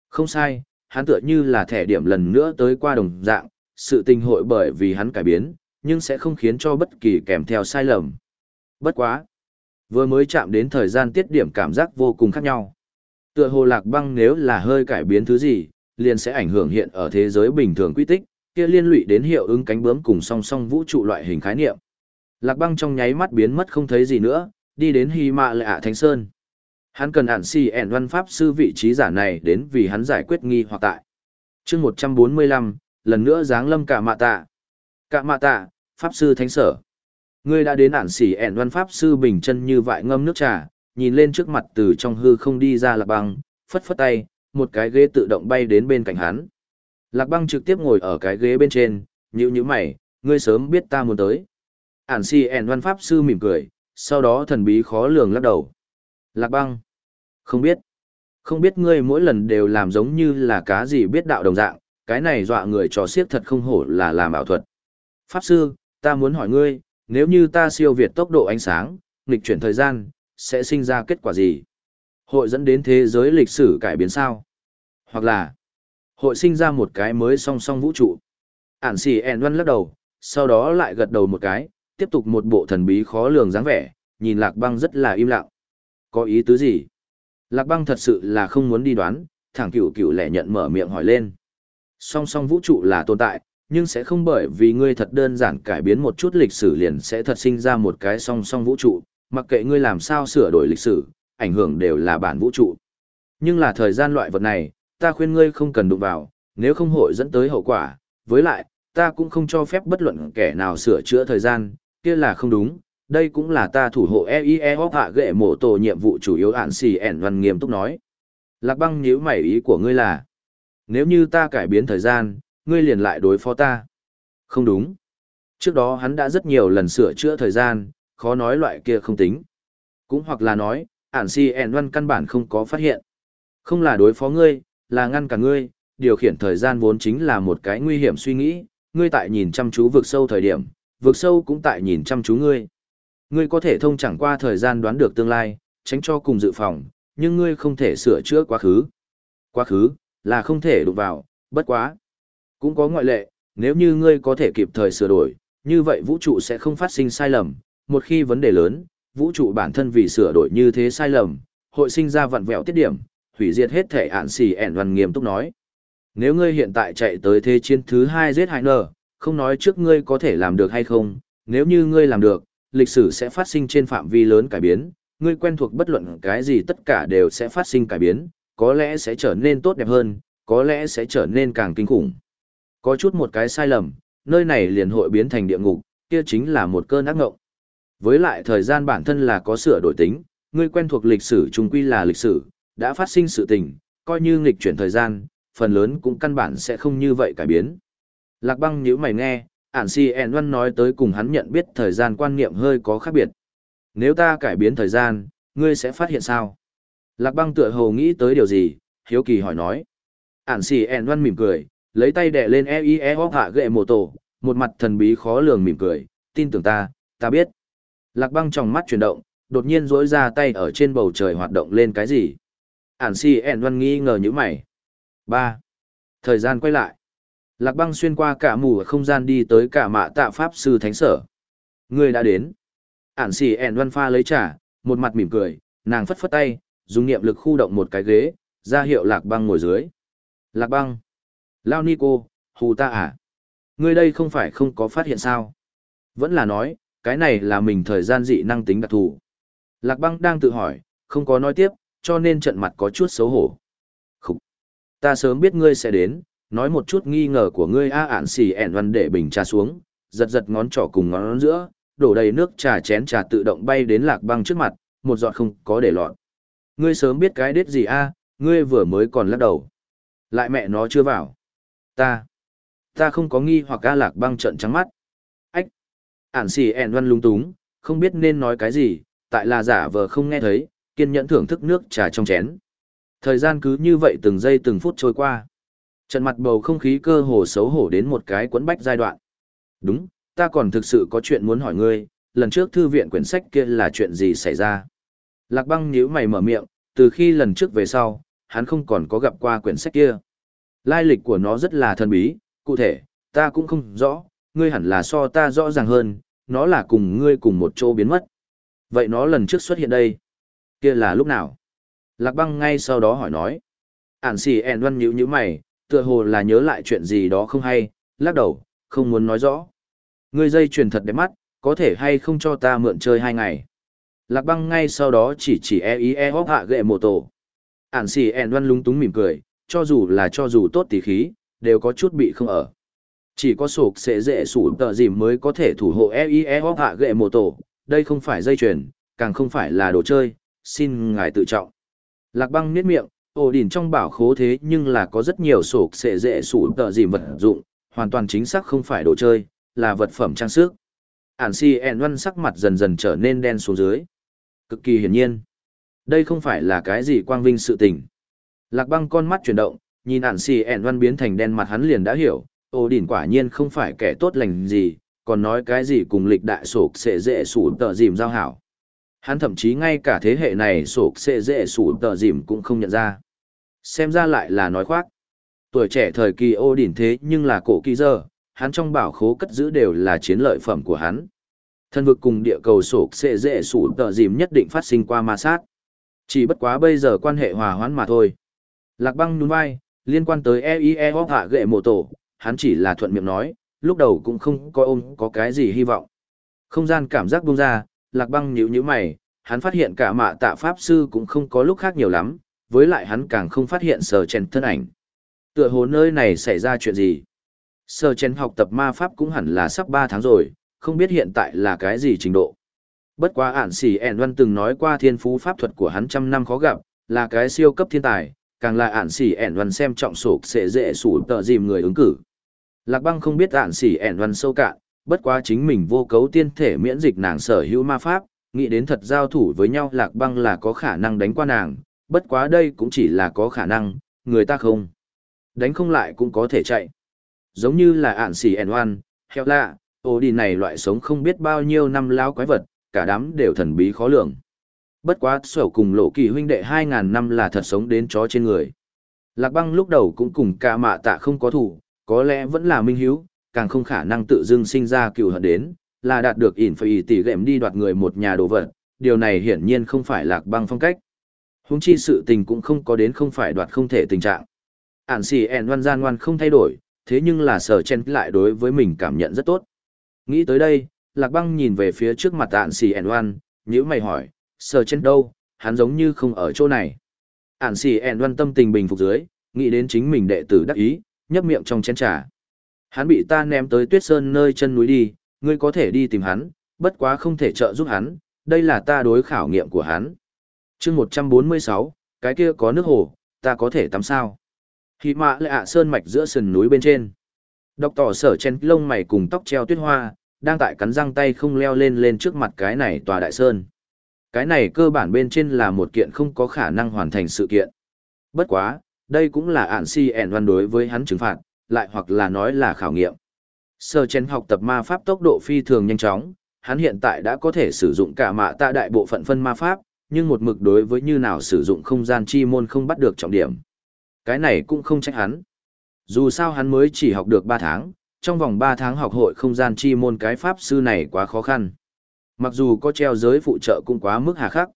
Không sai, hắn tựa như là thẻ điểm lần nữa tới qua đồng dạng, sự tình hội bởi vì hắn cải biến, nhưng sẽ không khiến cho bất kỳ kèm theo sai lầm. Bất quá. Vừa mới chạm đến thời gian tiết điểm cảm giác vô cùng khác nhau. Tựa hồ lạc băng nếu là hơi cải biến thứ gì, liền sẽ ảnh hưởng hiện ở thế giới bình thường quy tích, kia liên lụy đến hiệu ứng cánh bướm cùng song song vũ trụ loại hình khái niệm. Lạc băng trong nháy mắt biến mất không thấy gì nữa, đi đến Hy Mạ Lệ Thánh Sơn. Hắn cần ản si ẻn văn pháp sư vị trí giả này đến vì hắn giải quyết nghi hoặc tại. chương 145, lần nữa giáng lâm cả mạ tạ. Cả mạ tạ, pháp sư thánh sở. Ngươi đã đến ản xỉ ẻn văn pháp sư bình chân như vại ngâm nước trà, nhìn lên trước mặt từ trong hư không đi ra lạc băng, phất phất tay, một cái ghế tự động bay đến bên cạnh hắn. Lạc băng trực tiếp ngồi ở cái ghế bên trên, như như mày, ngươi sớm biết ta muốn tới. Ản si ẻn văn pháp sư mỉm cười, sau đó thần bí khó lường lắc đầu. Lạc băng, không biết. Không biết ngươi mỗi lần đều làm giống như là cá gì biết đạo đồng dạng, cái này dọa người trò xiếc thật không hổ là làm ảo thuật. Pháp sư, ta muốn hỏi ngươi, nếu như ta siêu việt tốc độ ánh sáng, nghịch chuyển thời gian, sẽ sinh ra kết quả gì? Hội dẫn đến thế giới lịch sử cải biến sao? Hoặc là, hội sinh ra một cái mới song song vũ trụ. Ản xì ẹn văn lắc đầu, sau đó lại gật đầu một cái, tiếp tục một bộ thần bí khó lường dáng vẻ, nhìn lạc băng rất là im lặng. Có ý tứ gì? Lạc băng thật sự là không muốn đi đoán, thẳng cửu cửu lẻ nhận mở miệng hỏi lên. Song song vũ trụ là tồn tại, nhưng sẽ không bởi vì ngươi thật đơn giản cải biến một chút lịch sử liền sẽ thật sinh ra một cái song song vũ trụ, mặc kệ ngươi làm sao sửa đổi lịch sử, ảnh hưởng đều là bản vũ trụ. Nhưng là thời gian loại vật này, ta khuyên ngươi không cần đụng vào, nếu không hội dẫn tới hậu quả, với lại, ta cũng không cho phép bất luận kẻ nào sửa chữa thời gian, kia là không đúng, đây cũng là ta thủ hộ EIE hóc hạ ghệ mổ tổ nhiệm vụ chủ yếu ản xì ẻn văn nghiêm túc nói. Lạc băng nhíu mày ý của ngươi là, nếu như ta cải biến thời gian, ngươi liền lại đối phó ta. Không đúng. Trước đó hắn đã rất nhiều lần sửa chữa thời gian, khó nói loại kia không tính. Cũng hoặc là nói, ản xì ẻn văn căn bản không có phát hiện. Không là đối phó ngươi, là ngăn cả ngươi, điều khiển thời gian vốn chính là một cái nguy hiểm suy nghĩ, ngươi tại nhìn chăm chú vực sâu thời điểm, vực sâu cũng tại nhìn chăm chú ngươi. Ngươi có thể thông chẳng qua thời gian đoán được tương lai, tránh cho cùng dự phòng, nhưng ngươi không thể sửa chữa quá khứ. Quá khứ, là không thể đụng vào, bất quá. Cũng có ngoại lệ, nếu như ngươi có thể kịp thời sửa đổi, như vậy vũ trụ sẽ không phát sinh sai lầm. Một khi vấn đề lớn, vũ trụ bản thân vì sửa đổi như thế sai lầm, hội sinh ra vặn vẹo tiết điểm, hủy diệt hết thể ạn xì ẻn văn nghiêm túc nói. Nếu ngươi hiện tại chạy tới thế chiến thứ hai giết hại nở, không nói trước ngươi có thể làm được hay không, nếu như ngươi làm được, lịch sử sẽ phát sinh trên phạm vi lớn cải biến, ngươi quen thuộc bất luận cái gì tất cả đều sẽ phát sinh cải biến, có lẽ sẽ trở nên tốt đẹp hơn, có lẽ sẽ trở nên càng kinh khủng. Có chút một cái sai lầm, nơi này liền hội biến thành địa ngục, kia chính là một cơn ác ngộng. Với lại thời gian bản thân là có sửa đổi tính, ngươi quen thuộc lịch sử trung quy là lịch sử, đã phát sinh sự tình, coi như nghịch chuyển thời gian, phần lớn cũng căn bản sẽ không như vậy cải biến. Lạc băng nhíu mày nghe, ản si ẹn văn nói tới cùng hắn nhận biết thời gian quan niệm hơi có khác biệt. Nếu ta cải biến thời gian, ngươi sẽ phát hiện sao? Lạc băng tựa hồ nghĩ tới điều gì, hiếu kỳ hỏi nói. Ản si ẹn văn mỉm cười, lấy tay đè lên e i e hạ gệ mồ tổ, một mặt thần bí khó lường mỉm cười, tin tưởng ta, ta biết. Lạc băng trong mắt chuyển động, đột nhiên rỗi ra tay ở trên bầu trời hoạt động lên cái gì. Ản si ẹn văn nghi ngờ như mày. ba Thời gian quay lại. Lạc băng xuyên qua cả mù ở không gian đi tới cả mạ tạ pháp sư thánh sở. Người đã đến. Ản si ẻn văn pha lấy trả. một mặt mỉm cười, nàng phất phất tay, dùng niệm lực khu động một cái ghế, ra hiệu lạc băng ngồi dưới. Lạc băng. Lao Nico, hù ta à? Ngươi đây không phải không có phát hiện sao? Vẫn là nói, cái này là mình thời gian dị năng tính đặc thù. Lạc băng đang tự hỏi, không có nói tiếp, cho nên trận mặt có chút xấu hổ. Khúc! Ta sớm biết ngươi sẽ đến, nói một chút nghi ngờ của ngươi a ản xì ẻn văn để bình trà xuống, giật giật ngón trỏ cùng ngón giữa, đổ đầy nước trà chén trà tự động bay đến lạc băng trước mặt, một giọt không có để lọt. Ngươi sớm biết cái đết gì a ngươi vừa mới còn lắc đầu. Lại mẹ nó chưa vào. Ta, ta không có nghi hoặc ca lạc băng trận trắng mắt. Ách, ản xì ẻn văn lung túng, không biết nên nói cái gì, tại là giả vờ không nghe thấy, kiên nhẫn thưởng thức nước trà trong chén. Thời gian cứ như vậy từng giây từng phút trôi qua. Trận mặt bầu không khí cơ hồ xấu hổ đến một cái quấn bách giai đoạn. Đúng, ta còn thực sự có chuyện muốn hỏi ngươi, lần trước thư viện quyển sách kia là chuyện gì xảy ra? Lạc băng nhíu mày mở miệng, từ khi lần trước về sau, hắn không còn có gặp qua quyển sách kia. Lai lịch của nó rất là thần bí, cụ thể, ta cũng không rõ, ngươi hẳn là so ta rõ ràng hơn, nó là cùng ngươi cùng một chỗ biến mất. Vậy nó lần trước xuất hiện đây, kia là lúc nào? Lạc băng ngay sau đó hỏi nói. Ản xì ẹn văn nhíu nhíu mày, tựa hồ là nhớ lại chuyện gì đó không hay, lắc đầu, không muốn nói rõ. Ngươi dây truyền thật đẹp mắt, có thể hay không cho ta mượn chơi hai ngày. Lạc băng ngay sau đó chỉ chỉ e ý e hóc hạ ghệ mộ tổ. Ản xì ẹn văn lúng túng mỉm cười, cho dù là cho dù tốt tỷ khí, đều có chút bị không ở. Chỉ có sổ sẽ dễ sủ tợ dìm mới có thể thủ hộ EIE hoặc hạ gệ mộ tổ, đây không phải dây chuyền, càng không phải là đồ chơi, xin ngài tự trọng. Lạc băng niết miệng, ổ đỉnh trong bảo khố thế nhưng là có rất nhiều sổ sẽ dễ sủ tờ dìm vật dụng, hoàn toàn chính xác không phải đồ chơi, là vật phẩm trang sức. Ản si ẹn văn sắc mặt dần dần trở nên đen xuống dưới. Cực kỳ hiển nhiên. Đây không phải là cái gì quang vinh sự tình. Lạc băng con mắt chuyển động, nhìn ản si ẹn văn biến thành đen mặt hắn liền đã hiểu, ổ đỉnh quả nhiên không phải kẻ tốt lành gì, còn nói cái gì cùng lịch đại sổ sẽ dễ sủ tờ dìm giao hảo. Hắn thậm chí ngay cả thế hệ này sổ xệ dễ sủ tờ dìm cũng không nhận ra. Xem ra lại là nói khoác. Tuổi trẻ thời kỳ ô đỉnh thế nhưng là cổ kỳ giờ, hắn trong bảo khố cất giữ đều là chiến lợi phẩm của hắn. Thân vực cùng địa cầu sổ xệ dễ sủ tờ dìm nhất định phát sinh qua ma sát. Chỉ bất quá bây giờ quan hệ hòa hoãn mà thôi. Lạc băng nhún vai, liên quan tới EIE hoặc hạ gệ mộ tổ, hắn chỉ là thuận miệng nói, lúc đầu cũng không có ôm có cái gì hy vọng. Không gian cảm giác buông ra, lạc băng nhíu nhíu mày, hắn phát hiện cả mạ tạ pháp sư cũng không có lúc khác nhiều lắm, với lại hắn càng không phát hiện sở chèn thân ảnh. Tựa hồ nơi này xảy ra chuyện gì? Sở chèn học tập ma pháp cũng hẳn là sắp 3 tháng rồi, không biết hiện tại là cái gì trình độ. Bất quá ản xỉ ẻn văn từng nói qua thiên phú pháp thuật của hắn trăm năm khó gặp, là cái siêu cấp thiên tài, càng là ản xỉ ẻn văn xem trọng sổ sẽ dễ sủ tợ dìm người ứng cử. Lạc băng không biết ản xỉ ẻn văn sâu cạn, bất quá chính mình vô cấu tiên thể miễn dịch nàng sở hữu ma pháp, nghĩ đến thật giao thủ với nhau lạc băng là có khả năng đánh qua nàng, bất quá đây cũng chỉ là có khả năng, người ta không. Đánh không lại cũng có thể chạy. Giống như là ản xì ẻn oan, heo lạ, ô đi này loại sống không biết bao nhiêu năm lao quái vật, cả đám đều thần bí khó lường. Bất quá sở cùng lộ kỳ huynh đệ 2.000 năm là thật sống đến chó trên người. Lạc băng lúc đầu cũng cùng ca mạ tạ không có thủ, có lẽ vẫn là minh hiếu, càng không khả năng tự dưng sinh ra cựu hận đến, là đạt được ỉn phải tỷ gệm đi đoạt người một nhà đồ vật, điều này hiển nhiên không phải lạc băng phong cách. Húng chi sự tình cũng không có đến không phải đoạt không thể tình trạng. Ản xì ẻn văn gian ngoan không thay đổi, thế nhưng là sở chen lại đối với mình cảm nhận rất tốt. Nghĩ tới đây, lạc băng nhìn về phía trước mặt ản xì ẻn văn, nhữ mày hỏi, sở chen đâu, hắn giống như không ở chỗ này. Ản xì ẻn văn tâm tình bình phục dưới, nghĩ đến chính mình đệ tử đắc ý, nhấp miệng trong chén trà. Hắn bị ta ném tới tuyết sơn nơi chân núi đi, ngươi có thể đi tìm hắn, bất quá không thể trợ giúp hắn, đây là ta đối khảo nghiệm của hắn. chương 146, cái kia có nước hồ, ta có thể tắm sao? Khi mạ lệ ạ sơn mạch giữa sườn núi bên trên. Đọc tỏ sở chen lông mày cùng tóc treo tuyết hoa, đang tại cắn răng tay không leo lên lên trước mặt cái này tòa đại sơn. Cái này cơ bản bên trên là một kiện không có khả năng hoàn thành sự kiện. Bất quá, đây cũng là ản si ẻn văn đối với hắn trừng phạt, lại hoặc là nói là khảo nghiệm. Sơ chén học tập ma pháp tốc độ phi thường nhanh chóng, hắn hiện tại đã có thể sử dụng cả mạ tạ đại bộ phận phân ma pháp, nhưng một mực đối với như nào sử dụng không gian chi môn không bắt được trọng điểm. Cái này cũng không trách hắn. Dù sao hắn mới chỉ học được 3 tháng, trong vòng 3 tháng học hội không gian chi môn cái pháp sư này quá khó khăn. Mặc dù có treo giới phụ trợ cũng quá mức hà khắc.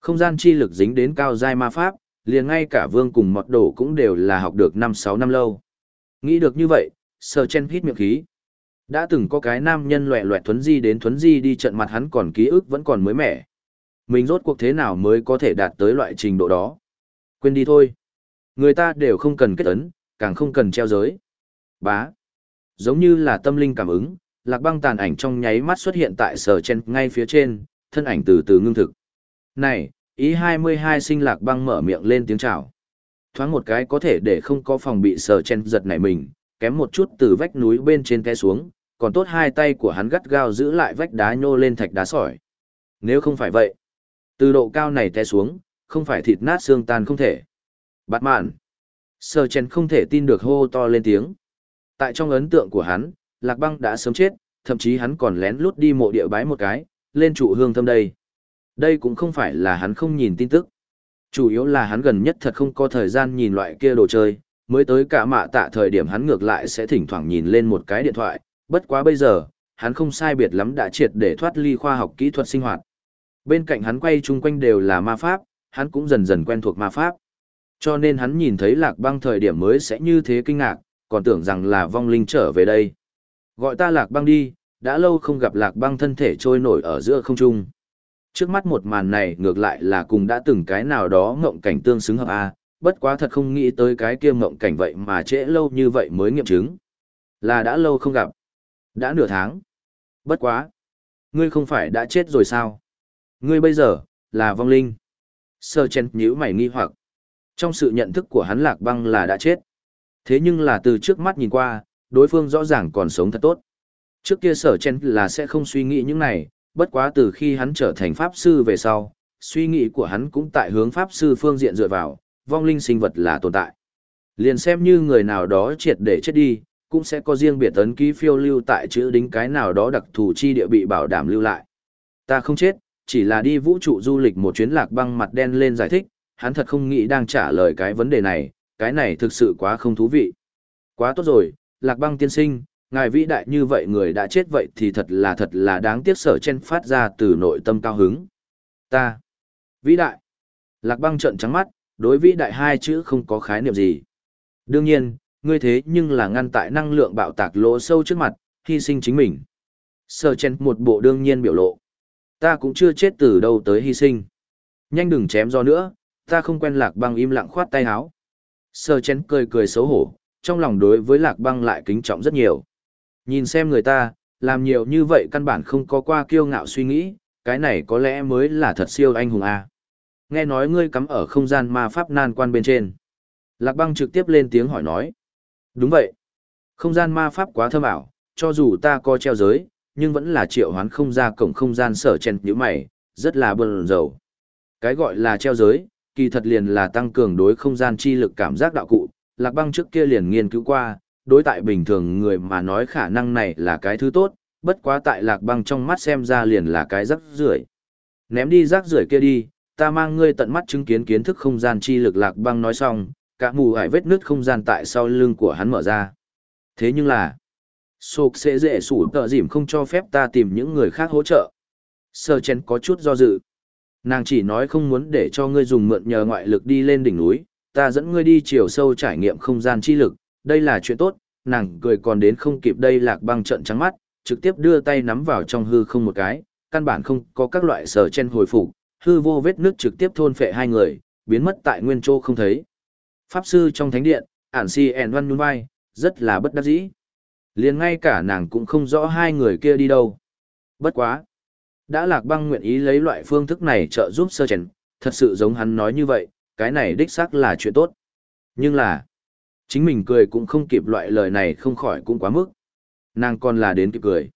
Không gian chi lực dính đến cao giai ma pháp, liền ngay cả vương cùng mọt đổ cũng đều là học được 5-6 năm lâu. Nghĩ được như vậy, sờ chen hít miệng khí. Đã từng có cái nam nhân loẹ loẹt thuấn di đến thuấn di đi trận mặt hắn còn ký ức vẫn còn mới mẻ. Mình rốt cuộc thế nào mới có thể đạt tới loại trình độ đó. Quên đi thôi. Người ta đều không cần kết ấn, càng không cần treo giới. Bá. Giống như là tâm linh cảm ứng, lạc băng tàn ảnh trong nháy mắt xuất hiện tại sở chen ngay phía trên, thân ảnh từ từ ngưng thực. Này, ý 22 sinh lạc băng mở miệng lên tiếng chào. Thoáng một cái có thể để không có phòng bị sờ chen giật nảy mình, kém một chút từ vách núi bên trên té xuống, còn tốt hai tay của hắn gắt gao giữ lại vách đá nhô lên thạch đá sỏi. Nếu không phải vậy, từ độ cao này té xuống, không phải thịt nát xương tan không thể. Bạt mạn. Sờ chen không thể tin được hô to lên tiếng. Tại trong ấn tượng của hắn, Lạc Băng đã sớm chết, thậm chí hắn còn lén lút đi mộ địa bái một cái, lên trụ hương thâm đây. Đây cũng không phải là hắn không nhìn tin tức. Chủ yếu là hắn gần nhất thật không có thời gian nhìn loại kia đồ chơi, mới tới cả mạ tạ thời điểm hắn ngược lại sẽ thỉnh thoảng nhìn lên một cái điện thoại, bất quá bây giờ, hắn không sai biệt lắm đã triệt để thoát ly khoa học kỹ thuật sinh hoạt. Bên cạnh hắn quay chung quanh đều là ma pháp, hắn cũng dần dần quen thuộc ma pháp. Cho nên hắn nhìn thấy lạc băng thời điểm mới sẽ như thế kinh ngạc, còn tưởng rằng là vong linh trở về đây. Gọi ta lạc băng đi, đã lâu không gặp lạc băng thân thể trôi nổi ở giữa không trung. Trước mắt một màn này ngược lại là cùng đã từng cái nào đó ngộng cảnh tương xứng hợp A, bất quá thật không nghĩ tới cái kia ngộng cảnh vậy mà trễ lâu như vậy mới nghiệm chứng. Là đã lâu không gặp. Đã nửa tháng. Bất quá. Ngươi không phải đã chết rồi sao? Ngươi bây giờ, là vong linh. Sơ chen nhíu mày nghi hoặc. Trong sự nhận thức của hắn lạc băng là đã chết. Thế nhưng là từ trước mắt nhìn qua, đối phương rõ ràng còn sống thật tốt. Trước kia sở chen là sẽ không suy nghĩ những này, bất quá từ khi hắn trở thành pháp sư về sau, suy nghĩ của hắn cũng tại hướng pháp sư phương diện dựa vào, vong linh sinh vật là tồn tại. Liền xem như người nào đó triệt để chết đi, cũng sẽ có riêng biệt tấn ký phiêu lưu tại chữ đính cái nào đó đặc thù chi địa bị bảo đảm lưu lại. Ta không chết, chỉ là đi vũ trụ du lịch một chuyến lạc băng mặt đen lên giải thích, hắn thật không nghĩ đang trả lời cái vấn đề này, cái này thực sự quá không thú vị. Quá tốt rồi, lạc băng tiên sinh, ngài vĩ đại như vậy người đã chết vậy thì thật là thật là đáng tiếc sở chen phát ra từ nội tâm cao hứng. Ta, vĩ đại, lạc băng trợn trắng mắt, đối vĩ đại hai chữ không có khái niệm gì. Đương nhiên, ngươi thế nhưng là ngăn tại năng lượng bạo tạc lỗ sâu trước mặt, hy sinh chính mình. Sở chen một bộ đương nhiên biểu lộ. Ta cũng chưa chết từ đâu tới hy sinh. Nhanh đừng chém do nữa, ta không quen lạc băng im lặng khoát tay áo. Sở chen cười cười xấu hổ, trong lòng đối với lạc băng lại kính trọng rất nhiều. Nhìn xem người ta, làm nhiều như vậy căn bản không có qua kiêu ngạo suy nghĩ, cái này có lẽ mới là thật siêu anh hùng a. Nghe nói ngươi cắm ở không gian ma pháp nan quan bên trên. Lạc băng trực tiếp lên tiếng hỏi nói. Đúng vậy. Không gian ma pháp quá thơm ảo, cho dù ta có treo giới, nhưng vẫn là triệu hoán không ra cổng không gian sở chen như mày, rất là bần dầu. Cái gọi là treo giới, kỳ thật liền là tăng cường đối không gian chi lực cảm giác đạo cụ, Lạc Băng trước kia liền nghiên cứu qua, đối tại bình thường người mà nói khả năng này là cái thứ tốt, bất quá tại Lạc Băng trong mắt xem ra liền là cái rắc rưởi. Ném đi rác rưởi kia đi, ta mang ngươi tận mắt chứng kiến kiến thức không gian chi lực Lạc Băng nói xong, cả mù hải vết nứt không gian tại sau lưng của hắn mở ra. Thế nhưng là, sộp sẽ dễ sủ tợ dìm không cho phép ta tìm những người khác hỗ trợ. Sơ chén có chút do dự. Nàng chỉ nói không muốn để cho ngươi dùng mượn nhờ ngoại lực đi lên đỉnh núi, ta dẫn ngươi đi chiều sâu trải nghiệm không gian chi lực, đây là chuyện tốt, nàng cười còn đến không kịp đây lạc băng trận trắng mắt, trực tiếp đưa tay nắm vào trong hư không một cái, căn bản không có các loại sở chen hồi phục, hư vô vết nước trực tiếp thôn phệ hai người, biến mất tại nguyên chỗ không thấy. Pháp sư trong thánh điện, ản si ẻn văn nhún vai, rất là bất đắc dĩ. liền ngay cả nàng cũng không rõ hai người kia đi đâu. Bất quá. Đã lạc băng nguyện ý lấy loại phương thức này trợ giúp sơ chèn, thật sự giống hắn nói như vậy, cái này đích xác là chuyện tốt. Nhưng là, chính mình cười cũng không kịp loại lời này không khỏi cũng quá mức. Nàng còn là đến kịp cười.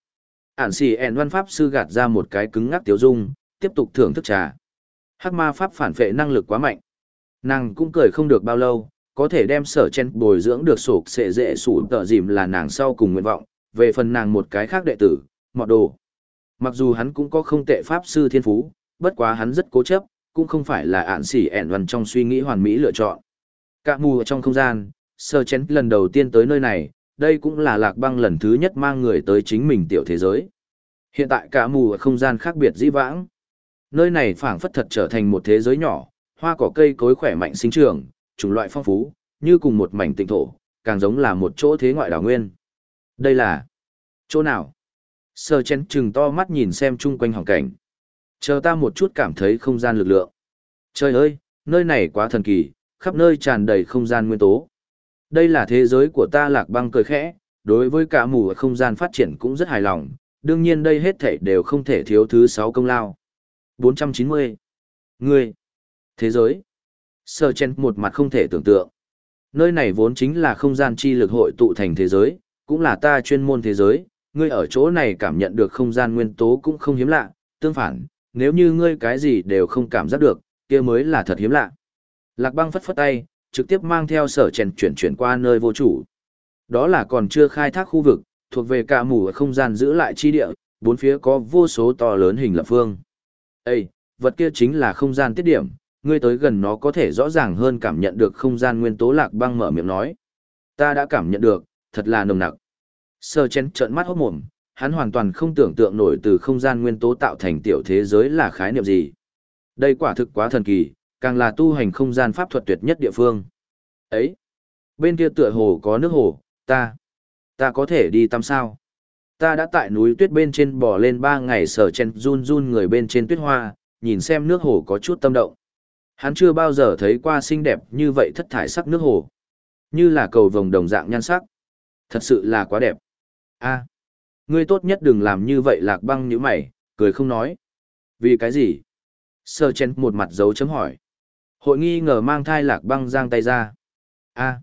Ản xì ẹn văn pháp sư gạt ra một cái cứng ngắc tiếu dung, tiếp tục thưởng thức trà. Hắc ma pháp phản vệ năng lực quá mạnh. Nàng cũng cười không được bao lâu, có thể đem sở chen bồi dưỡng được sổ sẽ dễ sủ tợ dìm là nàng sau cùng nguyện vọng, về phần nàng một cái khác đệ tử, mọt đồ. Mặc dù hắn cũng có không tệ pháp sư thiên phú, bất quá hắn rất cố chấp, cũng không phải là ạn xỉ ẻn văn trong suy nghĩ hoàn mỹ lựa chọn. Cả mù ở trong không gian, sơ chén lần đầu tiên tới nơi này, đây cũng là lạc băng lần thứ nhất mang người tới chính mình tiểu thế giới. Hiện tại cả mù ở không gian khác biệt dĩ vãng. Nơi này phảng phất thật trở thành một thế giới nhỏ, hoa cỏ cây cối khỏe mạnh sinh trưởng, chủng loại phong phú, như cùng một mảnh tịnh thổ, càng giống là một chỗ thế ngoại đảo nguyên. Đây là chỗ nào? Sơ chén chừng to mắt nhìn xem chung quanh hoàn cảnh. Chờ ta một chút cảm thấy không gian lực lượng. Trời ơi, nơi này quá thần kỳ, khắp nơi tràn đầy không gian nguyên tố. Đây là thế giới của ta lạc băng cười khẽ, đối với cả mù ở không gian phát triển cũng rất hài lòng, đương nhiên đây hết thảy đều không thể thiếu thứ 6 công lao. 490. Ngươi. Thế giới. Sơ chen một mặt không thể tưởng tượng. Nơi này vốn chính là không gian chi lực hội tụ thành thế giới, cũng là ta chuyên môn thế giới, ngươi ở chỗ này cảm nhận được không gian nguyên tố cũng không hiếm lạ, tương phản, nếu như ngươi cái gì đều không cảm giác được, kia mới là thật hiếm lạ. Lạc băng phất phất tay, trực tiếp mang theo sở chèn chuyển chuyển qua nơi vô chủ. Đó là còn chưa khai thác khu vực, thuộc về cả mù ở không gian giữ lại chi địa, bốn phía có vô số to lớn hình lập phương. Ê, vật kia chính là không gian tiết điểm, ngươi tới gần nó có thể rõ ràng hơn cảm nhận được không gian nguyên tố lạc băng mở miệng nói. Ta đã cảm nhận được, thật là nồng nặc. Sơ chén trợn mắt hốt mồm, hắn hoàn toàn không tưởng tượng nổi từ không gian nguyên tố tạo thành tiểu thế giới là khái niệm gì. Đây quả thực quá thần kỳ, càng là tu hành không gian pháp thuật tuyệt nhất địa phương. Ấy, bên kia tựa hồ có nước hồ, ta, ta có thể đi tắm sao? Ta đã tại núi tuyết bên trên bò lên ba ngày sở chen run run người bên trên tuyết hoa, nhìn xem nước hồ có chút tâm động. Hắn chưa bao giờ thấy qua xinh đẹp như vậy thất thải sắc nước hồ. Như là cầu vồng đồng dạng nhan sắc. Thật sự là quá đẹp. a ngươi tốt nhất đừng làm như vậy lạc băng như mày, cười không nói. Vì cái gì? Sơ chen một mặt dấu chấm hỏi. Hội nghi ngờ mang thai lạc băng giang tay ra. a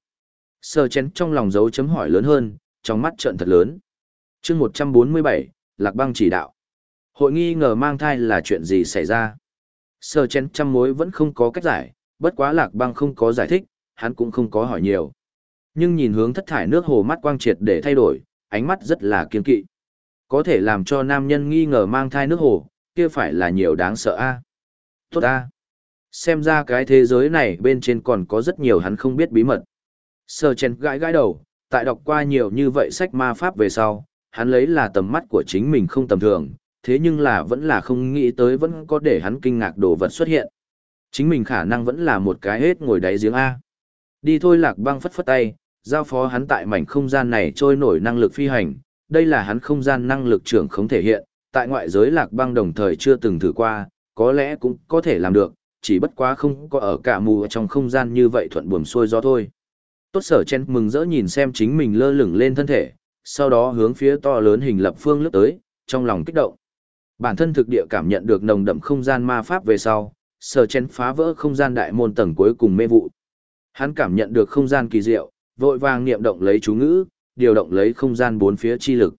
Sơ chén trong lòng dấu chấm hỏi lớn hơn, trong mắt trợn thật lớn. chương một trăm bốn mươi bảy lạc băng chỉ đạo. Hội nghi ngờ mang thai là chuyện gì xảy ra? Sơ chén trăm mối vẫn không có cách giải, bất quá lạc băng không có giải thích, hắn cũng không có hỏi nhiều. Nhưng nhìn hướng thất thải nước hồ mắt quang triệt để thay đổi, ánh mắt rất là kiên kỵ. Có thể làm cho nam nhân nghi ngờ mang thai nước hồ, kia phải là nhiều đáng sợ a. Tốt a. Xem ra cái thế giới này bên trên còn có rất nhiều hắn không biết bí mật. Sơ chen gãi gãi đầu, tại đọc qua nhiều như vậy sách ma pháp về sau, hắn lấy là tầm mắt của chính mình không tầm thường, thế nhưng là vẫn là không nghĩ tới vẫn có để hắn kinh ngạc đồ vật xuất hiện. Chính mình khả năng vẫn là một cái hết ngồi đáy giếng A. Đi thôi lạc băng phất phất tay, giao phó hắn tại mảnh không gian này trôi nổi năng lực phi hành, đây là hắn không gian năng lực trưởng không thể hiện, tại ngoại giới lạc băng đồng thời chưa từng thử qua, có lẽ cũng có thể làm được, chỉ bất quá không có ở cả mù trong không gian như vậy thuận buồm xuôi gió thôi. Tốt sở chen mừng rỡ nhìn xem chính mình lơ lửng lên thân thể, sau đó hướng phía to lớn hình lập phương lướt tới, trong lòng kích động. Bản thân thực địa cảm nhận được nồng đậm không gian ma pháp về sau, sở chen phá vỡ không gian đại môn tầng cuối cùng mê vụ. Hắn cảm nhận được không gian kỳ diệu, vội vàng niệm động lấy chú ngữ, điều động lấy không gian bốn phía chi lực.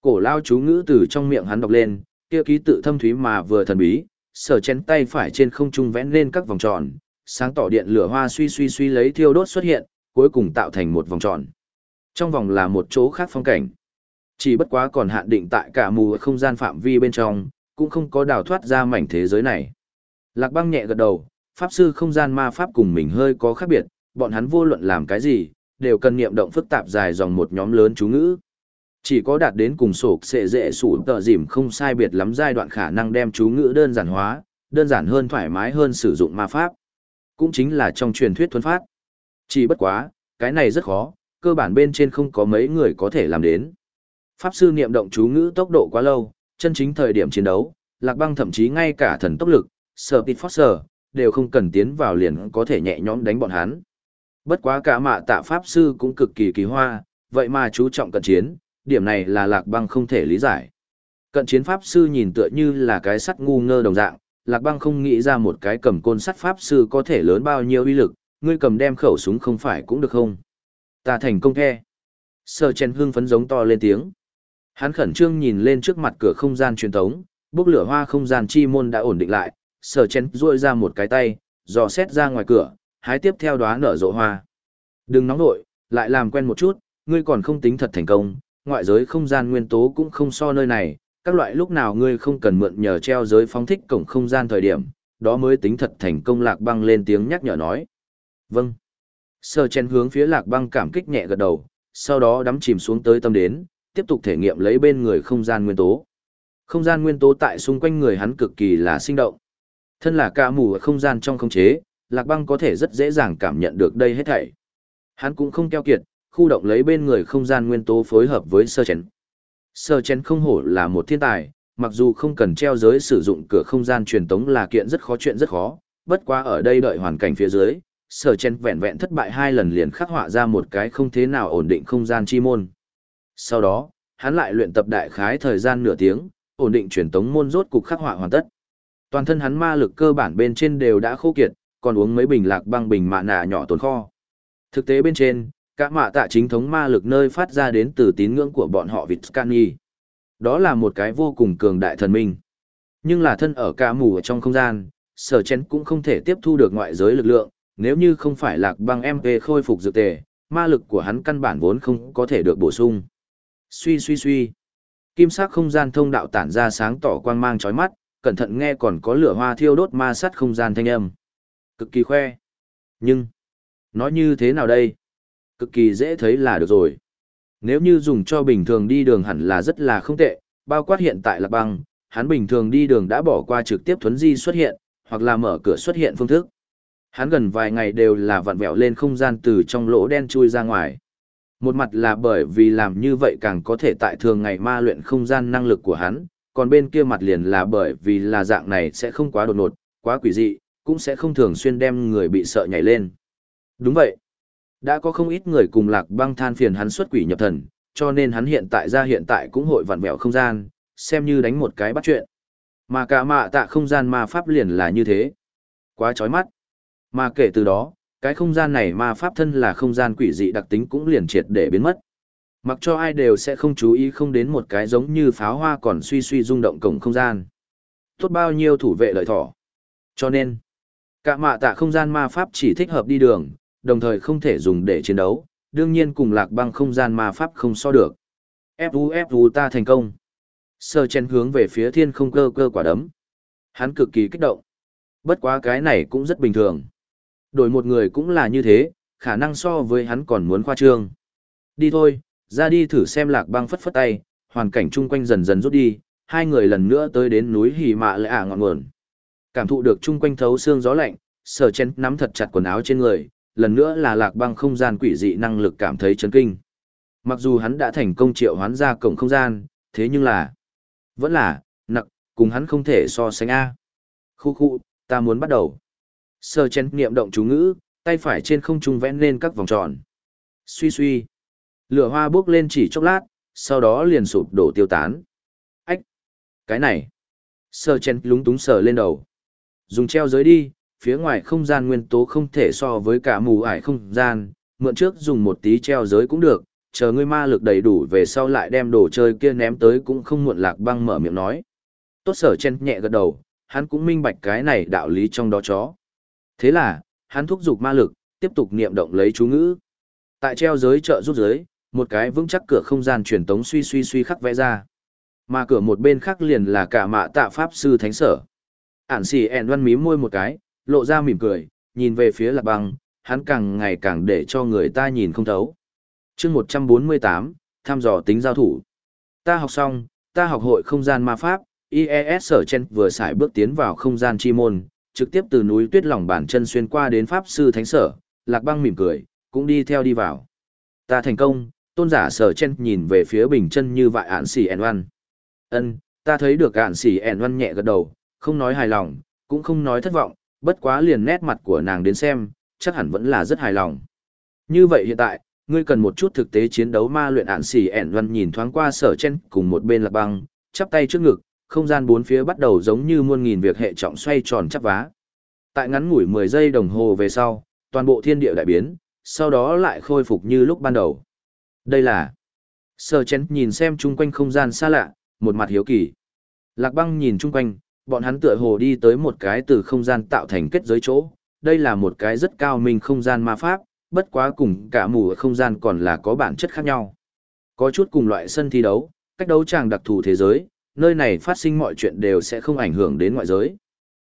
Cổ lao chú ngữ từ trong miệng hắn đọc lên, kia ký tự thâm thúy mà vừa thần bí, sở chén tay phải trên không trung vẽ lên các vòng tròn, sáng tỏ điện lửa hoa suy suy suy lấy thiêu đốt xuất hiện, cuối cùng tạo thành một vòng tròn. Trong vòng là một chỗ khác phong cảnh. Chỉ bất quá còn hạn định tại cả mù không gian phạm vi bên trong, cũng không có đào thoát ra mảnh thế giới này. Lạc băng nhẹ gật đầu, pháp sư không gian ma pháp cùng mình hơi có khác biệt, bọn hắn vô luận làm cái gì, đều cần niệm động phức tạp dài dòng một nhóm lớn chú ngữ. Chỉ có đạt đến cùng sổ sẽ dễ sủ tờ dìm không sai biệt lắm giai đoạn khả năng đem chú ngữ đơn giản hóa, đơn giản hơn thoải mái hơn sử dụng ma pháp. Cũng chính là trong truyền thuyết thuần phát. Chỉ bất quá, cái này rất khó, cơ bản bên trên không có mấy người có thể làm đến. Pháp sư niệm động chú ngữ tốc độ quá lâu, chân chính thời điểm chiến đấu, Lạc Băng thậm chí ngay cả thần tốc lực, Sở Pit Foster, đều không cần tiến vào liền có thể nhẹ nhõm đánh bọn hắn. Bất quá cả mạ tạ Pháp sư cũng cực kỳ kỳ hoa, vậy mà chú trọng cận chiến, điểm này là Lạc Băng không thể lý giải. Cận chiến Pháp sư nhìn tựa như là cái sắt ngu ngơ đồng dạng, Lạc Băng không nghĩ ra một cái cầm côn sắt Pháp sư có thể lớn bao nhiêu uy lực, ngươi cầm đem khẩu súng không phải cũng được không? Ta thành công the. Sở chen hương phấn giống to lên tiếng. Hắn khẩn trương nhìn lên trước mặt cửa không gian truyền thống, bốc lửa hoa không gian chi môn đã ổn định lại, sở chen duỗi ra một cái tay, dò xét ra ngoài cửa, hái tiếp theo đóa nở rộ hoa. Đừng nóng nội, lại làm quen một chút, ngươi còn không tính thật thành công, ngoại giới không gian nguyên tố cũng không so nơi này, các loại lúc nào ngươi không cần mượn nhờ treo giới phóng thích cổng không gian thời điểm, đó mới tính thật thành công lạc băng lên tiếng nhắc nhở nói. Vâng. sơ chen hướng phía lạc băng cảm kích nhẹ gật đầu, sau đó đắm chìm xuống tới tâm đến, tiếp tục thể nghiệm lấy bên người không gian nguyên tố. Không gian nguyên tố tại xung quanh người hắn cực kỳ là sinh động. Thân là ca mù ở không gian trong không chế, Lạc Băng có thể rất dễ dàng cảm nhận được đây hết thảy. Hắn cũng không keo kiệt, khu động lấy bên người không gian nguyên tố phối hợp với sơ chén. Sơ chén không hổ là một thiên tài, mặc dù không cần treo giới sử dụng cửa không gian truyền tống là kiện rất khó chuyện rất khó, bất quá ở đây đợi hoàn cảnh phía dưới, sở chen vẹn vẹn thất bại hai lần liền khắc họa ra một cái không thế nào ổn định không gian chi môn. Sau đó, hắn lại luyện tập đại khái thời gian nửa tiếng, ổn định truyền tống môn rốt cục khắc họa hoàn tất. Toàn thân hắn ma lực cơ bản bên trên đều đã khô kiệt, còn uống mấy bình lạc băng bình mạ nạ nhỏ tồn kho. Thực tế bên trên, Cả mạ tạ chính thống ma lực nơi phát ra đến từ tín ngưỡng của bọn họ Vitscani. Đó là một cái vô cùng cường đại thần minh. Nhưng là thân ở cả mù ở trong không gian, sở chén cũng không thể tiếp thu được ngoại giới lực lượng, nếu như không phải lạc băng MP khôi phục dược tề, ma lực của hắn căn bản vốn không có thể được bổ sung. Suy suy suy. Kim sắc không gian thông đạo tản ra sáng tỏ quang mang chói mắt, cẩn thận nghe còn có lửa hoa thiêu đốt ma sắt không gian thanh âm. Cực kỳ khoe. Nhưng, nói như thế nào đây? Cực kỳ dễ thấy là được rồi. Nếu như dùng cho bình thường đi đường hẳn là rất là không tệ, bao quát hiện tại là băng, hắn bình thường đi đường đã bỏ qua trực tiếp thuấn di xuất hiện, hoặc là mở cửa xuất hiện phương thức. Hắn gần vài ngày đều là vặn vẹo lên không gian từ trong lỗ đen chui ra ngoài. Một mặt là bởi vì làm như vậy càng có thể tại thường ngày ma luyện không gian năng lực của hắn, còn bên kia mặt liền là bởi vì là dạng này sẽ không quá đột ngột, quá quỷ dị, cũng sẽ không thường xuyên đem người bị sợ nhảy lên. Đúng vậy. Đã có không ít người cùng lạc băng than phiền hắn xuất quỷ nhập thần, cho nên hắn hiện tại ra hiện tại cũng hội vặn vẹo không gian, xem như đánh một cái bắt chuyện. Mà cả mạ tạ không gian ma pháp liền là như thế. Quá chói mắt. Mà kể từ đó, cái không gian này ma pháp thân là không gian quỷ dị đặc tính cũng liền triệt để biến mất. Mặc cho ai đều sẽ không chú ý không đến một cái giống như pháo hoa còn suy suy rung động cổng không gian. Tốt bao nhiêu thủ vệ lợi thỏ. Cho nên, cả mạ tạ không gian ma pháp chỉ thích hợp đi đường, đồng thời không thể dùng để chiến đấu, đương nhiên cùng lạc băng không gian ma pháp không so được. Fu Fu ta thành công. Sơ chen hướng về phía thiên không cơ cơ quả đấm. Hắn cực kỳ kích động. Bất quá cái này cũng rất bình thường. Đổi một người cũng là như thế, khả năng so với hắn còn muốn khoa trương. Đi thôi, ra đi thử xem lạc băng phất phất tay, hoàn cảnh chung quanh dần dần rút đi, hai người lần nữa tới đến núi hì mạ lệ ả ngọn nguồn. Cảm thụ được chung quanh thấu xương gió lạnh, sở chen nắm thật chặt quần áo trên người, lần nữa là lạc băng không gian quỷ dị năng lực cảm thấy chấn kinh. Mặc dù hắn đã thành công triệu hoán ra cổng không gian, thế nhưng là, vẫn là, nặng, cùng hắn không thể so sánh A. Khu khu, ta muốn bắt đầu. Sơ chén niệm động chú ngữ, tay phải trên không trung vẽ lên các vòng tròn. Suy suy. Lửa hoa bước lên chỉ chốc lát, sau đó liền sụp đổ tiêu tán. Ách! Cái này! Sơ chén lúng túng sờ lên đầu. Dùng treo giới đi, phía ngoài không gian nguyên tố không thể so với cả mù ải không gian, mượn trước dùng một tí treo giới cũng được, chờ ngươi ma lực đầy đủ về sau lại đem đồ chơi kia ném tới cũng không muộn lạc băng mở miệng nói. Tốt sở chen nhẹ gật đầu, hắn cũng minh bạch cái này đạo lý trong đó chó. Thế là, hắn thúc giục ma lực, tiếp tục niệm động lấy chú ngữ. Tại treo giới trợ rút giới, một cái vững chắc cửa không gian truyền tống suy suy suy khắc vẽ ra. Mà cửa một bên khác liền là cả mạ tạ pháp sư thánh sở. Ản xì ẹn văn mím môi một cái, lộ ra mỉm cười, nhìn về phía lạc băng, hắn càng ngày càng để cho người ta nhìn không thấu. chương 148, thăm dò tính giao thủ. Ta học xong, ta học hội không gian ma pháp, IES sở chen vừa xài bước tiến vào không gian chi môn, trực tiếp từ núi tuyết lỏng bàn chân xuyên qua đến pháp sư thánh sở, lạc băng mỉm cười, cũng đi theo đi vào. Ta thành công, tôn giả sở chen nhìn về phía bình chân như vại ạn xỉ ẻn oan. ân ta thấy được ạn xỉ ẻn oan nhẹ gật đầu, không nói hài lòng, cũng không nói thất vọng, bất quá liền nét mặt của nàng đến xem, chắc hẳn vẫn là rất hài lòng. Như vậy hiện tại, ngươi cần một chút thực tế chiến đấu ma luyện ản xỉ ẻn văn nhìn thoáng qua sở chen cùng một bên lạc băng, chắp tay trước ngực, không gian bốn phía bắt đầu giống như muôn nghìn việc hệ trọng xoay tròn chắp vá. Tại ngắn ngủi 10 giây đồng hồ về sau, toàn bộ thiên địa đại biến, sau đó lại khôi phục như lúc ban đầu. Đây là... Sở chén nhìn xem chung quanh không gian xa lạ, một mặt hiếu kỳ. Lạc băng nhìn chung quanh, bọn hắn tựa hồ đi tới một cái từ không gian tạo thành kết giới chỗ. Đây là một cái rất cao minh không gian ma pháp, bất quá cùng cả mù không gian còn là có bản chất khác nhau. Có chút cùng loại sân thi đấu, cách đấu tràng đặc thù thế giới, nơi này phát sinh mọi chuyện đều sẽ không ảnh hưởng đến ngoại giới.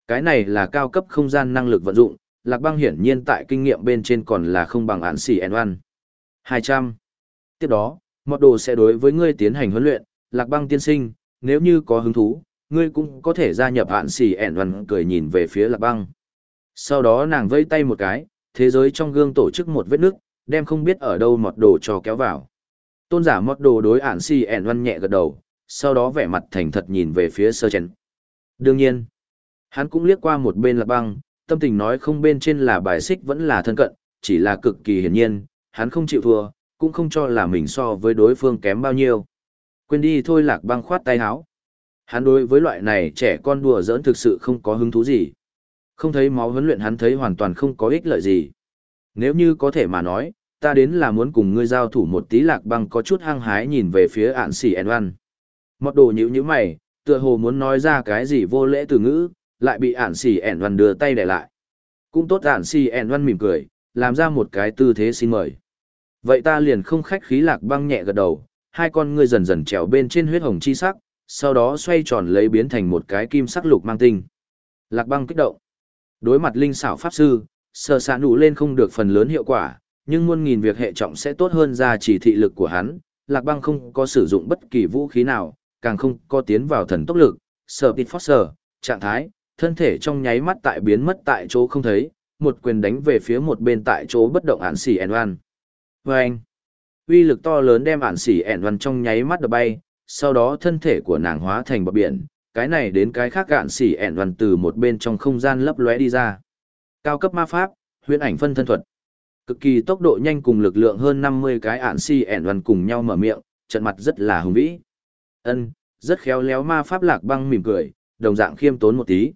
Cái này là cao cấp không gian năng lực vận dụng, Lạc Băng hiển nhiên tại kinh nghiệm bên trên còn là không bằng án xỉ N1. 200. Tiếp đó, mọt đồ sẽ đối với ngươi tiến hành huấn luyện, Lạc Băng tiên sinh, nếu như có hứng thú, ngươi cũng có thể gia nhập hạn xì ẻn hoàn cười nhìn về phía Lạc Băng. Sau đó nàng vây tay một cái, thế giới trong gương tổ chức một vết nước, đem không biết ở đâu mọt đồ cho kéo vào. Tôn giả mọt đồ đối ản xỉ N1 nhẹ gật đầu, sau đó vẻ mặt thành thật nhìn về phía sơ chén. Đương nhiên, hắn cũng liếc qua một bên lạc băng, tâm tình nói không bên trên là bài xích vẫn là thân cận, chỉ là cực kỳ hiển nhiên, hắn không chịu thua, cũng không cho là mình so với đối phương kém bao nhiêu. Quên đi thôi lạc băng khoát tay háo. Hắn đối với loại này trẻ con đùa giỡn thực sự không có hứng thú gì. Không thấy máu huấn luyện hắn thấy hoàn toàn không có ích lợi gì. Nếu như có thể mà nói, ta đến là muốn cùng ngươi giao thủ một tí lạc băng có chút hăng hái nhìn về phía ạn xỉ en oan. Mọt đồ nhữ như mày, tựa hồ muốn nói ra cái gì vô lễ từ ngữ, lại bị ản xỉ ẻn văn đưa tay để lại. Cũng tốt ạn xỉ ẻn văn mỉm cười, làm ra một cái tư thế xin mời. Vậy ta liền không khách khí lạc băng nhẹ gật đầu, hai con ngươi dần dần trèo bên trên huyết hồng chi sắc, sau đó xoay tròn lấy biến thành một cái kim sắc lục mang tinh. Lạc băng kích động. Đối mặt linh xảo pháp sư, sờ xạ nụ lên không được phần lớn hiệu quả, nhưng muôn nghìn việc hệ trọng sẽ tốt hơn ra chỉ thị lực của hắn. Lạc băng không có sử dụng bất kỳ vũ khí nào, càng không có tiến vào thần tốc lực, sở tịt foster, trạng thái, thân thể trong nháy mắt tại biến mất tại chỗ không thấy, một quyền đánh về phía một bên tại chỗ bất động ản xỉ ẻn văn. Vâng! uy lực to lớn đem ản xỉ ẻn văn trong nháy mắt đập bay, sau đó thân thể của nàng hóa thành bọc biển, cái này đến cái khác gạn xỉ ẻn đoàn từ một bên trong không gian lấp lóe đi ra. Cao cấp ma pháp, huyễn ảnh phân thân thuật. Cực kỳ tốc độ nhanh cùng lực lượng hơn 50 cái ạn xỉ ẻn đoàn cùng nhau mở miệng, trận mặt rất là hùng vĩ. Ân, rất khéo léo ma pháp lạc băng mỉm cười, đồng dạng khiêm tốn một tí.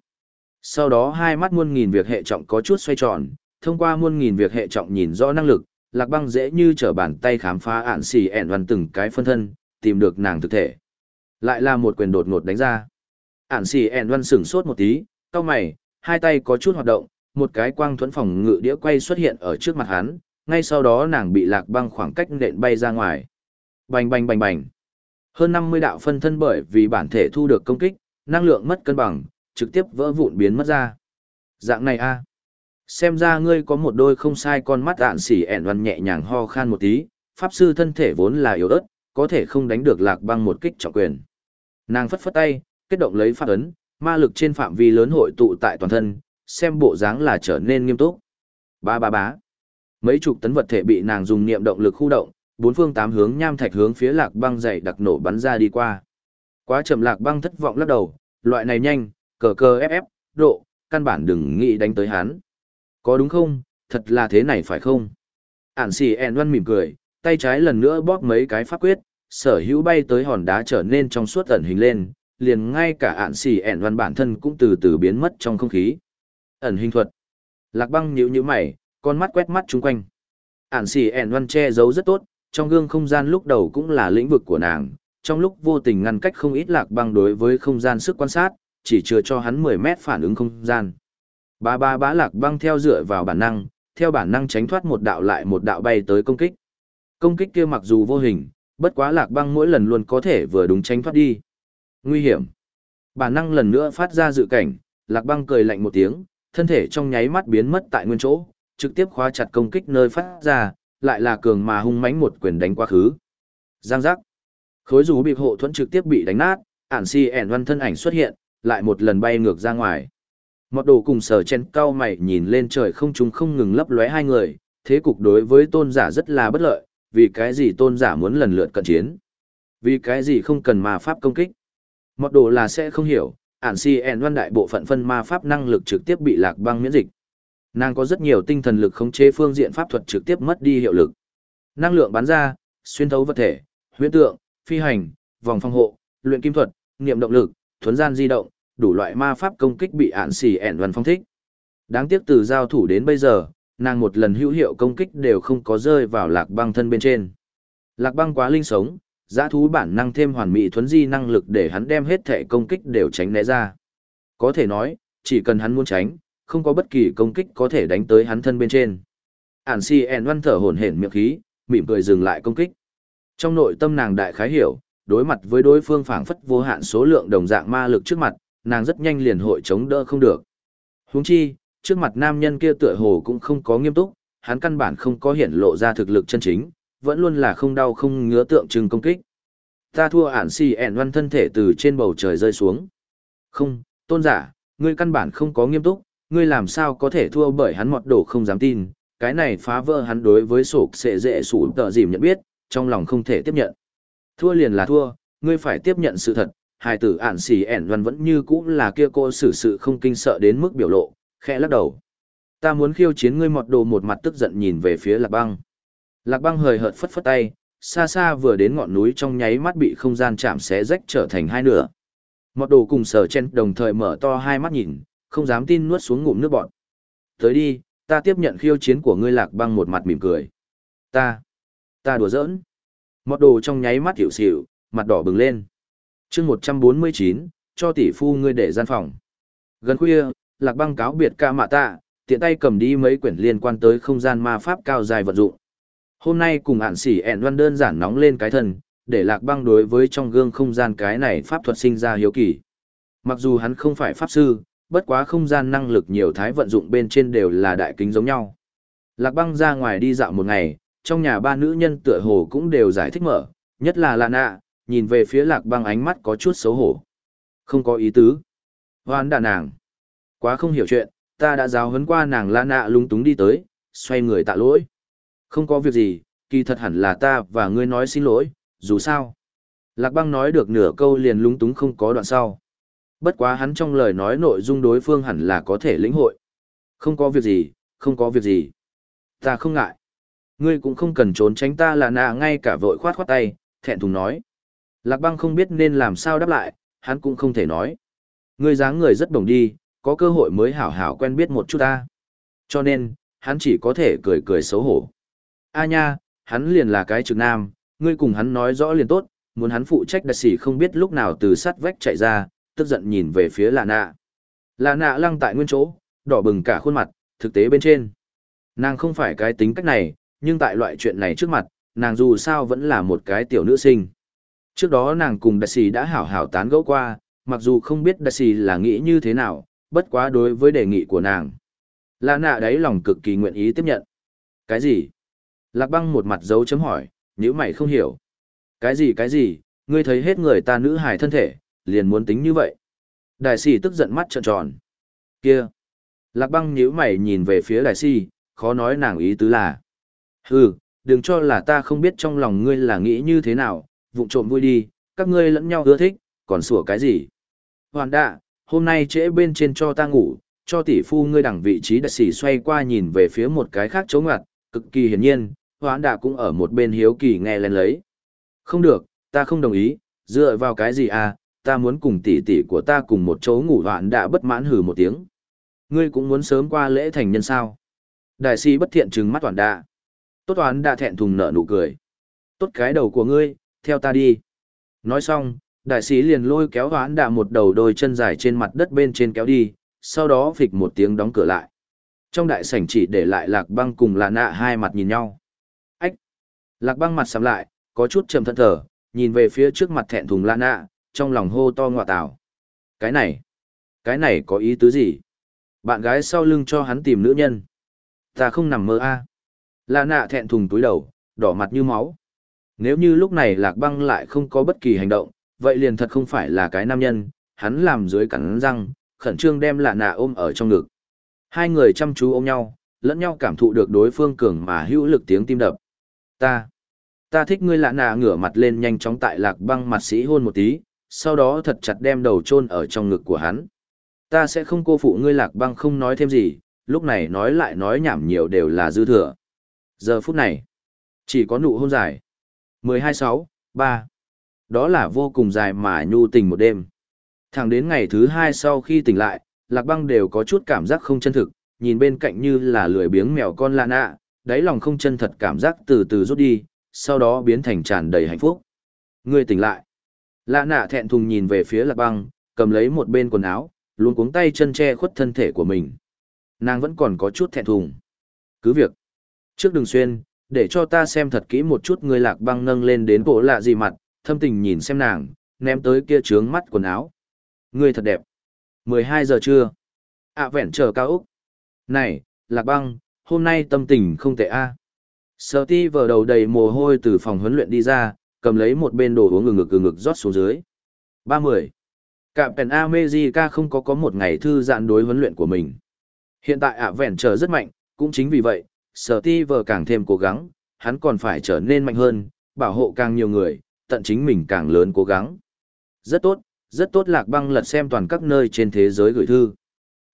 Sau đó hai mắt muôn nghìn việc hệ trọng có chút xoay tròn, thông qua muôn nghìn việc hệ trọng nhìn rõ năng lực, lạc băng dễ như trở bàn tay khám phá ạn xì ẻn văn từng cái phân thân, tìm được nàng thực thể. Lại là một quyền đột ngột đánh ra. Ản xì ẻn văn sửng sốt một tí, cao mày, hai tay có chút hoạt động, một cái quang thuẫn phòng ngự đĩa quay xuất hiện ở trước mặt hắn, ngay sau đó nàng bị lạc băng khoảng cách nện bay ra ngoài. Bành bành bành bành. Hơn 50 đạo phân thân bởi vì bản thể thu được công kích, năng lượng mất cân bằng, trực tiếp vỡ vụn biến mất ra. Dạng này a Xem ra ngươi có một đôi không sai con mắt ạn xỉ ẻn văn nhẹ nhàng ho khan một tí, pháp sư thân thể vốn là yếu ớt, có thể không đánh được lạc băng một kích trọng quyền. Nàng phất phất tay, kết động lấy pháp ấn, ma lực trên phạm vi lớn hội tụ tại toàn thân, xem bộ dáng là trở nên nghiêm túc. Ba ba bá. Mấy chục tấn vật thể bị nàng dùng niệm động lực khu động, bốn phương tám hướng nham thạch hướng phía lạc băng dày đặc nổ bắn ra đi qua. Quá chậm lạc băng thất vọng lắc đầu, loại này nhanh, cờ cờ ép ép, độ, căn bản đừng nghĩ đánh tới hắn. Có đúng không, thật là thế này phải không? Ản xì ẹn văn mỉm cười, tay trái lần nữa bóp mấy cái pháp quyết, sở hữu bay tới hòn đá trở nên trong suốt ẩn hình lên, liền ngay cả ản xì ẹn văn bản thân cũng từ từ biến mất trong không khí. Ẩn hình thuật. Lạc băng nhíu nhíu mày, con mắt quét mắt chung quanh. Ản xì ẹn văn che giấu rất tốt, trong gương không gian lúc đầu cũng là lĩnh vực của nàng, trong lúc vô tình ngăn cách không ít lạc băng đối với không gian sức quan sát, chỉ chừa cho hắn 10 mét phản ứng không gian. Ba ba bá lạc băng theo dựa vào bản năng, theo bản năng tránh thoát một đạo lại một đạo bay tới công kích. Công kích kia mặc dù vô hình, bất quá lạc băng mỗi lần luôn có thể vừa đúng tránh thoát đi. Nguy hiểm. Bản năng lần nữa phát ra dự cảnh, lạc băng cười lạnh một tiếng, thân thể trong nháy mắt biến mất tại nguyên chỗ, trực tiếp khóa chặt công kích nơi phát ra, lại là cường mà hung mãnh một quyền đánh quá khứ. Giang giác. Khối rú bị hộ thuẫn trực tiếp bị đánh nát, ản si ẻn văn thân ảnh xuất hiện, lại một lần bay ngược ra ngoài. Mọt đồ cùng sở chen cao mày nhìn lên trời không trung không ngừng lấp lóe hai người, thế cục đối với tôn giả rất là bất lợi, vì cái gì tôn giả muốn lần lượt cận chiến. Vì cái gì không cần ma pháp công kích. Mọt đồ là sẽ không hiểu, ản si ẻn văn đại bộ phận phân ma pháp năng lực trực tiếp bị lạc băng miễn dịch. Nàng có rất nhiều tinh thần lực khống chế phương diện pháp thuật trực tiếp mất đi hiệu lực. Năng lượng bắn ra, xuyên thấu vật thể, huyễn tượng, phi hành, vòng phòng hộ, luyện kim thuật, niệm động lực, thuấn gian di động, đủ loại ma pháp công kích bị ạn xì ẻn văn phong thích. Đáng tiếc từ giao thủ đến bây giờ, nàng một lần hữu hiệu công kích đều không có rơi vào lạc băng thân bên trên. Lạc băng quá linh sống, giã thú bản năng thêm hoàn mỹ thuấn di năng lực để hắn đem hết thể công kích đều tránh né ra. Có thể nói, chỉ cần hắn muốn tránh, không có bất kỳ công kích có thể đánh tới hắn thân bên trên. Ản si ẻn văn thở hổn hển miệng khí, mỉm cười dừng lại công kích. Trong nội tâm nàng đại khái hiểu, đối mặt với đối phương phảng phất vô hạn số lượng đồng dạng ma lực trước mặt, nàng rất nhanh liền hội chống đỡ không được. Huống chi, trước mặt nam nhân kia tựa hồ cũng không có nghiêm túc, hắn căn bản không có hiện lộ ra thực lực chân chính, vẫn luôn là không đau không ngứa tượng trưng công kích. Ta thua ản si ẻn văn thân thể từ trên bầu trời rơi xuống. Không, tôn giả, ngươi căn bản không có nghiêm túc, ngươi làm sao có thể thua bởi hắn mọt đổ không dám tin, cái này phá vỡ hắn đối với sổ sẽ dễ sủ tờ dìm nhận biết, trong lòng không thể tiếp nhận. Thua liền là thua, ngươi phải tiếp nhận sự thật, hài tử ản xì ẻn văn vẫn như cũ là kia cô xử sự không kinh sợ đến mức biểu lộ, khẽ lắc đầu. Ta muốn khiêu chiến ngươi mọt đồ một mặt tức giận nhìn về phía lạc băng. Lạc băng hời hợt phất phất tay, xa xa vừa đến ngọn núi trong nháy mắt bị không gian chạm xé rách trở thành hai nửa. Mọt đồ cùng sở chen đồng thời mở to hai mắt nhìn, không dám tin nuốt xuống ngụm nước bọt. Tới đi, ta tiếp nhận khiêu chiến của ngươi lạc băng một mặt mỉm cười. Ta, ta đùa giỡn. Mọt đồ trong nháy mắt hiểu xỉu, mặt đỏ bừng lên. chương 149, cho tỷ phu ngươi để gian phòng. Gần khuya, lạc băng cáo biệt ca mạ tạ, tiện tay cầm đi mấy quyển liên quan tới không gian ma pháp cao dài vận dụng. Hôm nay cùng ản xỉ ẹn văn đơn giản nóng lên cái thân, để lạc băng đối với trong gương không gian cái này pháp thuật sinh ra hiếu kỳ. Mặc dù hắn không phải pháp sư, bất quá không gian năng lực nhiều thái vận dụng bên trên đều là đại kính giống nhau. Lạc băng ra ngoài đi dạo một ngày, trong nhà ba nữ nhân tựa hồ cũng đều giải thích mở, nhất là Lạ nạ, nhìn về phía lạc băng ánh mắt có chút xấu hổ. Không có ý tứ. Hoan đà nàng. Quá không hiểu chuyện, ta đã giáo huấn qua nàng la nạ lung túng đi tới, xoay người tạ lỗi. Không có việc gì, kỳ thật hẳn là ta và ngươi nói xin lỗi, dù sao. Lạc băng nói được nửa câu liền lúng túng không có đoạn sau. Bất quá hắn trong lời nói nội dung đối phương hẳn là có thể lĩnh hội. Không có việc gì, không có việc gì. Ta không ngại. Ngươi cũng không cần trốn tránh ta là nà ngay cả vội khoát khoát tay, thẹn thùng nói. Lạc băng không biết nên làm sao đáp lại, hắn cũng không thể nói. Ngươi dáng người rất đồng đi, có cơ hội mới hảo hảo quen biết một chút ta. Cho nên, hắn chỉ có thể cười cười xấu hổ. A nha, hắn liền là cái trực nam, ngươi cùng hắn nói rõ liền tốt, muốn hắn phụ trách đặc sĩ không biết lúc nào từ sắt vách chạy ra, tức giận nhìn về phía lạ nạ. Lạ nạ lăng tại nguyên chỗ, đỏ bừng cả khuôn mặt, thực tế bên trên. Nàng không phải cái tính cách này, nhưng tại loại chuyện này trước mặt, nàng dù sao vẫn là một cái tiểu nữ sinh. Trước đó nàng cùng đặc sĩ đã hảo hảo tán gẫu qua, mặc dù không biết đặc sĩ là nghĩ như thế nào, bất quá đối với đề nghị của nàng. Lạ nạ đấy lòng cực kỳ nguyện ý tiếp nhận. Cái gì? Lạc băng một mặt dấu chấm hỏi, nếu mày không hiểu. Cái gì cái gì, ngươi thấy hết người ta nữ hài thân thể, liền muốn tính như vậy. Đại sĩ tức giận mắt trợn tròn. Kia! Lạc băng nhíu mày nhìn về phía đại sĩ, khó nói nàng ý tứ là. Hừ, đừng cho là ta không biết trong lòng ngươi là nghĩ như thế nào, vụng trộm vui đi, các ngươi lẫn nhau ưa thích, còn sủa cái gì. Hoàn đạ, hôm nay trễ bên trên cho ta ngủ, cho tỷ phu ngươi đẳng vị trí đại sĩ xoay qua nhìn về phía một cái khác chống ngặt, cực kỳ hiển nhiên, hoãn đạ cũng ở một bên hiếu kỳ nghe lên lấy. Không được, ta không đồng ý, dựa vào cái gì à, ta muốn cùng tỷ tỷ của ta cùng một chỗ ngủ hoãn đã bất mãn hừ một tiếng. Ngươi cũng muốn sớm qua lễ thành nhân sao. Đại sĩ bất thiện trừng mắt toàn đạ. Tốt hoãn đã thẹn thùng nở nụ cười. Tốt cái đầu của ngươi, theo ta đi. Nói xong, đại sĩ liền lôi kéo toán đạ một đầu đôi chân dài trên mặt đất bên trên kéo đi, sau đó phịch một tiếng đóng cửa lại. Trong đại sảnh chỉ để lại lạc băng cùng là nạ hai mặt nhìn nhau. Ách! Lạc băng mặt sắm lại, có chút trầm thân thở, nhìn về phía trước mặt thẹn thùng là nạ, trong lòng hô to ngọa tảo. Cái này! Cái này có ý tứ gì? Bạn gái sau lưng cho hắn tìm nữ nhân. Ta không nằm mơ a. À. Lạ nạ thẹn thùng túi đầu, đỏ mặt như máu. Nếu như lúc này lạc băng lại không có bất kỳ hành động, vậy liền thật không phải là cái nam nhân, hắn làm dưới cắn răng, khẩn trương đem lạ nạ ôm ở trong ngực. Hai người chăm chú ôm nhau, lẫn nhau cảm thụ được đối phương cường mà hữu lực tiếng tim đập. Ta, ta thích ngươi lạ nạ ngửa mặt lên nhanh chóng tại lạc băng mặt sĩ hôn một tí, sau đó thật chặt đem đầu chôn ở trong ngực của hắn. Ta sẽ không cô phụ ngươi lạc băng không nói thêm gì, lúc này nói lại nói nhảm nhiều đều là dư thừa. Giờ phút này, chỉ có nụ hôn dài. 126, 3. Đó là vô cùng dài mà nhu tình một đêm. Thẳng đến ngày thứ hai sau khi tỉnh lại, lạc băng đều có chút cảm giác không chân thực, nhìn bên cạnh như là lười biếng mèo con lạ nạ, đáy lòng không chân thật cảm giác từ từ rút đi, sau đó biến thành tràn đầy hạnh phúc. Ngươi tỉnh lại. Lạ nạ thẹn thùng nhìn về phía lạc băng, cầm lấy một bên quần áo, luôn cuống tay chân che khuất thân thể của mình. Nàng vẫn còn có chút thẹn thùng. Cứ việc. Trước đường xuyên, để cho ta xem thật kỹ một chút người lạc băng nâng lên đến bộ lạ gì mặt, thâm tình nhìn xem nàng, ném tới kia trướng mắt quần áo. Ngươi thật đẹp. 12 giờ trưa. ạ vẹn chờ cao Úc. Này, lạc băng, hôm nay tâm tình không tệ a. À. Sở ti vờ đầu đầy mồ hôi từ phòng huấn luyện đi ra, cầm lấy một bên đồ uống ngực ngực ngực rót xuống dưới. 30. Cạm Pèn America không có có một ngày thư giãn đối huấn luyện của mình. Hiện tại ạ vẹn chờ rất mạnh, cũng chính vì vậy, sở ti vờ càng thêm cố gắng, hắn còn phải trở nên mạnh hơn, bảo hộ càng nhiều người, tận chính mình càng lớn cố gắng. Rất tốt, rất tốt lạc băng lật xem toàn các nơi trên thế giới gửi thư.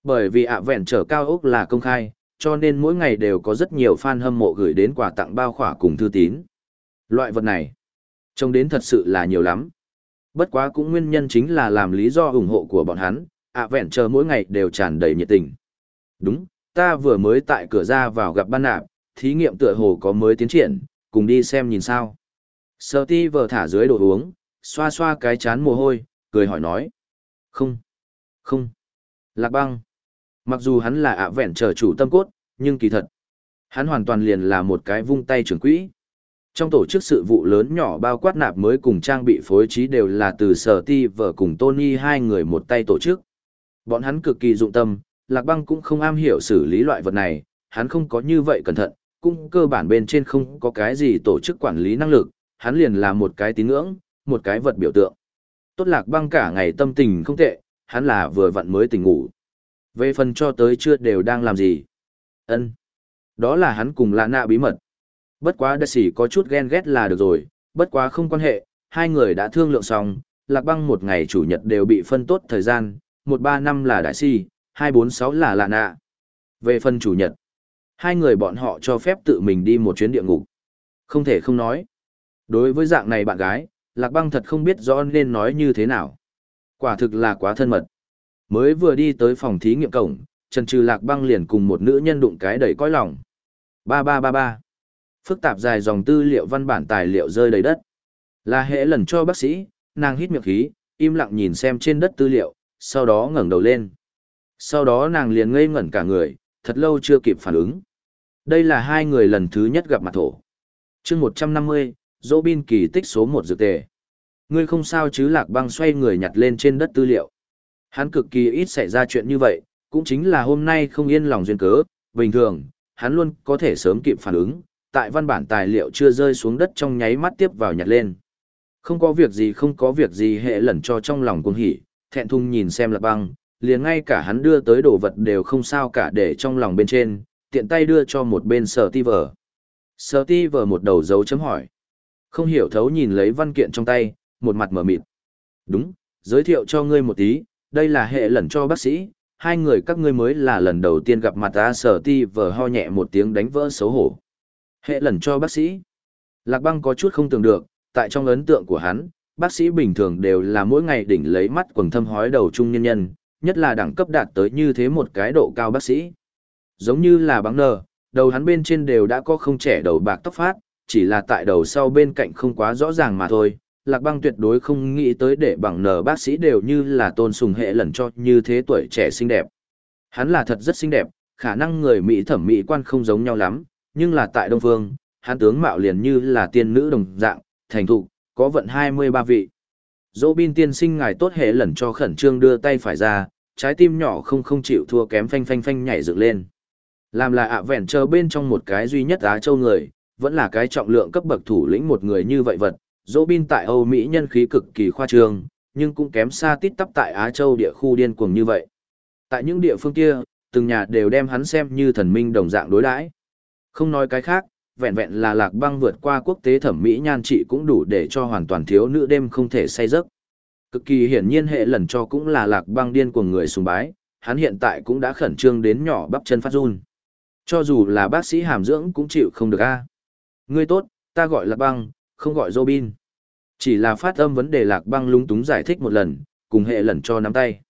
Bởi vì ạ vẹn trở cao ốc là công khai, cho nên mỗi ngày đều có rất nhiều fan hâm mộ gửi đến quà tặng bao khỏa cùng thư tín. Loại vật này, trông đến thật sự là nhiều lắm. Bất quá cũng nguyên nhân chính là làm lý do ủng hộ của bọn hắn, ạ vẹn chờ mỗi ngày đều tràn đầy nhiệt tình. Đúng, ta vừa mới tại cửa ra vào gặp ban nạp, thí nghiệm tựa hồ có mới tiến triển, cùng đi xem nhìn sao. Sở ti vờ thả dưới đồ uống, xoa xoa cái chán mồ hôi, cười hỏi nói. Không, không, lạc băng. Mặc dù hắn là ạ vẹn trở chủ tâm cốt, nhưng kỳ thật, hắn hoàn toàn liền là một cái vung tay trưởng quỹ. Trong tổ chức sự vụ lớn nhỏ bao quát nạp mới cùng trang bị phối trí đều là từ sở ti vợ cùng Tony hai người một tay tổ chức. Bọn hắn cực kỳ dụng tâm, Lạc Băng cũng không am hiểu xử lý loại vật này, hắn không có như vậy cẩn thận, cũng cơ bản bên trên không có cái gì tổ chức quản lý năng lực, hắn liền là một cái tín ngưỡng, một cái vật biểu tượng. Tốt Lạc Băng cả ngày tâm tình không tệ, hắn là vừa vặn mới tỉnh ngủ. Về phần cho tới chưa đều đang làm gì? ân Đó là hắn cùng lạ nạ bí mật. Bất quá đại sĩ có chút ghen ghét là được rồi, bất quá không quan hệ, hai người đã thương lượng xong, lạc băng một ngày chủ nhật đều bị phân tốt thời gian, một ba năm là đại sĩ, hai bốn sáu là lạ nạ. Về phần chủ nhật, hai người bọn họ cho phép tự mình đi một chuyến địa ngục. Không thể không nói. Đối với dạng này bạn gái, lạc băng thật không biết rõ nên nói như thế nào. Quả thực là quá thân mật. Mới vừa đi tới phòng thí nghiệm cổng, Trần Trừ Lạc Băng liền cùng một nữ nhân đụng cái đầy cõi lòng. Ba ba ba ba phức tạp dài dòng tư liệu văn bản tài liệu rơi đầy đất. Là hệ lần cho bác sĩ, nàng hít miệng khí, im lặng nhìn xem trên đất tư liệu, sau đó ngẩng đầu lên. Sau đó nàng liền ngây ngẩn cả người, thật lâu chưa kịp phản ứng. Đây là hai người lần thứ nhất gặp mặt thổ. chương 150, dỗ bin kỳ tích số một dược tề. Ngươi không sao chứ lạc băng xoay người nhặt lên trên đất tư liệu. Hắn cực kỳ ít xảy ra chuyện như vậy, cũng chính là hôm nay không yên lòng duyên cớ, bình thường, hắn luôn có thể sớm kịp phản ứng, tại văn bản tài liệu chưa rơi xuống đất trong nháy mắt tiếp vào nhặt lên. Không có việc gì không có việc gì hệ lẩn cho trong lòng cuồng hỉ, thẹn thùng nhìn xem Lạc băng, liền ngay cả hắn đưa tới đồ vật đều không sao cả để trong lòng bên trên, tiện tay đưa cho một bên sở ti vở. Sở ti vở một đầu dấu chấm hỏi. Không hiểu thấu nhìn lấy văn kiện trong tay, một mặt mở mịt. Đúng, giới thiệu cho ngươi một tí, đây là hệ lẩn cho bác sĩ, hai người các ngươi mới là lần đầu tiên gặp mặt ta sở ti vờ ho nhẹ một tiếng đánh vỡ xấu hổ. Hệ lần cho bác sĩ. Lạc băng có chút không tưởng được, tại trong ấn tượng của hắn, bác sĩ bình thường đều là mỗi ngày đỉnh lấy mắt quần thâm hói đầu trung nhân nhân, nhất là đẳng cấp đạt tới như thế một cái độ cao bác sĩ. Giống như là băng nờ, đầu hắn bên trên đều đã có không trẻ đầu bạc tóc phát, chỉ là tại đầu sau bên cạnh không quá rõ ràng mà thôi. Lạc băng tuyệt đối không nghĩ tới để bằng nở bác sĩ đều như là tôn sùng hệ lần cho như thế tuổi trẻ xinh đẹp. Hắn là thật rất xinh đẹp, khả năng người Mỹ thẩm mỹ quan không giống nhau lắm, nhưng là tại Đông Phương, hắn tướng mạo liền như là tiên nữ đồng dạng, thành thục, có vận 23 vị. Dỗ bin tiên sinh ngài tốt hệ lần cho khẩn trương đưa tay phải ra, trái tim nhỏ không không chịu thua kém phanh phanh phanh nhảy dựng lên. Làm là ạ vẹn chờ bên trong một cái duy nhất Á Châu người, vẫn là cái trọng lượng cấp bậc thủ lĩnh một người như vậy vật. Dỗ bin tại Âu Mỹ nhân khí cực kỳ khoa trương, nhưng cũng kém xa tít tắp tại Á Châu địa khu điên cuồng như vậy. Tại những địa phương kia, từng nhà đều đem hắn xem như thần minh đồng dạng đối đãi. Không nói cái khác, vẹn vẹn là lạc băng vượt qua quốc tế thẩm mỹ nhan trị cũng đủ để cho hoàn toàn thiếu nữ đêm không thể say giấc. Cực kỳ hiển nhiên hệ lần cho cũng là lạc băng điên của người sùng bái, hắn hiện tại cũng đã khẩn trương đến nhỏ bắp chân phát run. Cho dù là bác sĩ hàm dưỡng cũng chịu không được a. Ngươi tốt, ta gọi lạc băng, không gọi Robin. Chỉ là phát âm vấn đề lạc băng lung túng giải thích một lần, cùng hệ lần cho nắm tay.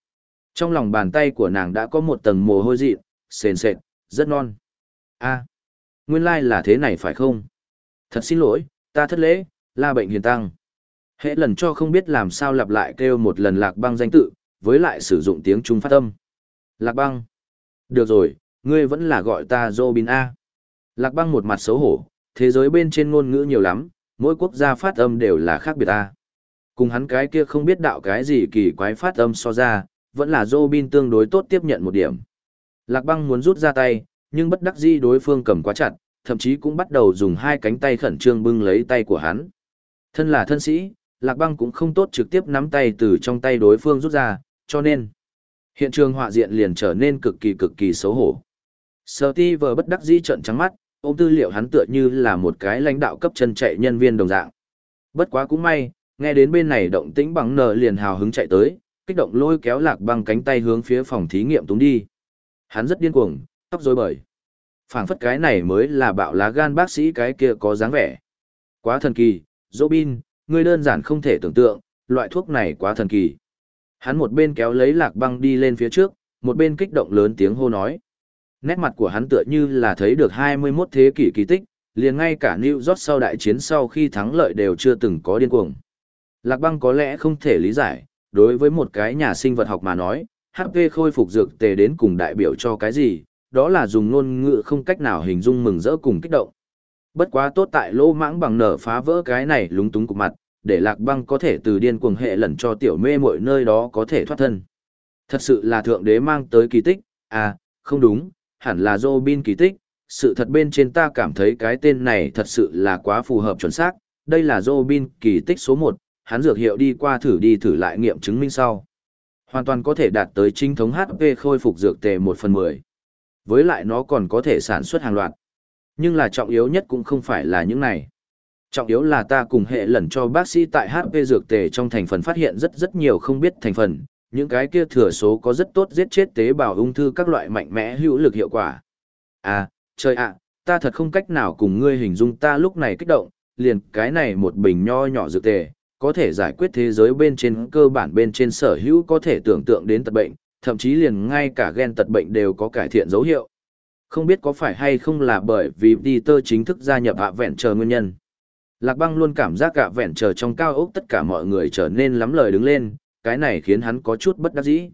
Trong lòng bàn tay của nàng đã có một tầng mồ hôi dị, sền sệt, rất non. a nguyên lai là thế này phải không? Thật xin lỗi, ta thất lễ, la bệnh hiền tăng. Hệ lần cho không biết làm sao lặp lại kêu một lần lạc băng danh tự, với lại sử dụng tiếng Trung phát âm. Lạc băng. Được rồi, ngươi vẫn là gọi ta Robin A. Lạc băng một mặt xấu hổ, thế giới bên trên ngôn ngữ nhiều lắm, mỗi quốc gia phát âm đều là khác biệt ta. Cùng hắn cái kia không biết đạo cái gì kỳ quái phát âm so ra, vẫn là Robin tương đối tốt tiếp nhận một điểm. Lạc băng muốn rút ra tay, nhưng bất đắc dĩ đối phương cầm quá chặt, thậm chí cũng bắt đầu dùng hai cánh tay khẩn trương bưng lấy tay của hắn. Thân là thân sĩ, Lạc Băng cũng không tốt trực tiếp nắm tay từ trong tay đối phương rút ra, cho nên hiện trường họa diện liền trở nên cực kỳ cực kỳ xấu hổ. Steve bất đắc dĩ trợn trắng mắt, ôm tư liệu hắn tựa như là một cái lãnh đạo cấp chân chạy nhân viên đồng dạng. Bất quá cũng may, nghe đến bên này động tĩnh bằng nờ liền hào hứng chạy tới, kích động lôi kéo Lạc Băng cánh tay hướng phía phòng thí nghiệm túng đi. Hắn rất điên cuồng, tóc rối bời. phảng phất cái này mới là bạo lá gan bác sĩ cái kia có dáng vẻ. Quá thần kỳ, Robin, ngươi đơn giản không thể tưởng tượng, loại thuốc này quá thần kỳ. Hắn một bên kéo lấy lạc băng đi lên phía trước, một bên kích động lớn tiếng hô nói. Nét mặt của hắn tựa như là thấy được 21 thế kỷ kỳ tích, liền ngay cả New York sau đại chiến sau khi thắng lợi đều chưa từng có điên cuồng. Lạc băng có lẽ không thể lý giải, đối với một cái nhà sinh vật học mà nói, HP khôi phục dược tề đến cùng đại biểu cho cái gì, đó là dùng ngôn ngữ không cách nào hình dung mừng rỡ cùng kích động. Bất quá tốt tại lỗ mãng bằng nở phá vỡ cái này lúng túng cục mặt, để lạc băng có thể từ điên cuồng hệ lẩn cho tiểu mê mọi nơi đó có thể thoát thân. Thật sự là thượng đế mang tới kỳ tích, à, không đúng, hẳn là Robin kỳ tích, sự thật bên trên ta cảm thấy cái tên này thật sự là quá phù hợp chuẩn xác, đây là Robin kỳ tích số 1, hắn dược hiệu đi qua thử đi thử lại nghiệm chứng minh sau. Hoàn toàn có thể đạt tới chính thống HP khôi phục dược tề 1 phần 10. Với lại nó còn có thể sản xuất hàng loạt. Nhưng là trọng yếu nhất cũng không phải là những này. Trọng yếu là ta cùng hệ lần cho bác sĩ tại HP dược tề trong thành phần phát hiện rất rất nhiều không biết thành phần, những cái kia thừa số có rất tốt giết chết tế bào ung thư các loại mạnh mẽ hữu lực hiệu quả. À, trời ạ, ta thật không cách nào cùng ngươi hình dung ta lúc này kích động, liền cái này một bình nho nhỏ dược tề, có thể giải quyết thế giới bên trên cơ bản bên trên sở hữu có thể tưởng tượng đến tật bệnh, thậm chí liền ngay cả gen tật bệnh đều có cải thiện dấu hiệu. Không biết có phải hay không là bởi vì Peter chính thức gia nhập hạ vẹn chờ nguyên nhân. Lạc băng luôn cảm giác cả vẹn chờ trong cao ốc tất cả mọi người trở nên lắm lời đứng lên, cái này khiến hắn có chút bất đắc dĩ.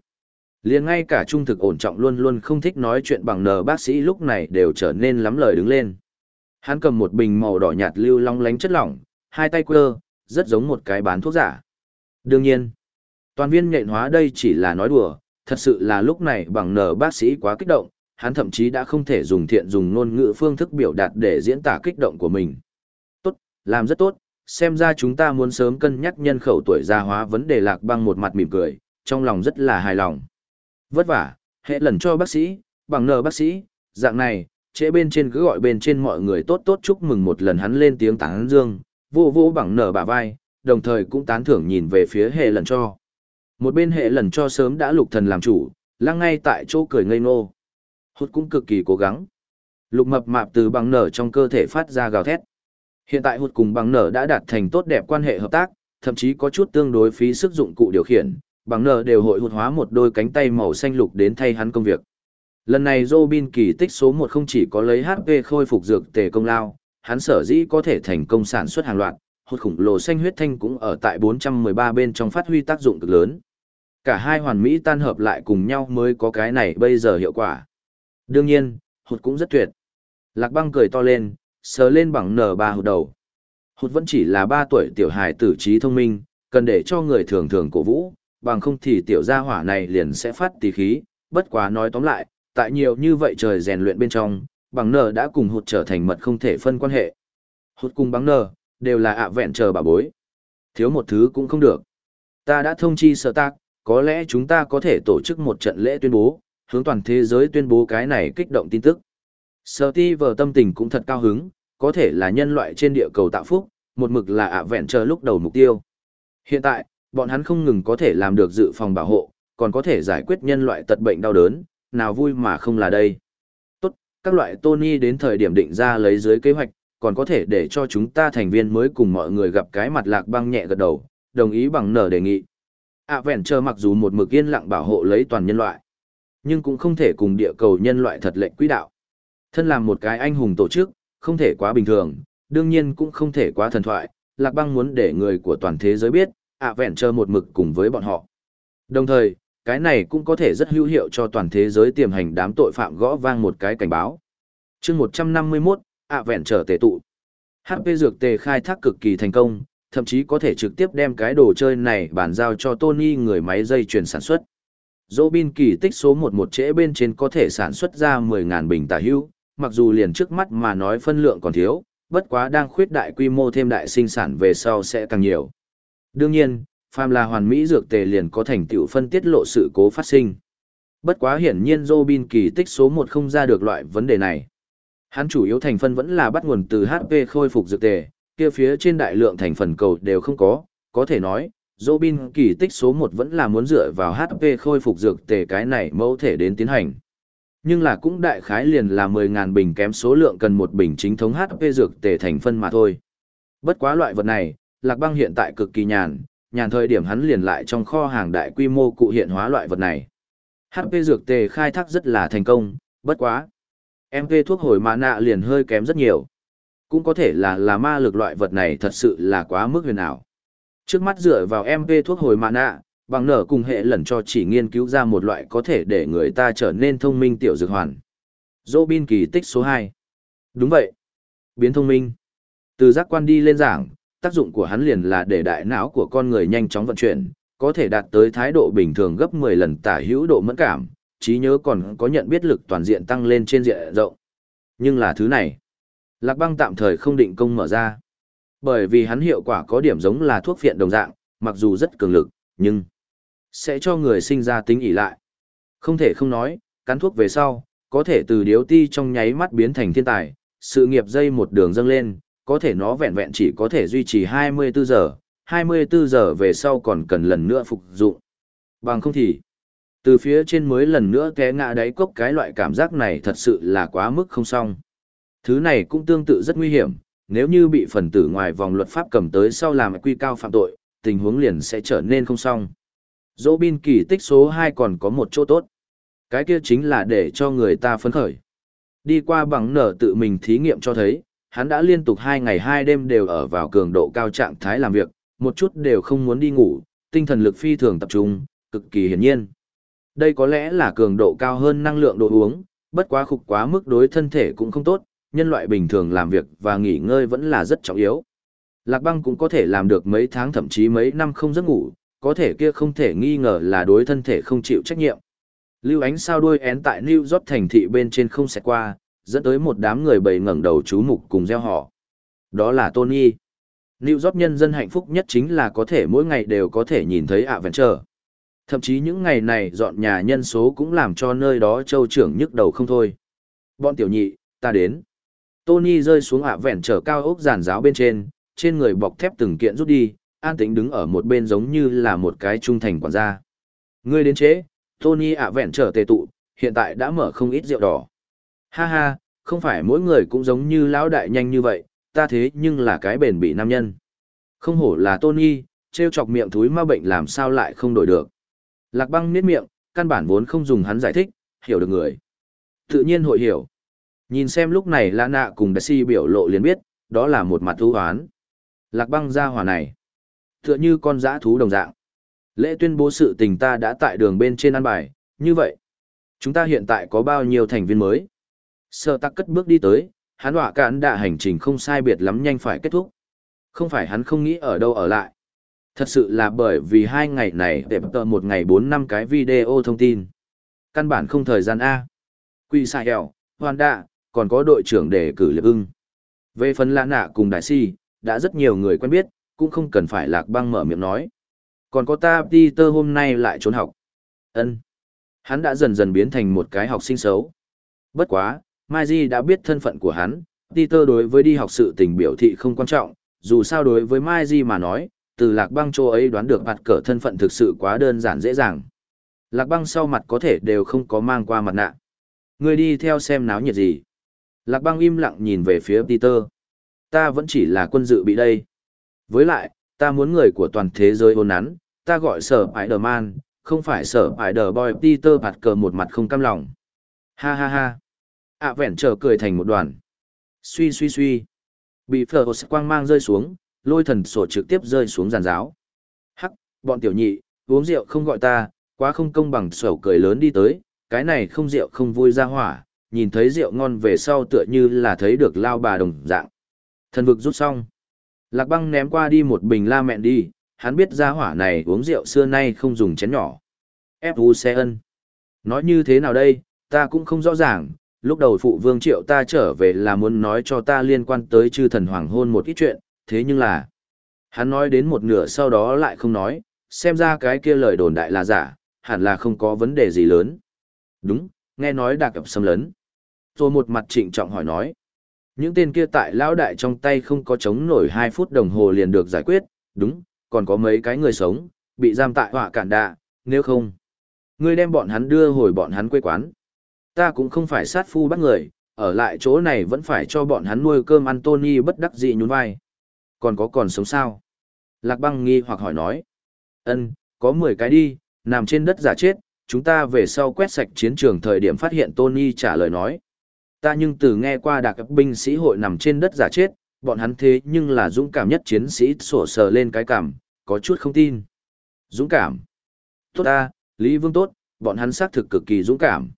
liền ngay cả trung thực ổn trọng luôn luôn không thích nói chuyện bằng nờ bác sĩ lúc này đều trở nên lắm lời đứng lên. Hắn cầm một bình màu đỏ nhạt lưu long lánh chất lỏng, hai tay quơ, rất giống một cái bán thuốc giả. Đương nhiên, toàn viên nhện hóa đây chỉ là nói đùa, thật sự là lúc này bằng nờ bác sĩ quá kích động, hắn thậm chí đã không thể dùng thiện dùng ngôn ngữ phương thức biểu đạt để diễn tả kích động của mình. Tốt, làm rất tốt, xem ra chúng ta muốn sớm cân nhắc nhân khẩu tuổi già hóa vấn đề lạc băng một mặt mỉm cười, trong lòng rất là hài lòng. Vất vả, hệ lần cho bác sĩ, bằng nờ bác sĩ, dạng này, trễ bên trên cứ gọi bên trên mọi người tốt tốt chúc mừng một lần hắn lên tiếng tán dương, vô vô bằng nở bả vai, đồng thời cũng tán thưởng nhìn về phía hệ lần cho. Một bên hệ lần cho sớm đã lục thần làm chủ, lăng ngay tại chỗ cười ngây ngô. Hút cũng cực kỳ cố gắng. Lục mập mạp từ bằng nở trong cơ thể phát ra gào thét. Hiện tại hụt cùng bằng nở đã đạt thành tốt đẹp quan hệ hợp tác, thậm chí có chút tương đối phí sức dụng cụ điều khiển, bằng nở đều hội hụt hóa một đôi cánh tay màu xanh lục đến thay hắn công việc. Lần này Robin kỳ tích số 1 không chỉ có lấy HP khôi phục dược tề công lao, hắn sở dĩ có thể thành công sản xuất hàng loạt, hụt khủng lồ xanh huyết thanh cũng ở tại 413 bên trong phát huy tác dụng cực lớn. Cả hai hoàn mỹ tan hợp lại cùng nhau mới có cái này bây giờ hiệu quả. Đương nhiên, hụt cũng rất tuyệt. Lạc băng cười to lên, sờ lên bằng nở ba hụt đầu. Hụt vẫn chỉ là ba tuổi tiểu hài tử trí thông minh, cần để cho người thường thường cổ vũ, bằng không thì tiểu gia hỏa này liền sẽ phát tỷ khí, bất quá nói tóm lại, tại nhiều như vậy trời rèn luyện bên trong, bằng nở đã cùng hụt trở thành mật không thể phân quan hệ. Hụt cùng bằng nở, đều là ạ vẹn chờ bà bối. Thiếu một thứ cũng không được. Ta đã thông chi sở tác, có lẽ chúng ta có thể tổ chức một trận lễ tuyên bố, hướng toàn thế giới tuyên bố cái này kích động tin tức. Sở ti vờ tâm tình cũng thật cao hứng, có thể là nhân loại trên địa cầu tạo phúc, một mực là ạ vẹn chờ lúc đầu mục tiêu. Hiện tại, bọn hắn không ngừng có thể làm được dự phòng bảo hộ, còn có thể giải quyết nhân loại tật bệnh đau đớn, nào vui mà không là đây. Tốt, các loại Tony đến thời điểm định ra lấy dưới kế hoạch, còn có thể để cho chúng ta thành viên mới cùng mọi người gặp cái mặt lạc băng nhẹ gật đầu, đồng ý bằng nở đề nghị. ạ vẹn chờ mặc dù một mực yên lặng bảo hộ lấy toàn nhân loại, nhưng cũng không thể cùng địa cầu nhân loại thật lệnh quỹ đạo. Thân làm một cái anh hùng tổ chức, không thể quá bình thường, đương nhiên cũng không thể quá thần thoại, lạc băng muốn để người của toàn thế giới biết, ạ vẹn chờ một mực cùng với bọn họ. Đồng thời, cái này cũng có thể rất hữu hiệu cho toàn thế giới tiềm hành đám tội phạm gõ vang một cái cảnh báo. chương 151, ạ vẹn trở tề tụ. HP dược tề khai thác cực kỳ thành công, thậm chí có thể trực tiếp đem cái đồ chơi này bàn giao cho Tony người máy dây chuyển sản xuất. Robin kỳ tích số 11 trễ bên trên có thể sản xuất ra 10.000 bình tả hữu, mặc dù liền trước mắt mà nói phân lượng còn thiếu, bất quá đang khuyết đại quy mô thêm đại sinh sản về sau sẽ càng nhiều. Đương nhiên, phàm là hoàn mỹ dược tề liền có thành tựu phân tiết lộ sự cố phát sinh. Bất quá hiển nhiên Robin kỳ tích số 1 không ra được loại vấn đề này. Hắn chủ yếu thành phân vẫn là bắt nguồn từ HP khôi phục dược tề, kia phía trên đại lượng thành phần cầu đều không có, có thể nói, Robin kỳ tích số 1 vẫn là muốn dựa vào HP khôi phục dược tề cái này mẫu thể đến tiến hành. Nhưng là cũng đại khái liền là 10.000 bình kém số lượng cần một bình chính thống HP dược tề thành phân mà thôi. Bất quá loại vật này, Lạc Băng hiện tại cực kỳ nhàn, nhàn thời điểm hắn liền lại trong kho hàng đại quy mô cụ hiện hóa loại vật này. HP dược tề khai thác rất là thành công, bất quá. MP thuốc hồi mà nạ liền hơi kém rất nhiều. Cũng có thể là là ma lực loại vật này thật sự là quá mức huyền ảo. Trước mắt dựa vào MP thuốc hồi mà nạ, bằng nở cùng hệ lần cho chỉ nghiên cứu ra một loại có thể để người ta trở nên thông minh tiểu dược hoàn. Robin kỳ tích số 2. Đúng vậy. Biến thông minh. Từ giác quan đi lên giảng, tác dụng của hắn liền là để đại não của con người nhanh chóng vận chuyển, có thể đạt tới thái độ bình thường gấp 10 lần tả hữu độ mẫn cảm, trí nhớ còn có nhận biết lực toàn diện tăng lên trên diện rộng. Nhưng là thứ này, Lạc Băng tạm thời không định công mở ra. Bởi vì hắn hiệu quả có điểm giống là thuốc phiện đồng dạng, mặc dù rất cường lực, nhưng sẽ cho người sinh ra tính ỉ lại. Không thể không nói, cắn thuốc về sau, có thể từ điếu ti trong nháy mắt biến thành thiên tài, sự nghiệp dây một đường dâng lên, có thể nó vẹn vẹn chỉ có thể duy trì 24 giờ, 24 giờ về sau còn cần lần nữa phục dụng. Bằng không thì, từ phía trên mới lần nữa té ngã đáy cốc cái loại cảm giác này thật sự là quá mức không xong. Thứ này cũng tương tự rất nguy hiểm, nếu như bị phần tử ngoài vòng luật pháp cầm tới sau làm quy cao phạm tội, tình huống liền sẽ trở nên không xong. Dỗ bin kỳ tích số 2 còn có một chỗ tốt. Cái kia chính là để cho người ta phấn khởi. Đi qua bằng nở tự mình thí nghiệm cho thấy, hắn đã liên tục 2 ngày 2 đêm đều ở vào cường độ cao trạng thái làm việc, một chút đều không muốn đi ngủ, tinh thần lực phi thường tập trung, cực kỳ hiển nhiên. Đây có lẽ là cường độ cao hơn năng lượng đồ uống, bất quá khục quá mức đối thân thể cũng không tốt, nhân loại bình thường làm việc và nghỉ ngơi vẫn là rất trọng yếu. Lạc băng cũng có thể làm được mấy tháng thậm chí mấy năm không giấc ngủ, có thể kia không thể nghi ngờ là đối thân thể không chịu trách nhiệm. Lưu ánh sao đuôi én tại New York thành thị bên trên không xẹt qua, dẫn tới một đám người bầy ngẩng đầu chú mục cùng gieo họ. Đó là Tony. New York nhân dân hạnh phúc nhất chính là có thể mỗi ngày đều có thể nhìn thấy ạ Adventure. Thậm chí những ngày này dọn nhà nhân số cũng làm cho nơi đó châu trưởng nhức đầu không thôi. Bọn tiểu nhị, ta đến. Tony rơi xuống ạ vẹn trở cao ốc giàn giáo bên trên, trên người bọc thép từng kiện rút đi, an tĩnh đứng ở một bên giống như là một cái trung thành quản gia. Ngươi đến chế, Tony ạ vẹn trở tề tụ, hiện tại đã mở không ít rượu đỏ. Ha ha, không phải mỗi người cũng giống như lão đại nhanh như vậy, ta thế nhưng là cái bền bị nam nhân. Không hổ là Tony, treo chọc miệng thúi ma bệnh làm sao lại không đổi được. Lạc băng niết miệng, căn bản vốn không dùng hắn giải thích, hiểu được người. Tự nhiên hội hiểu. Nhìn xem lúc này Lã Nạ cùng Đại Si biểu lộ liền biết, đó là một mặt thú hoán. Lạc băng ra hỏa này. Tựa như con dã thú đồng dạng. Lễ tuyên bố sự tình ta đã tại đường bên trên ăn bài, như vậy. Chúng ta hiện tại có bao nhiêu thành viên mới? Sở tắc cất bước đi tới, hắn họa cản đã hành trình không sai biệt lắm nhanh phải kết thúc. Không phải hắn không nghĩ ở đâu ở lại. Thật sự là bởi vì hai ngày này đẹp tờ một ngày bốn năm cái video thông tin. Căn bản không thời gian A. Quy xài Hèo, Hoàn Đạ, còn có đội trưởng để cử liệp ưng. Về phần lạ nạ cùng đại si, đã rất nhiều người quen biết, cũng không cần phải lạc băng mở miệng nói. Còn có ta Peter hôm nay lại trốn học. ân Hắn đã dần dần biến thành một cái học sinh xấu. Bất quá, Mai Di đã biết thân phận của hắn, Peter đối với đi học sự tình biểu thị không quan trọng, dù sao đối với Mai Di mà nói, từ lạc băng chỗ ấy đoán được mặt cỡ thân phận thực sự quá đơn giản dễ dàng. Lạc băng sau mặt có thể đều không có mang qua mặt nạ. Người đi theo xem náo nhiệt gì. Lạc băng im lặng nhìn về phía Peter. Ta vẫn chỉ là quân dự bị đây. Với lại, ta muốn người của toàn thế giới ôn nắn, ta gọi sở Spider-Man, không phải sở Spider-Boy Peter bạt cờ một mặt không cam lòng. Ha ha ha. À vẹn trở cười thành một đoàn. Suy suy suy. Bị phở quang mang rơi xuống, lôi thần sổ trực tiếp rơi xuống giàn giáo. Hắc, bọn tiểu nhị, uống rượu không gọi ta, quá không công bằng sổ cười lớn đi tới, cái này không rượu không vui ra hỏa, nhìn thấy rượu ngon về sau tựa như là thấy được lao bà đồng dạng. Thần vực rút xong. Lạc băng ném qua đi một bình la mẹn đi, hắn biết ra hỏa này uống rượu xưa nay không dùng chén nhỏ. F.U. xe ân. Nói như thế nào đây, ta cũng không rõ ràng, lúc đầu phụ vương triệu ta trở về là muốn nói cho ta liên quan tới chư thần hoàng hôn một ít chuyện, thế nhưng là... Hắn nói đến một nửa sau đó lại không nói, xem ra cái kia lời đồn đại là giả, hẳn là không có vấn đề gì lớn. Đúng, nghe nói đạc ập xâm lấn. Rồi một mặt trịnh trọng hỏi nói. Những tên kia tại lão đại trong tay không có chống nổi 2 phút đồng hồ liền được giải quyết, đúng, còn có mấy cái người sống, bị giam tại họa cản đạ, nếu không. Ngươi đem bọn hắn đưa hồi bọn hắn quê quán. Ta cũng không phải sát phu bắt người, ở lại chỗ này vẫn phải cho bọn hắn nuôi cơm Anthony bất đắc dĩ nhún vai. Còn có còn sống sao? Lạc băng nghi hoặc hỏi nói. ân có 10 cái đi, nằm trên đất giả chết, chúng ta về sau quét sạch chiến trường thời điểm phát hiện Tony trả lời nói. Ta nhưng từ nghe qua đặc binh sĩ hội nằm trên đất giả chết, bọn hắn thế nhưng là dũng cảm nhất chiến sĩ sổ sờ lên cái cảm, có chút không tin. Dũng cảm. Tốt ta, Lý Vương tốt, bọn hắn xác thực cực kỳ dũng cảm.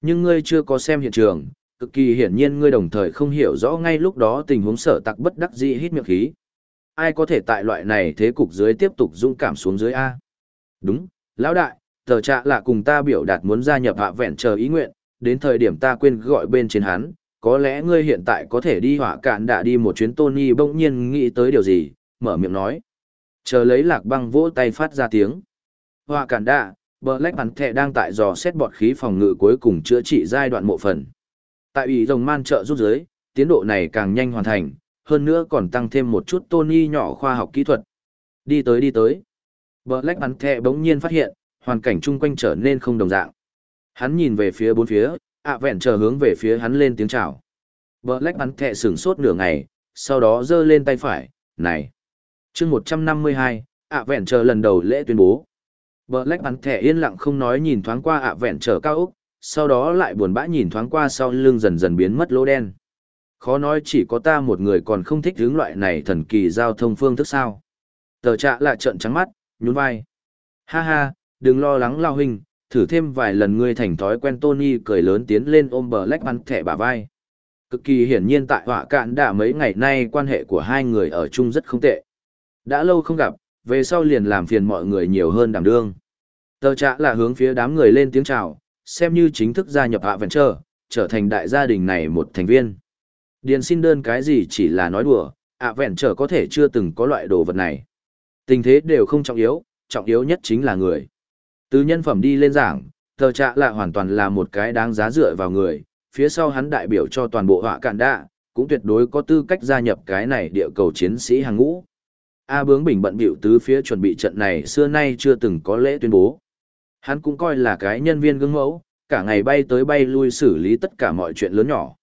Nhưng ngươi chưa có xem hiện trường, cực kỳ hiển nhiên ngươi đồng thời không hiểu rõ ngay lúc đó tình huống sở tặc bất đắc dĩ hít miệng khí. Ai có thể tại loại này thế cục dưới tiếp tục dũng cảm xuống dưới A? Đúng, lão đại, tờ trạ là cùng ta biểu đạt muốn gia nhập hạ vẹn chờ ý nguyện, đến thời điểm ta quên gọi bên trên hắn, có lẽ ngươi hiện tại có thể đi hỏa cạn đã đi một chuyến Tony bỗng nhiên nghĩ tới điều gì, mở miệng nói. Chờ lấy lạc băng vỗ tay phát ra tiếng. Hỏa cạn đã, Black Panther đang tại dò xét bọt khí phòng ngự cuối cùng chữa trị giai đoạn mộ phần. Tại ủy rồng man trợ rút giới, tiến độ này càng nhanh hoàn thành, hơn nữa còn tăng thêm một chút Tony nhỏ khoa học kỹ thuật. Đi tới đi tới. Black Panther bỗng nhiên phát hiện, hoàn cảnh chung quanh trở nên không đồng dạng. Hắn nhìn về phía bốn phía, ạ vẹn chờ hướng về phía hắn lên tiếng chào. hắn thẹ sửng sốt nửa ngày, sau đó giơ lên tay phải, này. chương 152, ạ vẹn chờ lần đầu lễ tuyên bố. Vợ lách bắn thẹ yên lặng không nói nhìn thoáng qua ạ vẹn chờ cao úc, sau đó lại buồn bã nhìn thoáng qua sau lưng dần dần biến mất lỗ đen. Khó nói chỉ có ta một người còn không thích hướng loại này thần kỳ giao thông phương thức sao. Tờ trạ lại trợn trắng mắt, nhún vai. Ha ha, đừng lo lắng lao hình, thử thêm vài lần ngươi thành thói quen Tony cười lớn tiến lên ôm bờ lách bắn thẻ bả vai. Cực kỳ hiển nhiên tại họa cạn đã mấy ngày nay quan hệ của hai người ở chung rất không tệ. Đã lâu không gặp, về sau liền làm phiền mọi người nhiều hơn đảm đương. Tờ trạ là hướng phía đám người lên tiếng chào, xem như chính thức gia nhập hạ vẹn trở trở thành đại gia đình này một thành viên. Điền xin đơn cái gì chỉ là nói đùa, ạ vẹn trở có thể chưa từng có loại đồ vật này. Tình thế đều không trọng yếu, trọng yếu nhất chính là người. Từ nhân phẩm đi lên giảng, tờ trạ là hoàn toàn là một cái đáng giá dựa vào người, phía sau hắn đại biểu cho toàn bộ họa cạn đạ, cũng tuyệt đối có tư cách gia nhập cái này địa cầu chiến sĩ hàng ngũ. A bướng bình bận biểu tứ phía chuẩn bị trận này xưa nay chưa từng có lễ tuyên bố. Hắn cũng coi là cái nhân viên gương mẫu, cả ngày bay tới bay lui xử lý tất cả mọi chuyện lớn nhỏ.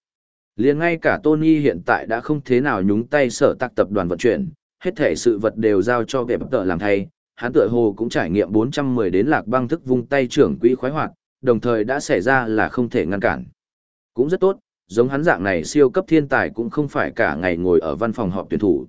liền ngay cả Tony hiện tại đã không thế nào nhúng tay sở tác tập đoàn vận chuyển, hết thể sự vật đều giao cho vệ bất tờ làm thay, hắn tựa hồ cũng trải nghiệm 410 đến lạc băng thức vung tay trưởng quỹ khoái hoạt, đồng thời đã xảy ra là không thể ngăn cản. Cũng rất tốt, giống hắn dạng này siêu cấp thiên tài cũng không phải cả ngày ngồi ở văn phòng họp tuyển thủ.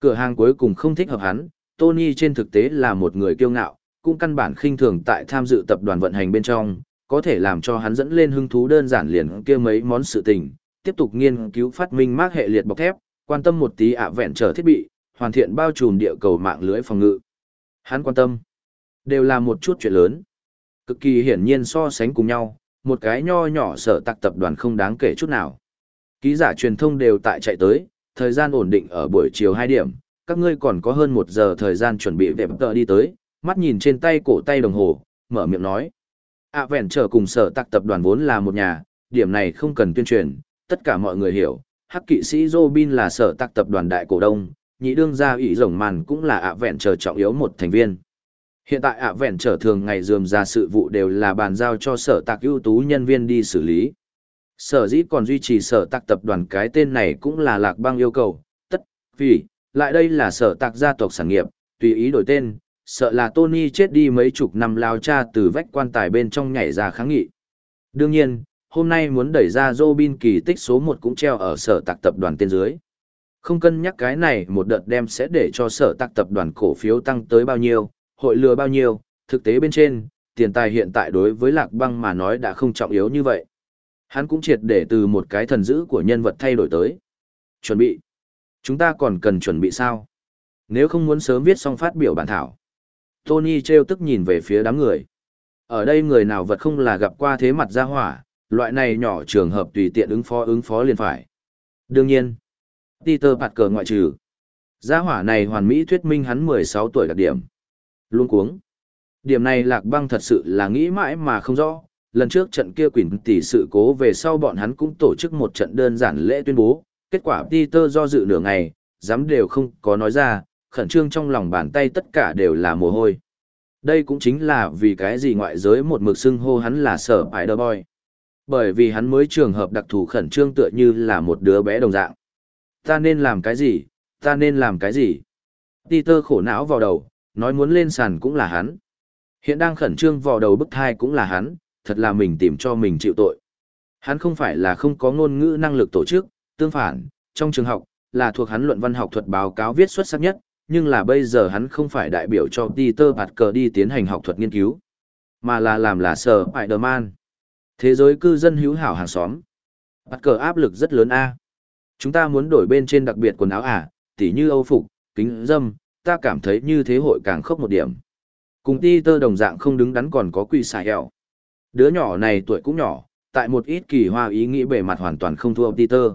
Cửa hàng cuối cùng không thích hợp hắn, Tony trên thực tế là một người kiêu ngạo, cũng căn bản khinh thường tại tham dự tập đoàn vận hành bên trong, có thể làm cho hắn dẫn lên hứng thú đơn giản liền kia mấy món sự tình, tiếp tục nghiên cứu phát minh mác hệ liệt bọc thép, quan tâm một tí ạ vẹn trở thiết bị, hoàn thiện bao trùm địa cầu mạng lưới phòng ngự. Hắn quan tâm, đều là một chút chuyện lớn. Cực kỳ hiển nhiên so sánh cùng nhau, một cái nho nhỏ sở tạc tập đoàn không đáng kể chút nào. Ký giả truyền thông đều tại chạy tới, thời gian ổn định ở buổi chiều 2 điểm, các ngươi còn có hơn 1 giờ thời gian chuẩn bị vẹp tờ đi tới, mắt nhìn trên tay cổ tay đồng hồ, mở miệng nói. À vẹn trở cùng sở tạc tập đoàn vốn là một nhà, điểm này không cần tuyên truyền, tất cả mọi người hiểu, hắc kỵ sĩ Robin là sở tạc tập đoàn đại cổ đông, nhị đương gia ủy rồng màn cũng là ạ vẹn trở trọng yếu một thành viên. Hiện tại ạ vẹn trở thường ngày dườm ra sự vụ đều là bàn giao cho sở tạc ưu tú nhân viên đi xử lý. Sở dĩ còn duy trì sở tạc tập đoàn cái tên này cũng là lạc băng yêu cầu, tất, vì, lại đây là sở tạc gia tộc sản nghiệp, tùy ý đổi tên, sợ là Tony chết đi mấy chục năm lao cha từ vách quan tài bên trong nhảy ra kháng nghị. Đương nhiên, hôm nay muốn đẩy ra Robin kỳ tích số 1 cũng treo ở sở tạc tập đoàn tên dưới. Không cân nhắc cái này một đợt đem sẽ để cho sở tạc tập đoàn cổ phiếu tăng tới bao nhiêu, hội lừa bao nhiêu, thực tế bên trên, tiền tài hiện tại đối với lạc băng mà nói đã không trọng yếu như vậy. Hắn cũng triệt để từ một cái thần dữ của nhân vật thay đổi tới. Chuẩn bị. Chúng ta còn cần chuẩn bị sao? Nếu không muốn sớm viết xong phát biểu bản thảo. Tony treo tức nhìn về phía đám người. Ở đây người nào vật không là gặp qua thế mặt ra hỏa, loại này nhỏ trường hợp tùy tiện ứng phó ứng phó liền phải. Đương nhiên, Peter Parker ngoại trừ. Gia hỏa này hoàn mỹ thuyết minh hắn 16 tuổi đặc điểm. Luôn cuống. Điểm này lạc băng thật sự là nghĩ mãi mà không rõ. Lần trước trận kia quỷ tỷ sự cố về sau bọn hắn cũng tổ chức một trận đơn giản lễ tuyên bố. Kết quả Peter do dự nửa ngày, dám đều không có nói ra, khẩn trương trong lòng bàn tay tất cả đều là mồ hôi. Đây cũng chính là vì cái gì ngoại giới một mực xưng hô hắn là sở Spider-Boy. Bởi vì hắn mới trường hợp đặc thù khẩn trương tựa như là một đứa bé đồng dạng. Ta nên làm cái gì? Ta nên làm cái gì? Peter khổ não vào đầu, nói muốn lên sàn cũng là hắn. Hiện đang khẩn trương vào đầu bức thai cũng là hắn, thật là mình tìm cho mình chịu tội. Hắn không phải là không có ngôn ngữ năng lực tổ chức, tương phản, trong trường học, là thuộc hắn luận văn học thuật báo cáo viết xuất sắc nhất, nhưng là bây giờ hắn không phải đại biểu cho Peter Parker đi tiến hành học thuật nghiên cứu, mà là làm là sở Spider-Man. Thế giới cư dân hữu hảo hàng xóm. Parker áp lực rất lớn a. Chúng ta muốn đổi bên trên đặc biệt quần áo à, tỉ như âu phục, kính dâm, ta cảm thấy như thế hội càng khốc một điểm. Cùng tơ đồng dạng không đứng đắn còn có quỷ xài hẹo. Đứa nhỏ này tuổi cũng nhỏ, tại một ít kỳ hoa ý nghĩ bề mặt hoàn toàn không thua tơ.